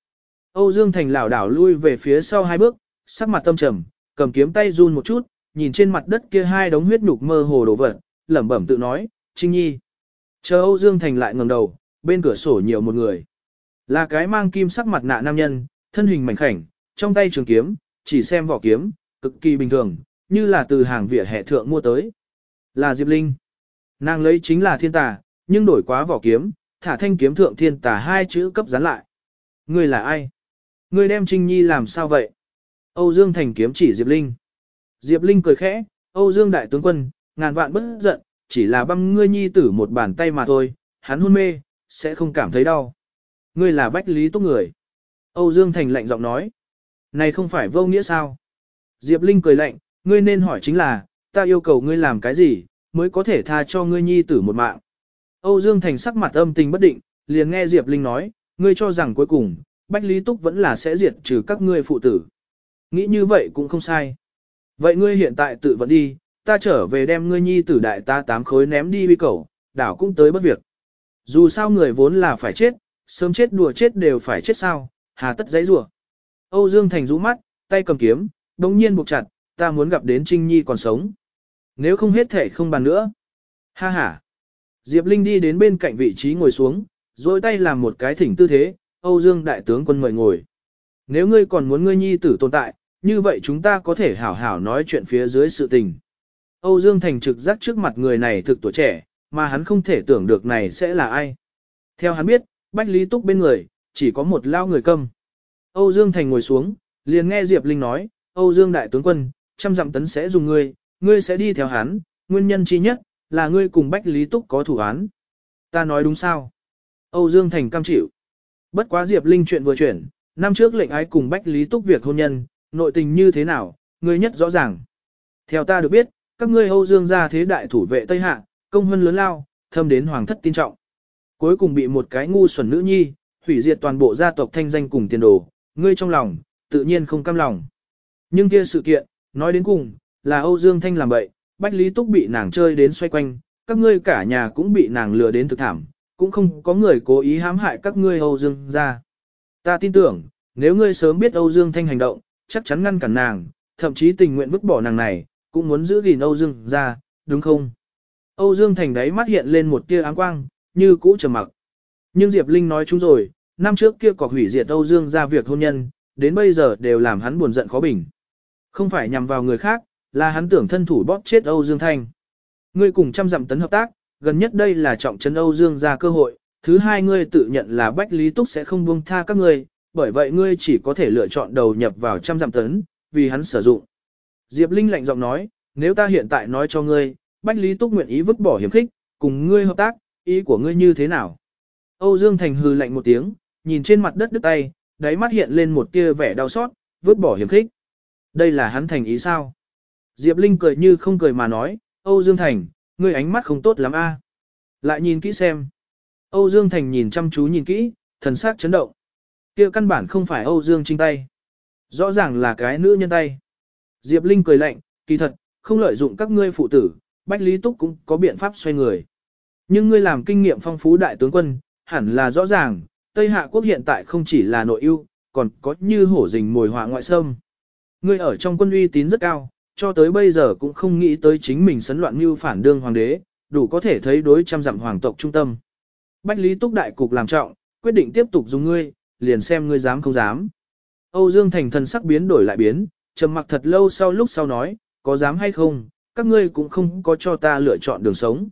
Âu Dương Thành lảo đảo lui về phía sau hai bước, sắc mặt tâm trầm, cầm kiếm tay run một chút, nhìn trên mặt đất kia hai đống huyết nhục mơ hồ đổ vật, lẩm bẩm tự nói, Trinh Nhi. Chờ Âu Dương Thành lại ngẩng đầu, bên cửa sổ nhiều một người. Là cái mang kim sắc mặt nạ nam nhân, thân hình mảnh khảnh, trong tay trường kiếm, chỉ xem vỏ kiếm, cực kỳ bình thường, như là từ hàng vỉa hệ thượng mua tới. Là Diệp Linh. Nàng lấy chính là thiên tà, nhưng đổi quá vỏ kiếm, thả thanh kiếm thượng thiên tà hai chữ cấp dán lại. Ngươi là ai? Ngươi đem Trinh Nhi làm sao vậy? Âu Dương Thành kiếm chỉ Diệp Linh. Diệp Linh cười khẽ, Âu Dương Đại tướng quân, ngàn vạn bất giận, chỉ là băm ngươi nhi tử một bàn tay mà thôi, hắn hôn mê, sẽ không cảm thấy đau. Ngươi là Bách Lý tốt người. Âu Dương Thành lạnh giọng nói. Này không phải vô nghĩa sao? Diệp Linh cười lạnh, ngươi nên hỏi chính là, ta yêu cầu ngươi làm cái gì, mới có thể tha cho ngươi nhi tử một mạng. Âu Dương Thành sắc mặt âm tình bất định, liền nghe Diệp Linh nói, ngươi cho rằng cuối cùng, Bách Lý Túc vẫn là sẽ diệt trừ các ngươi phụ tử. Nghĩ như vậy cũng không sai. Vậy ngươi hiện tại tự vẫn đi, ta trở về đem ngươi nhi tử đại ta tám khối ném đi uy cầu, đảo cũng tới bất việc. Dù sao người vốn là phải chết, sớm chết đùa chết đều phải chết sao, hà tất giấy rủa. Âu Dương Thành rũ mắt, tay cầm kiếm, đồng nhiên buộc chặt, ta muốn gặp đến Trinh Nhi còn sống. Nếu không hết thể không bàn nữa. Ha ha. Diệp Linh đi đến bên cạnh vị trí ngồi xuống, rồi tay làm một cái thỉnh tư thế, Âu Dương Đại tướng quân mời ngồi. Nếu ngươi còn muốn ngươi nhi tử tồn tại, như vậy chúng ta có thể hảo hảo nói chuyện phía dưới sự tình. Âu Dương Thành trực giác trước mặt người này thực tuổi trẻ, mà hắn không thể tưởng được này sẽ là ai. Theo hắn biết, Bách Lý Túc bên người, chỉ có một lao người câm. Âu Dương Thành ngồi xuống, liền nghe Diệp Linh nói, Âu Dương Đại tướng quân, trăm dặm tấn sẽ dùng ngươi, ngươi sẽ đi theo hắn, nguyên nhân chi nhất, là ngươi cùng Bách Lý Túc có thủ án. Ta nói đúng sao? Âu Dương Thành cam chịu. Bất quá Diệp Linh chuyện vừa chuyển, năm trước lệnh ái cùng Bách Lý Túc việc hôn nhân, nội tình như thế nào, ngươi nhất rõ ràng. Theo ta được biết, các ngươi Âu Dương gia thế đại thủ vệ Tây Hạ, công hơn lớn lao, thâm đến hoàng thất tin trọng. Cuối cùng bị một cái ngu xuẩn nữ nhi, hủy diệt toàn bộ gia tộc thanh danh cùng tiền đồ, ngươi trong lòng, tự nhiên không cam lòng. Nhưng kia sự kiện, nói đến cùng, là Âu Dương Thanh làm bậy, Bách Lý Túc bị nàng chơi đến xoay quanh, các ngươi cả nhà cũng bị nàng lừa đến thực thảm, cũng không có người cố ý hãm hại các ngươi Âu Dương gia. Ta tin tưởng, nếu ngươi sớm biết Âu Dương Thanh hành động, chắc chắn ngăn cản nàng, thậm chí tình nguyện vứt bỏ nàng này, cũng muốn giữ gìn Âu Dương gia, đúng không? Âu Dương Thành đáy mắt hiện lên một tia áng quang, như cũ trầm mặc. Nhưng Diệp Linh nói chúng rồi, năm trước kia cọc hủy diệt Âu Dương gia việc hôn nhân, đến bây giờ đều làm hắn buồn giận khó bình. Không phải nhằm vào người khác, là hắn tưởng thân thủ bóp chết Âu Dương Thanh. Ngươi cùng trăm dặm tấn hợp tác, gần nhất đây là trọng trấn Âu Dương ra cơ hội, thứ hai ngươi tự nhận là Bách Lý Túc sẽ không buông tha các ngươi, bởi vậy ngươi chỉ có thể lựa chọn đầu nhập vào trăm dặm tấn, vì hắn sử dụng. Diệp Linh lạnh giọng nói, nếu ta hiện tại nói cho ngươi, Bách Lý Túc nguyện ý vứt bỏ hiểm khích, cùng ngươi hợp tác, ý của ngươi như thế nào? Âu Dương Thành hừ lạnh một tiếng, nhìn trên mặt đất đứt tay, đáy mắt hiện lên một tia vẻ đau xót, vứt bỏ hiểm khích. Đây là hắn thành ý sao? Diệp Linh cười như không cười mà nói, Âu Dương Thành, ngươi ánh mắt không tốt lắm a. Lại nhìn kỹ xem. Âu Dương Thành nhìn chăm chú nhìn kỹ, thần sắc chấn động. Kia căn bản không phải Âu Dương Trinh tay. Rõ ràng là cái nữ nhân tay. Diệp Linh cười lạnh, kỳ thật, không lợi dụng các ngươi phụ tử, Bách Lý Túc cũng có biện pháp xoay người. Nhưng ngươi làm kinh nghiệm phong phú đại tướng quân, hẳn là rõ ràng, Tây Hạ quốc hiện tại không chỉ là nội ưu, còn có như hổ rình mồi họa ngoại sâm. Ngươi ở trong quân uy tín rất cao, cho tới bây giờ cũng không nghĩ tới chính mình sấn loạn như phản đương hoàng đế, đủ có thể thấy đối trăm dặm hoàng tộc trung tâm. Bách Lý Túc đại cục làm trọng, quyết định tiếp tục dùng ngươi, liền xem ngươi dám không dám. Âu Dương Thành thần sắc biến đổi lại biến, trầm mặc thật lâu sau lúc sau nói, có dám hay không, các ngươi cũng không có cho ta lựa chọn đường sống.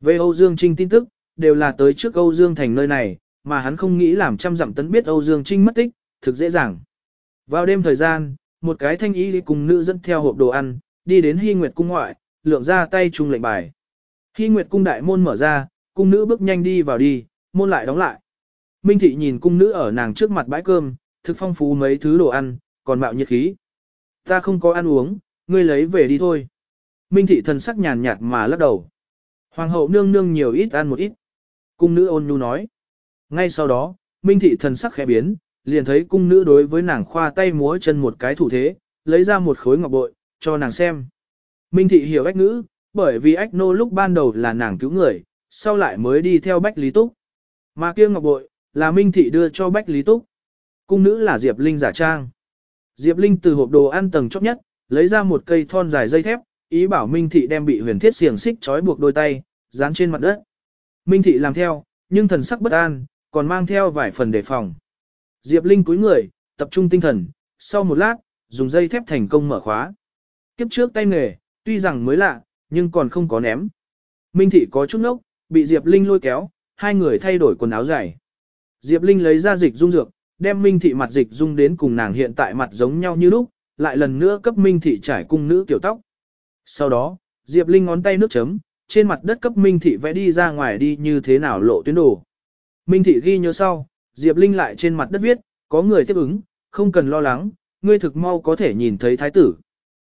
Về Âu Dương Trinh tin tức, đều là tới trước Âu Dương Thành nơi này, mà hắn không nghĩ làm trăm dặm tấn biết Âu Dương Trinh mất tích, thực dễ dàng. Vào đêm thời gian, một cái thanh y cùng nữ dẫn theo hộp đồ ăn, đi đến Hy Nguyệt cung ngoại, lượng ra tay chung lệnh bài. Hy Nguyệt cung đại môn mở ra, cung nữ bước nhanh đi vào đi, môn lại đóng lại. Minh thị nhìn cung nữ ở nàng trước mặt bãi cơm, thực phong phú mấy thứ đồ ăn, còn mạo nhiệt khí. Ta không có ăn uống, ngươi lấy về đi thôi. Minh thị thần sắc nhàn nhạt mà lắc đầu. Hoàng hậu nương nương nhiều ít ăn một ít. Cung nữ ôn nhu nói. Ngay sau đó, Minh thị thần sắc khẽ biến, liền thấy cung nữ đối với nàng khoa tay múa chân một cái thủ thế, lấy ra một khối ngọc bội, cho nàng xem. Minh thị hiểu ách ngữ, bởi vì ách nô lúc ban đầu là nàng cứu người, sau lại mới đi theo Bách Lý Túc. Mà kia ngọc bội, là Minh thị đưa cho Bách Lý Túc. Cung nữ là Diệp Linh giả trang. Diệp Linh từ hộp đồ ăn tầng chóp nhất, lấy ra một cây thon dài dây thép, ý bảo Minh thị đem bị huyền thiết xiềng xích trói buộc đôi tay, dán trên mặt đất. Minh thị làm theo, nhưng thần sắc bất an, còn mang theo vài phần đề phòng. Diệp Linh cúi người, tập trung tinh thần, sau một lát, dùng dây thép thành công mở khóa. Kiếp trước tay nghề, tuy rằng mới lạ, nhưng còn không có ném. Minh thị có chút nốc, bị Diệp Linh lôi kéo, hai người thay đổi quần áo dài. Diệp Linh lấy ra dịch dung dược, đem Minh thị mặt dịch dung đến cùng nàng hiện tại mặt giống nhau như lúc, lại lần nữa cấp Minh thị trải cung nữ kiểu tóc. Sau đó, Diệp Linh ngón tay nước chấm, trên mặt đất cấp Minh thị vẽ đi ra ngoài đi như thế nào lộ tuyến đồ. Minh thị ghi nhớ sau, Diệp Linh lại trên mặt đất viết, có người tiếp ứng, không cần lo lắng, ngươi thực mau có thể nhìn thấy thái tử.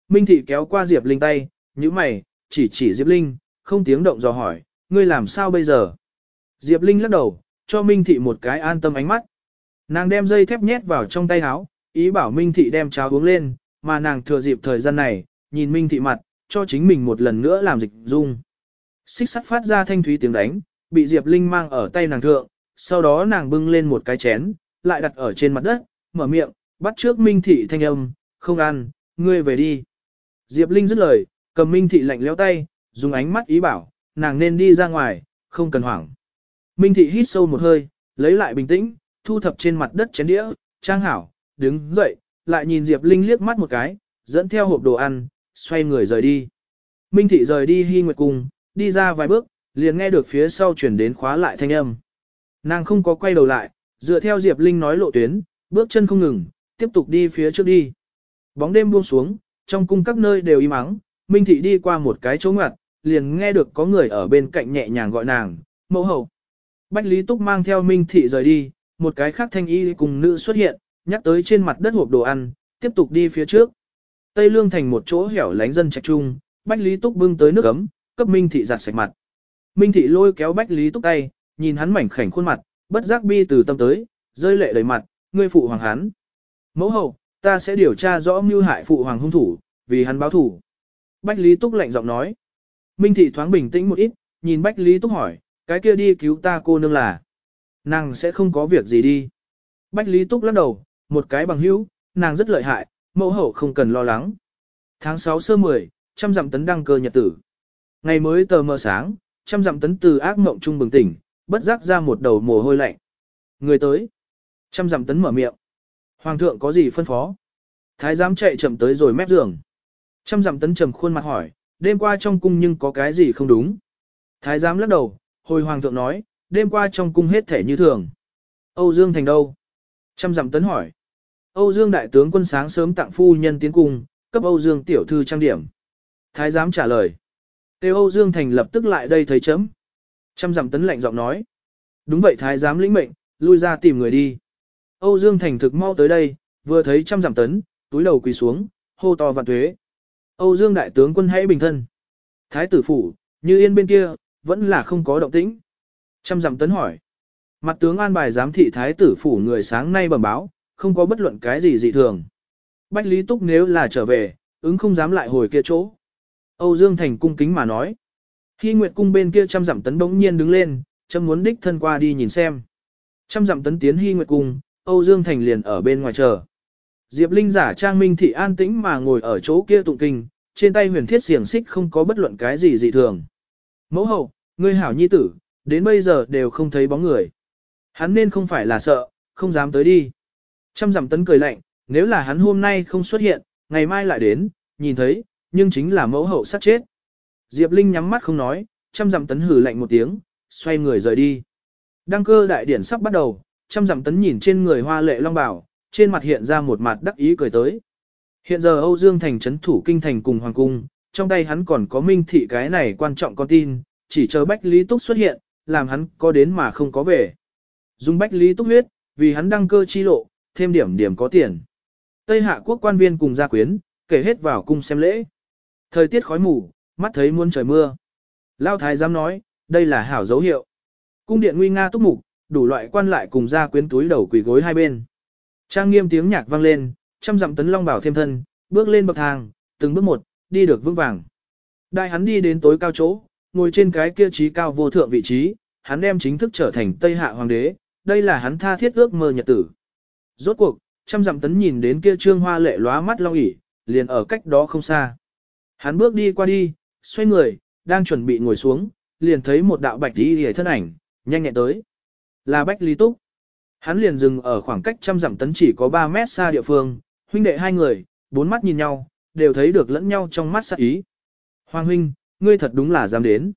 Minh thị kéo qua Diệp Linh tay, như mày, chỉ chỉ Diệp Linh, không tiếng động dò hỏi, ngươi làm sao bây giờ? Diệp Linh lắc đầu, cho Minh thị một cái an tâm ánh mắt. Nàng đem dây thép nhét vào trong tay áo, ý bảo Minh thị đem cháo uống lên, mà nàng thừa dịp thời gian này, nhìn Minh thị mặt, cho chính mình một lần nữa làm dịch dung. Xích sắt phát ra thanh thúy tiếng đánh, bị Diệp Linh mang ở tay nàng thượng, sau đó nàng bưng lên một cái chén, lại đặt ở trên mặt đất, mở miệng, bắt trước Minh Thị thanh âm, không ăn, ngươi về đi. Diệp Linh dứt lời, cầm Minh Thị lạnh lẽo tay, dùng ánh mắt ý bảo, nàng nên đi ra ngoài, không cần hoảng. Minh Thị hít sâu một hơi, lấy lại bình tĩnh, thu thập trên mặt đất chén đĩa, trang hảo, đứng dậy, lại nhìn Diệp Linh liếc mắt một cái, dẫn theo hộp đồ ăn, xoay người rời đi. Minh Thị rời đi Hy Nguyệt cùng, đi ra vài bước, liền nghe được phía sau chuyển đến khóa lại thanh âm. Nàng không có quay đầu lại, dựa theo Diệp Linh nói lộ tuyến, bước chân không ngừng, tiếp tục đi phía trước đi. Bóng đêm buông xuống, trong cung các nơi đều im ắng, Minh Thị đi qua một cái chỗ ngoặt, liền nghe được có người ở bên cạnh nhẹ nhàng gọi nàng, mẫu hậu. Bách Lý Túc mang theo Minh Thị rời đi, một cái khác thanh y cùng nữ xuất hiện, nhắc tới trên mặt đất hộp đồ ăn, tiếp tục đi phía trước. Tây Lương thành một chỗ hẻo lánh dân trạch trung, Bách Lý Túc bưng tới nước ấm, cấp Minh Thị giặt sạch mặt. Minh Thị lôi kéo Bách Lý Túc tay, nhìn hắn mảnh khảnh khuôn mặt, bất giác bi từ tâm tới, rơi lệ đầy mặt, ngươi phụ hoàng hắn. Mẫu hậu, ta sẽ điều tra rõ mưu hại phụ hoàng hung thủ, vì hắn báo thủ. Bách Lý Túc lạnh giọng nói. Minh Thị thoáng bình tĩnh một ít, nhìn Bách Lý Túc hỏi, cái kia đi cứu ta cô nương là. Nàng sẽ không có việc gì đi. Bách Lý Túc lắc đầu, một cái bằng hữu, nàng rất lợi hại, mẫu hậu không cần lo lắng. Tháng 6 sơ 10, trăm dặm tấn đăng cơ nhật tử. Ngày mới tờ mờ sáng, trăm dặm tấn từ ác mộng trung bừng tỉnh, bất giác ra một đầu mồ hôi lạnh. Người tới. Trăm dặm tấn mở miệng. Hoàng thượng có gì phân phó? Thái giám chạy chậm tới rồi mép giường. Trăm dặm tấn trầm khuôn mặt hỏi, đêm qua trong cung nhưng có cái gì không đúng? Thái giám lắc đầu, hồi hoàng thượng nói, đêm qua trong cung hết thể như thường. Âu Dương Thành đâu? Trăm dặm tấn hỏi. Âu Dương đại tướng quân sáng sớm tặng phu nhân tiến cung, cấp Âu Dương tiểu thư trang điểm. Thái giám trả lời. Tiêu Âu Dương Thành lập tức lại đây thấy chấm. Trăm dặm tấn lạnh giọng nói. Đúng vậy thái giám lĩnh mệnh, lui ra tìm người đi. Âu Dương Thành thực mau tới đây, vừa thấy trăm dặm tấn, túi đầu quỳ xuống, hô to vạn tuế. Âu Dương đại tướng quân hãy bình thân. Thái tử phủ, như yên bên kia, vẫn là không có động tĩnh. Trăm dặm tấn hỏi. Mặt tướng an bài giám thị thái tử phủ người sáng nay bẩm báo, không có bất luận cái gì dị thường. Bách Lý Túc nếu là trở về, ứng không dám lại hồi kia chỗ. Âu Dương Thành cung kính mà nói. Hy Nguyệt cung bên kia trăm dặm tấn bỗng nhiên đứng lên, chấm muốn đích thân qua đi nhìn xem. Trăm dặm tấn tiến Hy Nguyệt cung, Âu Dương Thành liền ở bên ngoài chờ. Diệp Linh giả trang minh thị an tĩnh mà ngồi ở chỗ kia tụng kinh, trên tay huyền thiết xiềng xích không có bất luận cái gì dị thường. Mẫu hậu, ngươi hảo nhi tử, đến bây giờ đều không thấy bóng người. Hắn nên không phải là sợ, không dám tới đi. Trăm dặm tấn cười lạnh, nếu là hắn hôm nay không xuất hiện, ngày mai lại đến, nhìn thấy, nhưng chính là mẫu hậu sát chết. Diệp Linh nhắm mắt không nói, trăm dặm tấn hử lạnh một tiếng, xoay người rời đi. Đăng cơ đại điển sắp bắt đầu, trăm dặm tấn nhìn trên người hoa lệ long bảo, trên mặt hiện ra một mặt đắc ý cười tới. Hiện giờ Âu Dương thành trấn thủ kinh thành cùng hoàng cung, trong tay hắn còn có minh thị cái này quan trọng con tin, chỉ chờ Bách Lý Túc xuất hiện, làm hắn có đến mà không có về. Dùng Bách Lý Túc huyết, vì hắn đăng cơ chi lộ, thêm điểm điểm có tiền. Tây Hạ quốc quan viên cùng gia quyến, kể hết vào cung xem lễ. Thời tiết khói mù, mắt thấy muôn trời mưa. Lao Thái giám nói, đây là hảo dấu hiệu. Cung điện nguy nga túc mục, đủ loại quan lại cùng gia quyến túi đầu quỳ gối hai bên. Trang nghiêm tiếng nhạc vang lên, trăm dặm tấn long bảo thêm thân, bước lên bậc thang, từng bước một, đi được vững vàng. Đại hắn đi đến tối cao chỗ, ngồi trên cái kia trí cao vô thượng vị trí, hắn đem chính thức trở thành Tây Hạ Hoàng đế, đây là hắn tha thiết ước mơ nhật tử. Rốt cuộc, trăm dặm tấn nhìn đến kia trương hoa lệ lóa mắt long ỉ, liền ở cách đó không xa. Hắn bước đi qua đi, xoay người, đang chuẩn bị ngồi xuống, liền thấy một đạo bạch đi hề thân ảnh, nhanh nhẹn tới. Là Bách Lý Túc. Hắn liền dừng ở khoảng cách trăm dặm tấn chỉ có 3 mét xa địa phương, huynh đệ hai người, bốn mắt nhìn nhau, đều thấy được lẫn nhau trong mắt sắc ý. Hoàng huynh, ngươi thật đúng là dám đến.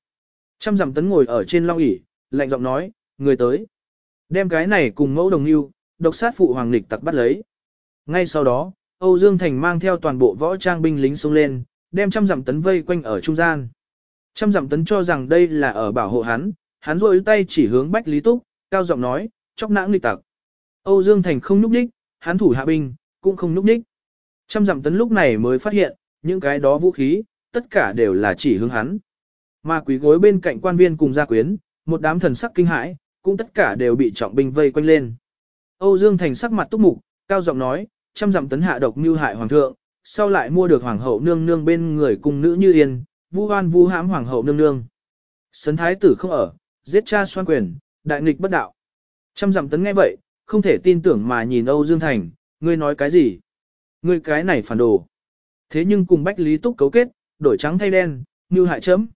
Trăm dặm tấn ngồi ở trên long ỷ, lạnh giọng nói, người tới. Đem cái này cùng mẫu đồng yêu, độc sát phụ hoàng lịch tặc bắt lấy. Ngay sau đó, Âu Dương Thành mang theo toàn bộ võ trang binh lính xông lên, đem trăm dặm tấn vây quanh ở trung gian. Trăm dặm tấn cho rằng đây là ở bảo hộ hắn, hắn rôi tay chỉ hướng Bách Lý Túc, cao giọng nói, chóc nã nghịch tặc. Âu Dương Thành không núp đích, hắn thủ hạ binh, cũng không núp đích. Trăm dặm tấn lúc này mới phát hiện, những cái đó vũ khí, tất cả đều là chỉ hướng hắn. Mà quý gối bên cạnh quan viên cùng gia quyến, một đám thần sắc kinh hãi, cũng tất cả đều bị trọng binh vây quanh lên. Âu Dương Thành sắc mặt túc mục, cao giọng nói, trăm dặm tấn hạ độc mưu hại hoàng thượng, sau lại mua được hoàng hậu nương nương bên người cùng nữ như yên, vu hoan vu hãm hoàng hậu nương nương. Sấn thái tử không ở, giết cha xoan quyền, đại nghịch bất đạo. Trăm dặm tấn nghe vậy, không thể tin tưởng mà nhìn Âu Dương Thành, ngươi nói cái gì? Ngươi cái này phản đồ. Thế nhưng cùng Bách Lý Túc cấu kết, đổi trắng thay đen, như hại chấm.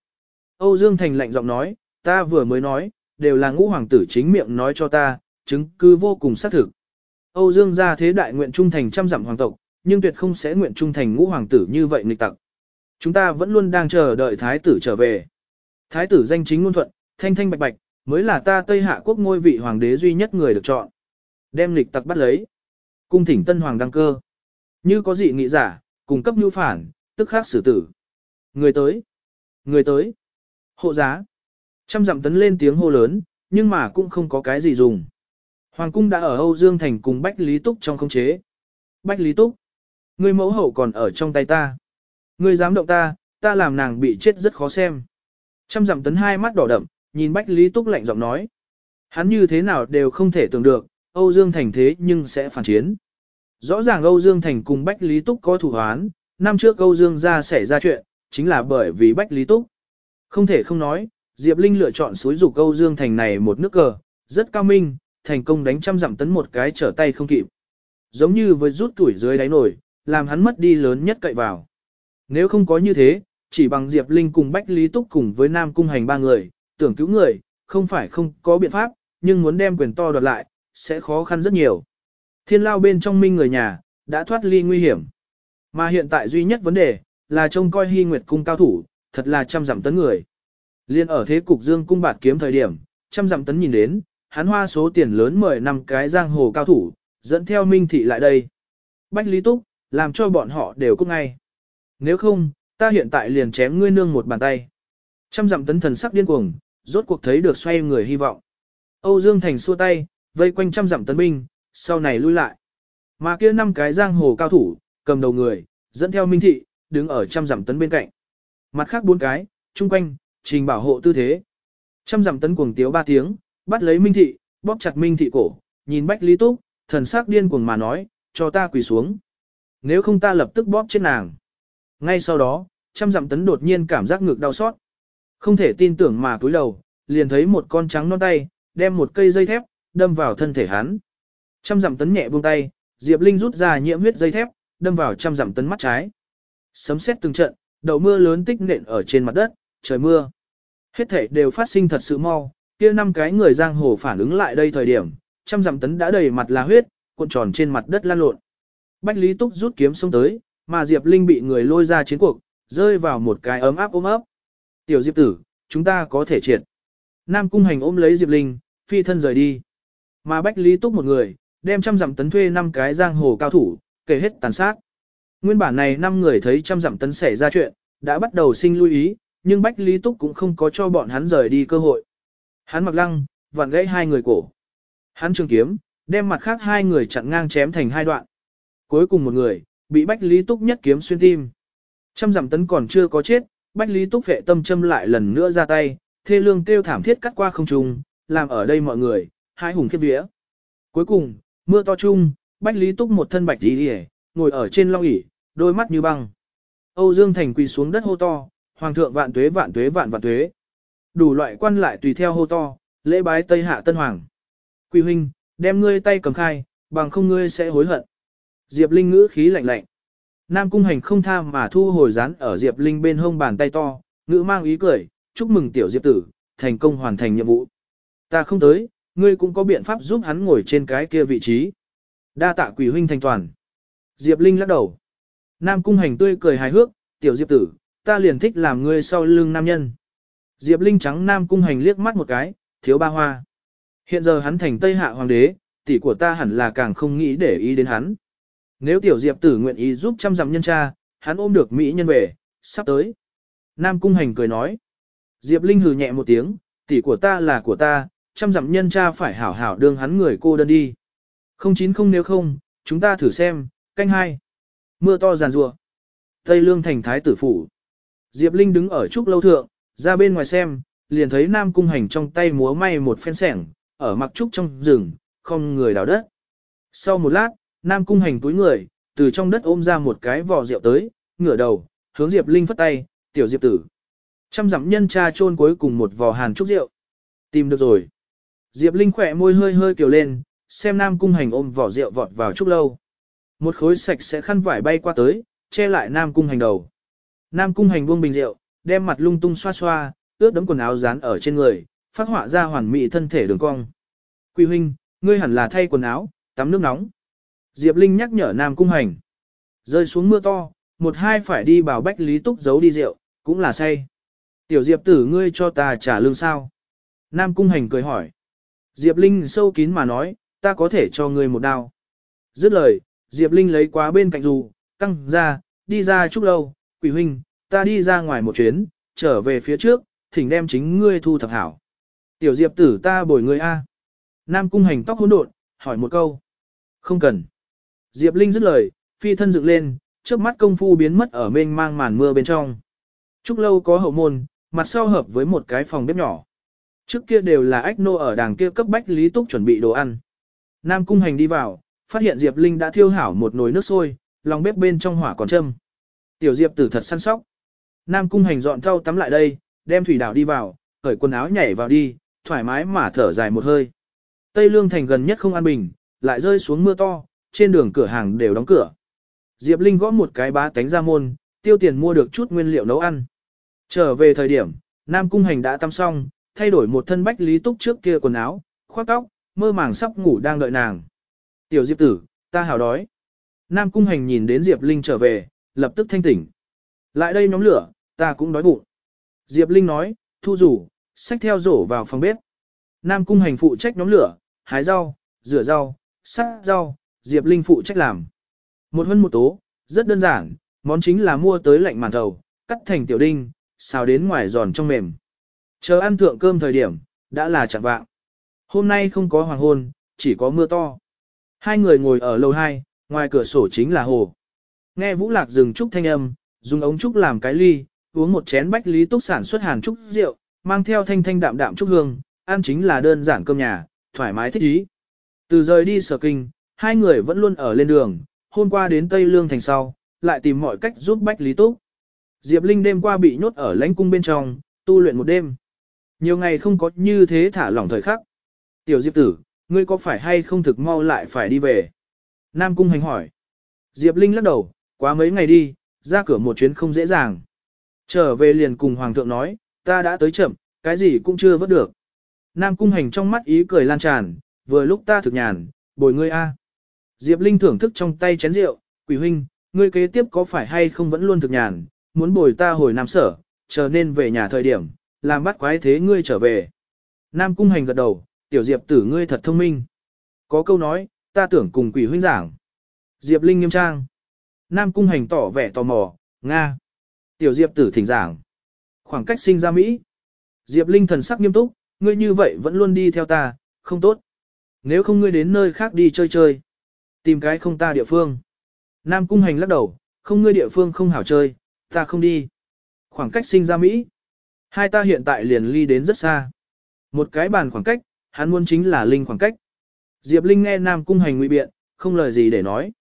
Âu Dương Thành lạnh giọng nói, ta vừa mới nói, đều là ngũ hoàng tử chính miệng nói cho ta, chứng cứ vô cùng xác thực. Âu Dương gia thế đại nguyện trung thành trăm dặm hoàng tộc, nhưng tuyệt không sẽ nguyện trung thành ngũ hoàng tử như vậy nghịch tặc. Chúng ta vẫn luôn đang chờ đợi thái tử trở về. Thái tử danh chính ngôn thuận, thanh thanh bạch bạch, mới là ta Tây Hạ quốc ngôi vị hoàng đế duy nhất người được chọn. Đem nghịch tặc bắt lấy. Cung thỉnh tân hoàng đăng cơ. Như có dị nghị giả, cung cấp nhu phản, tức khác xử tử. Người tới. Người tới. Hộ giá. Trăm dặm tấn lên tiếng hô lớn, nhưng mà cũng không có cái gì dùng. Hoàng cung đã ở Âu Dương Thành cùng Bách Lý Túc trong không chế. Bách Lý Túc. Ngươi mẫu hậu còn ở trong tay ta. Ngươi dám động ta, ta làm nàng bị chết rất khó xem. Trăm dặm tấn hai mắt đỏ đậm, nhìn Bách Lý Túc lạnh giọng nói. Hắn như thế nào đều không thể tưởng được, Âu Dương Thành thế nhưng sẽ phản chiến. Rõ ràng Âu Dương Thành cùng Bách Lý Túc có thủ hoán, năm trước Âu Dương ra xảy ra chuyện, chính là bởi vì Bách Lý Túc. Không thể không nói, Diệp Linh lựa chọn suối rủ Âu Dương Thành này một nước cờ, rất cao minh, thành công đánh trăm dặm tấn một cái trở tay không kịp. Giống như với rút tuổi dưới đáy nổi, làm hắn mất đi lớn nhất cậy vào. Nếu không có như thế, chỉ bằng Diệp Linh cùng Bách Lý Túc cùng với Nam Cung Hành ba người, tưởng cứu người, không phải không có biện pháp, nhưng muốn đem quyền to đoạt lại, sẽ khó khăn rất nhiều. Thiên lao bên trong minh người nhà, đã thoát ly nguy hiểm. Mà hiện tại duy nhất vấn đề, là trông coi hy nguyệt cung cao thủ, thật là trăm dặm tấn người. Liên ở thế cục dương cung bạt kiếm thời điểm, trăm dặm tấn nhìn đến, hắn hoa số tiền lớn mời năm cái giang hồ cao thủ, dẫn theo minh thị lại đây. Bách Lý Túc, làm cho bọn họ đều cút ngay. Nếu không, ta hiện tại liền chém ngươi nương một bàn tay. Trăm dặm tấn thần sắc điên cuồng, rốt cuộc thấy được xoay người hy vọng. Âu Dương Thành xua tay, vây quanh trăm dặm tấn binh, sau này lui lại. Mà kia năm cái giang hồ cao thủ, cầm đầu người, dẫn theo minh thị, đứng ở trăm dặm tấn bên cạnh. Mặt khác bốn cái, chung quanh, trình bảo hộ tư thế. Trăm dặm tấn cuồng tiếu ba tiếng, bắt lấy minh thị, bóp chặt minh thị cổ, nhìn bách lý túc, thần sắc điên cuồng mà nói, cho ta quỳ xuống. Nếu không ta lập tức bóp chết nàng. Ngay sau đó, trăm dặm tấn đột nhiên cảm giác ngực đau xót. Không thể tin tưởng mà cúi đầu, liền thấy một con trắng non tay, đem một cây dây thép, đâm vào thân thể hắn. Trăm dặm tấn nhẹ buông tay, Diệp Linh rút ra nhiễm huyết dây thép, đâm vào trăm dặm tấn mắt trái. Sấm sét từng trận, đầu mưa lớn tích nện ở trên mặt đất, trời mưa. Hết thể đều phát sinh thật sự mau, kia năm cái người giang hồ phản ứng lại đây thời điểm, trăm dặm tấn đã đầy mặt là huyết, cuộn tròn trên mặt đất lan lộn. Bách Lý Túc rút kiếm xông tới, mà Diệp Linh bị người lôi ra chiến cuộc, rơi vào một cái ấm áp ôm ấp. Tiểu Diệp tử, chúng ta có thể triệt. Nam Cung Hành ôm lấy Diệp Linh, phi thân rời đi. Mà Bách Lý Túc một người, đem trăm dặm tấn thuê năm cái giang hồ cao thủ, kể hết tàn sát. Nguyên bản này năm người thấy trăm dặm tấn xảy ra chuyện, đã bắt đầu sinh lưu ý, nhưng Bách Lý Túc cũng không có cho bọn hắn rời đi cơ hội. Hắn mặc lăng, vặn gãy hai người cổ. Hắn trường kiếm, đem mặt khác hai người chặn ngang chém thành hai đoạn. Cuối cùng một người, bị Bách Lý Túc nhất kiếm xuyên tim. Trăm dặm tấn còn chưa có chết, Bách Lý Túc vệ tâm châm lại lần nữa ra tay, thê lương kêu thảm thiết cắt qua không trung, làm ở đây mọi người, hai hùng khiếp vía. Cuối cùng, mưa to chung, Bách Lý Túc một thân bạch đi đi ngồi ở trên long ỷ đôi mắt như băng. Âu Dương Thành quỳ xuống đất hô to, Hoàng thượng vạn tuế vạn tuế vạn vạn tuế. Đủ loại quan lại tùy theo hô to, lễ bái Tây Hạ Tân Hoàng. Quỳ huynh, đem ngươi tay cầm khai, bằng không ngươi sẽ hối hận. Diệp Linh ngữ khí lạnh lạnh. Nam Cung Hành không tham mà thu hồi rán ở Diệp Linh bên hông bàn tay to, ngữ mang ý cười, chúc mừng tiểu Diệp tử, thành công hoàn thành nhiệm vụ. Ta không tới, ngươi cũng có biện pháp giúp hắn ngồi trên cái kia vị trí. Đa tạ quỷ huynh thành toàn. Diệp Linh lắc đầu. Nam Cung Hành tươi cười hài hước, tiểu Diệp tử, ta liền thích làm ngươi sau lưng nam nhân. Diệp Linh trắng Nam Cung Hành liếc mắt một cái, thiếu ba hoa. Hiện giờ hắn thành Tây Hạ Hoàng đế, tỷ của ta hẳn là càng không nghĩ để ý đến hắn. Nếu tiểu diệp tử nguyện ý giúp trăm dặm nhân cha, hắn ôm được Mỹ nhân về, sắp tới. Nam Cung Hành cười nói. Diệp Linh hừ nhẹ một tiếng, tỷ của ta là của ta, trăm dặm nhân cha phải hảo hảo đương hắn người cô đơn đi. Không chín không nếu không, chúng ta thử xem, canh hai. Mưa to giàn rùa. Tây Lương thành thái tử phủ. Diệp Linh đứng ở trúc lâu thượng, ra bên ngoài xem, liền thấy Nam Cung Hành trong tay múa may một phen sẻng, ở mặc trúc trong rừng, không người đào đất. Sau một lát, Nam cung hành túi người, từ trong đất ôm ra một cái vò rượu tới, ngửa đầu, hướng Diệp Linh phất tay, tiểu Diệp tử. Trăm dặm nhân cha chôn cuối cùng một vò hàn trúc rượu. Tìm được rồi. Diệp Linh khỏe môi hơi hơi kiều lên, xem Nam cung hành ôm vỏ rượu vọt vào trúc lâu. Một khối sạch sẽ khăn vải bay qua tới, che lại Nam cung hành đầu. Nam cung hành buông bình rượu, đem mặt lung tung xoa xoa, ướt đấm quần áo dán ở trên người, phát họa ra hoàn mỹ thân thể đường cong. Quỳ huynh, ngươi hẳn là thay quần áo, tắm nước nóng. Diệp Linh nhắc nhở Nam Cung Hành. Rơi xuống mưa to, một hai phải đi bảo Bách Lý Túc giấu đi rượu, cũng là say. Tiểu Diệp tử ngươi cho ta trả lương sao? Nam Cung Hành cười hỏi. Diệp Linh sâu kín mà nói, ta có thể cho ngươi một đao. Dứt lời, Diệp Linh lấy quá bên cạnh dù, căng ra, đi ra chút lâu, quỷ huynh, ta đi ra ngoài một chuyến, trở về phía trước, thỉnh đem chính ngươi thu thập hảo. Tiểu Diệp tử ta bồi ngươi A. Nam Cung Hành tóc hỗn độn, hỏi một câu. Không cần. Diệp Linh dứt lời, phi thân dựng lên, trước mắt công phu biến mất ở mênh mang màn mưa bên trong. Trúc lâu có hậu môn, mặt sau hợp với một cái phòng bếp nhỏ. Trước kia đều là ách nô ở đàng kia cấp bách Lý Túc chuẩn bị đồ ăn. Nam cung hành đi vào, phát hiện Diệp Linh đã thiêu hảo một nồi nước sôi, lòng bếp bên trong hỏa còn châm. Tiểu Diệp tử thật săn sóc. Nam cung hành dọn thau tắm lại đây, đem thủy đảo đi vào, cởi quần áo nhảy vào đi, thoải mái mà thở dài một hơi. Tây Lương thành gần nhất không an bình, lại rơi xuống mưa to, trên đường cửa hàng đều đóng cửa. Diệp Linh gõ một cái bá tánh ra môn, tiêu tiền mua được chút nguyên liệu nấu ăn. Trở về thời điểm, Nam Cung Hành đã tắm xong, thay đổi một thân bách lý túc trước kia quần áo, khoác tóc, mơ màng sắp ngủ đang đợi nàng. Tiểu Diệp tử, ta hào đói. Nam Cung Hành nhìn đến Diệp Linh trở về, lập tức thanh tỉnh. Lại đây nhóm lửa, ta cũng đói bụng. Diệp Linh nói, thu rủ, xách theo rổ vào phòng bếp. Nam Cung Hành phụ trách nhóm lửa, hái rau, rửa rau, sát rau, Diệp Linh phụ trách làm. Một hơn một tố, rất đơn giản, món chính là mua tới lạnh màn thầu, cắt thành tiểu đinh, xào đến ngoài giòn trong mềm. Chờ ăn thượng cơm thời điểm, đã là chẳng vạng. Hôm nay không có hoàng hôn, chỉ có mưa to. Hai người ngồi ở lầu hai, ngoài cửa sổ chính là hồ. Nghe Vũ Lạc dừng trúc thanh âm, dùng ống trúc làm cái ly, uống một chén bách lý túc sản xuất hàn trúc rượu, mang theo thanh thanh đạm đạm trúc hương, ăn chính là đơn giản cơm nhà, thoải mái thích ý. Từ rời đi sở kinh, hai người vẫn luôn ở lên đường, hôm qua đến Tây Lương thành sau, lại tìm mọi cách giúp Bách Lý Túc. Diệp Linh đêm qua bị nhốt ở lãnh cung bên trong, tu luyện một đêm. Nhiều ngày không có như thế thả lỏng thời khắc. Tiểu Diệp tử, ngươi có phải hay không thực mau lại phải đi về? Nam cung hành hỏi. Diệp Linh lắc đầu, quá mấy ngày đi, ra cửa một chuyến không dễ dàng. Trở về liền cùng Hoàng thượng nói, ta đã tới chậm, cái gì cũng chưa vớt được. Nam cung hành trong mắt ý cười lan tràn, vừa lúc ta thực nhàn, bồi ngươi a. Diệp Linh thưởng thức trong tay chén rượu, quỷ huynh, ngươi kế tiếp có phải hay không vẫn luôn thực nhàn, muốn bồi ta hồi Nam Sở, chờ nên về nhà thời điểm, làm bắt quái thế ngươi trở về. Nam Cung Hành gật đầu, tiểu Diệp tử ngươi thật thông minh. Có câu nói, ta tưởng cùng quỷ huynh giảng. Diệp Linh nghiêm trang. Nam Cung Hành tỏ vẻ tò mò, Nga. Tiểu Diệp tử thỉnh giảng. Khoảng cách sinh ra Mỹ. Diệp Linh thần sắc nghiêm túc, ngươi như vậy vẫn luôn đi theo ta, không tốt. Nếu không ngươi đến nơi khác đi chơi chơi. Tìm cái không ta địa phương. Nam Cung Hành lắc đầu, không ngươi địa phương không hảo chơi, ta không đi. Khoảng cách sinh ra Mỹ. Hai ta hiện tại liền ly đến rất xa. Một cái bàn khoảng cách, hắn muốn chính là Linh khoảng cách. Diệp Linh nghe Nam Cung Hành ngụy biện, không lời gì để nói.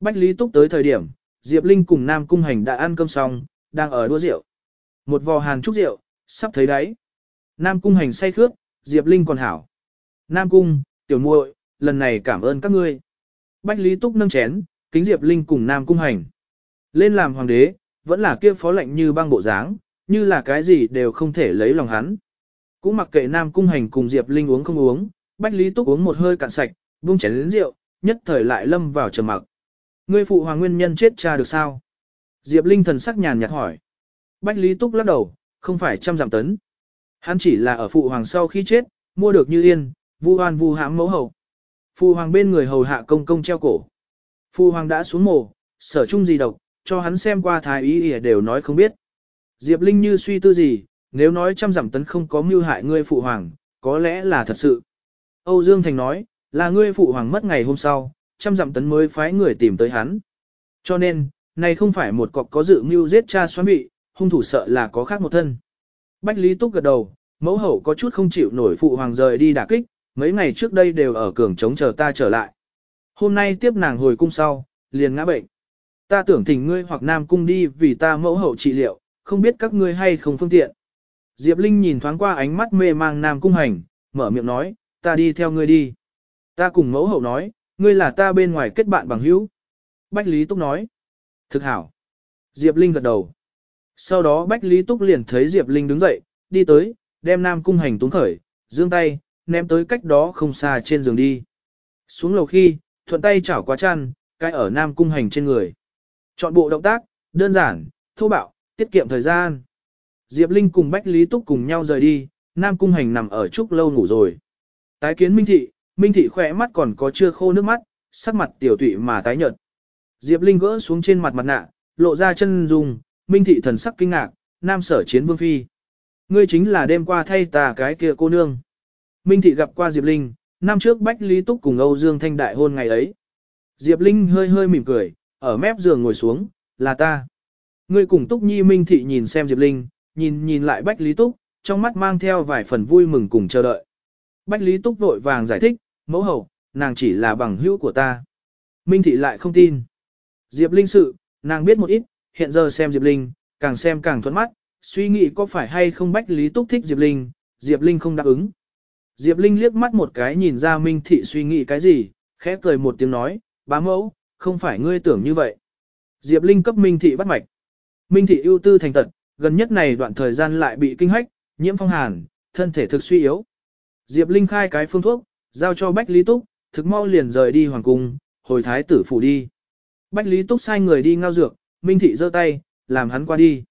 Bách Lý Túc tới thời điểm, Diệp Linh cùng Nam Cung Hành đã ăn cơm xong, đang ở đua rượu. Một vò hàn trúc rượu, sắp thấy đấy, Nam Cung Hành say khước, Diệp Linh còn hảo. Nam Cung, tiểu muội, lần này cảm ơn các ngươi. Bách Lý Túc nâng chén, kính Diệp Linh cùng Nam Cung Hành. Lên làm hoàng đế, vẫn là kia phó lệnh như băng bộ dáng, như là cái gì đều không thể lấy lòng hắn. Cũng mặc kệ Nam Cung Hành cùng Diệp Linh uống không uống, Bách Lý Túc uống một hơi cạn sạch, buông chén đến rượu, nhất thời lại lâm vào trầm mặc. Ngươi phụ hoàng nguyên nhân chết cha được sao? Diệp Linh thần sắc nhàn nhạt hỏi. Bách Lý Túc lắc đầu, không phải trăm giảm tấn. Hắn chỉ là ở phụ hoàng sau khi chết, mua được như yên, vu hoan vu hãm mẫu hậu. Phu hoàng bên người hầu hạ công công treo cổ. Phu hoàng đã xuống mồ, sở chung gì độc, cho hắn xem qua thái ý ỉa đều nói không biết. Diệp Linh như suy tư gì, nếu nói trăm giảm tấn không có mưu hại ngươi phụ hoàng, có lẽ là thật sự. Âu Dương Thành nói, là ngươi phụ hoàng mất ngày hôm sau, trăm giảm tấn mới phái người tìm tới hắn. Cho nên, này không phải một cọc có dự mưu giết cha xoắn bị, hung thủ sợ là có khác một thân. Bách Lý Túc gật đầu, mẫu hậu có chút không chịu nổi phụ hoàng rời đi đả kích, mấy ngày trước đây đều ở cường chống chờ ta trở lại. Hôm nay tiếp nàng hồi cung sau, liền ngã bệnh. Ta tưởng thỉnh ngươi hoặc nam cung đi vì ta mẫu hậu trị liệu, không biết các ngươi hay không phương tiện. Diệp Linh nhìn thoáng qua ánh mắt mê mang nam cung hành, mở miệng nói, ta đi theo ngươi đi. Ta cùng mẫu hậu nói, ngươi là ta bên ngoài kết bạn bằng hữu. Bách Lý Túc nói, thực hảo. Diệp Linh gật đầu. Sau đó Bách Lý Túc liền thấy Diệp Linh đứng dậy, đi tới, đem nam cung hành túng khởi, dương tay, ném tới cách đó không xa trên giường đi. Xuống lầu khi, thuận tay chảo quá chăn, cái ở nam cung hành trên người. Chọn bộ động tác, đơn giản, thô bạo, tiết kiệm thời gian. Diệp Linh cùng Bách Lý Túc cùng nhau rời đi, nam cung hành nằm ở trúc lâu ngủ rồi. Tái kiến Minh Thị, Minh Thị khỏe mắt còn có chưa khô nước mắt, sắc mặt tiểu tụy mà tái nhợt. Diệp Linh gỡ xuống trên mặt mặt nạ, lộ ra chân dùng, Minh Thị thần sắc kinh ngạc, nam sở chiến vương phi. Ngươi chính là đêm qua thay tà cái kia cô nương. Minh Thị gặp qua Diệp Linh, năm trước Bách Lý Túc cùng Âu Dương Thanh đại hôn ngày ấy. Diệp Linh hơi hơi mỉm cười, ở mép giường ngồi xuống, là ta. Ngươi cùng Túc Nhi Minh Thị nhìn xem Diệp Linh, nhìn nhìn lại Bách Lý Túc, trong mắt mang theo vài phần vui mừng cùng chờ đợi. Bách Lý Túc vội vàng giải thích, mẫu hậu, nàng chỉ là bằng hữu của ta. Minh Thị lại không tin. Diệp Linh sự, nàng biết một ít, hiện giờ xem Diệp Linh, càng xem càng thuận mắt, suy nghĩ có phải hay không Bách Lý Túc thích Diệp Linh, Diệp Linh không đáp ứng. Diệp Linh liếc mắt một cái nhìn ra Minh Thị suy nghĩ cái gì, khẽ cười một tiếng nói, bá mẫu, không phải ngươi tưởng như vậy. Diệp Linh cấp Minh Thị bắt mạch. Minh Thị ưu tư thành tật, gần nhất này đoạn thời gian lại bị kinh hách, nhiễm phong hàn, thân thể thực suy yếu. Diệp Linh khai cái phương thuốc, giao cho Bách Lý Túc, thực mau liền rời đi hoàng cung, hồi thái tử phủ đi. Bách Lý Túc sai người đi ngao dược, Minh Thị giơ tay, làm hắn qua đi.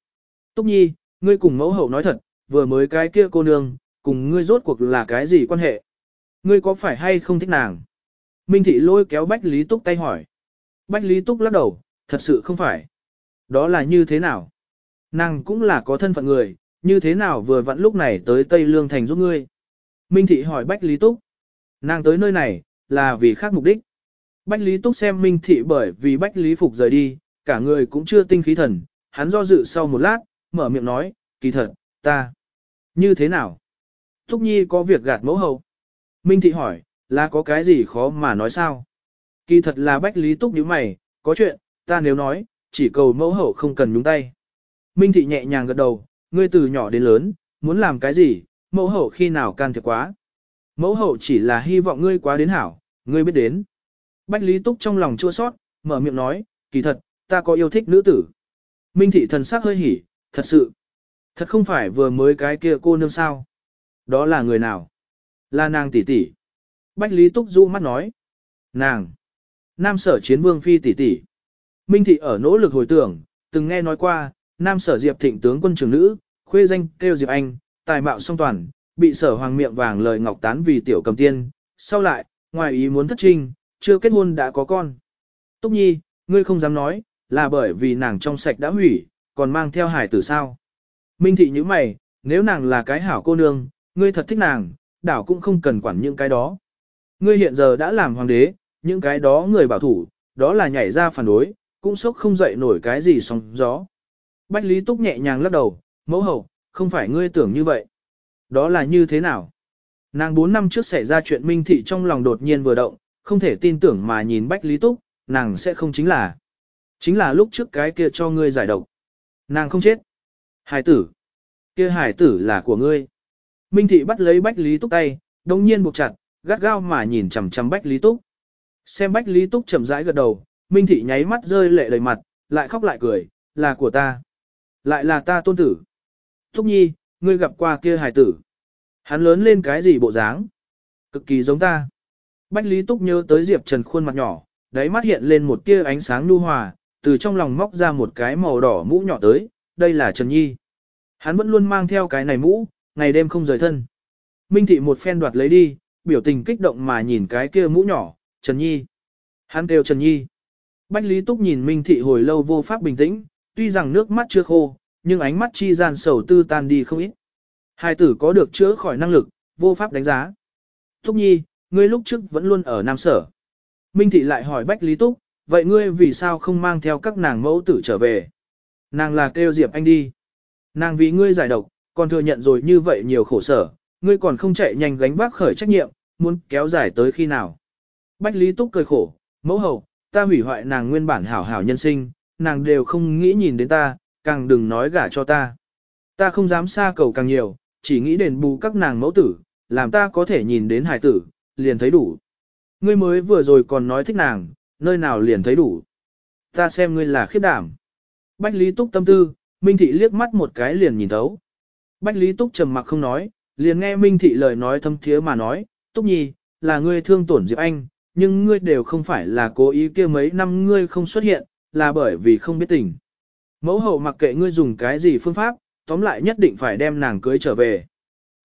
Túc Nhi, ngươi cùng mẫu hậu nói thật, vừa mới cái kia cô nương, cùng ngươi rốt cuộc là cái gì quan hệ? Ngươi có phải hay không thích nàng? Minh Thị lôi kéo Bách Lý Túc tay hỏi. Bách Lý Túc lắc đầu, thật sự không phải. Đó là như thế nào? Nàng cũng là có thân phận người, như thế nào vừa vặn lúc này tới Tây Lương Thành giúp ngươi? Minh Thị hỏi Bách Lý Túc. Nàng tới nơi này, là vì khác mục đích. Bách Lý Túc xem Minh Thị bởi vì Bách Lý Phục rời đi, cả người cũng chưa tinh khí thần, hắn do dự sau một lát, mở miệng nói, kỳ thật, ta. Như thế nào? Túc Nhi có việc gạt mẫu hậu. Minh Thị hỏi, là có cái gì khó mà nói sao? Kỳ thật là Bách Lý Túc như mày, có chuyện, ta nếu nói, chỉ cầu mẫu hậu không cần nhúng tay. Minh Thị nhẹ nhàng gật đầu, ngươi từ nhỏ đến lớn, muốn làm cái gì, mẫu hậu khi nào can thiệp quá. Mẫu hậu chỉ là hy vọng ngươi quá đến hảo, ngươi biết đến. Bách Lý Túc trong lòng chua sót, mở miệng nói, kỳ thật, ta có yêu thích nữ tử. Minh thị thần sắc hơi hỉ, thật sự. Thật không phải vừa mới cái kia cô nương sao. Đó là người nào? Là nàng tỷ tỷ. Bách Lý Túc du mắt nói. Nàng. Nam sở chiến vương phi tỷ tỷ. Minh thị ở nỗ lực hồi tưởng, từng nghe nói qua, Nam sở Diệp thịnh tướng quân trưởng nữ, khuê danh kêu Diệp Anh, tài mạo song toàn, bị sở hoàng miệng vàng lời ngọc tán vì tiểu cầm tiên. Sau lại, ngoài ý muốn thất trinh, chưa kết hôn đã có con. Túc Nhi, ngươi không dám nói, là bởi vì nàng trong sạch đã hủy, còn mang theo hải tử sao. Minh thị như mày, nếu nàng là cái hảo cô nương, ngươi thật thích nàng, đảo cũng không cần quản những cái đó. Ngươi hiện giờ đã làm hoàng đế, những cái đó người bảo thủ, đó là nhảy ra phản đối, cũng sốc không dậy nổi cái gì sóng gió. Bách Lý Túc nhẹ nhàng lắc đầu, mẫu hậu, không phải ngươi tưởng như vậy. Đó là như thế nào? Nàng 4 năm trước xảy ra chuyện Minh Thị trong lòng đột nhiên vừa động, không thể tin tưởng mà nhìn Bách Lý Túc, nàng sẽ không chính là. Chính là lúc trước cái kia cho ngươi giải độc. Nàng không chết. Hải tử. Kia hải tử là của ngươi. Minh Thị bắt lấy Bách Lý Túc tay, đồng nhiên buộc chặt, gắt gao mà nhìn chằm chằm Bách Lý Túc. Xem Bách Lý Túc chậm rãi gật đầu, Minh Thị nháy mắt rơi lệ đầy mặt, lại khóc lại cười, là của ta. Lại là ta tôn tử. Túc Nhi, ngươi gặp qua kia hải tử. Hắn lớn lên cái gì bộ dáng? Cực kỳ giống ta. Bách Lý Túc nhớ tới Diệp Trần khuôn mặt nhỏ, đáy mắt hiện lên một tia ánh sáng nhu hòa, từ trong lòng móc ra một cái màu đỏ mũ nhỏ tới, đây là Trần Nhi. Hắn vẫn luôn mang theo cái này mũ, ngày đêm không rời thân. Minh Thị một phen đoạt lấy đi, biểu tình kích động mà nhìn cái kia mũ nhỏ, Trần Nhi. Hắn kêu Trần Nhi. Bách Lý Túc nhìn Minh Thị hồi lâu vô pháp bình tĩnh, tuy rằng nước mắt chưa khô, nhưng ánh mắt chi gian sầu tư tan đi không ít. Hai tử có được chữa khỏi năng lực, vô pháp đánh giá. Túc Nhi, ngươi lúc trước vẫn luôn ở Nam Sở. Minh Thị lại hỏi Bách Lý Túc, vậy ngươi vì sao không mang theo các nàng mẫu tử trở về? Nàng là kêu Diệp Anh đi. Nàng vì ngươi giải độc, còn thừa nhận rồi như vậy nhiều khổ sở, ngươi còn không chạy nhanh gánh vác khởi trách nhiệm, muốn kéo dài tới khi nào? Bách Lý Túc cười khổ, mẫu hậu, ta hủy hoại nàng nguyên bản hảo hảo nhân sinh, nàng đều không nghĩ nhìn đến ta, càng đừng nói gả cho ta. Ta không dám xa cầu càng nhiều, chỉ nghĩ đền bù các nàng mẫu tử, làm ta có thể nhìn đến hài tử, liền thấy đủ. Ngươi mới vừa rồi còn nói thích nàng, nơi nào liền thấy đủ. Ta xem ngươi là khiếp đảm. Bách Lý Túc tâm tư, Minh Thị liếc mắt một cái liền nhìn thấu. Bách Lý Túc trầm mặc không nói, liền nghe Minh Thị lời nói thâm thiế mà nói, Túc Nhi, là ngươi thương tổn Diệp Anh, nhưng ngươi đều không phải là cố ý kia mấy năm ngươi không xuất hiện, là bởi vì không biết tình. Mẫu hậu mặc kệ ngươi dùng cái gì phương pháp, tóm lại nhất định phải đem nàng cưới trở về.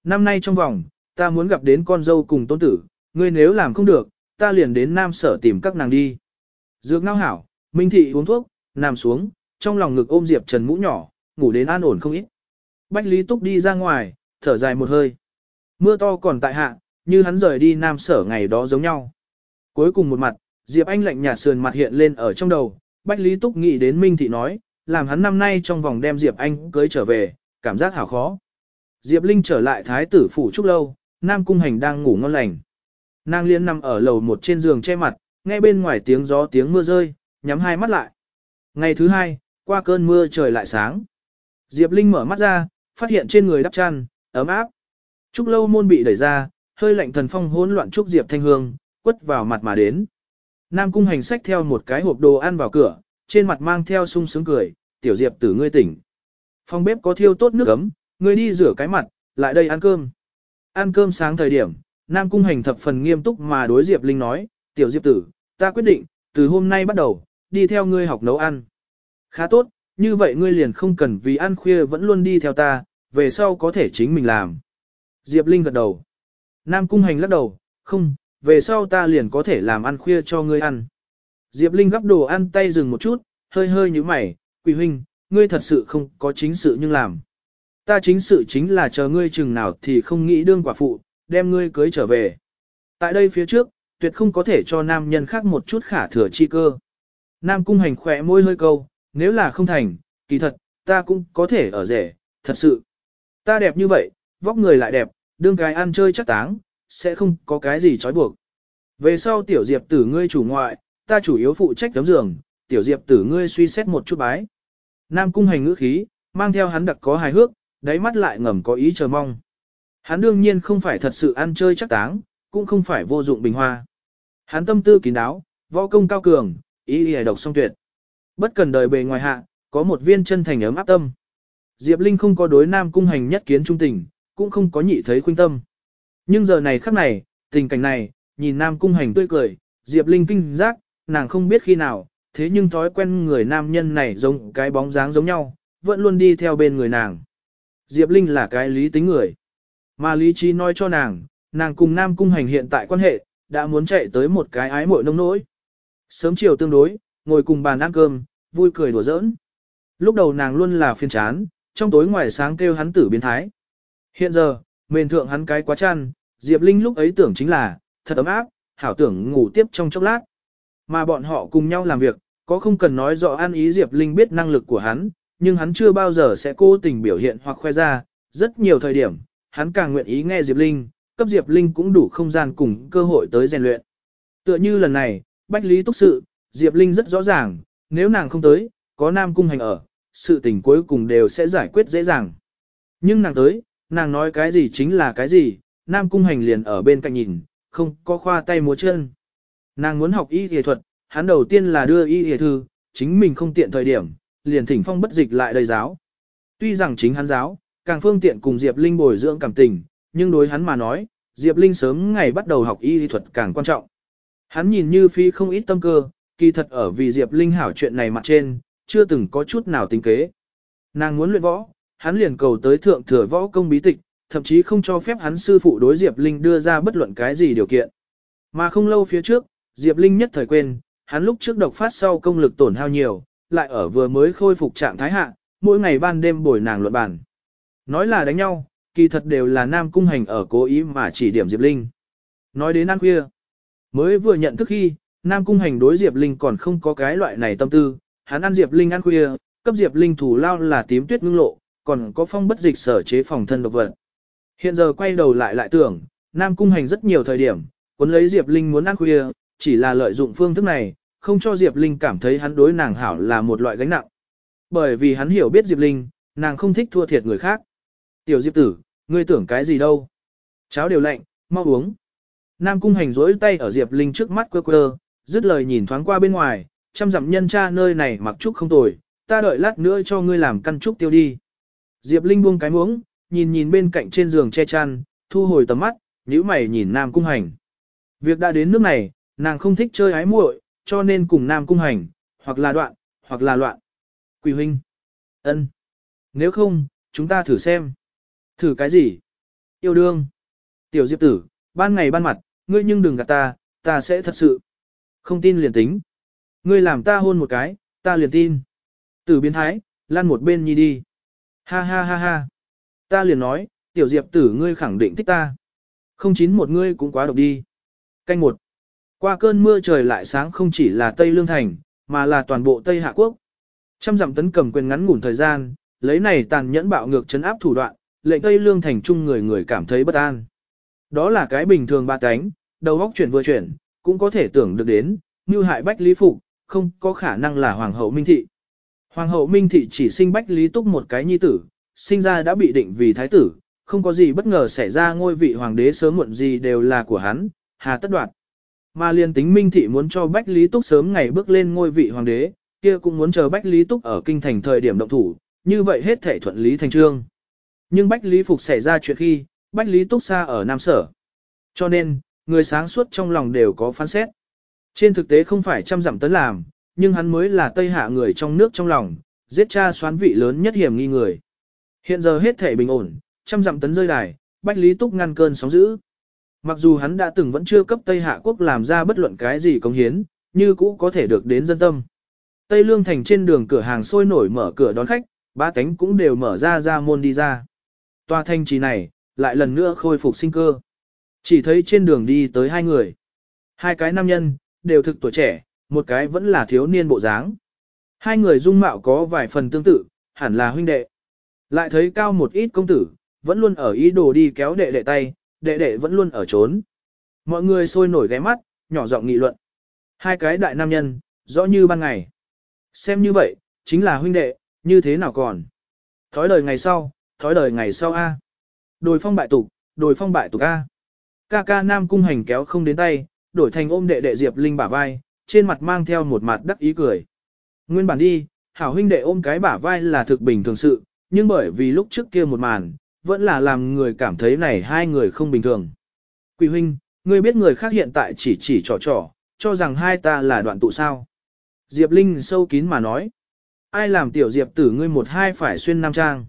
Năm nay trong vòng, ta muốn gặp đến con dâu cùng tôn tử, ngươi nếu làm không được, ta liền đến Nam Sở tìm các nàng đi. Dược ngao hảo, Minh Thị uống thuốc, nằm xuống, trong lòng ngực ôm Diệp Trần mũ nhỏ, ngủ đến an ổn không ít. Bách Lý Túc đi ra ngoài, thở dài một hơi. Mưa to còn tại hạ, như hắn rời đi Nam Sở ngày đó giống nhau. Cuối cùng một mặt, Diệp Anh lạnh nhạt sườn mặt hiện lên ở trong đầu, Bách Lý Túc nghĩ đến Minh Thị nói, làm hắn năm nay trong vòng đem Diệp Anh cưới trở về, cảm giác hảo khó. Diệp Linh trở lại thái tử phủ trúc lâu, Nam Cung Hành đang ngủ ngon lành. Nàng liên nằm ở lầu một trên giường che mặt, nghe bên ngoài tiếng gió tiếng mưa rơi, nhắm hai mắt lại. Ngày thứ hai, qua cơn mưa trời lại sáng. Diệp Linh mở mắt ra, phát hiện trên người đắp chăn, ấm áp. Trúc lâu môn bị đẩy ra, hơi lạnh thần phong hỗn loạn trúc Diệp Thanh Hương, quất vào mặt mà đến. Nam cung hành sách theo một cái hộp đồ ăn vào cửa, trên mặt mang theo sung sướng cười, tiểu Diệp tử ngươi tỉnh. Phòng bếp có thiêu tốt nước ấm, ngươi đi rửa cái mặt, lại đây ăn cơm. Ăn cơm sáng thời điểm, Nam cung hành thập phần nghiêm túc mà đối Diệp Linh nói, tiểu Diệp tử, ta quyết định, từ hôm nay bắt đầu, đi theo ngươi học nấu ăn. Khá tốt, như vậy ngươi liền không cần vì ăn khuya vẫn luôn đi theo ta, về sau có thể chính mình làm. Diệp Linh gật đầu. Nam Cung Hành lắc đầu, không, về sau ta liền có thể làm ăn khuya cho ngươi ăn. Diệp Linh gắp đồ ăn tay dừng một chút, hơi hơi như mày, quỷ huynh, ngươi thật sự không có chính sự nhưng làm. Ta chính sự chính là chờ ngươi chừng nào thì không nghĩ đương quả phụ, đem ngươi cưới trở về. Tại đây phía trước, tuyệt không có thể cho nam nhân khác một chút khả thừa chi cơ. Nam cung hành khỏe môi hơi câu, nếu là không thành, kỳ thật, ta cũng có thể ở rể, thật sự. Ta đẹp như vậy, vóc người lại đẹp, đương cái ăn chơi chắc táng, sẽ không có cái gì trói buộc. Về sau tiểu diệp tử ngươi chủ ngoại, ta chủ yếu phụ trách tấm giường, tiểu diệp tử ngươi suy xét một chút bái. Nam cung hành ngữ khí, mang theo hắn đặc có hài hước, đáy mắt lại ngầm có ý chờ mong. Hắn đương nhiên không phải thật sự ăn chơi chắc táng, cũng không phải vô dụng bình hoa. Hắn tâm tư kín đáo, võ công cao cường, ý ý độc song tuyệt. Bất cần đời bề ngoài hạ, có một viên chân thành ấm áp tâm. Diệp Linh không có đối nam cung hành nhất kiến trung tình, cũng không có nhị thấy khuynh tâm. Nhưng giờ này khắc này, tình cảnh này, nhìn nam cung hành tươi cười, Diệp Linh kinh giác, nàng không biết khi nào, thế nhưng thói quen người nam nhân này giống cái bóng dáng giống nhau, vẫn luôn đi theo bên người nàng. Diệp Linh là cái lý tính người. Mà lý trí nói cho nàng, nàng cùng nam cung hành hiện tại quan hệ, đã muốn chạy tới một cái ái mội nông nỗi. Sớm chiều tương đối, ngồi cùng bàn ăn cơm, vui cười đùa giỡn. Lúc đầu nàng luôn là phiền chán, trong tối ngoài sáng kêu hắn tử biến thái. Hiện giờ, mền thượng hắn cái quá chăn, Diệp Linh lúc ấy tưởng chính là, thật ấm áp, hảo tưởng ngủ tiếp trong chốc lát. Mà bọn họ cùng nhau làm việc, có không cần nói rõ an ý Diệp Linh biết năng lực của hắn, nhưng hắn chưa bao giờ sẽ cố tình biểu hiện hoặc khoe ra, rất nhiều thời điểm, hắn càng nguyện ý nghe Diệp Linh, cấp Diệp Linh cũng đủ không gian cùng cơ hội tới rèn luyện. Tựa như lần này, Bách Lý Túc Sự, Diệp Linh rất rõ ràng, nếu nàng không tới, có Nam Cung Hành ở, sự tình cuối cùng đều sẽ giải quyết dễ dàng. Nhưng nàng tới, nàng nói cái gì chính là cái gì, Nam Cung Hành liền ở bên cạnh nhìn, không có khoa tay múa chân. Nàng muốn học y y thuật, hắn đầu tiên là đưa y y thư, chính mình không tiện thời điểm, liền thỉnh phong bất dịch lại đầy giáo. Tuy rằng chính hắn giáo, càng phương tiện cùng Diệp Linh bồi dưỡng cảm tình, nhưng đối hắn mà nói, Diệp Linh sớm ngày bắt đầu học y y thuật càng quan trọng. Hắn nhìn như phi không ít tâm cơ, kỳ thật ở vì Diệp Linh hảo chuyện này mặt trên, chưa từng có chút nào tính kế. Nàng muốn luyện võ, hắn liền cầu tới thượng thừa võ công bí tịch, thậm chí không cho phép hắn sư phụ đối Diệp Linh đưa ra bất luận cái gì điều kiện. Mà không lâu phía trước, Diệp Linh nhất thời quên, hắn lúc trước độc phát sau công lực tổn hao nhiều, lại ở vừa mới khôi phục trạng thái hạ, mỗi ngày ban đêm bồi nàng luận bàn. Nói là đánh nhau, kỳ thật đều là Nam Cung Hành ở cố ý mà chỉ điểm Diệp Linh. Nói đến ăn khuya, mới vừa nhận thức khi, Nam Cung Hành đối Diệp Linh còn không có cái loại này tâm tư, hắn ăn Diệp Linh ăn khuya, cấp Diệp Linh thủ lao là tím tuyết ngưng lộ, còn có phong bất dịch sở chế phòng thân độc vật. Hiện giờ quay đầu lại lại tưởng, Nam Cung Hành rất nhiều thời điểm, cuốn lấy Diệp Linh muốn ăn khuya, chỉ là lợi dụng phương thức này, không cho Diệp Linh cảm thấy hắn đối nàng hảo là một loại gánh nặng. Bởi vì hắn hiểu biết Diệp Linh, nàng không thích thua thiệt người khác. Tiểu Diệp tử, ngươi tưởng cái gì đâu? Cháo đều lạnh, mau uống. Nam Cung Hành rỗi tay ở Diệp Linh trước mắt quơ quơ, dứt lời nhìn thoáng qua bên ngoài, chăm dặm nhân cha nơi này mặc trúc không tồi, ta đợi lát nữa cho ngươi làm căn trúc tiêu đi. Diệp Linh buông cái muỗng, nhìn nhìn bên cạnh trên giường che chăn, thu hồi tầm mắt, nhíu mày nhìn Nam Cung Hành. Việc đã đến nước này, nàng không thích chơi ái muội, cho nên cùng Nam Cung Hành, hoặc là đoạn, hoặc là loạn. Quỳ huynh. ân, Nếu không, chúng ta thử xem. Thử cái gì? Yêu đương. Tiểu Diệp tử, ban ngày ban mặt, ngươi nhưng đừng gạt ta, ta sẽ thật sự. Không tin liền tính. Ngươi làm ta hôn một cái, ta liền tin. Tử biến thái, lăn một bên nhi đi. Ha ha ha ha. Ta liền nói, tiểu diệp tử ngươi khẳng định thích ta. Không chín một ngươi cũng quá độc đi. Canh một. Qua cơn mưa trời lại sáng không chỉ là Tây Lương Thành, mà là toàn bộ Tây Hạ Quốc. Trăm dặm tấn cầm quyền ngắn ngủn thời gian, lấy này tàn nhẫn bạo ngược chấn áp thủ đoạn, lệnh Tây Lương thành chung người người cảm thấy bất an. Đó là cái bình thường ba cánh, đầu óc chuyển vừa chuyển, cũng có thể tưởng được đến, như hại Bách Lý Phục, không có khả năng là Hoàng hậu Minh Thị. Hoàng hậu Minh Thị chỉ sinh Bách Lý Túc một cái nhi tử, sinh ra đã bị định vì thái tử, không có gì bất ngờ xảy ra ngôi vị hoàng đế sớm muộn gì đều là của hắn, hà tất đoạt. Mà liên tính Minh Thị muốn cho Bách Lý Túc sớm ngày bước lên ngôi vị hoàng đế, kia cũng muốn chờ Bách Lý Túc ở kinh thành thời điểm động thủ, như vậy hết thể thuận lý thành trương. Nhưng Bách Lý Phục xảy ra chuyện khi, Bách Lý Túc xa ở Nam Sở. Cho nên, người sáng suốt trong lòng đều có phán xét. Trên thực tế không phải trăm dặm tấn làm, nhưng hắn mới là Tây Hạ người trong nước trong lòng, giết cha xoán vị lớn nhất hiểm nghi người. Hiện giờ hết thể bình ổn, trăm dặm tấn rơi đài, Bách Lý Túc ngăn cơn sóng dữ. Mặc dù hắn đã từng vẫn chưa cấp Tây Hạ quốc làm ra bất luận cái gì công hiến, như cũ có thể được đến dân tâm. Tây Lương thành trên đường cửa hàng sôi nổi mở cửa đón khách, ba cánh cũng đều mở ra ra môn đi ra. Tòa thanh trì này, lại lần nữa khôi phục sinh cơ. Chỉ thấy trên đường đi tới hai người. Hai cái nam nhân, đều thực tuổi trẻ, một cái vẫn là thiếu niên bộ dáng. Hai người dung mạo có vài phần tương tự, hẳn là huynh đệ. Lại thấy cao một ít công tử, vẫn luôn ở ý đồ đi kéo đệ đệ tay, đệ đệ vẫn luôn ở trốn. Mọi người sôi nổi ghé mắt, nhỏ giọng nghị luận. Hai cái đại nam nhân, rõ như ban ngày. Xem như vậy, chính là huynh đệ, như thế nào còn. Thói đời ngày sau, thói đời ngày sau A. Đồi phong bại tục, đồi phong bại tục A. Ca ca nam cung hành kéo không đến tay, đổi thành ôm đệ đệ Diệp Linh bả vai, trên mặt mang theo một mặt đắc ý cười. Nguyên bản đi, hảo huynh đệ ôm cái bả vai là thực bình thường sự, nhưng bởi vì lúc trước kia một màn, vẫn là làm người cảm thấy này hai người không bình thường. Quỳ huynh, ngươi biết người khác hiện tại chỉ chỉ trò trò, cho rằng hai ta là đoạn tụ sao. Diệp Linh sâu kín mà nói. Ai làm tiểu Diệp tử ngươi một hai phải xuyên nam trang.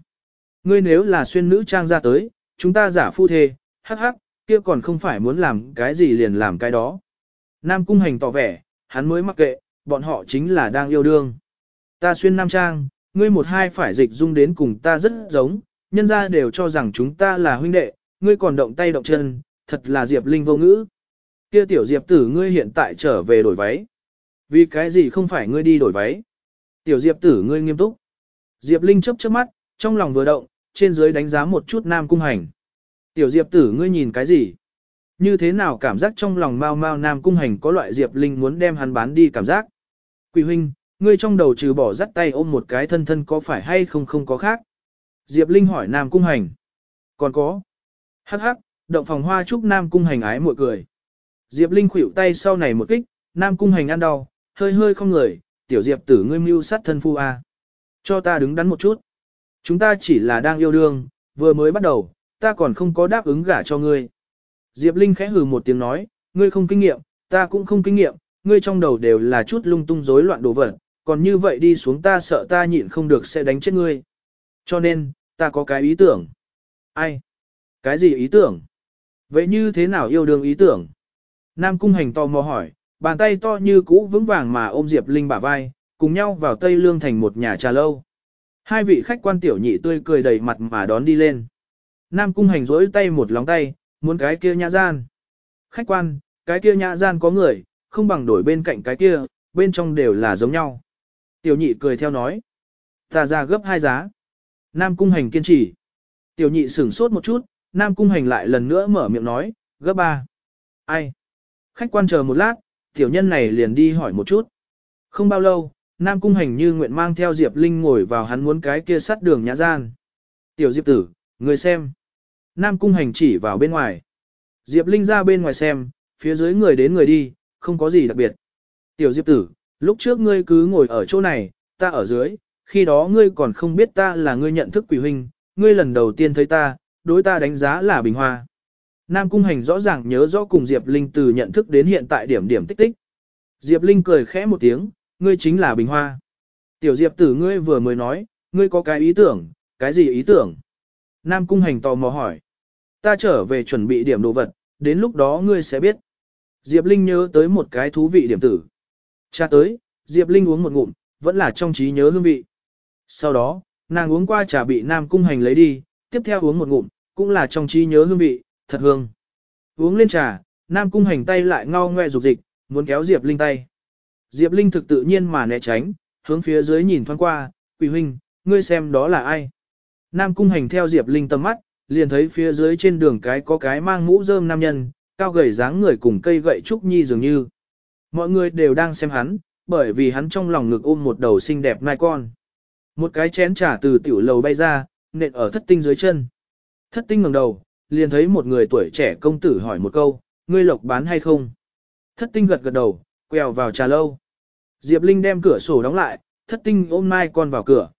Ngươi nếu là xuyên nữ trang ra tới, chúng ta giả phu thê, hắc hắc, kia còn không phải muốn làm cái gì liền làm cái đó. Nam cung hành tỏ vẻ, hắn mới mặc kệ, bọn họ chính là đang yêu đương. Ta xuyên nam trang, ngươi một hai phải dịch dung đến cùng ta rất giống, nhân ra đều cho rằng chúng ta là huynh đệ, ngươi còn động tay động chân, thật là Diệp Linh vô ngữ. Kia tiểu Diệp tử ngươi hiện tại trở về đổi váy. Vì cái gì không phải ngươi đi đổi váy? Tiểu Diệp tử ngươi nghiêm túc. Diệp Linh chớp chớp mắt, trong lòng vừa động, trên dưới đánh giá một chút Nam Cung Hành. Tiểu Diệp tử ngươi nhìn cái gì? Như thế nào cảm giác trong lòng mau mau Nam Cung Hành có loại Diệp Linh muốn đem hắn bán đi cảm giác? Quỷ huynh, ngươi trong đầu trừ bỏ dắt tay ôm một cái thân thân có phải hay không không có khác? Diệp Linh hỏi Nam Cung Hành. Còn có. Hắc hắc, động phòng hoa chúc Nam Cung Hành ái muội cười. Diệp Linh khuỷu tay sau này một kích, Nam Cung Hành ăn đau, hơi hơi không người, tiểu Diệp tử ngươi mưu sát thân phu a. Cho ta đứng đắn một chút. Chúng ta chỉ là đang yêu đương, vừa mới bắt đầu, ta còn không có đáp ứng gả cho ngươi. Diệp Linh khẽ hừ một tiếng nói, ngươi không kinh nghiệm, ta cũng không kinh nghiệm, ngươi trong đầu đều là chút lung tung rối loạn đồ vật, còn như vậy đi xuống ta sợ ta nhịn không được sẽ đánh chết ngươi. Cho nên, ta có cái ý tưởng. Ai? Cái gì ý tưởng? Vậy như thế nào yêu đương ý tưởng? Nam Cung Hành to mò hỏi, bàn tay to như cũ vững vàng mà ôm Diệp Linh bả vai, cùng nhau vào Tây Lương thành một nhà trà lâu. Hai vị khách quan tiểu nhị tươi cười đầy mặt mà đón đi lên. Nam Cung Hành rỗi tay một lóng tay, muốn cái kia nhã gian. Khách quan, cái kia nhã gian có người, không bằng đổi bên cạnh cái kia, bên trong đều là giống nhau. Tiểu nhị cười theo nói. Ta ra gấp hai giá. Nam Cung Hành kiên trì. Tiểu nhị sửng sốt một chút, Nam Cung Hành lại lần nữa mở miệng nói, gấp ba. Ai? Khách quan chờ một lát, tiểu nhân này liền đi hỏi một chút. Không bao lâu, Nam Cung Hành như nguyện mang theo Diệp Linh ngồi vào hắn muốn cái kia sắt đường nhã gian. Tiểu Diệp tử, người xem. Nam Cung Hành chỉ vào bên ngoài. Diệp Linh ra bên ngoài xem, phía dưới người đến người đi, không có gì đặc biệt. Tiểu Diệp tử, lúc trước ngươi cứ ngồi ở chỗ này, ta ở dưới, khi đó ngươi còn không biết ta là ngươi nhận thức quỷ huynh, ngươi lần đầu tiên thấy ta, đối ta đánh giá là bình hoa. Nam Cung Hành rõ ràng nhớ rõ cùng Diệp Linh từ nhận thức đến hiện tại điểm điểm tích tích. Diệp Linh cười khẽ một tiếng, ngươi chính là bình hoa. Tiểu Diệp tử ngươi vừa mới nói, ngươi có cái ý tưởng, cái gì ý tưởng? Nam Cung Hành tò mò hỏi. Ta trở về chuẩn bị điểm đồ vật, đến lúc đó ngươi sẽ biết. Diệp Linh nhớ tới một cái thú vị điểm tử. Cha tới, Diệp Linh uống một ngụm, vẫn là trong trí nhớ hương vị. Sau đó, nàng uống qua trà bị Nam Cung Hành lấy đi, tiếp theo uống một ngụm, cũng là trong trí nhớ hương vị, thật hương. Uống lên trà, Nam Cung Hành tay lại ngao ngoe rục dịch, muốn kéo Diệp Linh tay. Diệp Linh thực tự nhiên mà né tránh, hướng phía dưới nhìn thoáng qua, quỷ huynh, ngươi xem đó là ai. Nam cung hành theo Diệp Linh tầm mắt, liền thấy phía dưới trên đường cái có cái mang mũ rơm nam nhân, cao gầy dáng người cùng cây gậy trúc nhi dường như. Mọi người đều đang xem hắn, bởi vì hắn trong lòng ngực ôm một đầu xinh đẹp nai con. Một cái chén trà từ tiểu lầu bay ra, nện ở thất tinh dưới chân. Thất tinh ngẩng đầu, liền thấy một người tuổi trẻ công tử hỏi một câu, ngươi lộc bán hay không? Thất tinh gật gật đầu, quẹo vào trà lâu. Diệp Linh đem cửa sổ đóng lại, thất tinh ôm nai con vào cửa.